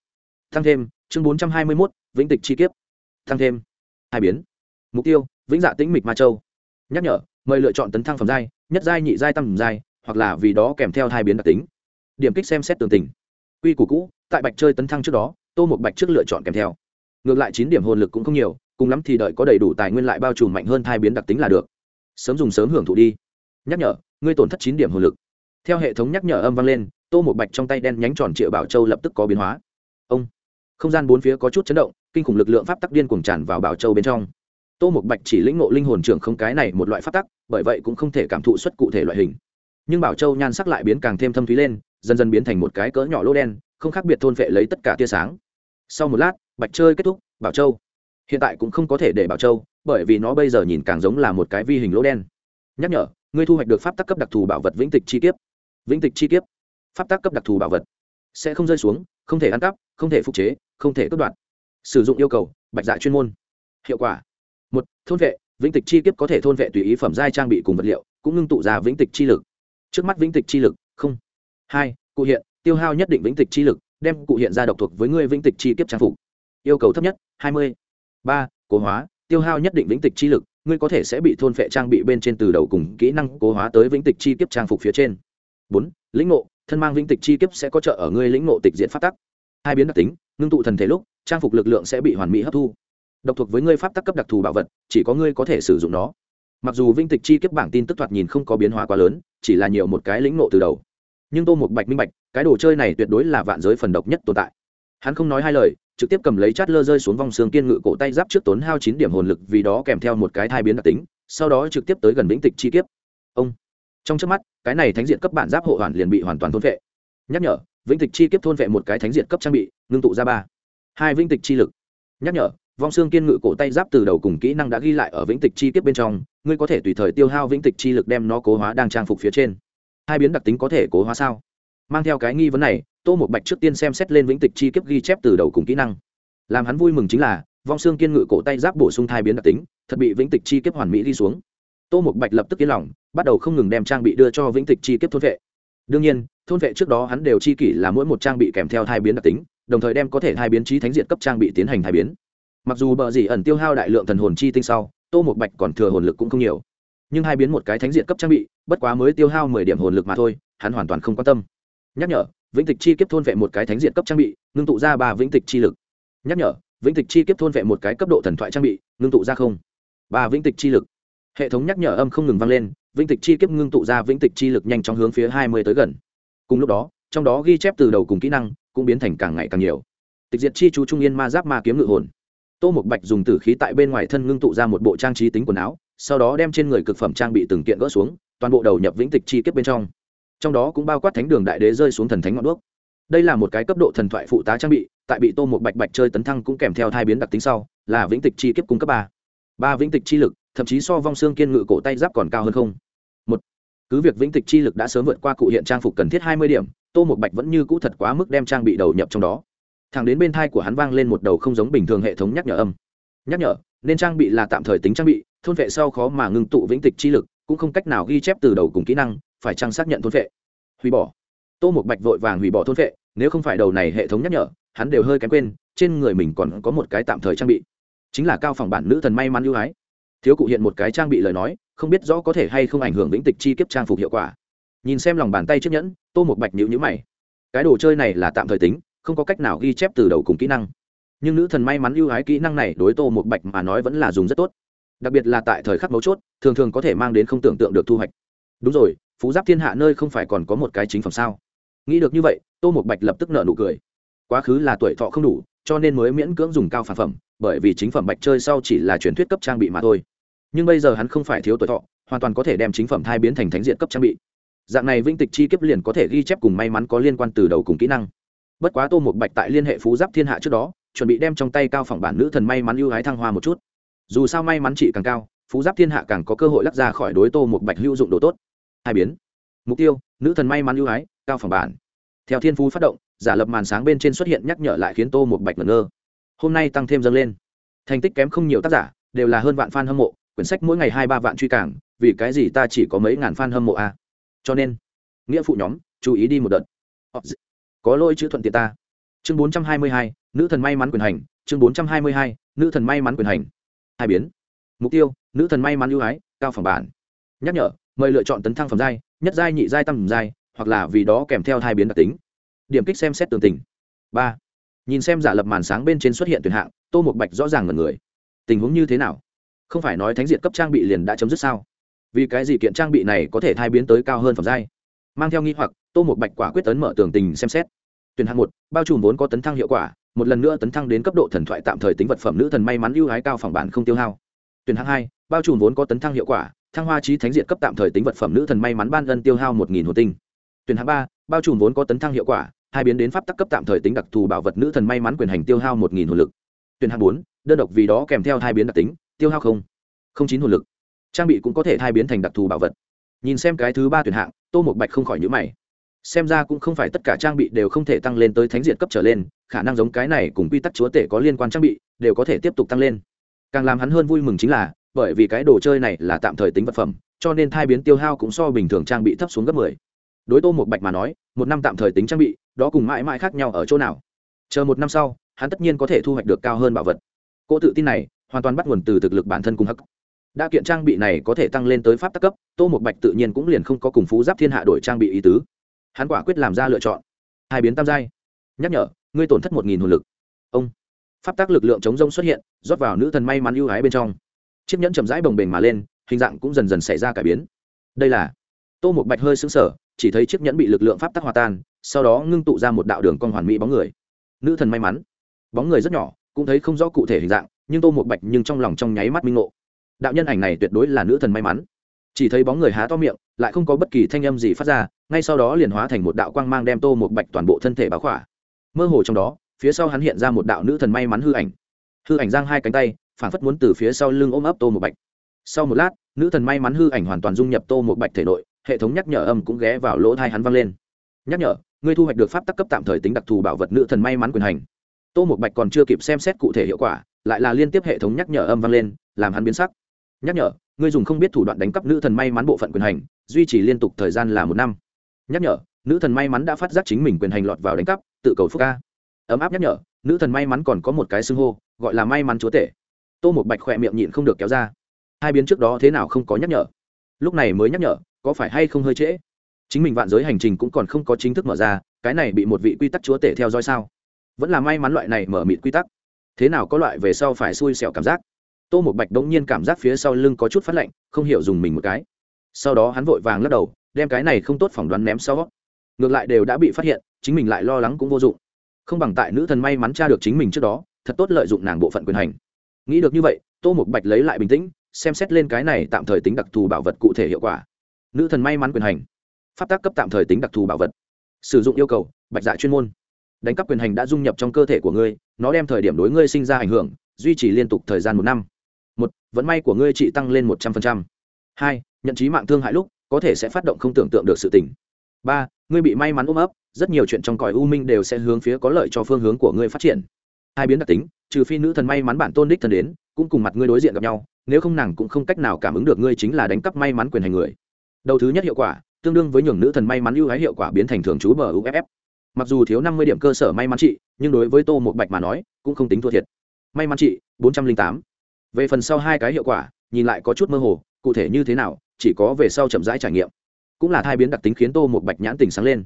Tăng thêm, chương bốn trăm hai mươi mốt, vĩnh tịch chi kiếp. Tăng thêm. Hai biến. Mục tiêu, vĩnh dạ tĩnh mịch ma châu. Nhắc nhở, mời lựa chọn tấn thăng phẩm giai, nhất giai, nhị giai tăng giai, hoặc là vì đó kèm theo hai biến đặc tính. Điểm kích xem xét tường tình. Quy củ cũ, tại bạch chơi tấn thăng trước đó tô một bạch trước lựa chọn kèm theo. Ngược lại chín điểm hồn lực cũng không nhiều, cùng lắm thì đợi có đầy đủ tài nguyên lại bao trùm mạnh hơn thai biến đặc tính là được. Sớm dùng sớm hưởng thụ đi. Nhắc nhở, ngươi tổn thất chín điểm hồn lực. Theo hệ thống nhắc nhở âm vang lên, tô một bạch trong tay đen nhánh tròn triệu bảo châu lập tức có biến hóa. Ông. Không gian bốn phía có chút chấn động, kinh khủng lực lượng pháp tắc điên cuồng tràn vào bảo châu bên trong. Tô một bạch chỉ lĩnh ngộ linh hồn trưởng không cái này một loại pháp tắc, bởi vậy cũng không thể cảm thụ xuất cụ thể loại hình. Nhưng bảo châu nhan sắc lại biến càng thêm thâm thúy lên, dần dần biến thành một cái cỡ nhỏ lỗ đen, không khác biệt thôn vệ lấy tất cả tia sáng sau một lát, bạch chơi kết thúc, bảo châu. Hiện tại cũng không có thể để bảo châu, bởi vì nó bây giờ nhìn càng giống là một cái vi hình lỗ đen. Nhắc nhở, ngươi thu hoạch được pháp tắc cấp đặc thù bảo vật vĩnh tịch chi kiếp. Vĩnh tịch chi kiếp. Pháp tắc cấp đặc thù bảo vật sẽ không rơi xuống, không thể ăn cắp, không thể phục chế, không thể cướp đoạt. Sử dụng yêu cầu, bạch dạ chuyên môn. Hiệu quả. Một, thôn vệ. Vĩnh tịch chi kiếp có thể thôn vệ tùy ý phẩm giai trang bị cùng vật liệu, cũng ngưng tụ ra vĩnh tịch chi lực. Trước mắt vĩnh tịch chi lực, không. Hai, cụ hiện, tiêu hao nhất định vĩnh tịch chi lực đem cụ hiện ra độc thuộc với ngươi vĩnh tịch chi kiếp trang phục. Yêu cầu thấp nhất, hai mươi. Ba, cố hóa, tiêu hao nhất định vĩnh tịch chi lực, ngươi có thể sẽ bị thôn phệ trang bị bên trên từ đầu cùng kỹ năng cố hóa tới vĩnh tịch chi kiếp trang phục phía trên. Bốn, lĩnh ngộ, thân mang vĩnh tịch chi kiếp sẽ có trợ ở ngươi lĩnh ngộ tịch diện phát tắc. Hai biến đặc tính, ngưng tụ thần thể lúc, trang phục lực lượng sẽ bị hoàn mỹ hấp thu. Độc thuộc với ngươi pháp tắc cấp đặc thù bảo vật, chỉ có ngươi có thể sử dụng nó. Mặc dù vĩnh tịch chi kiếp bảng tin tức thoạt nhìn không có biến hóa quá lớn, chỉ là nhiều một cái lĩnh ngộ từ đầu. Nhưng tô một bạch minh bạch cái đồ chơi này tuyệt đối là vạn giới phần độc nhất tồn tại. Hắn không nói hai lời, trực tiếp cầm lấy chát lơ rơi xuống vòng xương kiên ngự cổ tay giáp trước tốn hao chín điểm hồn lực vì đó kèm theo một cái thai biến đặc tính, sau đó trực tiếp tới gần vĩnh tịch chi kiếp. Ông. Trong trước mắt, cái này thánh diện cấp bản giáp hộ hoàn liền bị hoàn toàn thôn vệ. Nhắc nhở, vĩnh tịch chi kiếp thôn vệ một cái thánh diện cấp trang bị, ngưng tụ ra ba. Hai vĩnh tịch chi lực. Nhắc nhở, vong xương kiên ngự cổ tay giáp từ đầu cùng kỹ năng đã ghi lại ở vĩnh tịch chi kiếp bên trong, ngươi có thể tùy thời tiêu hao vĩnh tịch chi lực đem nó cố hóa đang trang phục phía trên. Hai biến đặc tính có thể cố hóa sao? Mang theo cái nghi vấn này, tô một bạch trước tiên xem xét lên vĩnh tịch chi kiếp ghi chép từ đầu cùng kỹ năng. Làm hắn vui mừng chính là, vong xương kiên ngự cổ tay giáp bổ sung thai biến đặc tính, thật bị vĩnh tịch chi kiếp hoàn mỹ đi xuống. Tô một bạch lập tức yên lòng, bắt đầu không ngừng đem trang bị đưa cho vĩnh tịch chi kiếp thôn vệ. Đương nhiên, thôn vệ trước đó hắn đều chi kỷ là mỗi một trang bị kèm theo thai biến đặc tính, đồng thời đem có thể thai biến trí thánh diện cấp trang bị tiến hành thai biến. Mặc dù bờ dì ẩn tiêu hao đại lượng thần hồn chi tinh sau, tô một bạch còn thừa hồn lực cũng không nhiều. Nhưng hai biến một cái thánh diện cấp trang bị, bất quá mới tiêu hao mười điểm hồn lực mà thôi, hắn hoàn toàn không quan tâm nhắc nhở, vĩnh tịch chi kiếp thôn vệ một cái thánh diện cấp trang bị, ngưng tụ ra ba vĩnh tịch chi lực. Nhắc nhở, vĩnh tịch chi kiếp thôn vệ một cái cấp độ thần thoại trang bị, ngưng tụ ra không. Ba vĩnh tịch chi lực. Hệ thống nhắc nhở âm không ngừng vang lên, vĩnh tịch chi kiếp ngưng tụ ra vĩnh tịch chi lực nhanh chóng hướng phía hai mươi tới gần. Cùng lúc đó, trong đó ghi chép từ đầu cùng kỹ năng, cũng biến thành càng ngày càng nhiều. Tịch diệt chi chú trung yên ma giáp ma kiếm ngự hồn. Tô một bạch dùng tử khí tại bên ngoài thân ngưng tụ ra một bộ trang trí tính quần áo, sau đó đem trên người cực phẩm trang bị từng kiện gỡ xuống, toàn bộ đầu nhập vĩnh tịch chi kiếp bên trong trong đó cũng bao quát thánh đường đại đế rơi xuống thần thánh ngọn đuốc. Đây là một cái cấp độ thần thoại phụ tá trang bị, tại bị tô một bạch bạch chơi tấn thăng cũng kèm theo hai biến đặc tính sau, là vĩnh tịch chi kiếp cung cấp ba. Ba vĩnh tịch chi lực, thậm chí so vong xương kiên ngự cổ tay giáp còn cao hơn không. Một, cứ việc vĩnh tịch chi lực đã sớm vượt qua cụ hiện trang phục cần thiết hai mươi điểm, tô một bạch vẫn như cũ thật quá mức đem trang bị đầu nhập trong đó. Thẳng đến bên thai của hắn vang lên một đầu không giống bình thường hệ thống nhắc nhở âm. Nhắc nhở, nên trang bị là tạm thời tính trang bị, thôn vệ sau khó mà ngưng tụ vĩnh tịch chi lực, cũng không cách nào ghi chép từ đầu cùng kỹ năng phải trang xác nhận thôn vệ hủy bỏ. Tô một bạch vội vàng hủy bỏ thôn vệ nếu không phải đầu này hệ thống nhắc nhở, hắn đều hơi kém quên, trên người mình còn có một cái tạm thời trang bị. Chính là cao phòng bản nữ thần may mắn ưu ái. Thiếu cụ hiện một cái trang bị lời nói, không biết rõ có thể hay không ảnh hưởng vĩnh tịch chi kiếp trang phục hiệu quả. Nhìn xem lòng bàn tay chiếc nhẫn, tô một bạch nhữ nhữ mày. Cái đồ chơi này là tạm thời tính, không có cách nào ghi chép từ đầu cùng kỹ năng. Nhưng nữ thần may mắn ưu ái kỹ năng này đối tô một bạch mà nói vẫn là dùng rất tốt. Đặc biệt là tại thời khắc mấu chốt, thường thường có thể mang đến không tưởng tượng được thu hoạch. Đúng rồi phú giáp thiên hạ nơi không phải còn có một cái chính phẩm sao? Nghĩ được như vậy, tô một bạch lập tức nợ nụ cười. Quá khứ là tuổi thọ không đủ, cho nên mới miễn cưỡng dùng cao phản phẩm, bởi vì chính phẩm bạch chơi sau chỉ là truyền thuyết cấp trang bị mà thôi. Nhưng bây giờ hắn không phải thiếu tuổi thọ, hoàn toàn có thể đem chính phẩm thai biến thành thánh diện cấp trang bị. Dạng này vinh tịch chi kiếp liền có thể ghi chép cùng may mắn có liên quan từ đầu cùng kỹ năng. Bất quá tô một bạch tại liên hệ phú giáp thiên hạ trước đó, chuẩn bị đem trong tay cao phỏng bản nữ thần may mắn ưu ái thăng hoa một chút. Dù sao may mắn chị càng cao, phú giáp thiên hạ càng có cơ hội lắc ra khỏi đối tô một bạch hữu dụng đồ tốt hai biến. Mục tiêu, nữ thần may mắn ưu ái, cao phẩm bản. Theo thiên phú phát động, giả lập màn sáng bên trên xuất hiện nhắc nhở lại khiến tô một bạch ngẩn ngơ. Hôm nay tăng thêm dâng lên. Thành tích kém không nhiều tác giả, đều là hơn vạn f a n hâm mộ, quyển sách mỗi ngày hai ba vạn truy cảng, vì cái gì ta chỉ có mấy ngàn f a n hâm mộ a à? cho nên, nghĩa phụ nhóm, chú ý đi một đợt. Có lỗi chữ thuận tiện ta. Chương bốn trăm hai mươi hai, nữ thần may mắn quyền hành. Chương bốn trăm hai mươi hai, nữ thần may mắn quyền hành. Hai biến. Mục tiêu, nữ thần may mắn ưu ái, cao phẩm bản. Nhắc nhở mời lựa chọn tấn thăng phẩm giai, nhất giai, nhị giai tăng giai, hoặc là vì đó kèm theo hai biến đặc tính. Điểm kích xem xét tường tình. Ba. Nhìn xem giả lập màn sáng bên trên xuất hiện tuyển hạng, tô một bạch rõ ràng ngần người. Tình huống như thế nào? Không phải nói thánh diện cấp trang bị liền đã chấm dứt sao? Vì cái gì kiện trang bị này có thể thai biến tới cao hơn phẩm giai? Mang theo nghi hoặc, tô một bạch quả quyết tấn mở tường tình xem xét. Tuyển hạng một, bao trùm vốn có tấn thăng hiệu quả, một lần nữa tấn thăng đến cấp độ thần thoại tạm thời tính vật phẩm nữ thần may mắn ưu ái cao phòng bản không tiêu hao. Tuyển hạng hai, bao trùm vốn có tấn thăng hiệu quả thăng hoa trí thánh diện cấp tạm thời tính vật phẩm nữ thần may mắn ban ân tiêu hao một nghìn hồ tinh. Tuyển hạng ba, bao trùm vốn có tấn thăng hiệu quả, hai biến đến pháp tắc cấp tạm thời tính đặc thù bảo vật nữ thần may mắn quyền hành tiêu hao một nghìn hồn lực. Tuyển hạng bốn, đơn độc vì đó kèm theo hai biến đặc tính, tiêu hao không không chín hồn lực. Trang bị cũng có thể hai biến thành đặc thù bảo vật. Nhìn xem cái thứ ba tuyển hạng, tô một bạch không khỏi nhữ mày. Xem ra cũng không phải tất cả trang bị đều không thể tăng lên tới thánh diện cấp trở lên, khả năng giống cái này cùng quy tắc chúa tể có liên quan trang bị, đều có thể tiếp tục tăng lên. Càng làm hắn hơn vui mừng chính là bởi vì cái đồ chơi này là tạm thời tính vật phẩm, cho nên thai biến tiêu hao cũng so bình thường trang bị thấp xuống gấp mười. Đối tô một bạch mà nói, một năm tạm thời tính trang bị, đó cùng mãi mãi khác nhau ở chỗ nào? Chờ một năm sau, hắn tất nhiên có thể thu hoạch được cao hơn bảo vật. Cô tự tin này, hoàn toàn bắt nguồn từ thực lực bản thân cung hắc. Đã kiện trang bị này có thể tăng lên tới pháp tắc cấp, tô một bạch tự nhiên cũng liền không có cùng phú giáp thiên hạ đổi trang bị ý tứ. Hắn quả quyết làm ra lựa chọn. Hai biến tam giai. Nhắc nhở, ngươi tổn thất một nghìn hồn lực. Ông. Pháp tác lực lượng chống rông xuất hiện, rót vào nữ thần may mắn ưu ái bên trong chiếc nhẫn chậm rãi bồng bềnh mà lên, hình dạng cũng dần dần xảy ra cải biến. Đây là, tô một bạch hơi xứng sở chỉ thấy chiếc nhẫn bị lực lượng pháp tắc hòa tan, sau đó ngưng tụ ra một đạo đường con hoàn mỹ bóng người. Nữ thần may mắn. Bóng người rất nhỏ, cũng thấy không rõ cụ thể hình dạng, nhưng tô một bạch nhưng trong lòng trong nháy mắt minh ngộ. Đạo nhân ảnh này tuyệt đối là nữ thần may mắn. Chỉ thấy bóng người há to miệng, lại không có bất kỳ thanh âm gì phát ra, ngay sau đó liền hóa thành một đạo quang mang đem tô một bạch toàn bộ thân thể báo khỏa. Mơ hồ trong đó, phía sau hắn hiện ra một đạo nữ thần may mắn hư ảnh. Hư ảnh giang hai cánh tay phản phất muốn từ phía sau lưng ôm ấp tô một bạch. Sau một lát, nữ thần may mắn hư ảnh hoàn toàn dung nhập tô một bạch thể nội, hệ thống nhắc nhở âm cũng ghé vào lỗ thai hắn vang lên. Nhắc nhở, ngươi thu hoạch được pháp tắc cấp tạm thời tính đặc thù bảo vật nữ thần may mắn quyền hành. Tô một bạch còn chưa kịp xem xét cụ thể hiệu quả, lại là liên tiếp hệ thống nhắc nhở âm vang lên, làm hắn biến sắc. Nhắc nhở, ngươi dùng không biết thủ đoạn đánh cắp nữ thần may mắn bộ phận quyền hành, duy trì liên tục thời gian là một năm. Nhắc nhở, nữ thần may mắn đã phát giác chính mình quyền hành lọt vào đánh cắp, tự cầu phúc ca ấm áp nhắc nhở, nữ thần may mắn còn có một cái xưng hô, gọi là may mắn chúa tể tô một bạch khỏe miệng nhịn không được kéo ra. Hai biến trước đó thế nào không có nhắc nhở. Lúc này mới nhắc nhở, có phải hay không hơi trễ? Chính mình vạn giới hành trình cũng còn không có chính thức mở ra, cái này bị một vị quy tắc chúa tể theo dõi sao? Vẫn là may mắn loại này mở mịt quy tắc. Thế nào có loại về sau phải xui xẻo cảm giác? Tô một bạch đống nhiên cảm giác phía sau lưng có chút phát lạnh, không hiểu dùng mình một cái. Sau đó hắn vội vàng lắc đầu, đem cái này không tốt phỏng đoán ném sau. Ngược lại đều đã bị phát hiện, chính mình lại lo lắng cũng vô dụng. Không bằng tại nữ thần may mắn tra được chính mình trước đó, thật tốt lợi dụng nàng bộ phận quyền hành nghĩ được như vậy, tô một bạch lấy lại bình tĩnh, xem xét lên cái này tạm thời tính đặc thù bảo vật cụ thể hiệu quả. Nữ thần may mắn quyền hành. Pháp tác cấp tạm thời tính đặc thù bảo vật. Sử dụng yêu cầu, bạch dạ chuyên môn. Đánh cắp quyền hành đã dung nhập trong cơ thể của ngươi, nó đem thời điểm đối ngươi sinh ra ảnh hưởng, duy trì liên tục thời gian một năm. Một, vận may của ngươi trị tăng lên một trăm linh hai, nhận trí mạng thương hại lúc, có thể sẽ phát động không tưởng tượng được sự tỉnh ba, ngươi bị may mắn ôm ấp, rất nhiều chuyện trong cõi u minh đều sẽ hướng phía có lợi cho phương hướng của ngươi phát triển. Hai biến đặc tính trừ phi nữ thần may mắn bản tôn đích thần đến, cũng cùng mặt ngươi đối diện gặp nhau, nếu không nàng cũng không cách nào cảm ứng được ngươi chính là đánh cắp may mắn quyền hành người. Đầu thứ nhất hiệu quả, tương đương với nhường nữ thần may mắn ưu ái hiệu quả biến thành thường trú bờ uff mặc dù thiếu năm mươi điểm cơ sở may mắn trị, nhưng đối với tô một bạch mà nói, cũng không tính thua thiệt. May mắn trị, bốn trăm linh tám. Về phần sau hai cái hiệu quả, nhìn lại có chút mơ hồ, cụ thể như thế nào, chỉ có về sau chậm rãi trải nghiệm. Cũng là thai biến đặc tính khiến tô một bạch nhãn tình sáng lên.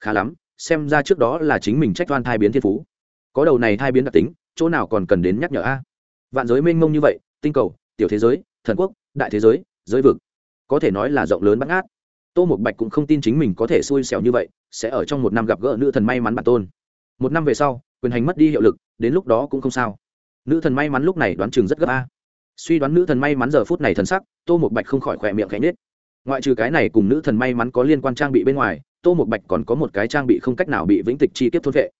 Khá lắm, xem ra trước đó là chính mình trách toan thai biến thiên phú. Có đầu này thai biến đặc tính chỗ nào còn cần đến nhắc nhở a? Vạn giới mênh mông như vậy, tinh cầu, tiểu thế giới, thần quốc, đại thế giới giới vực, có thể nói là rộng lớn bắt ngát. Tô một bạch cũng không tin chính mình có thể xui xẻo như vậy, sẽ ở trong một năm gặp gỡ nữ thần may mắn bản tôn. Một năm về sau, quyền hành mất đi hiệu lực, đến lúc đó cũng không sao. Nữ thần may mắn lúc này đoán chừng rất gấp a. Suy đoán nữ thần may mắn giờ phút này thần sắc, tô một bạch không khỏi khỏe miệng khẽ nết ngoại trừ cái này cùng nữ thần may mắn có liên quan trang bị bên ngoài, tô một bạch còn có một cái trang bị không cách nào bị vĩnh tịch chi tiết thôn vệ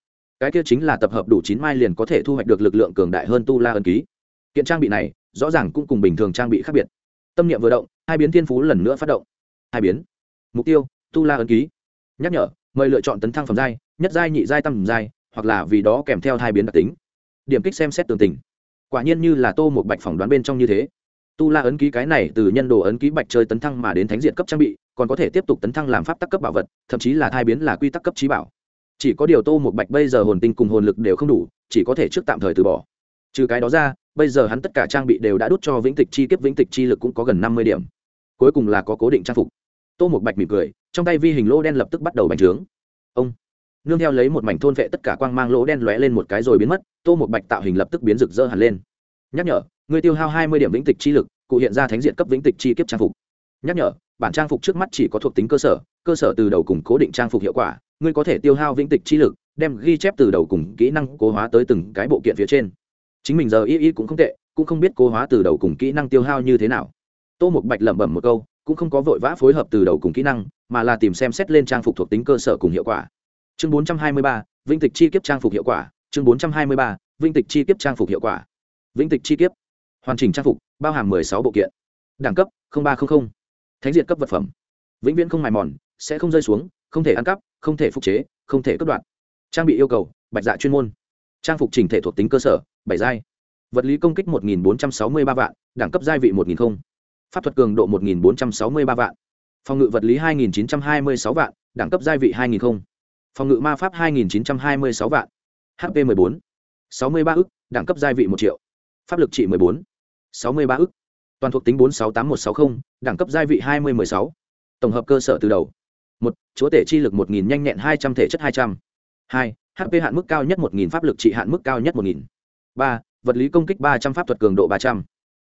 cái kia chính là tập hợp đủ chín mai liền có thể thu hoạch được lực lượng cường đại hơn tu la ân ký. Kiện trang bị này, rõ ràng cũng cùng bình thường trang bị khác biệt. Tâm niệm vừa động, hai biến thiên phú lần nữa phát động. Hai biến. Mục tiêu, tu la ân ký. Nhắc nhở, mời lựa chọn tấn thăng phẩm giai, nhất giai, nhị giai tăng giai, hoặc là vì đó kèm theo hai biến đặc tính. Điểm kích xem xét tường tình. Quả nhiên như là tô một bạch phỏng đoán bên trong như thế. Tu la ấn ký cái này từ nhân đồ ấn ký bạch chơi tấn thăng mà đến thánh diện cấp trang bị, còn có thể tiếp tục tấn thăng làm pháp tắc cấp bảo vật, thậm chí là thai biến là quy tắc cấp trí bảo chỉ có điều tô một bạch bây giờ hồn tinh cùng hồn lực đều không đủ, chỉ có thể trước tạm thời từ bỏ. Trừ cái đó ra, bây giờ hắn tất cả trang bị đều đã đút cho vĩnh tịch chi kiếp vĩnh tịch chi lực cũng có gần năm mươi điểm. Cuối cùng là có cố định trang phục. Tô một bạch mỉm cười, trong tay vi hình lỗ đen lập tức bắt đầu bành trướng. Ông! Nương theo lấy một mảnh thôn vệ tất cả quang mang lỗ đen lóe lên một cái rồi biến mất, tô một bạch tạo hình lập tức biến rực rỡ hẳn lên. Nhắc nhở, người tiêu hao hai mươi điểm vĩnh tịch chi lực, cụ hiện ra thánh diện cấp vĩnh tịch chi kiếp trang phục. Nhắc nhở, bản trang phục trước mắt chỉ có thuộc tính cơ sở cơ sở từ đầu cùng cố định trang phục hiệu quả ngươi có thể tiêu hao vĩnh tịch chi lực đem ghi chép từ đầu cùng kỹ năng cố hóa tới từng cái bộ kiện phía trên. Chính mình giờ y y cũng không tệ cũng không biết cố hóa từ đầu cùng kỹ năng tiêu hao như thế nào. Tô một bạch lẩm bẩm một câu cũng không có vội vã phối hợp từ đầu cùng kỹ năng mà là tìm xem xét lên trang phục thuộc tính cơ sở cùng hiệu quả. Chương 423, vĩnh tịch chi kiếp trang phục hiệu quả. Chương 423, vĩnh tịch chi kiếp trang phục hiệu quả. Vĩnh tịch chi kiếp. Hoàn chỉnh trang phục bao hàm 16 bộ kiện. Đẳng cấp 0300 thánh diện cấp vật phẩm. Vĩnh viễn không mài mòn sẽ không rơi xuống không thể ăn cắp không thể phục chế, không thể cất đoạn. Trang bị yêu cầu, bạch dạ chuyên môn. Trang phục trình thể thuộc tính cơ sở, bảy giai. Vật lý công kích một nghìn bốn trăm sáu mươi ba vạn, đẳng cấp giai vị một nghìn không. Pháp thuật cường độ một nghìn bốn trăm sáu mươi ba vạn. Phòng ngự vật lý hai nghìn chín trăm hai mươi sáu vạn, đẳng cấp giai vị hai nghìn không. Phòng ngự ma pháp hai nghìn chín trăm hai mươi sáu vạn. Hp m ộ bốn. sáu mươi ba ức, đẳng cấp giai vị một triệu. Pháp lực trị m ộ bốn. sáu mươi ba ức. Toàn thuộc tính bốn sáu tám một sáu mươi đẳng cấp giai vị hai mươi m ộ ư sáu. Tổng hợp cơ sở từ đầu một, chúa tể chi lực một nghìn nhanh nhẹn hai trăm thể chất hai trăm. Hai hp hạn mức cao nhất một nghìn pháp lực trị hạn mức cao nhất một nghìn. Ba, vật lý công kích ba trăm pháp thuật cường độ ba trăm.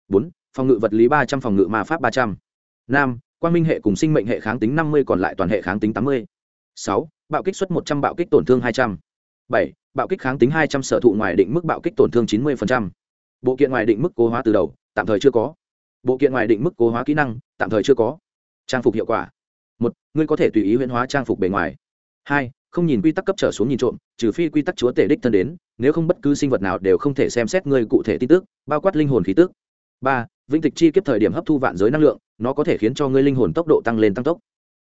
Bốn, phòng ngự vật lý ba trăm, phòng ngự ma pháp ba trăm. Năm quan minh hệ cùng sinh mệnh hệ kháng tính năm mươi còn lại toàn hệ kháng tính tám mươi. Sáu, bạo kích suất một trăm, bạo kích tổn thương hai trăm. Bảy, bạo kích kháng tính hai trăm sở thụ ngoài định mức bạo kích tổn thương chín mươi bộ kiện ngoài định mức cố hóa từ đầu, tạm thời chưa có. Bộ kiện ngoài định mức cố hóa kỹ năng, tạm thời chưa có. Trang phục hiệu quả một, ngươi có thể tùy ý huyễn hóa trang phục bề ngoài. Hai, không nhìn quy tắc cấp trở xuống nhìn trộm, trừ phi quy tắc chúa tể đích thân đến, nếu không bất cứ sinh vật nào đều không thể xem xét ngươi cụ thể tin tức, bao quát linh hồn khí tức. Ba, vĩnh tịch chi kiếp thời điểm hấp thu vạn giới năng lượng, nó có thể khiến cho ngươi linh hồn tốc độ tăng lên tăng tốc.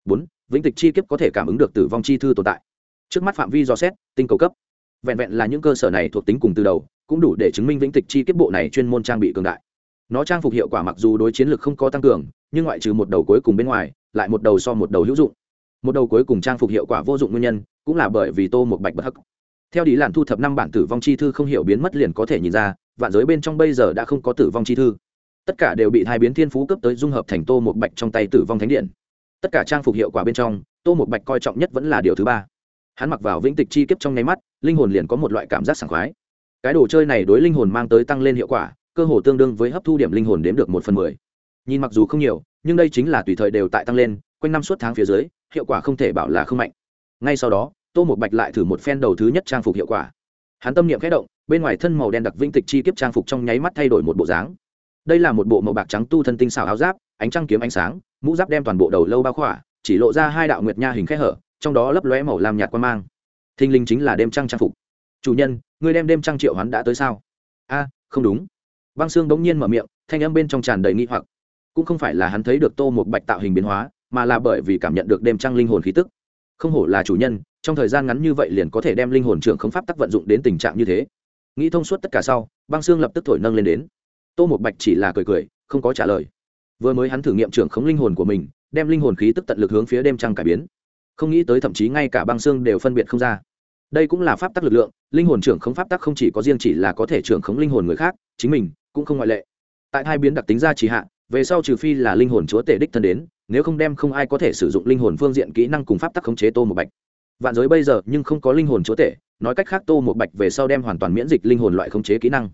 Bốn, vĩnh tịch chi kiếp có thể cảm ứng được tử vong chi thư tồn tại. Trước mắt phạm vi dò xét, tinh cầu cấp. Vẹn vẹn là những cơ sở này thuộc tính cùng từ đầu, cũng đủ để chứng minh vĩnh tịch chi kiếp bộ này chuyên môn trang bị cường đại. Nó trang phục hiệu quả mặc dù đối chiến lược không có tăng cường, nhưng ngoại trừ một đầu cuối cùng bên ngoài lại một đầu so một đầu hữu dụng. Một đầu cuối cùng trang phục hiệu quả vô dụng nguyên nhân cũng là bởi vì tô một bạch bất hắc. Theo đi làn thu thập năm bản tử vong chi thư không hiểu biến mất liền có thể nhìn ra, vạn giới bên trong bây giờ đã không có tử vong chi thư. Tất cả đều bị hai biến thiên phú cấp tới dung hợp thành tô một bạch trong tay tử vong thánh điện. Tất cả trang phục hiệu quả bên trong, tô một bạch coi trọng nhất vẫn là điều thứ ba. Hắn mặc vào vĩnh tịch chi kiếp trong nháy mắt, linh hồn liền có một loại cảm giác sảng khoái. Cái đồ chơi này đối linh hồn mang tới tăng lên hiệu quả, cơ hồ tương đương với hấp thu điểm linh hồn đếm được một phần mười. Nhìn mặc dù không nhiều nhưng đây chính là tùy thời đều tại tăng lên, quanh năm suốt tháng phía dưới, hiệu quả không thể bảo là không mạnh. Ngay sau đó, tô một bạch lại thử một phen đầu thứ nhất trang phục hiệu quả. Hắn tâm niệm khẽ động, bên ngoài thân màu đen đặc vĩnh tịch chi kiếp trang phục trong nháy mắt thay đổi một bộ dáng. Đây là một bộ màu bạc trắng tu thân tinh xảo áo giáp, ánh trăng kiếm ánh sáng, mũ giáp đem toàn bộ đầu lâu bao khỏa, chỉ lộ ra hai đạo nguyệt nha hình khẽ hở, trong đó lấp lóe màu làm nhạt quan mang. Thinh linh chính là đêm trăng trang phục. Chủ nhân người đem đêm trăng triệu hắn đã tới sao? A, không đúng. Băng xương bỗng nhiên mở miệng, thanh âm bên trong tràn đầy nghi hoặc cũng không phải là hắn thấy được tô một bạch tạo hình biến hóa, mà là bởi vì cảm nhận được đêm trăng linh hồn khí tức. Không hổ là chủ nhân, trong thời gian ngắn như vậy liền có thể đem linh hồn trưởng không pháp tắc vận dụng đến tình trạng như thế. Nghĩ thông suốt tất cả sau, băng xương lập tức thổi nâng lên đến. Tô một bạch chỉ là cười cười, không có trả lời. Vừa mới hắn thử nghiệm trưởng khống linh hồn của mình, đem linh hồn khí tức tận lực hướng phía đêm trăng cải biến. Không nghĩ tới thậm chí ngay cả băng xương đều phân biệt không ra. Đây cũng là pháp tắc lực lượng, linh hồn trưởng khống pháp tắc không chỉ có riêng chỉ là có thể trưởng khống linh hồn người khác, chính mình cũng không ngoại lệ. Tại hai biến đặc tính ra chỉ hạ về sau trừ phi là linh hồn chúa tể đích thân đến, nếu không đem không ai có thể sử dụng linh hồn phương diện kỹ năng cùng pháp tắc khống chế tô một bạch. Vạn giới bây giờ nhưng không có linh hồn chúa tể, nói cách khác tô một bạch về sau đem hoàn toàn miễn dịch linh hồn loại khống chế kỹ năng.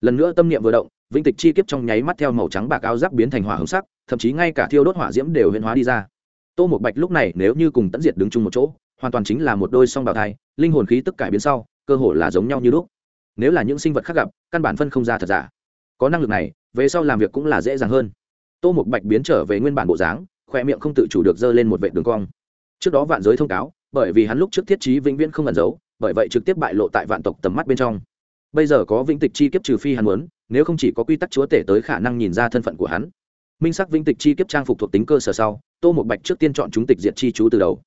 Lần nữa tâm niệm vừa động, vĩnh tịch chi kiếp trong nháy mắt theo màu trắng bạc áo giáp biến thành hỏa hứng sắc, thậm chí ngay cả thiêu đốt hỏa diễm đều huyễn hóa đi ra. Tô một bạch lúc này nếu như cùng tẫn diệt đứng chung một chỗ, hoàn toàn chính là một đôi song bào thai, linh hồn khí tức cải biến sau, cơ hồ là giống nhau như lúc. Nếu là những sinh vật khác gặp, căn bản phân không ra thật giả. Có năng lực này, về sau làm việc cũng là dễ dàng hơn tô Mục bạch biến trở về nguyên bản bộ dáng khoe miệng không tự chủ được dơ lên một vệ đường cong. Trước đó vạn giới thông cáo, bởi vì hắn lúc trước thiết trí vĩnh viễn không ẩn giấu, bởi vậy trực tiếp bại lộ tại vạn tộc tầm mắt bên trong. Bây giờ có vĩnh tịch chi kiếp trừ phi hắn muốn, nếu không chỉ có quy tắc chúa tể tới khả năng nhìn ra thân phận của hắn. Minh sắc vĩnh tịch chi kiếp trang phục thuộc tính cơ sở sau, tô một bạch trước tiên chọn chúng tịch diệt chi chú từ đầu.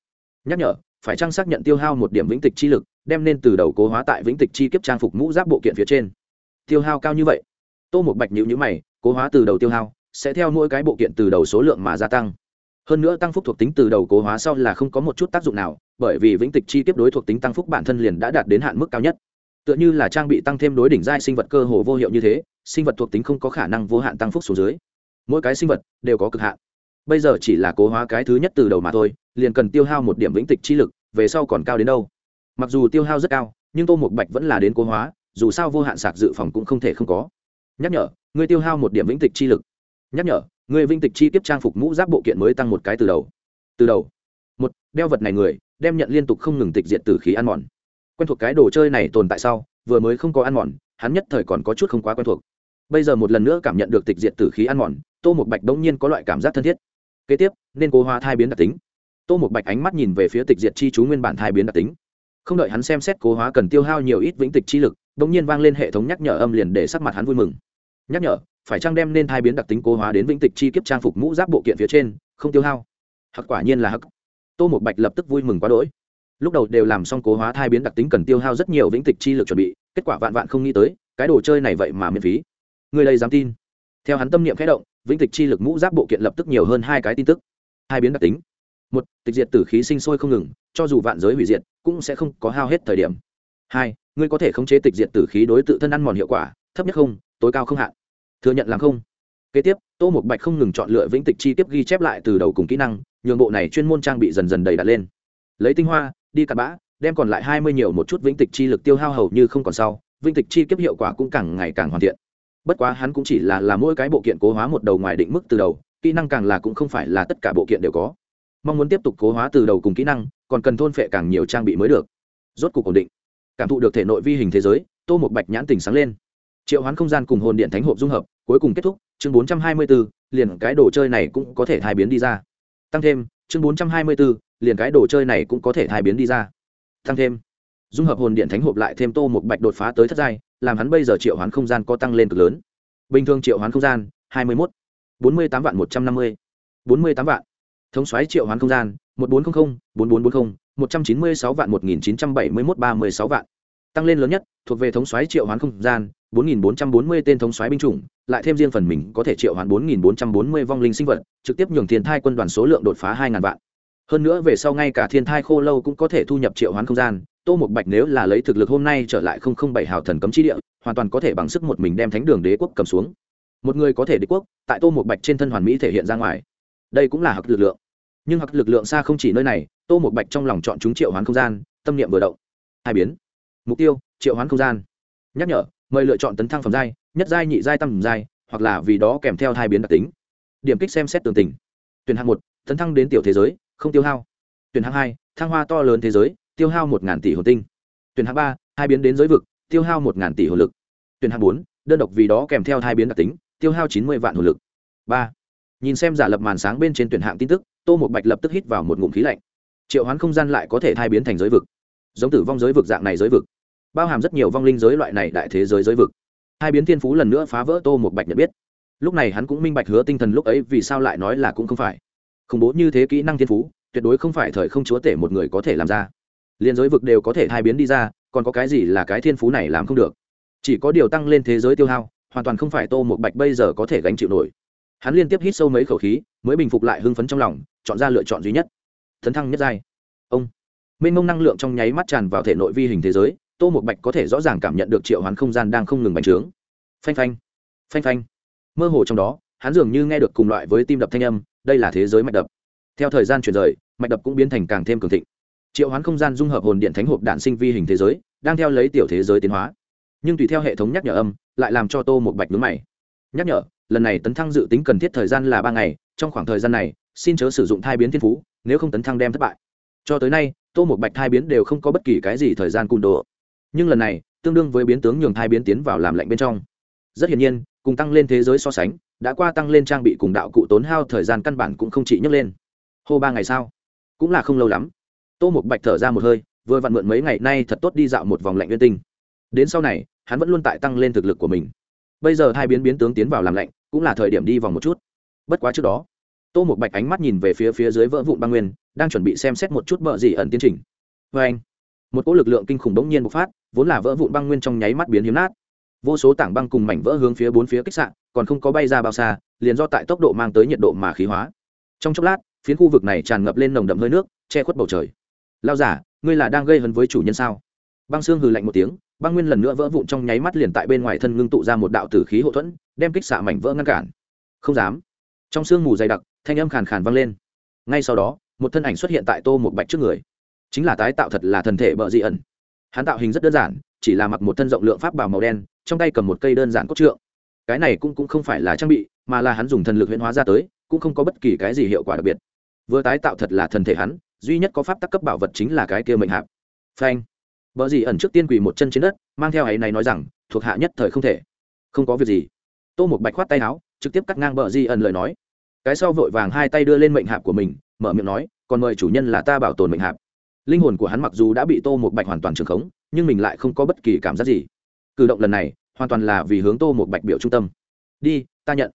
Nhắc nhở, phải trang xác nhận tiêu hao một điểm vĩnh tịch chi lực, đem nên từ đầu cố hóa tại vĩnh tịch chi kiếp trang phục mũ giáp bộ kiện phía trên. Tiêu hao cao như vậy? Tô một bạch nhịu nhữ mày, cố hóa từ đầu tiêu hao sẽ theo mỗi cái bộ kiện từ đầu số lượng mà gia tăng. Hơn nữa tăng phúc thuộc tính từ đầu cố hóa sau là không có một chút tác dụng nào, bởi vì vĩnh tịch chi tiếp đối thuộc tính tăng phúc bản thân liền đã đạt đến hạn mức cao nhất. Tựa như là trang bị tăng thêm đối đỉnh giai sinh vật cơ hồ vô hiệu như thế, sinh vật thuộc tính không có khả năng vô hạn tăng phúc xuống dưới. Mỗi cái sinh vật đều có cực hạn. Bây giờ chỉ là cố hóa cái thứ nhất từ đầu mà thôi, liền cần tiêu hao một điểm vĩnh tịch chi lực, về sau còn cao đến đâu. Mặc dù tiêu hao rất cao, nhưng tô một bạch vẫn là đến cố hóa, dù sao vô hạn sạc dự phòng cũng không thể không có. Nhắc nhở ngươi tiêu hao một điểm vĩnh tịch chi lực nhắc nhở, người vinh tịch chi tiếp trang phục mũ giáp bộ kiện mới tăng một cái từ đầu. Từ đầu. Một, đeo vật này người, đem nhận liên tục không ngừng tịch diệt từ khí ăn mòn. Quen thuộc cái đồ chơi này tồn tại sau, vừa mới không có ăn mòn, hắn nhất thời còn có chút không quá quen thuộc. Bây giờ một lần nữa cảm nhận được tịch diệt từ khí ăn mòn, tô một bạch đông nhiên có loại cảm giác thân thiết. Kế tiếp, nên cố hóa thai biến đặc tính. Tô một bạch ánh mắt nhìn về phía tịch diệt chi chú nguyên bản thai biến đặc tính. Không đợi hắn xem xét cố hóa cần tiêu hao nhiều ít vĩnh tịch chi lực đông nhiên vang lên hệ thống nhắc nhở âm liền để sắc mặt hắn vui mừng. Nhắc nhở phải trang đem nên thai biến đặc tính cố hóa đến vĩnh tịch chi kiếp trang phục mũ giáp bộ kiện phía trên, không tiêu hao? Hắc, quả nhiên là hắc. Tô một bạch lập tức vui mừng quá đỗi. Lúc đầu đều làm xong cố hóa thai biến đặc tính cần tiêu hao rất nhiều vĩnh tịch chi lực chuẩn bị, kết quả vạn vạn không nghĩ tới, cái đồ chơi này vậy mà miễn phí. Người đây dám tin? Theo hắn tâm niệm khẽ động, vĩnh tịch chi lực mũ giáp bộ kiện lập tức nhiều hơn hai cái tin tức. Hai biến đặc tính. Một, tịch diệt tử khí sinh sôi không ngừng, cho dù vạn giới hủy diệt, cũng sẽ không có hao hết thời điểm. Hai, ngươi có thể khống chế tịch diệt tử khí đối tự thân ăn mòn hiệu quả, thấp nhất không, tối cao không hạn thừa nhận làm không. Kế tiếp, tô một bạch không ngừng chọn lựa vĩnh tịch chi tiếp ghi chép lại từ đầu cùng kỹ năng, nhường bộ này chuyên môn trang bị dần dần đầy đặt lên. Lấy tinh hoa, đi cặn bã, đem còn lại hai mươi nhiều một chút vĩnh tịch chi lực tiêu hao hầu như không còn sau, vĩnh tịch chi kiếp hiệu quả cũng càng ngày càng hoàn thiện. Bất quá hắn cũng chỉ là là mỗi cái bộ kiện cố hóa một đầu ngoài định mức từ đầu, kỹ năng càng là cũng không phải là tất cả bộ kiện đều có. Mong muốn tiếp tục cố hóa từ đầu cùng kỹ năng, còn cần thôn phệ càng nhiều trang bị mới được. Rốt cuộc ổn định. Cảm thụ được thể nội vi hình thế giới, tô một bạch nhãn tình sáng lên. Triệu hoán không gian cùng hồn điện thánh hộp dung hợp cuối cùng kết thúc chương 424, liền cái đồ chơi này cũng có thể thai biến đi ra. Tăng thêm chương 424, liền cái đồ chơi này cũng có thể thai biến đi ra. Tăng thêm dung hợp hồn điện thánh hộp lại thêm tô một bạch đột phá tới thất giai làm hắn bây giờ triệu hoán không gian có tăng lên cực lớn. Bình thường triệu hoán không gian hai mươi một bốn mươi tám vạn một trăm năm mươi bốn mươi tám vạn. Thống xoáy triệu hoán không gian một bốn trăm linh bốn bốn trăm bốn mươi một trăm chín mươi sáu vạn một nghìn chín trăm bảy mươi một ba mươi sáu vạn. Tăng lên lớn nhất thuộc về thống xoáy triệu hoán không gian bốn nghìn bốn trăm bốn mươi tên thống xoáy binh chủng lại thêm riêng phần mình có thể triệu hoán bốn nghìn bốn trăm bốn mươi vong linh sinh vật, trực tiếp nhường thiên thai quân đoàn số lượng đột phá 2000 vạn. Hơn nữa về sau ngay cả thiên thai khô lâu cũng có thể thu nhập triệu hoán không gian, tô một bạch nếu là lấy thực lực hôm nay trở lại không không bảy hào thần cấm chi địa, hoàn toàn có thể bằng sức một mình đem thánh đường đế quốc cầm xuống. Một người có thể đế quốc, tại tô một bạch trên thân hoàn mỹ thể hiện ra ngoài. Đây cũng là học lực lượng. Nhưng học lực lượng xa không chỉ nơi này, tô một bạch trong lòng chọn chúng triệu hoán không gian, tâm niệm vừa động. Hai biến. Mục tiêu, triệu hoán không gian. Nhắc nhở mời lựa chọn tấn thăng phẩm giai, nhất giai, nhị giai tăng giai, hoặc là vì đó kèm theo hai biến đặc tính. Điểm kích xem xét tường tình. Tuyển hạng một, tấn thăng đến tiểu thế giới, không tiêu hao. Tuyển hạng hai, thăng hoa to lớn thế giới, tiêu hao một tỷ hồn tinh. Tuyển hạng ba, hai biến đến giới vực, tiêu hao một tỷ hồn lực. Tuyển hạng bốn, đơn độc vì đó kèm theo hai biến đặc tính, tiêu hao chín mươi vạn hồn lực. Ba, nhìn xem giả lập màn sáng bên trên tuyển hạng tin tức, tô một bạch lập tức hít vào một ngụm khí lạnh. Triệu hoán không gian lại có thể thai biến thành giới vực. Giống tử vong giới vực dạng này giới vực bao hàm rất nhiều vong linh giới loại này đại thế giới giới vực. Hai biến thiên phú lần nữa phá vỡ tô một bạch nhận biết. Lúc này hắn cũng minh bạch hứa tinh thần lúc ấy vì sao lại nói là cũng không phải. Khủng bố như thế kỹ năng thiên phú, tuyệt đối không phải thời không chúa tể một người có thể làm ra. Liên giới vực đều có thể hai biến đi ra, còn có cái gì là cái thiên phú này làm không được? Chỉ có điều tăng lên thế giới tiêu hao, hoàn toàn không phải tô một bạch bây giờ có thể gánh chịu nổi. Hắn liên tiếp hít sâu mấy khẩu khí, mới bình phục lại hưng phấn trong lòng, chọn ra lựa chọn duy nhất. Thấn thăng nhất giai. Ông. Mênh mông năng lượng trong nháy mắt tràn vào thể nội vi hình thế giới tô một bạch có thể rõ ràng cảm nhận được triệu hoán không gian đang không ngừng bành trướng. Phanh phanh phanh phanh. Mơ hồ trong đó, hắn dường như nghe được cùng loại với tim đập thanh âm, đây là thế giới mạch đập. Theo thời gian chuyển rời, mạch đập cũng biến thành càng thêm cường thịnh. Triệu hoán không gian dung hợp hồn điện thánh hộp đạn sinh vi hình thế giới, đang theo lấy tiểu thế giới tiến hóa. Nhưng tùy theo hệ thống nhắc nhở âm, lại làm cho tô một bạch nhướng mày. Nhắc nhở, lần này tấn thăng dự tính cần thiết thời gian là ba ngày, trong khoảng thời gian này, xin chớ sử dụng thai biến thiên phú, nếu không tấn thăng đem thất bại. Cho tới nay, tô một bạch thai biến đều không có bất kỳ cái gì thời gian cung đồ nhưng lần này, tương đương với biến tướng nhường thai biến tiến vào làm lạnh bên trong. Rất hiển nhiên, cùng tăng lên thế giới so sánh, đã qua tăng lên trang bị cùng đạo cụ tốn hao thời gian căn bản cũng không chỉ nhấc lên. Hô ba ngày sau, cũng là không lâu lắm. Tô một bạch thở ra một hơi, vừa vặn mượn mấy ngày nay thật tốt đi dạo một vòng lạnh nguyên tinh. Đến sau này, hắn vẫn luôn tại tăng lên thực lực của mình. Bây giờ hai biến biến tướng tiến vào làm lạnh, cũng là thời điểm đi vòng một chút. Bất quá trước đó, tô một bạch ánh mắt nhìn về phía phía dưới vỡ vụn băng nguyên, đang chuẩn bị xem xét một chút bờ gì ẩn tiến trình. Vê anh một cỗ lực lượng kinh khủng bỗng nhiên bộc phát, vốn là vỡ vụn băng nguyên trong nháy mắt biến hiếm nát. Vô số tảng băng cùng mảnh vỡ hướng phía bốn phía kích sạn còn không có bay ra bao xa, liền do tại tốc độ mang tới nhiệt độ mà khí hóa. Trong chốc lát, phiến khu vực này tràn ngập lên nồng đậm hơi nước, che khuất bầu trời. Lao giả ngươi là đang gây hấn với chủ nhân sao? Băng xương hừ lạnh một tiếng, băng nguyên lần nữa vỡ vụn trong nháy mắt liền tại bên ngoài thân ngưng tụ ra một đạo tử khí hậu thuẫn, đem kích xạ mảnh vỡ ngăn cản. Không dám. Trong sương mù dày đặc, thanh âm khàn khàn vang lên. Ngay sau đó, một thân ảnh xuất hiện tại tô một bạch trước người chính là tái tạo thật là thần thể bợ dị ẩn. Hắn tạo hình rất đơn giản, chỉ là mặc một thân rộng lượng pháp bảo màu đen, trong tay cầm một cây đơn giản cốt trượng. Cái này cũng cũng không phải là trang bị, mà là hắn dùng thần lực huyễn hóa ra tới, cũng không có bất kỳ cái gì hiệu quả đặc biệt. Vừa tái tạo thật là thần thể hắn, duy nhất có pháp tắc cấp bảo vật chính là cái kia mệnh hạp. Phanh. Vợ gì ẩn trước tiên quỳ một chân trên đất, mang theo ấy này nói rằng, thuộc hạ nhất thời không thể. Không có việc gì. Tô một bạch khoát tay áo, trực tiếp cắt ngang bờ di ẩn lời nói. Cái sau vội vàng hai tay đưa lên mệnh hạp của mình, mở miệng nói, còn mời chủ nhân là ta bảo tồn mệnh hạp linh hồn của hắn mặc dù đã bị tô một bạch hoàn toàn trường khống, nhưng mình lại không có bất kỳ cảm giác gì. Cử động lần này, hoàn toàn là vì hướng tô một bạch biểu trung tâm. Đi, ta nhận.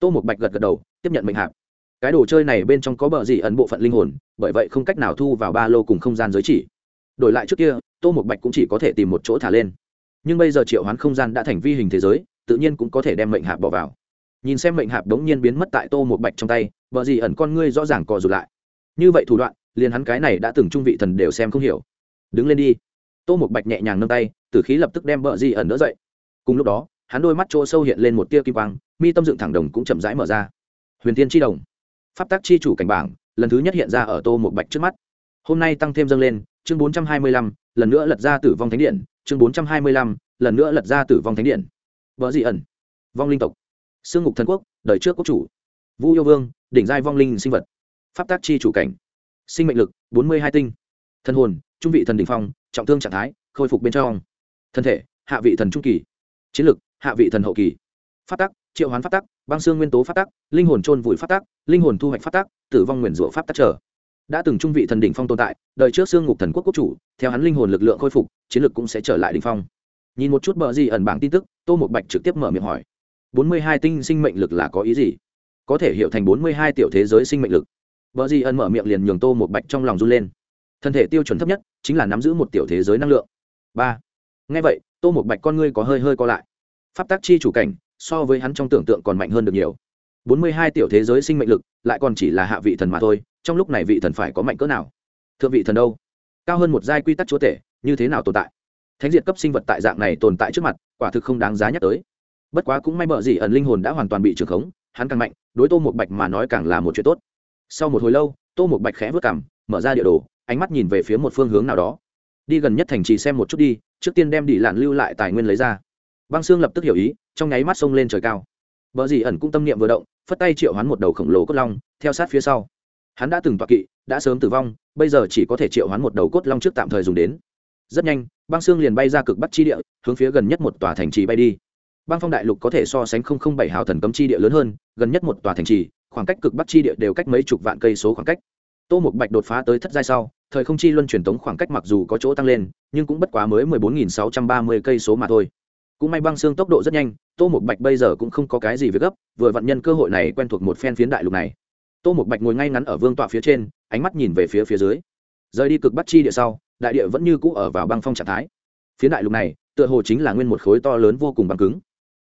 Tô một bạch gật gật đầu, tiếp nhận mệnh hạp. Cái đồ chơi này bên trong có bờ gì ẩn bộ phận linh hồn, bởi vậy không cách nào thu vào ba lô cùng không gian giới chỉ. Đổi lại trước kia, tô một bạch cũng chỉ có thể tìm một chỗ thả lên. Nhưng bây giờ triệu hoán không gian đã thành vi hình thế giới, tự nhiên cũng có thể đem mệnh hạp bỏ vào. Nhìn xem mệnh hạp đống nhiên biến mất tại tô một bạch trong tay vợ gì ẩn con ngươi rõ ràng cò rụt lại. Như vậy thủ đoạn liền hắn cái này đã từng trung vị thần đều xem không hiểu. Đứng lên đi. Tô một bạch nhẹ nhàng nâng tay tử khí lập tức đem vợ di ẩn đỡ dậy. Cùng lúc đó, hắn đôi mắt chỗ sâu hiện lên một tia kim quang, mi tâm dựng thẳng đồng cũng chậm rãi mở ra. Huyền tiên tri đồng. Pháp tác chi chủ cảnh bảng, lần thứ nhất hiện ra ở tô một bạch trước mắt. Hôm nay tăng thêm dâng lên, chương bốn trăm hai mươi lăm, lần nữa lật ra tử vong thánh điện, chương bốn trăm hai mươi lăm, lần nữa lật ra tử vong thánh điện. Vợ dị ẩn. Vong linh tộc. Sương ngục thần quốc, đời trước quốc chủ. Vũ yêu vương, đỉnh giai vong linh sinh vật. Pháp tác chi chủ cảnh sinh mệnh lực, bốn mươi hai tinh. Thân hồn, trung vị thần đ ỉ n h phong, trọng thương trạng thái, khôi phục bên trong. Thân thể, hạ vị thần trung kỳ. Chiến lực, hạ vị thần hậu kỳ. Phát tắc, triệu hoán phát tắc, băng xương nguyên tố phát tắc, linh hồn trôn vùi phát tắc, linh hồn thu hoạch phát tắc, tử vong nguyền rủa phát tắc trở. Đã từng trung vị thần đỉnh phong tồn tại đợi trước xương ngục thần quốc quốc chủ, theo hắn linh hồn lực lượng khôi phục, chiến lực cũng sẽ trở lại đỉnh phong. Nhìn một chút bờ gì ẩn bảng tin tức, tô một bạch trực tiếp mở miệng hỏi. bốn mươi hai tinh sinh mệnh lực là có ý gì? Có thể hiểu thành bốn mươi hai tiểu thế giới sinh mệnh lực bờ gì ẩn mở miệng liền nhường tô một bạch trong lòng run lên. Thân thể tiêu chuẩn thấp nhất chính là nắm giữ một tiểu thế giới năng lượng. Ba. Ngay vậy, tô một bạch con ngươi có hơi hơi co lại. Pháp tác chi chủ cảnh, so với hắn trong tưởng tượng còn mạnh hơn được nhiều. Bốn mươi hai tiểu thế giới sinh mệnh lực, lại còn chỉ là hạ vị thần mà thôi, trong lúc này vị thần phải có mạnh cỡ nào? Thượng vị thần đâu? Cao hơn một giai quy tắc chúa tể, như thế nào tồn tại? Thánh diệt cấp sinh vật tại dạng này tồn tại trước mặt, quả thực không đáng giá nhắc tới. Bất quá cũng may bợ gì ẩn linh hồn đã hoàn toàn bị trưởng khống, hắn càng mạnh, đối tô một bạch mà nói càng là một chuyện tốt sau một hồi lâu, tô một bạch khẽ vớt cảm mở ra địa đồ, ánh mắt nhìn về phía một phương hướng nào đó. Đi gần nhất thành trì xem một chút đi, trước tiên đem đi lạn lưu lại tài nguyên lấy ra. Băng xương lập tức hiểu ý, trong nháy mắt xông lên trời cao. Vợ dì ẩn cũng tâm niệm vừa động, phất tay triệu hoán một đầu khổng lồ cốt long, theo sát phía sau. Hắn đã từng toạc kỵ, đã sớm tử vong, bây giờ chỉ có thể triệu hoán một đầu cốt long trước tạm thời dùng đến. Rất nhanh, băng xương liền bay ra cực bắc chi địa, hướng phía gần nhất một tòa thành trì bay đi. Băng phong đại lục có thể so sánh không không bảy hào thần cấm chi địa lớn hơn, gần nhất một tòa thành trì khoảng cách cực bắc chi địa đều cách mấy chục vạn cây số khoảng cách. Tô Mục bạch đột phá tới thất giai sau, thời không chi luân truyền tống khoảng cách mặc dù có chỗ tăng lên, nhưng cũng bất quá mới mười bốn nghìn sáu trăm ba mươi cây số mà thôi. Cũng may băng xương tốc độ rất nhanh, tô Mục bạch bây giờ cũng không có cái gì việc gấp, vừa vặn nhân cơ hội này quen thuộc một phen phiến đại lục này. Tô Mục bạch ngồi ngay ngắn ở vương tọa phía trên, ánh mắt nhìn về phía phía dưới. Rời đi cực bắc chi địa sau, đại địa vẫn như cũ ở vào băng phong trạng thái. Phiến đại lục này, tựa hồ chính là nguyên một khối to lớn vô cùng băng cứng.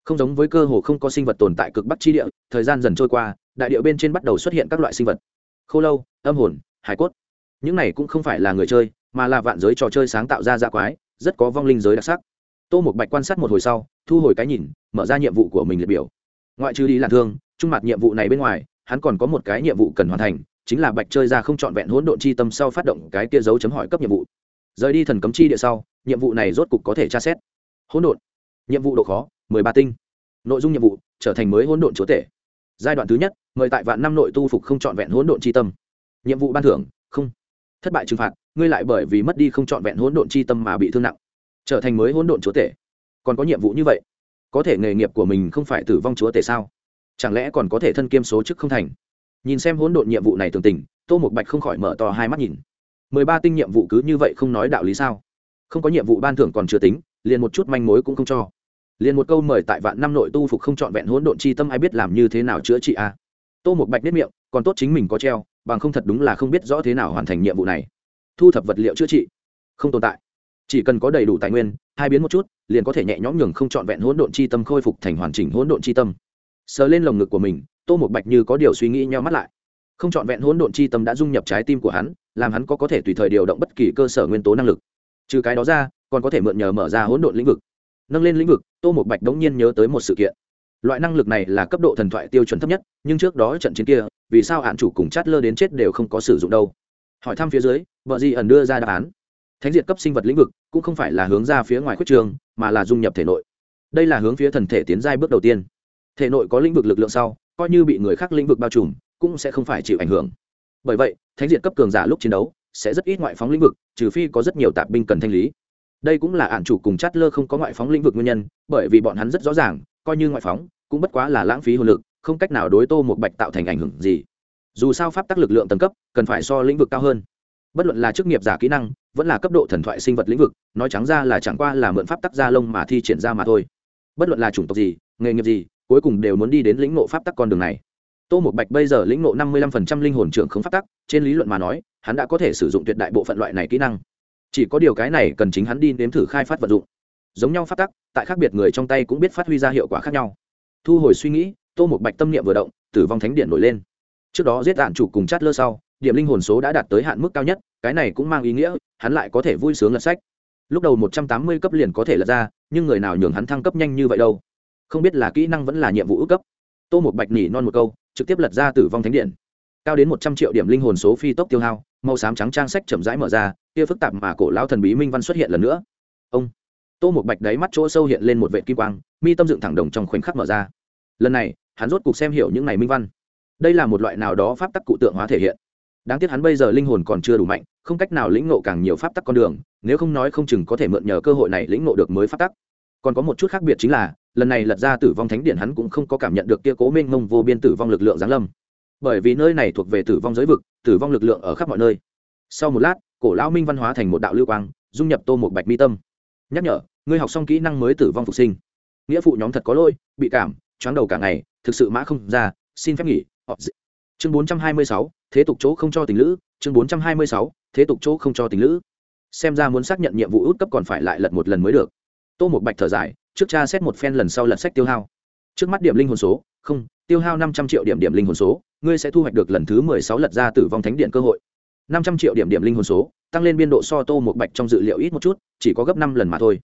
Không giống với cơ hồ không có sinh vật tồn tại cực bắc chi địa, thời gian dần trôi qua đại địa bên trên bắt đầu xuất hiện các loại sinh vật. Khô lâu, âm hồn, hải cốt. Những này cũng không phải là người chơi, mà là vạn giới trò chơi sáng tạo ra dạ quái, rất có vong linh giới đặc sắc. Tô một bạch quan sát một hồi sau, thu hồi cái nhìn, mở ra nhiệm vụ của mình liệt biểu. Ngoại trừ đi làm thương, trung mặt nhiệm vụ này bên ngoài, hắn còn có một cái nhiệm vụ cần hoàn thành, chính là bạch chơi ra không trọn vẹn hỗn độn chi tâm sau phát động cái kia dấu chấm hỏi cấp nhiệm vụ. Rời đi thần cấm chi địa sau, nhiệm vụ này rốt cục có thể tra xét. Hỗn độn. Nhiệm vụ độ khó, mười ba tinh. Nội dung nhiệm vụ, trở thành mới hỗn độn chúa tể. Giai đoạn thứ nhất mời tại vạn năm nội tu phục không trọn vẹn hỗn độn chi tâm. Nhiệm vụ ban thưởng, không. Thất bại trừng phạt, ngươi lại bởi vì mất đi không trọn vẹn hỗn độn chi tâm mà bị thương nặng. Trở thành mới hỗn độn chúa tể. Còn có nhiệm vụ như vậy? Có thể nghề nghiệp của mình không phải tử vong chúa tể sao? Chẳng lẽ còn có thể thân kiêm số chức không thành? Nhìn xem hỗn độn nhiệm vụ này tường tình, tô một bạch không khỏi mở to hai mắt nhìn. Mười ba tinh nhiệm vụ cứ như vậy không nói đạo lý sao? Không có nhiệm vụ ban thưởng còn chưa tính, liền một chút manh mối cũng không cho. Liền một câu mời tại vạn năm nội tu phục không trọn vẹn hỗn độn chi tâm ai biết làm như thế nào chữa trị a? à? Tô một bạch nếp miệng, còn tốt chính mình có treo, bằng không thật đúng là không biết rõ thế nào hoàn thành nhiệm vụ này. Thu thập vật liệu chữa trị. Không tồn tại. Chỉ cần có đầy đủ tài nguyên, hai biến một chút, liền có thể nhẹ nhõm nhường không trọn vẹn hỗn độn chi tâm khôi phục thành hoàn chỉnh hỗn độn chi tâm. Sờ lên lồng ngực của mình, tô một bạch như có điều suy nghĩ nhau mắt lại. Không trọn vẹn hỗn độn chi tâm đã dung nhập trái tim của hắn, làm hắn có có thể tùy thời điều động bất kỳ cơ sở nguyên tố năng lực. Trừ cái đó ra, còn có thể mượn nhờ mở ra hỗn độn lĩnh vực. Nâng lên lĩnh vực, tô một bạch đống nhiên nhớ tới một sự kiện loại năng lực này là cấp độ thần thoại tiêu chuẩn thấp nhất, nhưng trước đó trận chiến kia, vì sao hạn chủ cùng chát lơ đến chết đều không có sử dụng đâu? Hỏi thăm phía dưới, vợ di ẩn đưa ra đáp án. Thánh diệt cấp sinh vật lĩnh vực, cũng không phải là hướng ra phía ngoài khuất trường, mà là dung nhập thể nội. Đây là hướng phía thần thể tiến giai bước đầu tiên. Thể nội có lĩnh vực lực lượng sau, coi như bị người khác lĩnh vực bao trùm, cũng sẽ không phải chịu ảnh hưởng. Bởi vậy, thánh diệt cấp cường giả lúc chiến đấu, sẽ rất ít ngoại phóng lĩnh vực, trừ phi có rất nhiều tạp binh cần thanh lý. Đây cũng là ạn chủ cùng chát lơ không có ngoại phóng lĩnh vực nguyên nhân, bởi vì bọn hắn rất rõ ràng coi như ngoại phóng, cũng bất quá là lãng phí hồn lực, không cách nào đối tô một bạch tạo thành ảnh hưởng gì. Dù sao pháp tắc lực lượng tầng cấp, cần phải so lĩnh vực cao hơn. Bất luận là chức nghiệp giả kỹ năng, vẫn là cấp độ thần thoại sinh vật lĩnh vực, nói trắng ra là chẳng qua là mượn pháp tắc gia lông mà thi triển ra mà thôi. Bất luận là chủng tộc gì, nghề nghiệp gì, cuối cùng đều muốn đi đến lĩnh ngộ pháp tắc con đường này. Tô một bạch bây giờ lĩnh ngộ năm mươi lăm linh hồn trưởng không pháp tắc, trên lý luận mà nói, hắn đã có thể sử dụng tuyệt đại bộ phận loại này kỹ năng. Chỉ có điều cái này cần chính hắn đi nếm thử khai phát vận dụng giống nhau phát tắc, tại khác biệt người trong tay cũng biết phát huy ra hiệu quả khác nhau. Thu hồi suy nghĩ, tô một bạch tâm niệm vừa động, tử vong thánh điện nổi lên. Trước đó giết đạn chủ cùng chát lơ sau, điểm linh hồn số đã đạt tới hạn mức cao nhất, cái này cũng mang ý nghĩa, hắn lại có thể vui sướng lật sách. Lúc đầu một trăm tám mươi cấp liền có thể lật ra, nhưng người nào nhường hắn thăng cấp nhanh như vậy đâu. Không biết là kỹ năng vẫn là nhiệm vụ ước cấp. Tô một bạch nỉ non một câu, trực tiếp lật ra tử vong thánh điện. Cao đến một trăm triệu điểm linh hồn số phi tốc tiêu hao, màu xám trắng trang sách chậm rãi mở ra, kia phức tạp mà cổ lão thần bí minh văn xuất hiện lần nữa. Ông! Tô một bạch đáy mắt chỗ sâu hiện lên một vệ kim quang, mi tâm dựng thẳng đồng trong khoảnh khắc mở ra. Lần này, hắn rốt cục xem hiểu những này minh văn. Đây là một loại nào đó pháp tắc cụ tượng hóa thể hiện. Đáng tiếc hắn bây giờ linh hồn còn chưa đủ mạnh, không cách nào lĩnh ngộ càng nhiều pháp tắc con đường, nếu không nói không chừng có thể mượn nhờ cơ hội này lĩnh ngộ được mới pháp tắc. Còn có một chút khác biệt chính là, lần này lật ra tử vong thánh điện hắn cũng không có cảm nhận được kia cố minh mông vô biên tử vong lực lượng giáng lâm. Bởi vì nơi này thuộc về tử vong giới vực, tử vong lực lượng ở khắp mọi nơi. Sau một lát, cổ lão minh văn hóa thành một đạo lưu quang, dung nhập tô một bạch mi tâm. Nhắc nhở ngươi học xong kỹ năng mới tử vong phục sinh. Nghĩa phụ nhóm thật có lỗi, bị cảm, choáng đầu cả ngày, thực sự mã không ra, xin phép nghỉ chương bốn trăm hai mươi sáu, thế tục chỗ không cho tình lữ, chương bốn trăm hai mươi sáu, thế tục chỗ không cho tình lữ. Xem ra muốn xác nhận nhiệm vụ út cấp còn phải lại lật một lần mới được. Tô một bạch thở dài, trước cha xét một phen lần sau lật sách tiêu hao. Trước mắt điểm linh hồn số, không, tiêu hao năm trăm triệu điểm điểm linh hồn số, ngươi sẽ thu hoạch được lần thứ mười sáu lật ra tử vong thánh điện cơ hội. năm trăm triệu điểm điểm linh hồn số, tăng lên biên độ so tô một bạch trong dự liệu ít một chút, chỉ có gấp năm lần mà thôi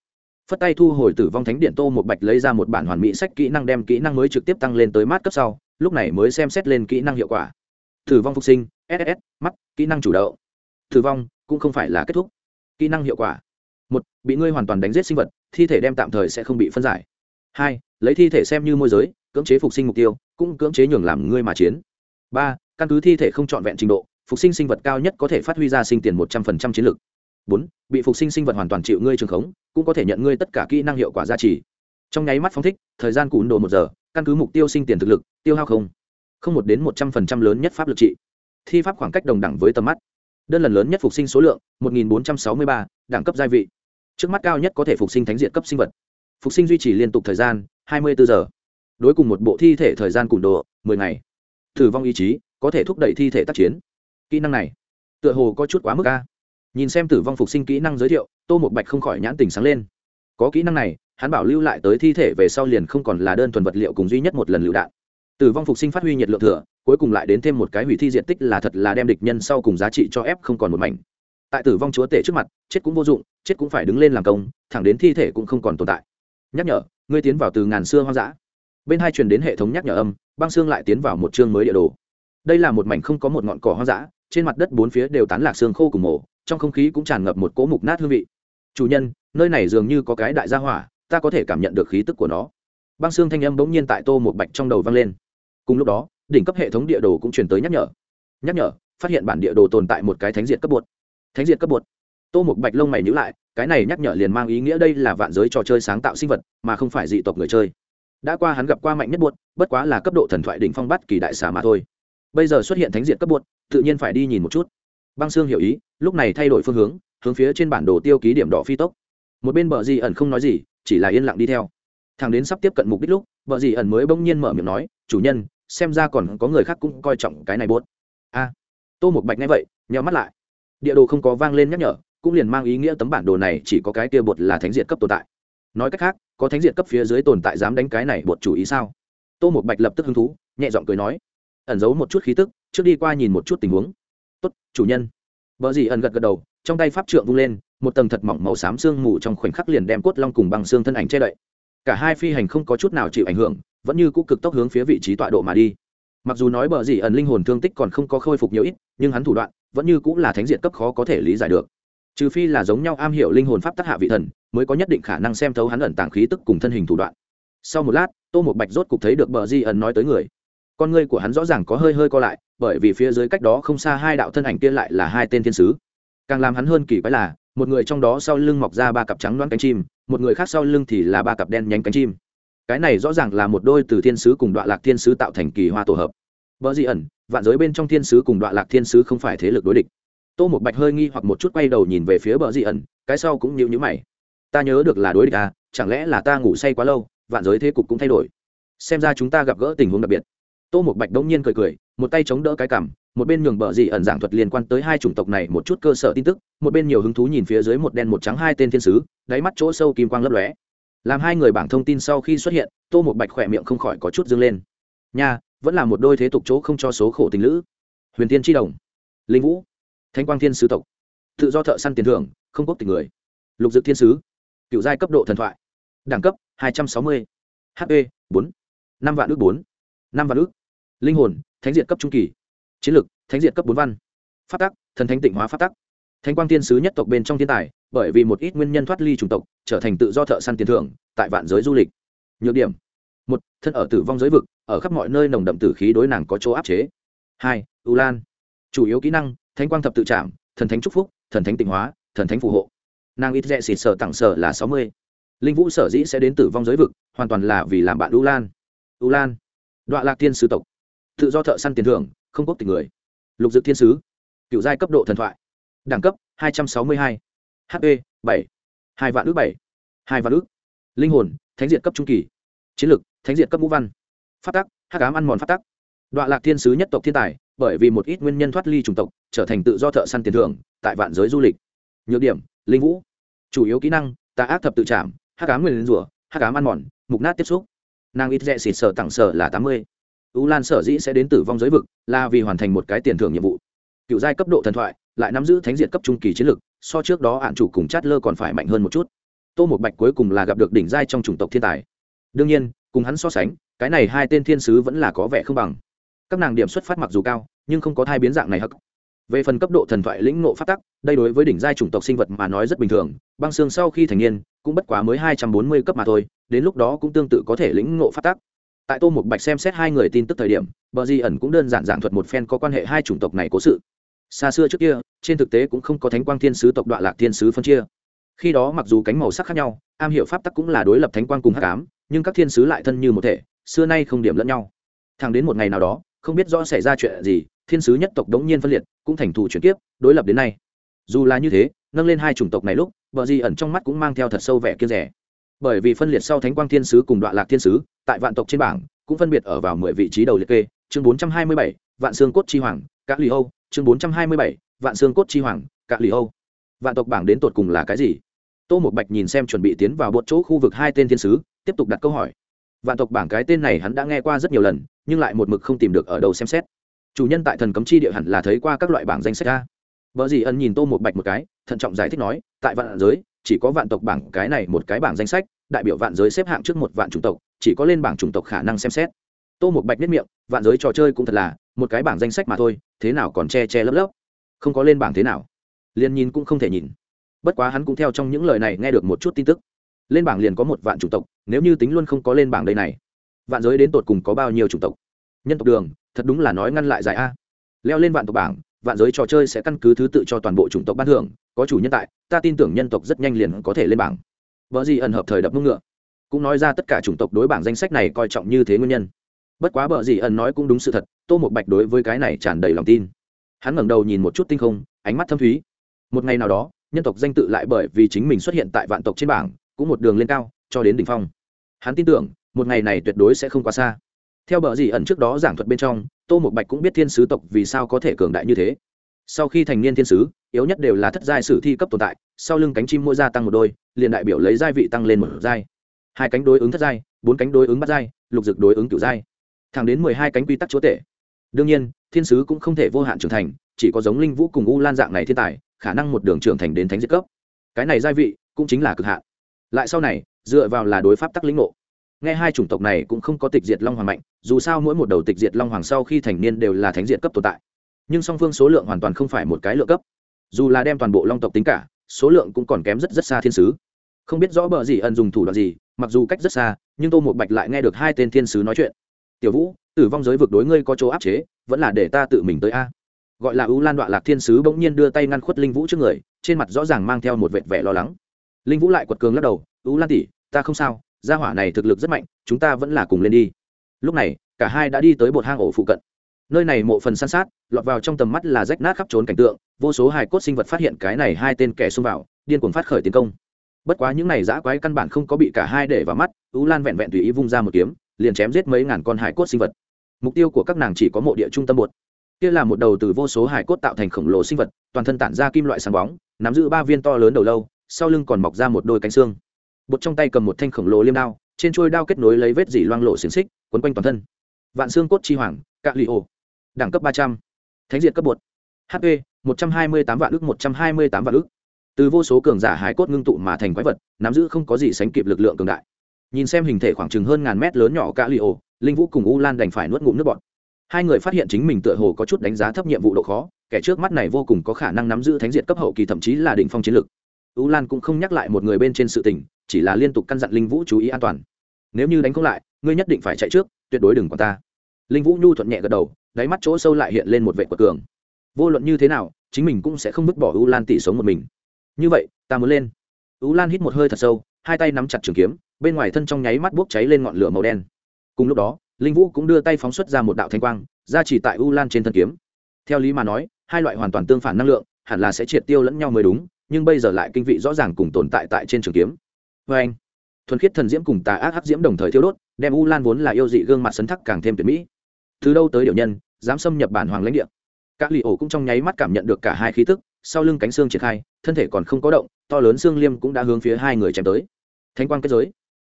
phất tay thu hồi tử vong thánh điện tô một bạch lấy ra một bản hoàn mỹ sách kỹ năng đem kỹ năng mới trực tiếp tăng lên tới mát cấp sau, lúc này mới xem xét lên kỹ năng hiệu quả. Tử vong phục sinh ss mắt, kỹ năng chủ động. Tử vong, cũng không phải là kết thúc. Kỹ năng hiệu quả. Một, bị ngươi hoàn toàn đánh giết sinh vật, thi thể đem tạm thời sẽ không bị phân giải. Hai, lấy thi thể xem như môi giới, cưỡng chế phục sinh mục tiêu, cũng cưỡng chế nhường làm ngươi mà chiến. Ba, căn cứ thi thể không trọn vẹn trình độ, phục sinh sinh vật cao nhất có thể phát huy ra sinh tiền một trăm phần trăm chiến lược bốn, bị phục sinh sinh vật hoàn toàn chịu ngươi trường khống, cũng có thể nhận ngươi tất cả kỹ năng hiệu quả gia trì. Trong nháy mắt phóng thích, thời gian cún đồ một giờ, căn cứ mục tiêu sinh tiền thực lực, tiêu hao không. Không một đến một trăm phần trăm lớn nhất pháp lực trị. Thi pháp khoảng cách đồng đẳng với tầm mắt. Đơn lần lớn nhất phục sinh số lượng, một nghìn bốn trăm sáu mươi ba, đẳng cấp gia vị. Trước mắt cao nhất có thể phục sinh thánh diện cấp sinh vật. Phục sinh duy trì liên tục thời gian, hai mươi bốn giờ. Đối cùng một bộ thi thể thời gian cùn đồ, mười ngày. Thử vong ý chí, có thể thúc đẩy thi thể tác chiến. Kỹ năng này, tựa hồ có chút quá mức ca nhìn xem tử vong phục sinh kỹ năng giới thiệu, tô một bạch không khỏi nhãn tình sáng lên. Có kỹ năng này, hắn bảo lưu lại tới thi thể về sau liền không còn là đơn thuần vật liệu cùng duy nhất một lần lựu đạn. Tử vong phục sinh phát huy nhiệt lượng thừa, cuối cùng lại đến thêm một cái hủy thi diện tích là thật là đem địch nhân sau cùng giá trị cho ép không còn một mảnh. Tại tử vong chúa tể trước mặt, chết cũng vô dụng, chết cũng phải đứng lên làm công, thẳng đến thi thể cũng không còn tồn tại. Nhắc nhở, ngươi tiến vào từ ngàn xưa hoang dã. Bên hai truyền đến hệ thống nhắc nhở âm, băng xương lại tiến vào một chương mới địa đồ. Đây là một mảnh không có một ngọn cỏ hoang dã, trên mặt đất bốn phía đều tán lạc xương khô cùng mổ trong không khí cũng tràn ngập một cỗ mục nát hương vị. Chủ nhân, nơi này dường như có cái đại gia hỏa, ta có thể cảm nhận được khí tức của nó. Băng xương thanh âm bỗng nhiên tại tô một bạch trong đầu vang lên. Cùng lúc đó, đỉnh cấp hệ thống địa đồ cũng truyền tới nhắc nhở. Nhắc nhở, phát hiện bản địa đồ tồn tại một cái thánh diệt cấp bột. Thánh diệt cấp bột. Tô một bạch lông mày nhữ lại, cái này nhắc nhở liền mang ý nghĩa đây là vạn giới trò chơi sáng tạo sinh vật, mà không phải dị tộc người chơi. Đã qua hắn gặp qua mạnh nhất bột, bất quá là cấp độ thần thoại đỉnh phong bắt kỳ đại xà mà thôi. Bây giờ xuất hiện thánh diệt cấp bột, tự nhiên phải đi nhìn một chút băng xương hiểu ý, lúc này thay đổi phương hướng hướng phía trên bản đồ tiêu ký điểm đỏ phi tốc. Một bên bờ gì ẩn không nói gì, chỉ là yên lặng đi theo. Thằng đến sắp tiếp cận mục đích lúc, bờ gì ẩn mới bỗng nhiên mở miệng nói, chủ nhân, xem ra còn có người khác cũng coi trọng cái này buốt. A. Tô một bạch nghe vậy nhau mắt lại. Địa đồ không có vang lên nhắc nhở, cũng liền mang ý nghĩa tấm bản đồ này chỉ có cái kia bột là thánh diệt cấp tồn tại. Nói cách khác, có thánh diệt cấp phía dưới tồn tại dám đánh cái này bột chủ ý sao? Tô một bạch lập tức hứng thú, nhẹ giọng cười nói, ẩn giấu một chút khí tức, trước đi qua nhìn một chút tình huống chủ nhân. Vợ dì ẩn gật gật đầu, trong tay pháp trượng vung lên, một tầng thật mỏng màu xám sương mù trong khoảnh khắc liền đem cốt long cùng bằng xương thân ảnh che đậy. Cả hai phi hành không có chút nào chịu ảnh hưởng, vẫn như cũ cực tốc hướng phía vị trí tọa độ mà đi. Mặc dù nói bờ dì ẩn linh hồn thương tích còn không có khôi phục nhiều ít, nhưng hắn thủ đoạn vẫn như cũng là thánh diện cấp khó có thể lý giải được. Trừ phi là giống nhau am hiểu linh hồn pháp tác hạ vị thần, mới có nhất định khả năng xem thấu hắn ẩn tàng khí tức cùng thân hình thủ đoạn. Sau một lát, tô một bạch rốt cục thấy được bờ di ẩn nói tới người con ngươi của hắn rõ ràng có hơi hơi co lại, bởi vì phía dưới cách đó không xa hai đạo thân ảnh kia lại là hai tên thiên sứ. Càng làm hắn hơn kỳ quái là, một người trong đó sau lưng mọc ra ba cặp trắng loãng cánh chim, một người khác sau lưng thì là ba cặp đen nhánh cánh chim. Cái này rõ ràng là một đôi từ thiên sứ cùng đoạn lạc thiên sứ tạo thành kỳ hoa tổ hợp. Vợ dị ẩn, vạn giới bên trong thiên sứ cùng đoạn lạc thiên sứ không phải thế lực đối địch. Tô một bạch hơi nghi hoặc một chút quay đầu nhìn về phía bờ dị ẩn, cái sau cũng nhịu nhữ mày. Ta nhớ được là đối địch à chẳng lẽ là ta ngủ say quá lâu, vạn giới thế cục cũng thay đổi. Xem ra chúng ta gặp gỡ tình huống đặc biệt tô một bạch đông nhiên cười cười, một tay chống đỡ cái cằm, một bên nhường bờ dị ẩn giảng thuật liên quan tới hai chủng tộc này một chút cơ sở tin tức, một bên nhiều hứng thú nhìn phía dưới một đen một trắng hai tên thiên sứ, đáy mắt chỗ sâu kim quang lấp lóe. Làm hai người bảng thông tin sau khi xuất hiện, tô một bạch khỏe miệng không khỏi có chút dâng lên. Nha, vẫn là một đôi thế tục chỗ không cho số khổ tình lữ. Huyền tiên tri đồng, linh vũ thanh quang thiên sứ tộc, tự do thợ săn tiền thưởng, không quốc tình người, lục dự thiên sứ, cựu giai cấp độ thần thoại, đẳng cấp hai trăm sáu mươi hp bốn, năm vạn ước bốn năm văn ước. Linh hồn, thánh diện cấp trung kỳ. Chiến lực, thánh diện cấp bốn văn. Phát tắc, thần thánh tịnh hóa phát tắc. Thánh quang tiên sứ nhất tộc bên trong thiên tài, bởi vì một ít nguyên nhân thoát ly chủng tộc, trở thành tự do thợ săn tiền thưởng, tại vạn giới du lịch. Nhược điểm. Một, thân ở tử vong giới vực, ở khắp mọi nơi nồng đậm tử khí đối nàng có chỗ áp chế. Hai u lan. Chủ yếu kỹ năng, thánh quang thập tự trảm, thần thánh trúc phúc, thần thánh tịnh hóa, thần thánh phù hộ. Nàng ít rẽ xịt sở tặng sở là sáu mươi. Linh vũ sở dĩ sẽ đến tử vong giới vực, hoàn toàn là vì làm bạn u lan. U lan đoạn lạc tiên sứ tộc. Tự do thợ săn tiền thưởng, không quốc tịch người. Lục dự thiên sứ. Cựu giai cấp độ thần thoại. Đẳng cấp, hai trăm sáu mươi hai. Hp 7 hai vạn ước, bảy. Hai vạn ước. Linh hồn, thánh diện cấp trung kỳ. Chiến lược thánh diện cấp ngũ văn. Phát tắc, hắc ám ăn mòn phát tắc. Đoạn lạc thiên sứ nhất tộc thiên tài, bởi vì một ít nguyên nhân thoát ly chủng tộc, trở thành tự do thợ săn tiền thưởng, tại vạn giới du lịch. Nhược điểm, linh vũ. Chủ yếu kỹ năng, tà ác thập tự trảm, hắc ám nguyên rủa, hắc ám ăn mòn, mục nát tiếp xúc nàng ít rẽ xịt sở tặng sở là tám mươi. U lan sở dĩ sẽ đến tử vong giới vực là vì hoàn thành một cái tiền thưởng nhiệm vụ. Cựu giai cấp độ thần thoại, lại nắm giữ thánh diện cấp trung kỳ chiến lực, so trước đó hạn chủ cùng chát lơ còn phải mạnh hơn một chút. Tô một bạch cuối cùng là gặp được đỉnh giai trong chủng tộc thiên tài. Đương nhiên, cùng hắn so sánh, cái này hai tên thiên sứ vẫn là có vẻ không bằng. Các nàng điểm xuất phát mặc dù cao, nhưng không có thai biến dạng này hắc. Về phần cấp độ thần thoại lĩnh ngộ phát tắc, đây đối với đỉnh giai chủng tộc sinh vật mà nói rất bình thường, băng xương sau khi thành niên, cũng bất quá mới hai trăm bốn mươi cấp mà thôi đến lúc đó cũng tương tự có thể lĩnh ngộ phát tác. tại tô một bạch xem xét hai người tin tức thời điểm, bờ di ẩn cũng đơn giản giảng thuật một phen có quan hệ hai chủng tộc này cố sự. Xa xưa trước kia, trên thực tế cũng không có thánh quang thiên sứ tộc đoạn lạc thiên sứ phân chia. Khi đó mặc dù cánh màu sắc khác nhau, am hiểu pháp tắc cũng là đối lập thánh quang cùng hắc ám, nhưng các thiên sứ lại thân như một thể, xưa nay không điểm lẫn nhau. Thẳng đến một ngày nào đó, không biết rõ xảy ra chuyện gì, thiên sứ nhất tộc đống nhiên phân liệt, cũng thành thù chuyển kiếp, đối lập đến nay. Dù là như thế, nâng lên hai chủng tộc này lúc vợ di ẩn trong mắt cũng mang theo thật sâu vẻ kiên rẻ bởi vì phân liệt sau thánh quang thiên sứ cùng đoạn lạc thiên sứ, tại vạn tộc trên bảng, cũng phân biệt ở vào mười vị trí đầu liệt kê, chương bốn trăm hai mươi bảy, vạn xương cốt chi hoàng các lì âu, chương bốn trăm hai mươi bảy, vạn xương cốt chi hoàng các lì âu. Vạn tộc bảng đến tột cùng là cái gì? Tô một bạch nhìn xem chuẩn bị tiến vào bột chỗ khu vực hai tên thiên sứ, tiếp tục đặt câu hỏi. Vạn tộc bảng cái tên này hắn đã nghe qua rất nhiều lần, nhưng lại một mực không tìm được ở đầu xem xét. Chủ nhân tại thần cấm chi địa hẳn là thấy qua các loại bảng danh sách ra vợ dì ân nhìn tô một bạch một cái, thận trọng giải thích nói, tại vạn giới chỉ có vạn tộc bảng cái này một cái bảng danh sách, đại biểu vạn giới xếp hạng trước một vạn chủng tộc, chỉ có lên bảng chủng tộc khả năng xem xét. Tô một bạch biết miệng, vạn giới trò chơi cũng thật là một cái bảng danh sách mà thôi, thế nào còn che che lấp lấp? Không có lên bảng thế nào. Liền nhìn cũng không thể nhìn. Bất quá hắn cũng theo trong những lời này nghe được một chút tin tức. Lên bảng liền có một vạn chủng tộc, nếu như tính luôn không có lên bảng đây này, vạn giới đến tột cùng có bao nhiêu chủng tộc? Nhân tộc đường, thật đúng là nói ngăn lại giải a. Leo lên vạn tộc bảng vạn giới trò chơi sẽ căn cứ thứ tự cho toàn bộ chủng tộc ban thưởng, có chủ nhân tại, ta tin tưởng nhân tộc rất nhanh liền có thể lên bảng. Vợ gì ẩn hợp thời đập mông ngựa. Cũng nói ra tất cả chủng tộc đối bảng danh sách này coi trọng như thế nguyên nhân. Bất quá bờ gì ẩn nói cũng đúng sự thật, tô một bạch đối với cái này tràn đầy lòng tin. Hắn ngẩng đầu nhìn một chút tinh không, ánh mắt thâm thúy. Một ngày nào đó, nhân tộc danh tự lại bởi vì chính mình xuất hiện tại vạn tộc trên bảng, cũng một đường lên cao, cho đến đỉnh phong. Hắn tin tưởng, một ngày này tuyệt đối sẽ không quá xa. Theo bờ gì ẩn trước đó giảng thuật bên trong tô một bạch cũng biết thiên sứ tộc vì sao có thể cường đại như thế. Sau khi thành niên thiên sứ, yếu nhất đều là thất giai sử thi cấp tồn tại, sau lưng cánh chim mỗi gia tăng một đôi, liền đại biểu lấy giai vị tăng lên một giai. Hai cánh đối ứng thất giai, bốn cánh đối ứng bắt giai, lục dực đối ứng cửu giai. Thẳng đến mười hai cánh quy tắc chúa tể. Đương nhiên, thiên sứ cũng không thể vô hạn trưởng thành, chỉ có giống linh vũ cùng u lan dạng này thiên tài, khả năng một đường trưởng thành đến thánh diệt cấp. Cái này giai vị cũng chính là cực hạn. Lại sau này, dựa vào là đối pháp tắc lĩnh ngộ nghe hai chủng tộc này cũng không có tịch diệt long hoàng mạnh, dù sao mỗi một đầu tịch diệt long hoàng sau khi thành niên đều là thánh diệt cấp tồn tại. Nhưng song phương số lượng hoàn toàn không phải một cái lượng cấp. Dù là đem toàn bộ long tộc tính cả, số lượng cũng còn kém rất rất xa thiên sứ. Không biết rõ bờ gì ẩn dùng thủ đoạn gì, mặc dù cách rất xa, nhưng tô một bạch lại nghe được hai tên thiên sứ nói chuyện. Tiểu vũ, tử vong giới vực đối ngươi có chỗ áp chế, vẫn là để ta tự mình tới a. Gọi là ưu lan đoạn lạc thiên sứ bỗng nhiên đưa tay ngăn khuất linh vũ trước người, trên mặt rõ ràng mang theo một vệt vẻ lo lắng. Linh vũ lại quật cường lắc đầu ưu lan tỷ, ta không sao gia hỏa này thực lực rất mạnh, chúng ta vẫn là cùng lên đi. Lúc này, cả hai đã đi tới một hang ổ phụ cận. Nơi này mộ phần san sát, lọt vào trong tầm mắt là rách nát khắp trốn cảnh tượng, vô số hài cốt sinh vật phát hiện cái này hai tên kẻ xông vào, điên cuồng phát khởi tiến công. Bất quá những này giã quái căn bản không có bị cả hai để vào mắt ú lan vẹn vẹn tùy ý vung ra một kiếm, liền chém giết mấy ngàn con hải cốt sinh vật. Mục tiêu của các nàng chỉ có mộ địa trung tâm một kia là một đầu từ vô số hải cốt tạo thành khổng lồ sinh vật, toàn thân tản ra kim loại sáng bóng, nắm giữ ba viên to lớn đầu lâu, sau lưng còn mọc ra một đôi cánh xương bột trong tay cầm một thanh khổng lồ liêm đao, trên trôi đao kết nối lấy vết dỉ loang lộ xiềng xích, quấn quanh toàn thân. Vạn xương cốt chi hoàng, cạ lì ổ. Đẳng cấp ba trăm. Thánh diệt cấp bột. Hp một trăm hai mươi tám vạn ước một trăm hai mươi tám vạn ước từ vô số cường giả hải cốt ngưng tụ mà thành quái vật, nắm giữ không có gì sánh kịp lực lượng cường đại. Nhìn xem hình thể khoảng chừng hơn ngàn mét lớn nhỏ cạ lì ổ, linh vũ cùng u lan đành phải nuốt ngụm nước bọt. Hai người phát hiện chính mình tựa hồ có chút đánh giá thấp nhiệm vụ độ khó, kẻ trước mắt này vô cùng có khả năng nắm giữ thánh diệt cấp hậu kỳ thậm chí là đỉnh phong chiến lực. U lan cũng không nhắc lại một người bên trên sự tình chỉ là liên tục căn dặn linh vũ chú ý an toàn. Nếu như đánh không lại, ngươi nhất định phải chạy trước, tuyệt đối đừng còn ta. Linh vũ nhu thuận nhẹ gật đầu, đáy mắt chỗ sâu lại hiện lên một vệ quật cường. Vô luận như thế nào, chính mình cũng sẽ không vứt bỏ u lan tỷ sống một mình. Như vậy, ta muốn lên. U lan hít một hơi thật sâu, hai tay nắm chặt trường kiếm, bên ngoài thân trong nháy mắt bốc cháy lên ngọn lửa màu đen. Cùng lúc đó, linh vũ cũng đưa tay phóng xuất ra một đạo thanh quang, ra chỉ tại u lan trên thân kiếm. Theo lý mà nói, hai loại hoàn toàn tương phản năng lượng, hẳn là sẽ triệt tiêu lẫn nhau mới đúng, nhưng bây giờ lại kinh vị rõ ràng cùng tồn tại tại trên trường kiếm vê anh. Thuần khiết thần diễm cùng tà ác hắc diễm đồng thời thiêu đốt, đem u lan vốn là yêu dị gương mặt sấn thắc càng thêm tuyệt mỹ. Từ đâu tới điệu nhân, dám xâm nhập bản hoàng lãnh địa. Các lì ổ cũng trong nháy mắt cảm nhận được cả hai khí tức, sau lưng cánh xương triển khai, thân thể còn không có động, to lớn xương liêm cũng đã hướng phía hai người chém tới. Thánh quang kết giới.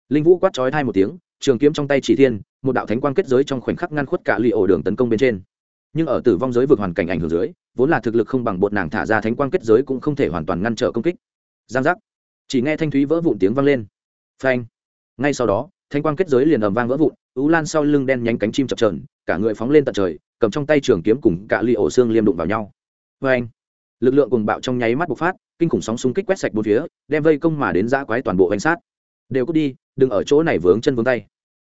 Linh vũ quát trói hai một tiếng, trường kiếm trong tay chỉ thiên, một đạo thánh quang kết giới trong khoảnh khắc ngăn khuất cả lì ổ đường tấn công bên trên. Nhưng ở tử vong giới vực hoàn cảnh ảnh hưởng dưới, vốn là thực lực không bằng bột nàng thả ra thánh quang kết giới cũng không thể hoàn toàn ngăn trở công kích. Giang giác chỉ nghe thanh thúy vỡ vụn tiếng vang lên. Phanh. Ngay sau đó, thanh quang kết giới liền ầm vang vỡ vụn, ú lan sau lưng đen nhánh cánh chim chập trờn cả người phóng lên tận trời, cầm trong tay trường kiếm cùng cả ly ổ xương liêm đụng vào nhau. Phanh. Lực lượng cùng bạo trong nháy mắt bộc phát, kinh khủng sóng xung kích quét sạch bốn phía, đem vây công mà đến giã quái toàn bộ hành sát. Đều cút đi, đừng ở chỗ này vướng chân vướng tay.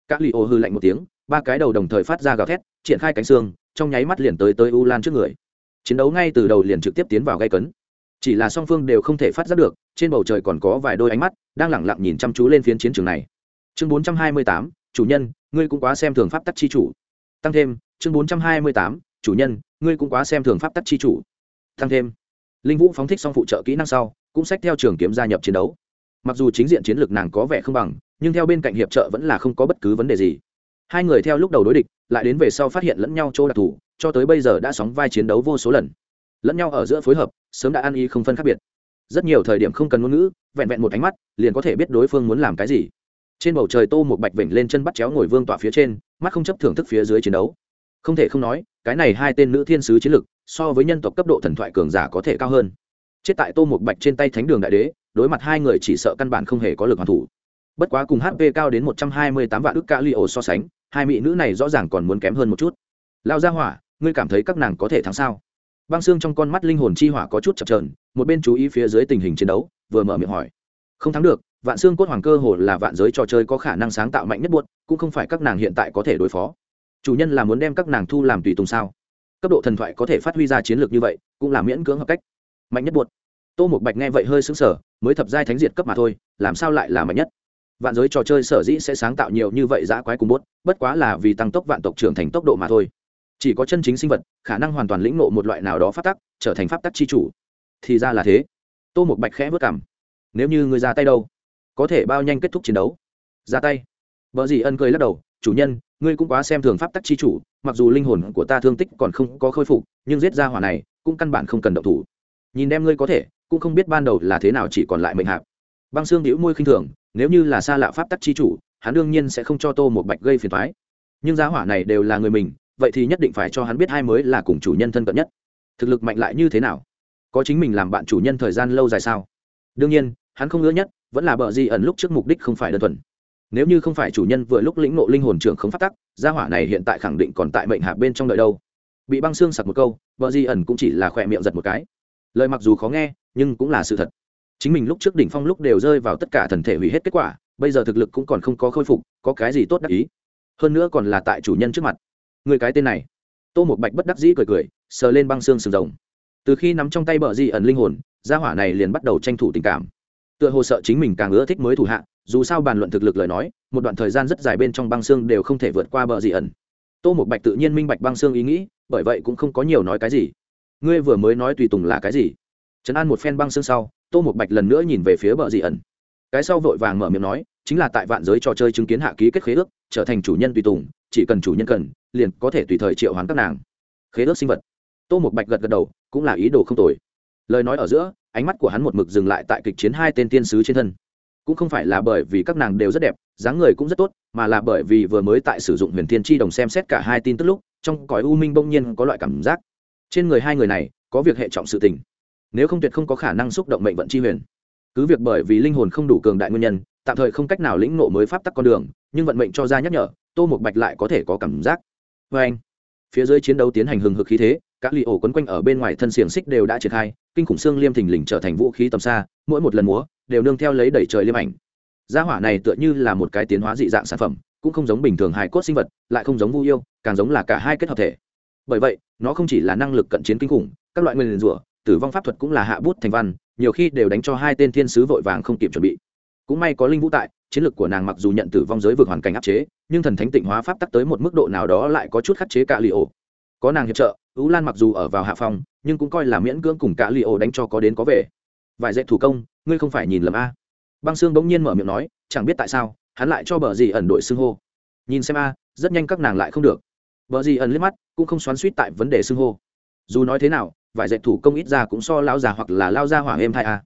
Các lì ô hư lạnh một tiếng, ba cái đầu đồng thời phát ra gào thét, triển khai cánh xương, trong nháy mắt liền tới tới u lan trước người. Chiến đấu ngay từ đầu liền trực tiếp tiến vào gây cấn chỉ là song phương đều không thể phát giác được, trên bầu trời còn có vài đôi ánh mắt, đang lẳng lặng nhìn chăm chú lên phiến chiến trường này. Chương bốn trăm hai mươi tám, chủ nhân, ngươi cũng quá xem thường pháp tắc chi chủ. Tăng thêm, chương bốn trăm hai mươi tám, chủ nhân, ngươi cũng quá xem thường pháp tắc chi chủ. Tăng thêm, linh vũ phóng thích xong phụ trợ kỹ năng sau, cũng sách theo trường kiếm gia nhập chiến đấu. Mặc dù chính diện chiến lược nàng có vẻ không bằng, nhưng theo bên cạnh hiệp trợ vẫn là không có bất cứ vấn đề gì. Hai người theo lúc đầu đối địch, lại đến về sau phát hiện lẫn nhau chỗ đặc thù, cho tới bây giờ đã sóng vai chiến đấu vô số lần lẫn nhau ở giữa phối hợp, sớm đã ăn ý không phân khác biệt. Rất nhiều thời điểm không cần ngôn ngữ, vẹn vẹn một ánh mắt, liền có thể biết đối phương muốn làm cái gì. Trên bầu trời tô một bạch vểnh lên chân bắt chéo ngồi vương tỏa phía trên, mắt không chấp thưởng thức phía dưới chiến đấu. Không thể không nói, cái này hai tên nữ thiên sứ chiến lực, so với nhân tộc cấp độ thần thoại cường giả có thể cao hơn. Chết tại tô một bạch trên tay thánh đường đại đế, đối mặt hai người chỉ sợ căn bản không hề có lực hoàn thủ. Bất quá cùng hp cao đến một trăm hai mươi tám vạn ức ca li ổ so sánh, hai mỹ nữ này rõ ràng còn muốn kém hơn một chút. Lao ra hỏa, ngươi cảm thấy các nàng có thể thắng sao? Băng xương trong con mắt linh hồn chi hỏa có chút chập trờn một bên chú ý phía dưới tình hình chiến đấu, vừa mở miệng hỏi. Không thắng được, vạn xương cốt hoàng cơ hồ là vạn giới trò chơi có khả năng sáng tạo mạnh nhất buốt cũng không phải các nàng hiện tại có thể đối phó. Chủ nhân là muốn đem các nàng thu làm tùy tùng sao? Cấp độ thần thoại có thể phát huy ra chiến lược như vậy, cũng là miễn cưỡng hợp cách. Mạnh nhất buốt tô một bạch nghe vậy hơi xứng sở mới thập giai thánh diệt cấp mà thôi, làm sao lại là mạnh nhất? Vạn giới trò chơi sở dĩ sẽ sáng tạo nhiều như vậy giã quái cùng bốt bất quá là vì tăng tốc vạn tộc trưởng thành tốc độ mà thôi chỉ có chân chính sinh vật, khả năng hoàn toàn lĩnh nộ một loại nào đó phát tắc, trở thành pháp tắc chi chủ. Thì ra là thế. Tô một bạch khẽ vất cảm. Nếu như người ra tay đâu, có thể bao nhanh kết thúc chiến đấu. Ra tay. Vợ dì ân cười lắc đầu. Chủ nhân, ngươi cũng quá xem thường pháp tắc chi chủ, mặc dù linh hồn của ta thương tích còn không có khôi phục, nhưng giết ra hỏa này, cũng căn bản không cần động thủ. Nhìn đem ngươi có thể, cũng không biết ban đầu là thế nào chỉ còn lại mệnh hạp. Băng xương đĩu môi khinh thường, nếu như là xa lạ pháp tắc chi chủ, hắn đương nhiên sẽ không cho tô một bạch gây phiền thoái nhưng giá hỏa này đều là người mình vậy thì nhất định phải cho hắn biết hai mới là cùng chủ nhân thân cận nhất. Thực lực mạnh lại như thế nào? Có chính mình làm bạn chủ nhân thời gian lâu dài sao? Đương nhiên, hắn không ngỡ nhất, vẫn là bờ di ẩn lúc trước mục đích không phải đơn thuần. Nếu như không phải chủ nhân vừa lúc lĩnh nộ linh hồn trưởng không phát tắc, gia hỏa này hiện tại khẳng định còn tại mệnh hạ bên trong đợi đâu. Bị băng xương sặc một câu bờ di ẩn cũng chỉ là khỏe miệng giật một cái. Lời mặc dù khó nghe, nhưng cũng là sự thật. Chính mình lúc trước đỉnh phong lúc đều rơi vào tất cả thần thể hủy hết kết quả, bây giờ thực lực cũng còn không có khôi phục, có cái gì tốt đắc ý? Hơn nữa còn là tại chủ nhân trước mặt người cái tên này. Tô một bạch bất đắc dĩ cười cười, sờ lên băng xương sừng rồng. Từ khi nắm trong tay bờ di ẩn linh hồn, gia hỏa này liền bắt đầu tranh thủ tình cảm. Tựa hồ sợ chính mình càng ưa thích mới thủ hạ, dù sao bàn luận thực lực lời nói, một đoạn thời gian rất dài bên trong băng xương đều không thể vượt qua bờ di ẩn. Tô một bạch tự nhiên minh bạch băng xương ý nghĩ, bởi vậy cũng không có nhiều nói cái gì. Ngươi vừa mới nói tùy tùng là cái gì? Trấn an một phen băng xương sau, tô một bạch lần nữa nhìn về phía bờ di ẩn. Cái sau vội vàng mở miệng nói, chính là tại vạn giới trò chơi chứng kiến hạ ký kết khế ước, trở thành chủ nhân tùy tùng, chỉ cần chủ nhân cần liền có thể tùy thời triệu hoán các nàng. Khế ước sinh vật. Tô một bạch gật gật đầu, cũng là ý đồ không tồi. Lời nói ở giữa, ánh mắt của hắn một mực dừng lại tại kịch chiến hai tên tiên sứ trên thân. Cũng không phải là bởi vì các nàng đều rất đẹp, dáng người cũng rất tốt, mà là bởi vì vừa mới tại sử dụng huyền thiên tri đồng xem xét cả hai tin tức lúc, trong cõi u minh bỗng nhiên có loại cảm giác. Trên người hai người này, có việc hệ trọng sự tình. Nếu không tuyệt không có khả năng xúc động mệnh vận chi huyền. Cứ việc bởi vì linh hồn không đủ cường đại nguyên nhân, tạm thời không cách nào lĩnh nộ mới pháp tắc con đường, nhưng vận mệnh cho ra nhắc nhở, tô một bạch lại có thể có cảm giác vê anh, phía dưới chiến đấu tiến hành hừng hực khí thế các lì ổ quấn quanh ở bên ngoài thân xiềng xích đều đã triển khai, kinh khủng xương liêm thình lình trở thành vũ khí tầm xa, mỗi một lần múa đều nương theo lấy đẩy trời liêm ảnh. Gia hỏa này tựa như là một cái tiến hóa dị dạng sản phẩm, cũng không giống bình thường hài cốt sinh vật, lại không giống vu yêu, càng giống là cả hai kết hợp thể. Bởi vậy, nó không chỉ là năng lực cận chiến kinh khủng, các loại nguyên rủa, tử vong pháp thuật cũng là hạ bút thành văn, nhiều khi đều đánh cho hai tên thiên sứ vội vàng không kịp chuẩn bị. Cũng may có linh vũ tại chiến lược của nàng mặc dù nhận tử vong giới vực hoàn cảnh áp chế, nhưng thần thánh tịnh hóa pháp tắc tới một mức độ nào đó lại có chút khắc chế cả li ổ. Có nàng hiệp trợ, ú lan mặc dù ở vào hạ phòng nhưng cũng coi là miễn cưỡng cùng cả li ổ đánh cho có đến có về. Vài dạy thủ công, ngươi không phải nhìn lầm a. Băng xương bỗng nhiên mở miệng nói, chẳng biết tại sao, hắn lại cho bờ gì ẩn đội xưng hô. Nhìn xem a, rất nhanh các nàng lại không được. Bờ gì ẩn liếc mắt, cũng không xoắn suýt tại vấn đề xưng hô. Dù nói thế nào, vài dạy thủ công ít ra cũng so lao già hoặc là lao ra hỏa êm thai a.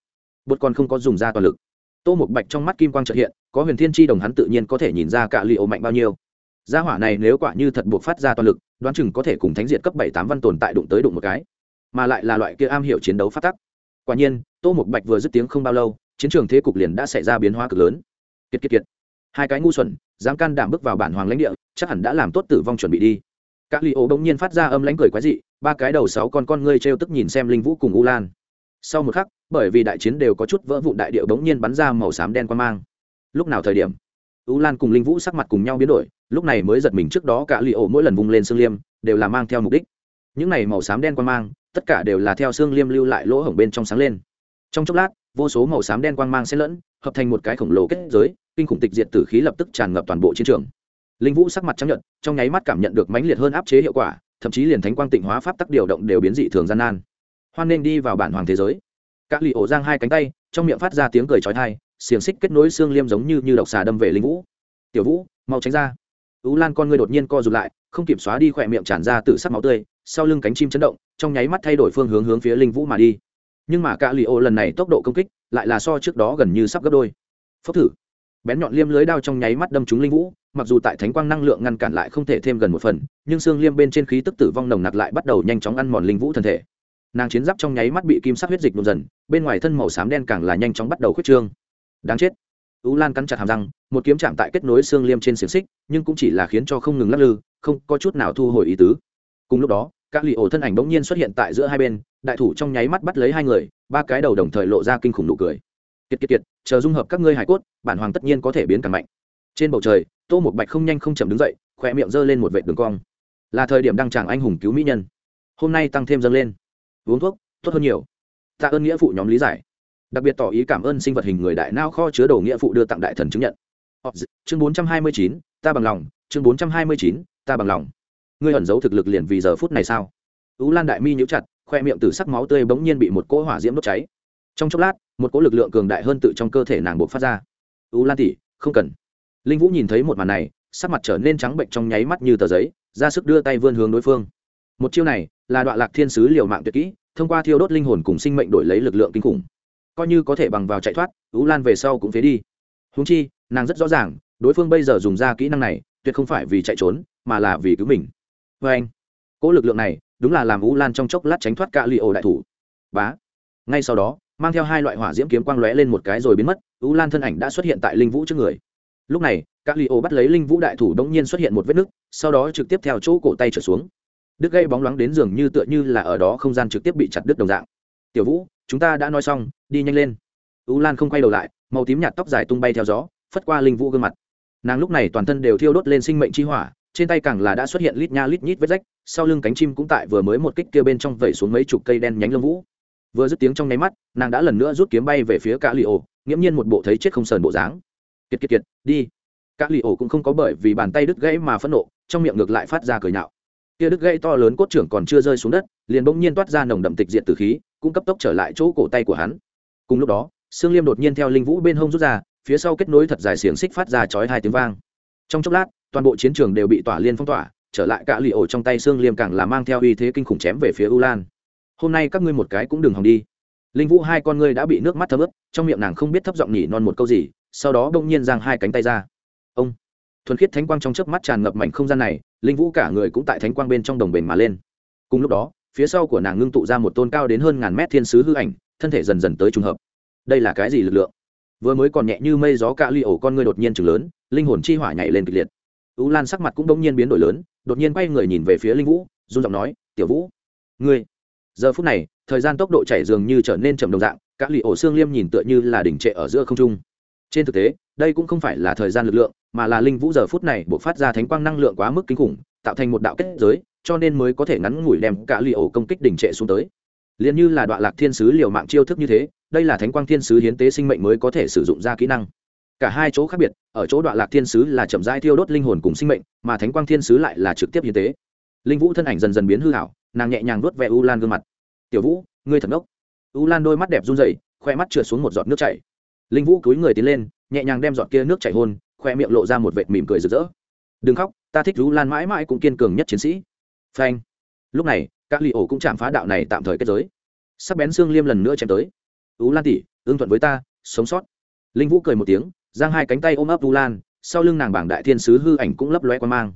Bột còn không có dùng ra toàn lực tô một bạch trong mắt kim quang trợ hiện, có huyền thiên tri đồng hắn tự nhiên có thể nhìn ra cả li ô mạnh bao nhiêu. Gia hỏa này nếu quả như thật buộc phát ra toàn lực, đoán chừng có thể cùng thánh diệt cấp bảy tám văn tồn tại đụng tới đụng một cái. Mà lại là loại kia am hiểu chiến đấu phát tắc. Quả nhiên, tô một bạch vừa dứt tiếng không bao lâu, chiến trường thế cục liền đã xảy ra biến hóa cực lớn. Kiệt kiệt kiệt. Hai cái ngu xuẩn, dám can đảm bước vào bản hoàng lãnh địa, chắc hẳn đã làm tốt tử vong chuẩn bị đi. Các li ô bỗng nhiên phát ra âm lãnh cười quái dị, ba cái đầu sáu con con ngươi t tức nhìn xem linh vũ cùng u lan. Sau một khắc bởi vì đại chiến đều có chút vỡ vụn đại điệu bỗng nhiên bắn ra màu xám đen quan mang. Lúc nào thời điểm, u lan cùng linh vũ sắc mặt cùng nhau biến đổi, lúc này mới giật mình trước đó cả li ổ mỗi lần vung lên xương liêm, đều là mang theo mục đích. Những này màu xám đen quan mang, tất cả đều là theo xương liêm lưu lại lỗ hổng bên trong sáng lên. Trong chốc lát, vô số màu xám đen quang mang xen lẫn, hợp thành một cái khổng lồ kết giới, kinh khủng tịch diệt tử khí lập tức tràn ngập toàn bộ chiến trường. Linh vũ sắc mặt trắng nhận trong nháy mắt cảm nhận được mãnh liệt hơn áp chế hiệu quả, thậm chí liền thánh quang tịnh hóa pháp tắc điều động đều biến dị thường gian nan. Hoan nên đi vào bản hoàng thế giới các lì ổ giang hai cánh tay, trong miệng phát ra tiếng cười trói thai xiềng xích kết nối xương liêm giống như như độc xà đâm về linh vũ. Tiểu vũ, mau tránh ra. Ú lan con ngươi đột nhiên co rụt lại, không kịp xóa đi khỏe miệng tràn ra từ sắc máu tươi, sau lưng cánh chim chấn động, trong nháy mắt thay đổi phương hướng hướng phía linh vũ mà đi. Nhưng mà cả lì ổ lần này tốc độ công kích, lại là so trước đó gần như sắp gấp đôi. Phốc thử. Bén nhọn liêm lưới đao trong nháy mắt đâm trúng linh vũ, mặc dù tại thánh quang năng lượng ngăn cản lại không thể thêm gần một phần, nhưng xương liêm bên trên khí tức tử vong nồng nặc lại bắt đầu nhanh chóng ăn mòn linh vũ thân thể nàng chiến giáp trong nháy mắt bị kim sắc huyết dịch nôn dần, bên ngoài thân màu xám đen càng là nhanh chóng bắt đầu khuyết trương. Đáng chết. Ú lan cắn chặt hàm răng, một kiếm chạm tại kết nối xương liêm trên xiềng xích, nhưng cũng chỉ là khiến cho không ngừng lắc lư, không có chút nào thu hồi ý tứ. Cùng lúc đó, các lì ổ thân ảnh bỗng nhiên xuất hiện tại giữa hai bên, đại thủ trong nháy mắt bắt lấy hai người, ba cái đầu đồng thời lộ ra kinh khủng nụ cười. Kiệt kiệt kiệt, chờ dung hợp các ngươi hải cốt, bản hoàng tất nhiên có thể biến càng mạnh. Trên bầu trời, tô một bạch không nhanh không chậm đứng dậy khỏe miệng giơ lên một vệt đường cong. Là thời điểm đăng tràng anh hùng cứu mỹ nhân. Hôm nay tăng thêm dâng lên uống thuốc, tốt hơn nhiều. Tạ ơn nghĩa phụ nhóm lý giải. Đặc biệt tỏ ý cảm ơn sinh vật hình người đại nao kho chứa đồ nghĩa phụ đưa tặng đại thần chứng nhận. Chương bốn trăm hai mươi chín, ta bằng lòng. Chương bốn trăm hai mươi chín, ta bằng lòng. Ngươi ẩn giấu thực lực liền vì giờ phút này sao? Tú lan đại mi nhíu chặt, khoe miệng từ sắc máu tươi bỗng nhiên bị một cỗ hỏa diễm đốt cháy. Trong chốc lát, một cỗ lực lượng cường đại hơn tự trong cơ thể nàng buộc phát ra. Tú lan tỉ không cần. Linh vũ nhìn thấy một màn này, sắc mặt trở nên trắng bệnh trong nháy mắt như tờ giấy, ra sức đưa tay vươn hướng đối phương một chiêu này là đoạn lạc thiên sứ liều mạng tuyệt kỹ, thông qua thiêu đốt linh hồn cùng sinh mệnh đổi lấy lực lượng kinh khủng. Coi như có thể bằng vào chạy thoát, ú lan về sau cũng phế đi. Húng chi, nàng rất rõ ràng, đối phương bây giờ dùng ra kỹ năng này, tuyệt không phải vì chạy trốn, mà là vì cứu mình. Vê anh, cỗ lực lượng này đúng là làm u lan trong chốc lát tránh thoát cả li ổ đại thủ. Bá. Ngay sau đó, mang theo hai loại hỏa diễm kiếm quang lóe lên một cái rồi biến mất u lan thân ảnh đã xuất hiện tại linh vũ trước người. Lúc này các li ổ bắt lấy linh vũ đại thủ đống nhiên xuất hiện một vết nứt, sau đó trực tiếp theo chỗ cổ tay trở xuống đứt gây bóng loáng đến giường như tựa như là ở đó không gian trực tiếp bị chặt đứt đồng dạng. Tiểu vũ, chúng ta đã nói xong, đi nhanh lên. U lan không quay đầu lại, màu tím nhạt tóc dài tung bay theo gió, phất qua linh vũ gương mặt. Nàng lúc này toàn thân đều thiêu đốt lên sinh mệnh chi hỏa, trên tay càng là đã xuất hiện lít nha lít nhít vết rách, sau lưng cánh chim cũng tại vừa mới một kích kia bên trong vẩy xuống mấy chục cây đen nhánh lông vũ. Vừa dứt tiếng trong nháy mắt, nàng đã lần nữa rút kiếm bay về phía cả lì ổ, nghiễm nhiên một bộ thấy chết không sờn bộ dáng. Kiệt kiệt kiệt, đi. Cả lì ổ cũng không có bởi vì bàn tay đứt gãy mà phẫn nộ, trong miệng ngược lại phát ra cười nhạo kia đứt gãy to lớn cốt trưởng còn chưa rơi xuống đất, liền bỗng nhiên toát ra nồng đậm tịch diệt từ khí, cũng cấp tốc trở lại chỗ cổ tay của hắn. Cùng lúc đó xương liêm đột nhiên theo linh vũ bên hông rút ra, phía sau kết nối thật dài xiềng xích phát ra chói hai tiếng vang. Trong chốc lát, toàn bộ chiến trường đều bị tỏa liên phong tỏa, trở lại cả lì ổ trong tay xương liêm càng là mang theo uy thế kinh khủng chém về phía u lan. Hôm nay các ngươi một cái cũng đừng hòng đi. Linh vũ hai con ngươi đã bị nước mắt thấm ướt, trong miệng nàng không biết thấp giọng nhỉ non một câu gì, sau đó bỗng nhiên giang hai cánh tay ra. Ông! Thuần khiết thánh quang trong chớp mắt tràn ngập mảnh không gian này linh vũ cả người cũng tại thánh quang bên trong đồng bền mà lên cùng lúc đó phía sau của nàng ngưng tụ ra một tôn cao đến hơn ngàn mét thiên sứ hư ảnh thân thể dần dần tới trùng hợp đây là cái gì lực lượng vừa mới còn nhẹ như mây gió cạ ly ổ con ngươi đột nhiên chừng lớn linh hồn chi hỏa nhảy lên kịch liệt u lan sắc mặt cũng đống nhiên biến đổi lớn đột nhiên quay người nhìn về phía linh vũ run giọng nói tiểu vũ ngươi giờ phút này thời gian tốc độ chảy dường như trở nên chậm đồng dạng cạ ly ổ xương liêm nhìn tựa như là đỉnh trệ ở giữa không trung trên thực tế đây cũng không phải là thời gian lực lượng, mà là linh vũ giờ phút này buộc phát ra thánh quang năng lượng quá mức kinh khủng, tạo thành một đạo kết giới, cho nên mới có thể ngắn ngủi đem cả lì ổ công kích đỉnh trệ xuống tới. Liền như là đoạn lạc thiên sứ liều mạng chiêu thức như thế, đây là thánh quang thiên sứ hiến tế sinh mệnh mới có thể sử dụng ra kỹ năng. Cả hai chỗ khác biệt, ở chỗ đoạn lạc thiên sứ là chậm rãi thiêu đốt linh hồn cùng sinh mệnh, mà thánh quang thiên sứ lại là trực tiếp hiến tế. Linh vũ thân ảnh dần dần biến hư hảo, nàng nhẹ nhàng nuốt vẹ u lan gương mặt. Tiểu vũ, ngươi thật ngốc. U lan đôi mắt đẹp run rẩy, khoe mắt trượt xuống một giọt nước chảy linh vũ cúi người tiến lên, nhẹ nhàng đem giọt kia nước chảy hôn, khoe miệng lộ ra một vệt mỉm cười rực rỡ. Đừng khóc, ta thích rú lan mãi mãi cũng kiên cường nhất chiến sĩ. Phanh. Lúc này, các lì ổ cũng chạm phá đạo này tạm thời kết giới. Sắc bén xương liêm lần nữa chém tới. Ú lan tỉ ưng thuận với ta, sống sót. Linh vũ cười một tiếng, giang hai cánh tay ôm ấp ú lan, sau lưng nàng bảng đại thiên sứ hư ảnh cũng lấp loe quan mang.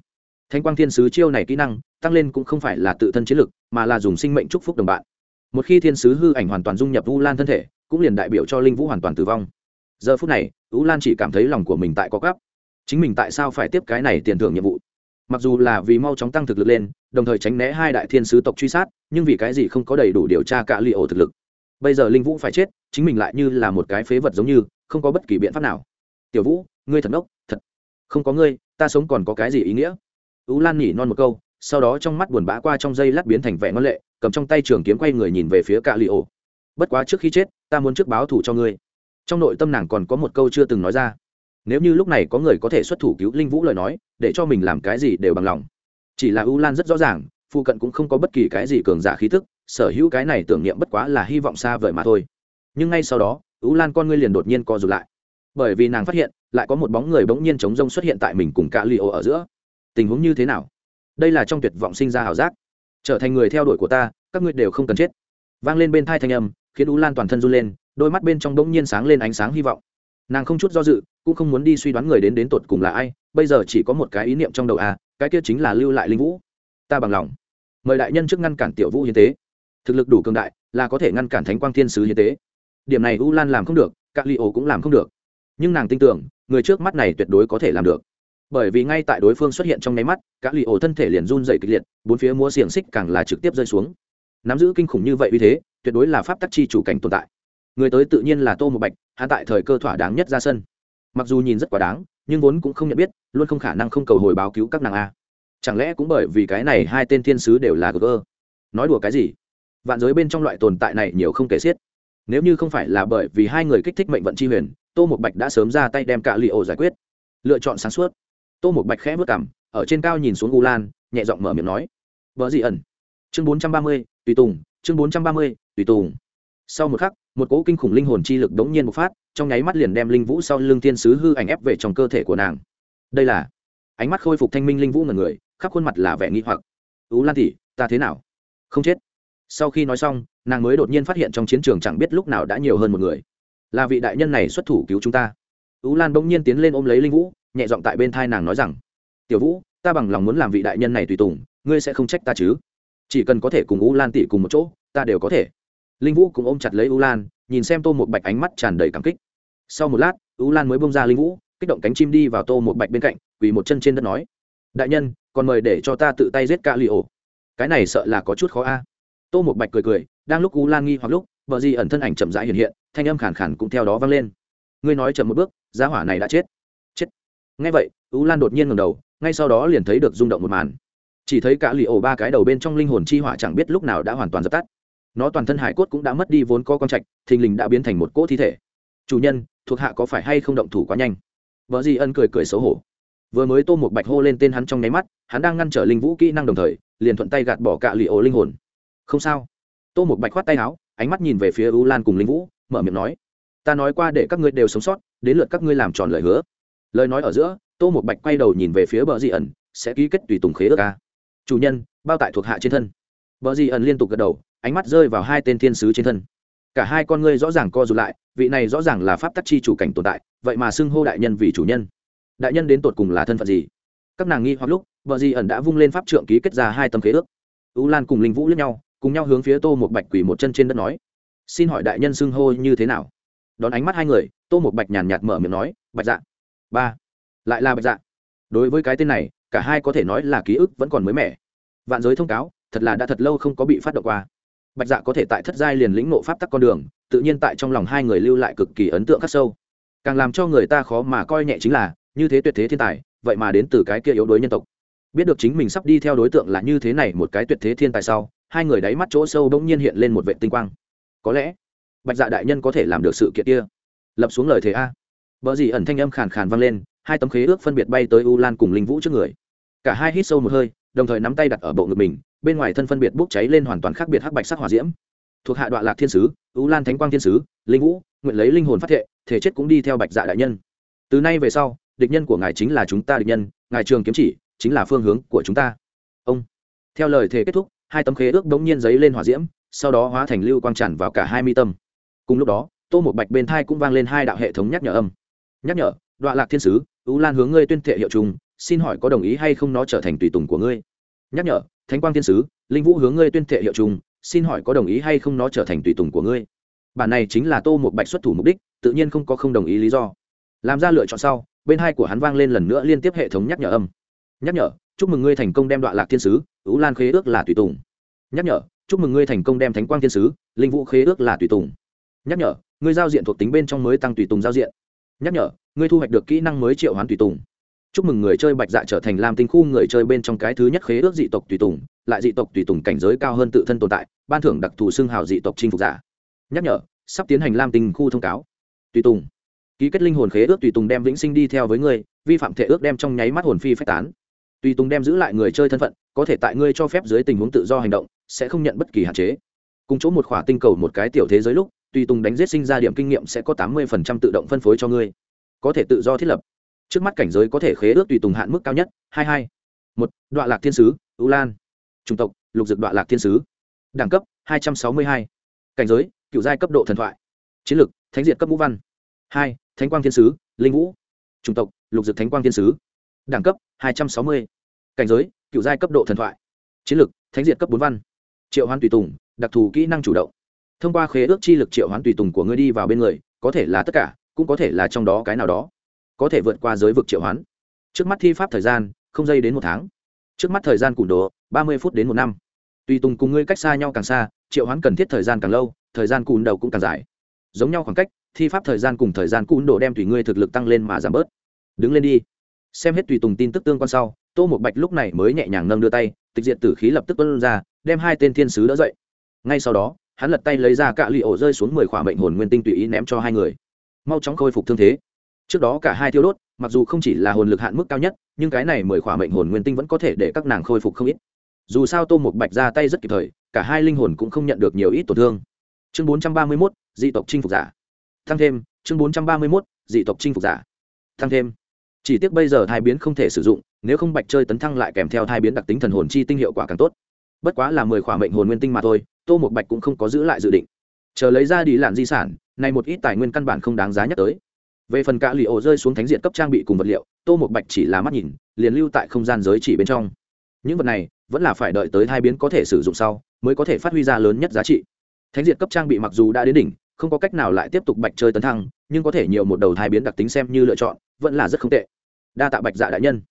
Thanh quang thiên sứ chiêu này kỹ năng, tăng lên cũng không phải là tự thân chiến lực, mà là dùng sinh mệnh chúc phúc đồng bạn. Một khi thiên sứ hư ảnh hoàn toàn dung nhập ú lan thân thể, cũng liền đại biểu cho linh vũ hoàn toàn tử vong giờ phút này u lan chỉ cảm thấy lòng của mình tại có gấp chính mình tại sao phải tiếp cái này tiền thưởng nhiệm vụ? Mặc dù là vì mau chóng tăng thực lực lên, đồng thời tránh né hai đại thiên sứ tộc truy sát, nhưng vì cái gì không có đầy đủ điều tra cả li ổ thực lực? Bây giờ linh vũ phải chết, chính mình lại như là một cái phế vật giống như, không có bất kỳ biện pháp nào. Tiểu vũ, ngươi thật ngốc, thật. Không có ngươi, ta sống còn có cái gì ý nghĩa? Ú lan nhỉ non một câu, sau đó trong mắt buồn bã qua trong dây lát biến thành vẻ ngon lệ, cầm trong tay trường kiếm quay người nhìn về phía cạ li ổ bất quá trước khi chết, ta muốn trước báo thủ cho ngươi trong nội tâm nàng còn có một câu chưa từng nói ra. Nếu như lúc này có người có thể xuất thủ cứu linh vũ lời nói, để cho mình làm cái gì đều bằng lòng. Chỉ là ưu lan rất rõ ràng, phụ cận cũng không có bất kỳ cái gì cường giả khí thức sở hữu cái này tưởng niệm bất quá là hy vọng xa vời mà thôi. Nhưng ngay sau đó ưu lan con ngươi liền đột nhiên co rụt lại. Bởi vì nàng phát hiện, lại có một bóng người bỗng nhiên chống rông xuất hiện tại mình cùng cả li ô ở giữa. Tình huống như thế nào? Đây là trong tuyệt vọng sinh ra ảo giác. Trở thành người theo đuổi của ta, các ngươi đều không cần chết. Vang lên bên thai thanh âm, khiến u lan toàn thân run lên đôi mắt bên trong bỗng nhiên sáng lên ánh sáng hy vọng. Nàng không chút do dự, cũng không muốn đi suy đoán người đến đến tột cùng là ai, bây giờ chỉ có một cái ý niệm trong đầu à cái kia chính là lưu lại linh vũ. Ta bằng lòng. Mời đại nhân trước ngăn cản tiểu vũ hiến tế. Thực lực đủ cường đại, là có thể ngăn cản thánh quang thiên sứ hiến tế. Điểm này u lan làm không được các li ổ cũng làm không được. Nhưng nàng tin tưởng, người trước mắt này tuyệt đối có thể làm được. Bởi vì ngay tại đối phương xuất hiện trong nháy mắt các li ổ thân thể liền run dày kịch liệt, bốn phía múa xiềng xích càng là trực tiếp rơi xuống. Nắm giữ kinh khủng như vậy uy thế, tuyệt đối là pháp tắc chi chủ cảnh tồn tại người tới tự nhiên là tô một bạch hạ tại thời cơ thỏa đáng nhất ra sân. Mặc dù nhìn rất quá đáng, nhưng vốn cũng không nhận biết, luôn không khả năng không cầu hồi báo cứu các nàng a. Chẳng lẽ cũng bởi vì cái này hai tên thiên sứ đều là gờ nói đùa cái gì? Vạn giới bên trong loại tồn tại này nhiều không kể xiết. Nếu như không phải là bởi vì hai người kích thích mệnh vận chi huyền, tô một bạch đã sớm ra tay đem cả li ổ giải quyết. Lựa chọn sáng suốt. Tô một bạch khẽ vất cảm ở trên cao nhìn xuống u lan, nhẹ giọng mở miệng nói. Vợ gì ẩn? Chương bốn trăm ba mươi, tùy tùng, chương bốn trăm ba mươi, tùy tùng. Sau một khắc một cỗ kinh khủng linh hồn chi lực đống nhiên bộc phát, trong nháy mắt liền đem linh vũ sau lưng thiên sứ hư ảnh ép về trong cơ thể của nàng. Đây là ánh mắt khôi phục thanh minh linh vũ ngần người, khắp khuôn mặt là vẻ nghi hoặc. Ú lan tỉ ta thế nào? Không chết. Sau khi nói xong, nàng mới đột nhiên phát hiện trong chiến trường chẳng biết lúc nào đã nhiều hơn một người. Là vị đại nhân này xuất thủ cứu chúng ta. Ú lan bỗng nhiên tiến lên ôm lấy linh vũ, nhẹ giọng tại bên thai nàng nói rằng, tiểu vũ, ta bằng lòng muốn làm vị đại nhân này tùy tùng, ngươi sẽ không trách ta chứ? Chỉ cần có thể cùng u lan tỷ cùng một chỗ, ta đều có thể linh vũ cũng ôm chặt lấy u lan nhìn xem tô một bạch ánh mắt tràn đầy cảm kích. Sau một lát u lan mới bông ra linh vũ, kích động cánh chim đi vào tô một bạch bên cạnh, quỳ một chân trên đất nói, đại nhân, còn mời để cho ta tự tay giết ca li ổ. Cái này sợ là có chút khó a. Tô một bạch cười cười, đang lúc u lan nghi hoặc lúc vợ di ẩn thân ảnh chậm rãi hiện hiện, thanh âm khàn khàn cũng theo đó vang lên. Ngươi nói chậm một bước, giá hỏa này đã chết. Chết. Ngay vậy u lan đột nhiên ngầm đầu, ngay sau đó liền thấy được rung động một màn. Chỉ thấy cả lì ổ ba cái đầu bên trong linh hồn chi hỏa chẳng biết lúc nào đã hoàn toàn dập tắt nó toàn thân hải cốt cũng đã mất đi vốn có con trạch, thình lình đã biến thành một cỗ thi thể. Chủ nhân, thuộc hạ có phải hay không động thủ quá nhanh? Vợ di ân cười cười xấu hổ. Vừa mới tô một bạch hô lên tên hắn trong nháy mắt, hắn đang ngăn trở linh vũ kỹ năng đồng thời, liền thuận tay gạt bỏ cả lì ổ linh hồn. Không sao. Tô một bạch khoát tay áo, ánh mắt nhìn về phía u lan cùng linh vũ, mở miệng nói, ta nói qua để các ngươi đều sống sót, đến lượt các ngươi làm tròn lời hứa. Lời nói ở giữa, tô một bạch quay đầu nhìn về phía bờ di ẩn, sẽ ký kết tùy tùng khế ước ca chủ nhân, bao tại thuộc hạ trên thân. Bờ di ẩn liên tục gật đầu ánh mắt rơi vào hai tên thiên sứ trên thân. Cả hai con ngươi rõ ràng co rụt lại, vị này rõ ràng là pháp tắc chi chủ cảnh tồn tại, vậy mà xưng hô đại nhân vì chủ nhân. Đại nhân đến tột cùng là thân phận gì? Các nàng nghi hoặc lúc vợ di ẩn đã vung lên pháp trượng ký kết ra hai tấm khế ước. U lan cùng linh vũ lẫn nhau, cùng nhau hướng phía tô một bạch quỳ một chân trên đất nói, xin hỏi đại nhân xưng hô như thế nào? Đón ánh mắt hai người, tô một bạch nhàn nhạt mở miệng nói, bạch dạ. Ba. Lại là bạch dạ. Đối với cái tên này, cả hai có thể nói là ký ức vẫn còn mới mẻ. Vạn giới thông cáo, thật là đã thật lâu không có bị phát động qua bạch dạ có thể tại thất giai liền lĩnh nộ pháp tắc con đường, tự nhiên tại trong lòng hai người lưu lại cực kỳ ấn tượng khắc sâu. Càng làm cho người ta khó mà coi nhẹ chính là, như thế tuyệt thế thiên tài, vậy mà đến từ cái kia yếu đuối nhân tộc. Biết được chính mình sắp đi theo đối tượng là như thế này một cái tuyệt thế thiên tài sau, hai người đáy mắt chỗ sâu bỗng nhiên hiện lên một vệ tinh quang. Có lẽ, bạch dạ đại nhân có thể làm được sự kiện kia. Lập xuống lời thế a. Vợ gì ẩn thanh âm khàn khàn vang lên, hai tấm khế ước phân biệt bay tới u lan cùng linh vũ trước người. Cả hai hít sâu một hơi, đồng thời nắm tay đặt ở bộ ngực mình bên ngoài thân phân biệt bốc cháy lên hoàn toàn khác biệt hắc bạch sắc hỏa diễm. Thuộc hạ đoạn lạc thiên sứ, u lan thánh quang thiên sứ, linh vũ, nguyện lấy linh hồn phát thệ, thể chết cũng đi theo bạch dạ đại nhân. Từ nay về sau, địch nhân của ngài chính là chúng ta địch nhân, ngài trường kiếm chỉ chính là phương hướng của chúng ta. Ông. Theo lời thề kết thúc, hai tấm khế ước đống nhiên giấy lên hỏa diễm, sau đó hóa thành lưu quang tràn vào cả hai mi tâm. Cùng lúc đó, tô một bạch bên thai cũng vang lên hai đạo hệ thống nhắc nhở âm. Nhắc nhở đoạn lạc thiên sứ ú lan hướng ngươi tuyên thệ hiệu trùng, xin hỏi có đồng ý hay không nó trở thành tùy tùng của ngươi? Nhắc nhở thánh quang thiên sứ linh vũ hướng ngươi tuyên thệ hiệu trùng, xin hỏi có đồng ý hay không nó trở thành tùy tùng của ngươi? Bản này chính là tô một bạch xuất thủ mục đích tự nhiên không có không đồng ý lý do. Làm ra lựa chọn sau bên hai của hắn vang lên lần nữa liên tiếp hệ thống nhắc nhở âm. Nhắc nhở chúc mừng ngươi thành công đem đoạn lạc thiên sứ ứ lan khế ước là tùy tùng. Nhắc nhở chúc mừng ngươi thành công đem thánh quang thiên sứ linh vũ khế ước là tùy tùng. Nhắc nhở ngươi giao diện thuộc tính bên trong mới tăng tùy tùng giao diện. Nhắc nhở ngươi thu hoạch được kỹ năng mới triệu hoán tùy tùng chúc mừng người chơi bạch dạ trở thành làm tinh khu người chơi bên trong cái thứ nhất khế ước dị tộc tùy tùng, lại dị tộc tùy tùng cảnh giới cao hơn tự thân tồn tại, ban thưởng đặc thù xưng hào dị tộc chinh phục giả. Nhắc nhở, sắp tiến hành lam tinh khu thông cáo. Tùy tùng. Ký kết linh hồn khế ước tùy tùng đem vĩnh sinh đi theo với ngươi, vi phạm thể ước đem trong nháy mắt hồn phi phách tán. Tùy tùng đem giữ lại người chơi thân phận, có thể tại ngươi cho phép dưới tình huống tự do hành động, sẽ không nhận bất kỳ hạn chế. Cùng chỗ một khỏa tinh cầu một cái tiểu thế giới lúc, tùy tùng đánh giết sinh ra điểm kinh nghiệm sẽ có tám mươi tự động phân phối cho ngươi. Có thể tự do thiết lập trước mắt cảnh giới có thể khế ước tùy tùng hạn mức cao nhất, hai hai. Một đoạn lạc thiên sứ, ưu lan. Chủng tộc, lục dực đoạn lạc thiên sứ. Đẳng cấp, hai trăm sáu mươi hai. Cảnh giới, cựu giai cấp độ thần thoại. Chiến lược, thánh diệt cấp ngũ văn. Hai, thánh quang thiên sứ, linh vũ. Chủng tộc, lục dực thánh quang thiên sứ. Đẳng cấp, hai trăm sáu mươi. Cảnh giới, cựu giai cấp độ thần thoại. Chiến lược, thánh diệt cấp bốn văn. Triệu hoán tùy tùng, đặc thù kỹ năng chủ động. Thông qua khế ước chi lực triệu hoán tùy tùng của ngươi đi vào bên người, có thể là tất cả, cũng có thể là trong đó cái nào đó có thể vượt qua giới vực triệu hoán. Trước mắt thi pháp thời gian, không dây đến một tháng. Trước mắt thời gian củng đồ, ba mươi phút đến một năm. Tùy tùng cùng ngươi cách xa nhau càng xa, triệu hoán cần thiết thời gian càng lâu, thời gian cùn đầu cũng càng dài. Giống nhau khoảng cách, thi pháp thời gian cùng thời gian cùn đồ đem tùy ngươi thực lực tăng lên mà giảm bớt. Đứng lên đi. Xem hết tùy tùng tin tức tương quan sau, tô một bạch lúc này mới nhẹ nhàng nâng đưa tay, tịch diện tử khí lập tức tuân ra, đem hai tên thiên sứ đỡ dậy. Ngay sau đó, hắn lật tay lấy ra cạ lụy ổ rơi xuống mười khỏa mệnh hồn nguyên tinh tùy ý ném cho hai người. Mau chóng khôi phục thương thế trước đó cả hai thiêu đốt, mặc dù không chỉ là hồn lực hạn mức cao nhất, nhưng cái này mười khỏa mệnh hồn nguyên tinh vẫn có thể để các nàng khôi phục không ít. Dù sao tô một bạch ra tay rất kịp thời, cả hai linh hồn cũng không nhận được nhiều ít tổn thương. Chương bốn trăm ba mươi mốt, dị tộc chinh phục giả. Thăng thêm, chương bốn trăm ba mươi mốt, dị tộc chinh phục giả. Thăng thêm. Chỉ tiếc bây giờ thai biến không thể sử dụng, nếu không bạch chơi tấn thăng lại kèm theo thai biến đặc tính thần hồn chi tinh hiệu quả càng tốt. Bất quá là mười khỏa mệnh hồn nguyên tinh mà thôi, tô một bạch cũng không có giữ lại dự định. Chờ lấy ra đi làn di sản, này một ít tài nguyên căn bản không đáng giá nhắc tới về phần cả lì ổ rơi xuống thánh diện cấp trang bị cùng vật liệu, tô một bạch chỉ là mắt nhìn, liền lưu tại không gian giới chỉ bên trong. Những vật này vẫn là phải đợi tới hai biến có thể sử dụng sau, mới có thể phát huy ra lớn nhất giá trị. Thánh diện cấp trang bị mặc dù đã đến đỉnh, không có cách nào lại tiếp tục bạch chơi tấn thăng, nhưng có thể nhiều một đầu hai biến đặc tính xem như lựa chọn, vẫn là rất không tệ. Đa tạ bạch dạ đại nhân.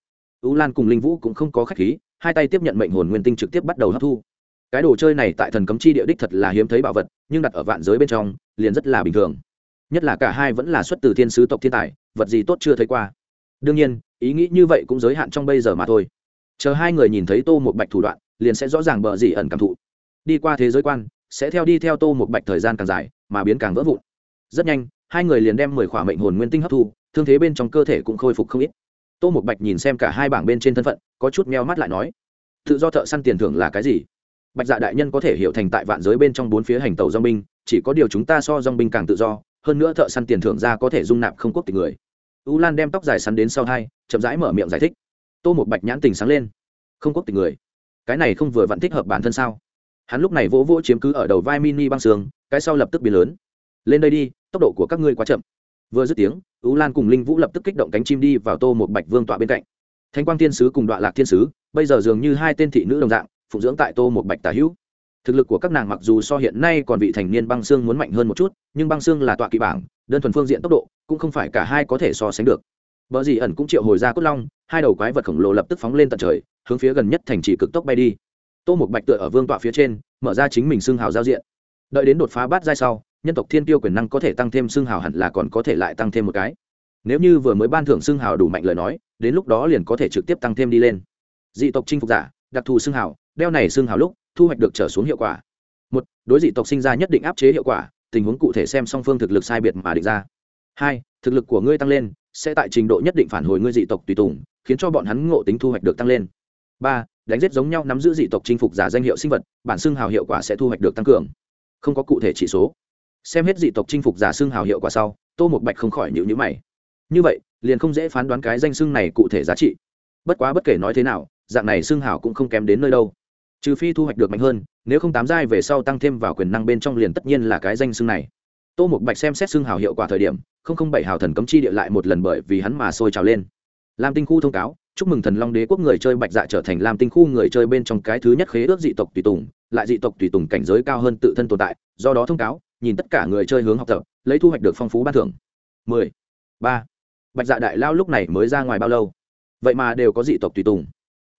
U lan cùng linh vũ cũng không có khách khí, hai tay tiếp nhận mệnh hồn nguyên tinh trực tiếp bắt đầu hấp thu. Cái đồ chơi này tại thần cấm chi địa đích thật là hiếm thấy bảo vật, nhưng đặt ở vạn giới bên trong, liền rất là bình thường nhất là cả hai vẫn là xuất từ thiên sứ tộc thiên tài, vật gì tốt chưa thấy qua. Đương nhiên, ý nghĩ như vậy cũng giới hạn trong bây giờ mà thôi. Chờ hai người nhìn thấy tô một bạch thủ đoạn, liền sẽ rõ ràng bờ gì ẩn cảm thụ. Đi qua thế giới quan, sẽ theo đi theo tô một bạch thời gian càng dài, mà biến càng vỡ vụn. Rất nhanh, hai người liền đem mười khỏa mệnh hồn nguyên tinh hấp thu, thương thế bên trong cơ thể cũng khôi phục không ít. Tô một bạch nhìn xem cả hai bảng bên trên thân phận, có chút meo mắt lại nói, tự do thợ săn tiền thưởng là cái gì? Bạch dạ đại nhân có thể hiểu thành tại vạn giới bên trong bốn phía hành tàu dong binh, chỉ có điều chúng ta so dong binh càng tự do hơn nữa thợ săn tiền thưởng ra có thể dung nạp không quốc tịch người. U lan đem tóc dài sắn đến sau hai chậm rãi mở miệng giải thích. Tô một bạch nhãn tình sáng lên. Không quốc tịch người? Cái này không vừa vặn thích hợp bản thân sao? Hắn lúc này vỗ vỗ chiếm cứ ở đầu vai mini băng sương cái sau lập tức biến lớn. Lên đây đi, tốc độ của các ngươi quá chậm. Vừa dứt tiếng, u lan cùng linh vũ lập tức kích động cánh chim đi vào tô một bạch vương tọa bên cạnh. Thanh quang thiên sứ cùng đoạn lạc thiên sứ, bây giờ dường như hai tên thị nữ đồng dạng, phụng dưỡng tại tô một bạch tả hữu thực lực của các nàng mặc dù so hiện nay còn vị thành niên băng xương muốn mạnh hơn một chút nhưng băng xương là tọa kỵ bảng đơn thuần phương diện tốc độ cũng không phải cả hai có thể so sánh được Bờ gì ẩn cũng triệu hồi ra cốt long, hai đầu quái vật khổng lồ lập tức phóng lên tận trời, hướng phía gần nhất thành trì cực tốc bay đi. Tô Mục Bạch tựa ở vương tọa phía trên, mở ra chính mình xương hào giao diện. Đợi đến đột phá bát giai sau, nhân tộc thiên tiêu quyền năng có thể tăng thêm xương hào hẳn là còn có thể lại tăng thêm một cái. Nếu như vừa mới ban thưởng xương hào đủ mạnh lời nói, đến lúc đó liền có thể trực tiếp tăng thêm đi lên. Dị tộc chinh phục giả, đặc thù xương hào, đeo này xương hào lúc, thu hoạch được trở xuống hiệu quả. Một, đối dị tộc sinh ra nhất định áp chế hiệu quả, tình huống cụ thể xem song phương thực lực sai biệt mà định ra. Hai, thực lực của ngươi tăng lên, sẽ tại trình độ nhất định phản hồi ngươi dị tộc tùy tùng khiến cho bọn hắn ngộ tính thu hoạch được tăng lên. Ba đánh giết giống nhau nắm giữ dị tộc chinh phục giả danh hiệu sinh vật bản xương hào hiệu quả sẽ thu hoạch được tăng cường. Không có cụ thể chỉ số. Xem hết dị tộc chinh phục giả xương hào hiệu quả sau tô một bạch không khỏi nhịu nhữ mày. Như vậy liền không dễ phán đoán cái danh xương này cụ thể giá trị. Bất quá bất kể nói thế nào dạng này xương hào cũng không kém đến nơi đâu trừ phi thu hoạch được mạnh hơn, nếu không tám giai về sau tăng thêm vào quyền năng bên trong liền tất nhiên là cái danh xưng này. Tô một bạch xem xét xưng hào hiệu quả thời điểm, không không bảy hào thần cấm chi địa lại một lần bởi vì hắn mà sôi trào lên. Lam tinh khu thông cáo, chúc mừng thần long đế quốc người chơi bạch dạ trở thành lam tinh khu người chơi bên trong cái thứ nhất khế ước dị tộc tùy tùng, lại dị tộc tùy tùng cảnh giới cao hơn tự thân tồn tại, do đó thông cáo, nhìn tất cả người chơi hướng học tập, lấy thu hoạch được phong phú ban thưởng. 10. ba. Bạch dạ đại lao lúc này mới ra ngoài bao lâu? Vậy mà đều có dị tộc tùy tùng.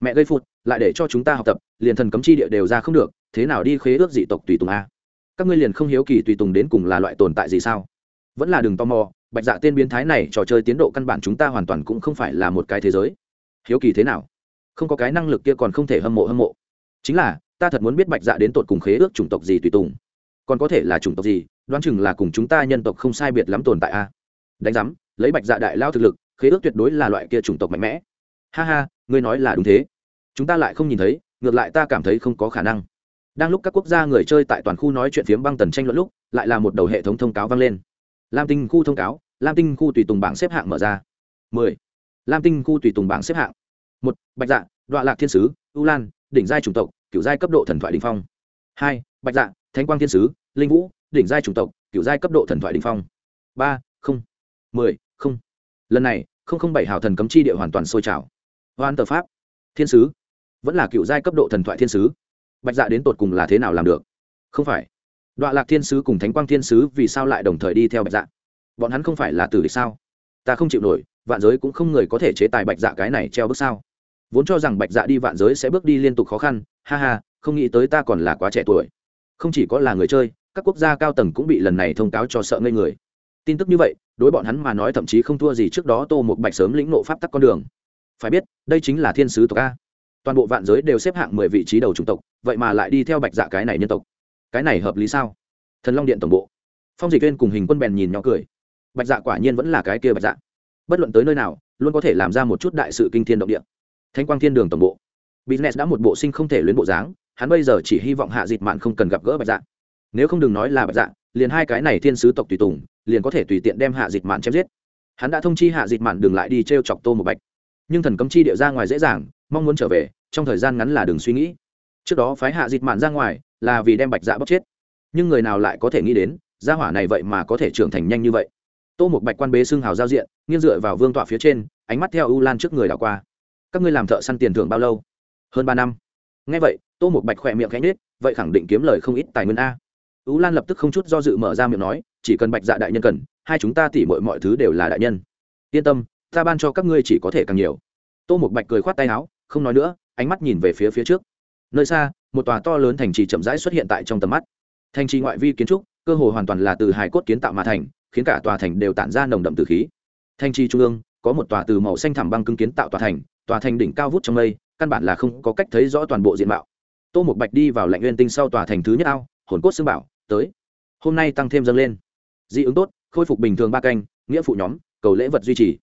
Mẹ gây phụt lại để cho chúng ta học tập, liền thần cấm chi địa đều ra không được, thế nào đi khế ước dị tộc tùy tùng a? Các ngươi liền không hiếu kỳ tùy tùng đến cùng là loại tồn tại gì sao? Vẫn là đừng tò mò, bạch dạ tên biến thái này trò chơi tiến độ căn bản chúng ta hoàn toàn cũng không phải là một cái thế giới. Hiếu kỳ thế nào? Không có cái năng lực kia còn không thể hâm mộ hâm mộ. Chính là, ta thật muốn biết bạch dạ đến tột cùng khế ước chủng tộc gì tùy tùng. Còn có thể là chủng tộc gì, đoán chừng là cùng chúng ta nhân tộc không sai biệt lắm tồn tại a. Đánh giám, lấy bạch dạ đại lao thực lực, khế ước tuyệt đối là loại kia chủng tộc mạnh mẽ. Ha ha, ngươi nói là đúng thế chúng ta lại không nhìn thấy, ngược lại ta cảm thấy không có khả năng. Đang lúc các quốc gia người chơi tại toàn khu nói chuyện phiếm băng tần tranh luận lúc, lại là một đầu hệ thống thông cáo vang lên. Lam tinh khu thông cáo, lam tinh khu tùy tùng bảng xếp hạng mở ra. Mười. Lam tinh khu tùy tùng bảng xếp hạng. Một, bạch dạ đọa lạc thiên sứ, u lan, đỉnh giai chủng tộc, kiểu giai cấp độ thần thoại đình phong. Hai, bạch dạ thánh quang thiên sứ, linh vũ, đỉnh giai chủng tộc, kiểu giai cấp độ thần thoại đình phong. Ba, không. Mười, không. Lần này, không không bảy hào thần cấm chi địa hoàn toàn sôi trào. Hoan tờ pháp, thiên sứ vẫn là cựu giai cấp độ thần thoại thiên sứ. Bạch dạ đến tột cùng là thế nào làm được? Không phải. Đọa lạc thiên sứ cùng thánh quang thiên sứ vì sao lại đồng thời đi theo bạch dạ? Bọn hắn không phải là tử địch sao? Ta không chịu nổi, vạn giới cũng không người có thể chế tài bạch dạ cái này treo bước sao? Vốn cho rằng bạch dạ đi vạn giới sẽ bước đi liên tục khó khăn, ha ha, không nghĩ tới ta còn là quá trẻ tuổi. Không chỉ có là người chơi, các quốc gia cao tầng cũng bị lần này thông cáo cho sợ ngây người. Tin tức như vậy, đối bọn hắn mà nói thậm chí không thua gì trước đó tô một bạch sớm lĩnh nộ pháp tắc con đường. Phải biết, đây chính là thiên sứ tộc a toàn bộ vạn giới đều xếp hạng mười vị trí đầu chủng tộc, vậy mà lại đi theo bạch dạ cái này nhân tộc. Cái này hợp lý sao? Thần long điện tổng bộ. Phong dịch viên cùng hình quân bèn nhìn nhỏ cười. Bạch dạ quả nhiên vẫn là cái kia bạch dạ. Bất luận tới nơi nào, luôn có thể làm ra một chút đại sự kinh thiên động địa. Thanh quang thiên đường tổng bộ. Business đã một bộ sinh không thể luyến bộ dáng, hắn bây giờ chỉ hy vọng hạ dịt mạn không cần gặp gỡ bạch dạ. Nếu không đừng nói là bạch dạ liền hai cái này thiên sứ tộc tùy tùng, liền có thể tùy tiện đem hạ dịt mạn chém giết. Hắn đã thông chi hạ dịt mạn đừng lại đi t r e o chọc tô một bạch. Nhưng thần cấm chi địa ra ngoài dễ dàng mong muốn trở về, trong thời gian ngắn là đừng suy nghĩ. Trước đó phái hạ dịt mạn ra ngoài là vì đem bạch dạ bóc chết. Nhưng người nào lại có thể nghĩ đến, gia hỏa này vậy mà có thể trưởng thành nhanh như vậy. Tô một bạch quan bế xương hào giao diện, nghiêng dựa vào vương tọa phía trên, ánh mắt theo u lan trước người đảo qua. Các ngươi làm thợ săn tiền thưởng bao lâu? Hơn ba năm. Ngay vậy, tô một bạch khỏe miệng khẽ nết vậy khẳng định kiếm lời không ít tài nguyên a. U lan lập tức không chút do dự mở ra miệng nói, chỉ cần bạch dạ đại nhân cần, hai chúng ta tỉ mọi mọi thứ đều là đại nhân. Yên tâm, ta ban cho các ngươi chỉ có thể càng nhiều. Tô một bạch cười khoát tay áo không nói nữa, ánh mắt nhìn về phía phía trước. Nơi xa, một tòa to lớn thành trì chậm rãi xuất hiện tại trong tầm mắt. Thành trì ngoại vi kiến trúc, cơ hồ hoàn toàn là từ hài cốt kiến tạo mà thành, khiến cả tòa thành đều tản ra nồng đậm từ khí. Thành trì trung ương, có một tòa từ màu xanh thẳm băng cứng kiến tạo tòa thành tòa thành đỉnh cao vút trong mây, căn bản là không có cách thấy rõ toàn bộ diện mạo. Tô một bạch đi vào lạnh nguyên tinh sau tòa thành thứ nhất ao, hồn cốt xương bảo, tới. Hôm nay tăng thêm dâng lên. Dị ứng tốt, khôi phục bình thường ba canh, nghĩa phụ nhóm, cầu lễ vật duy trì.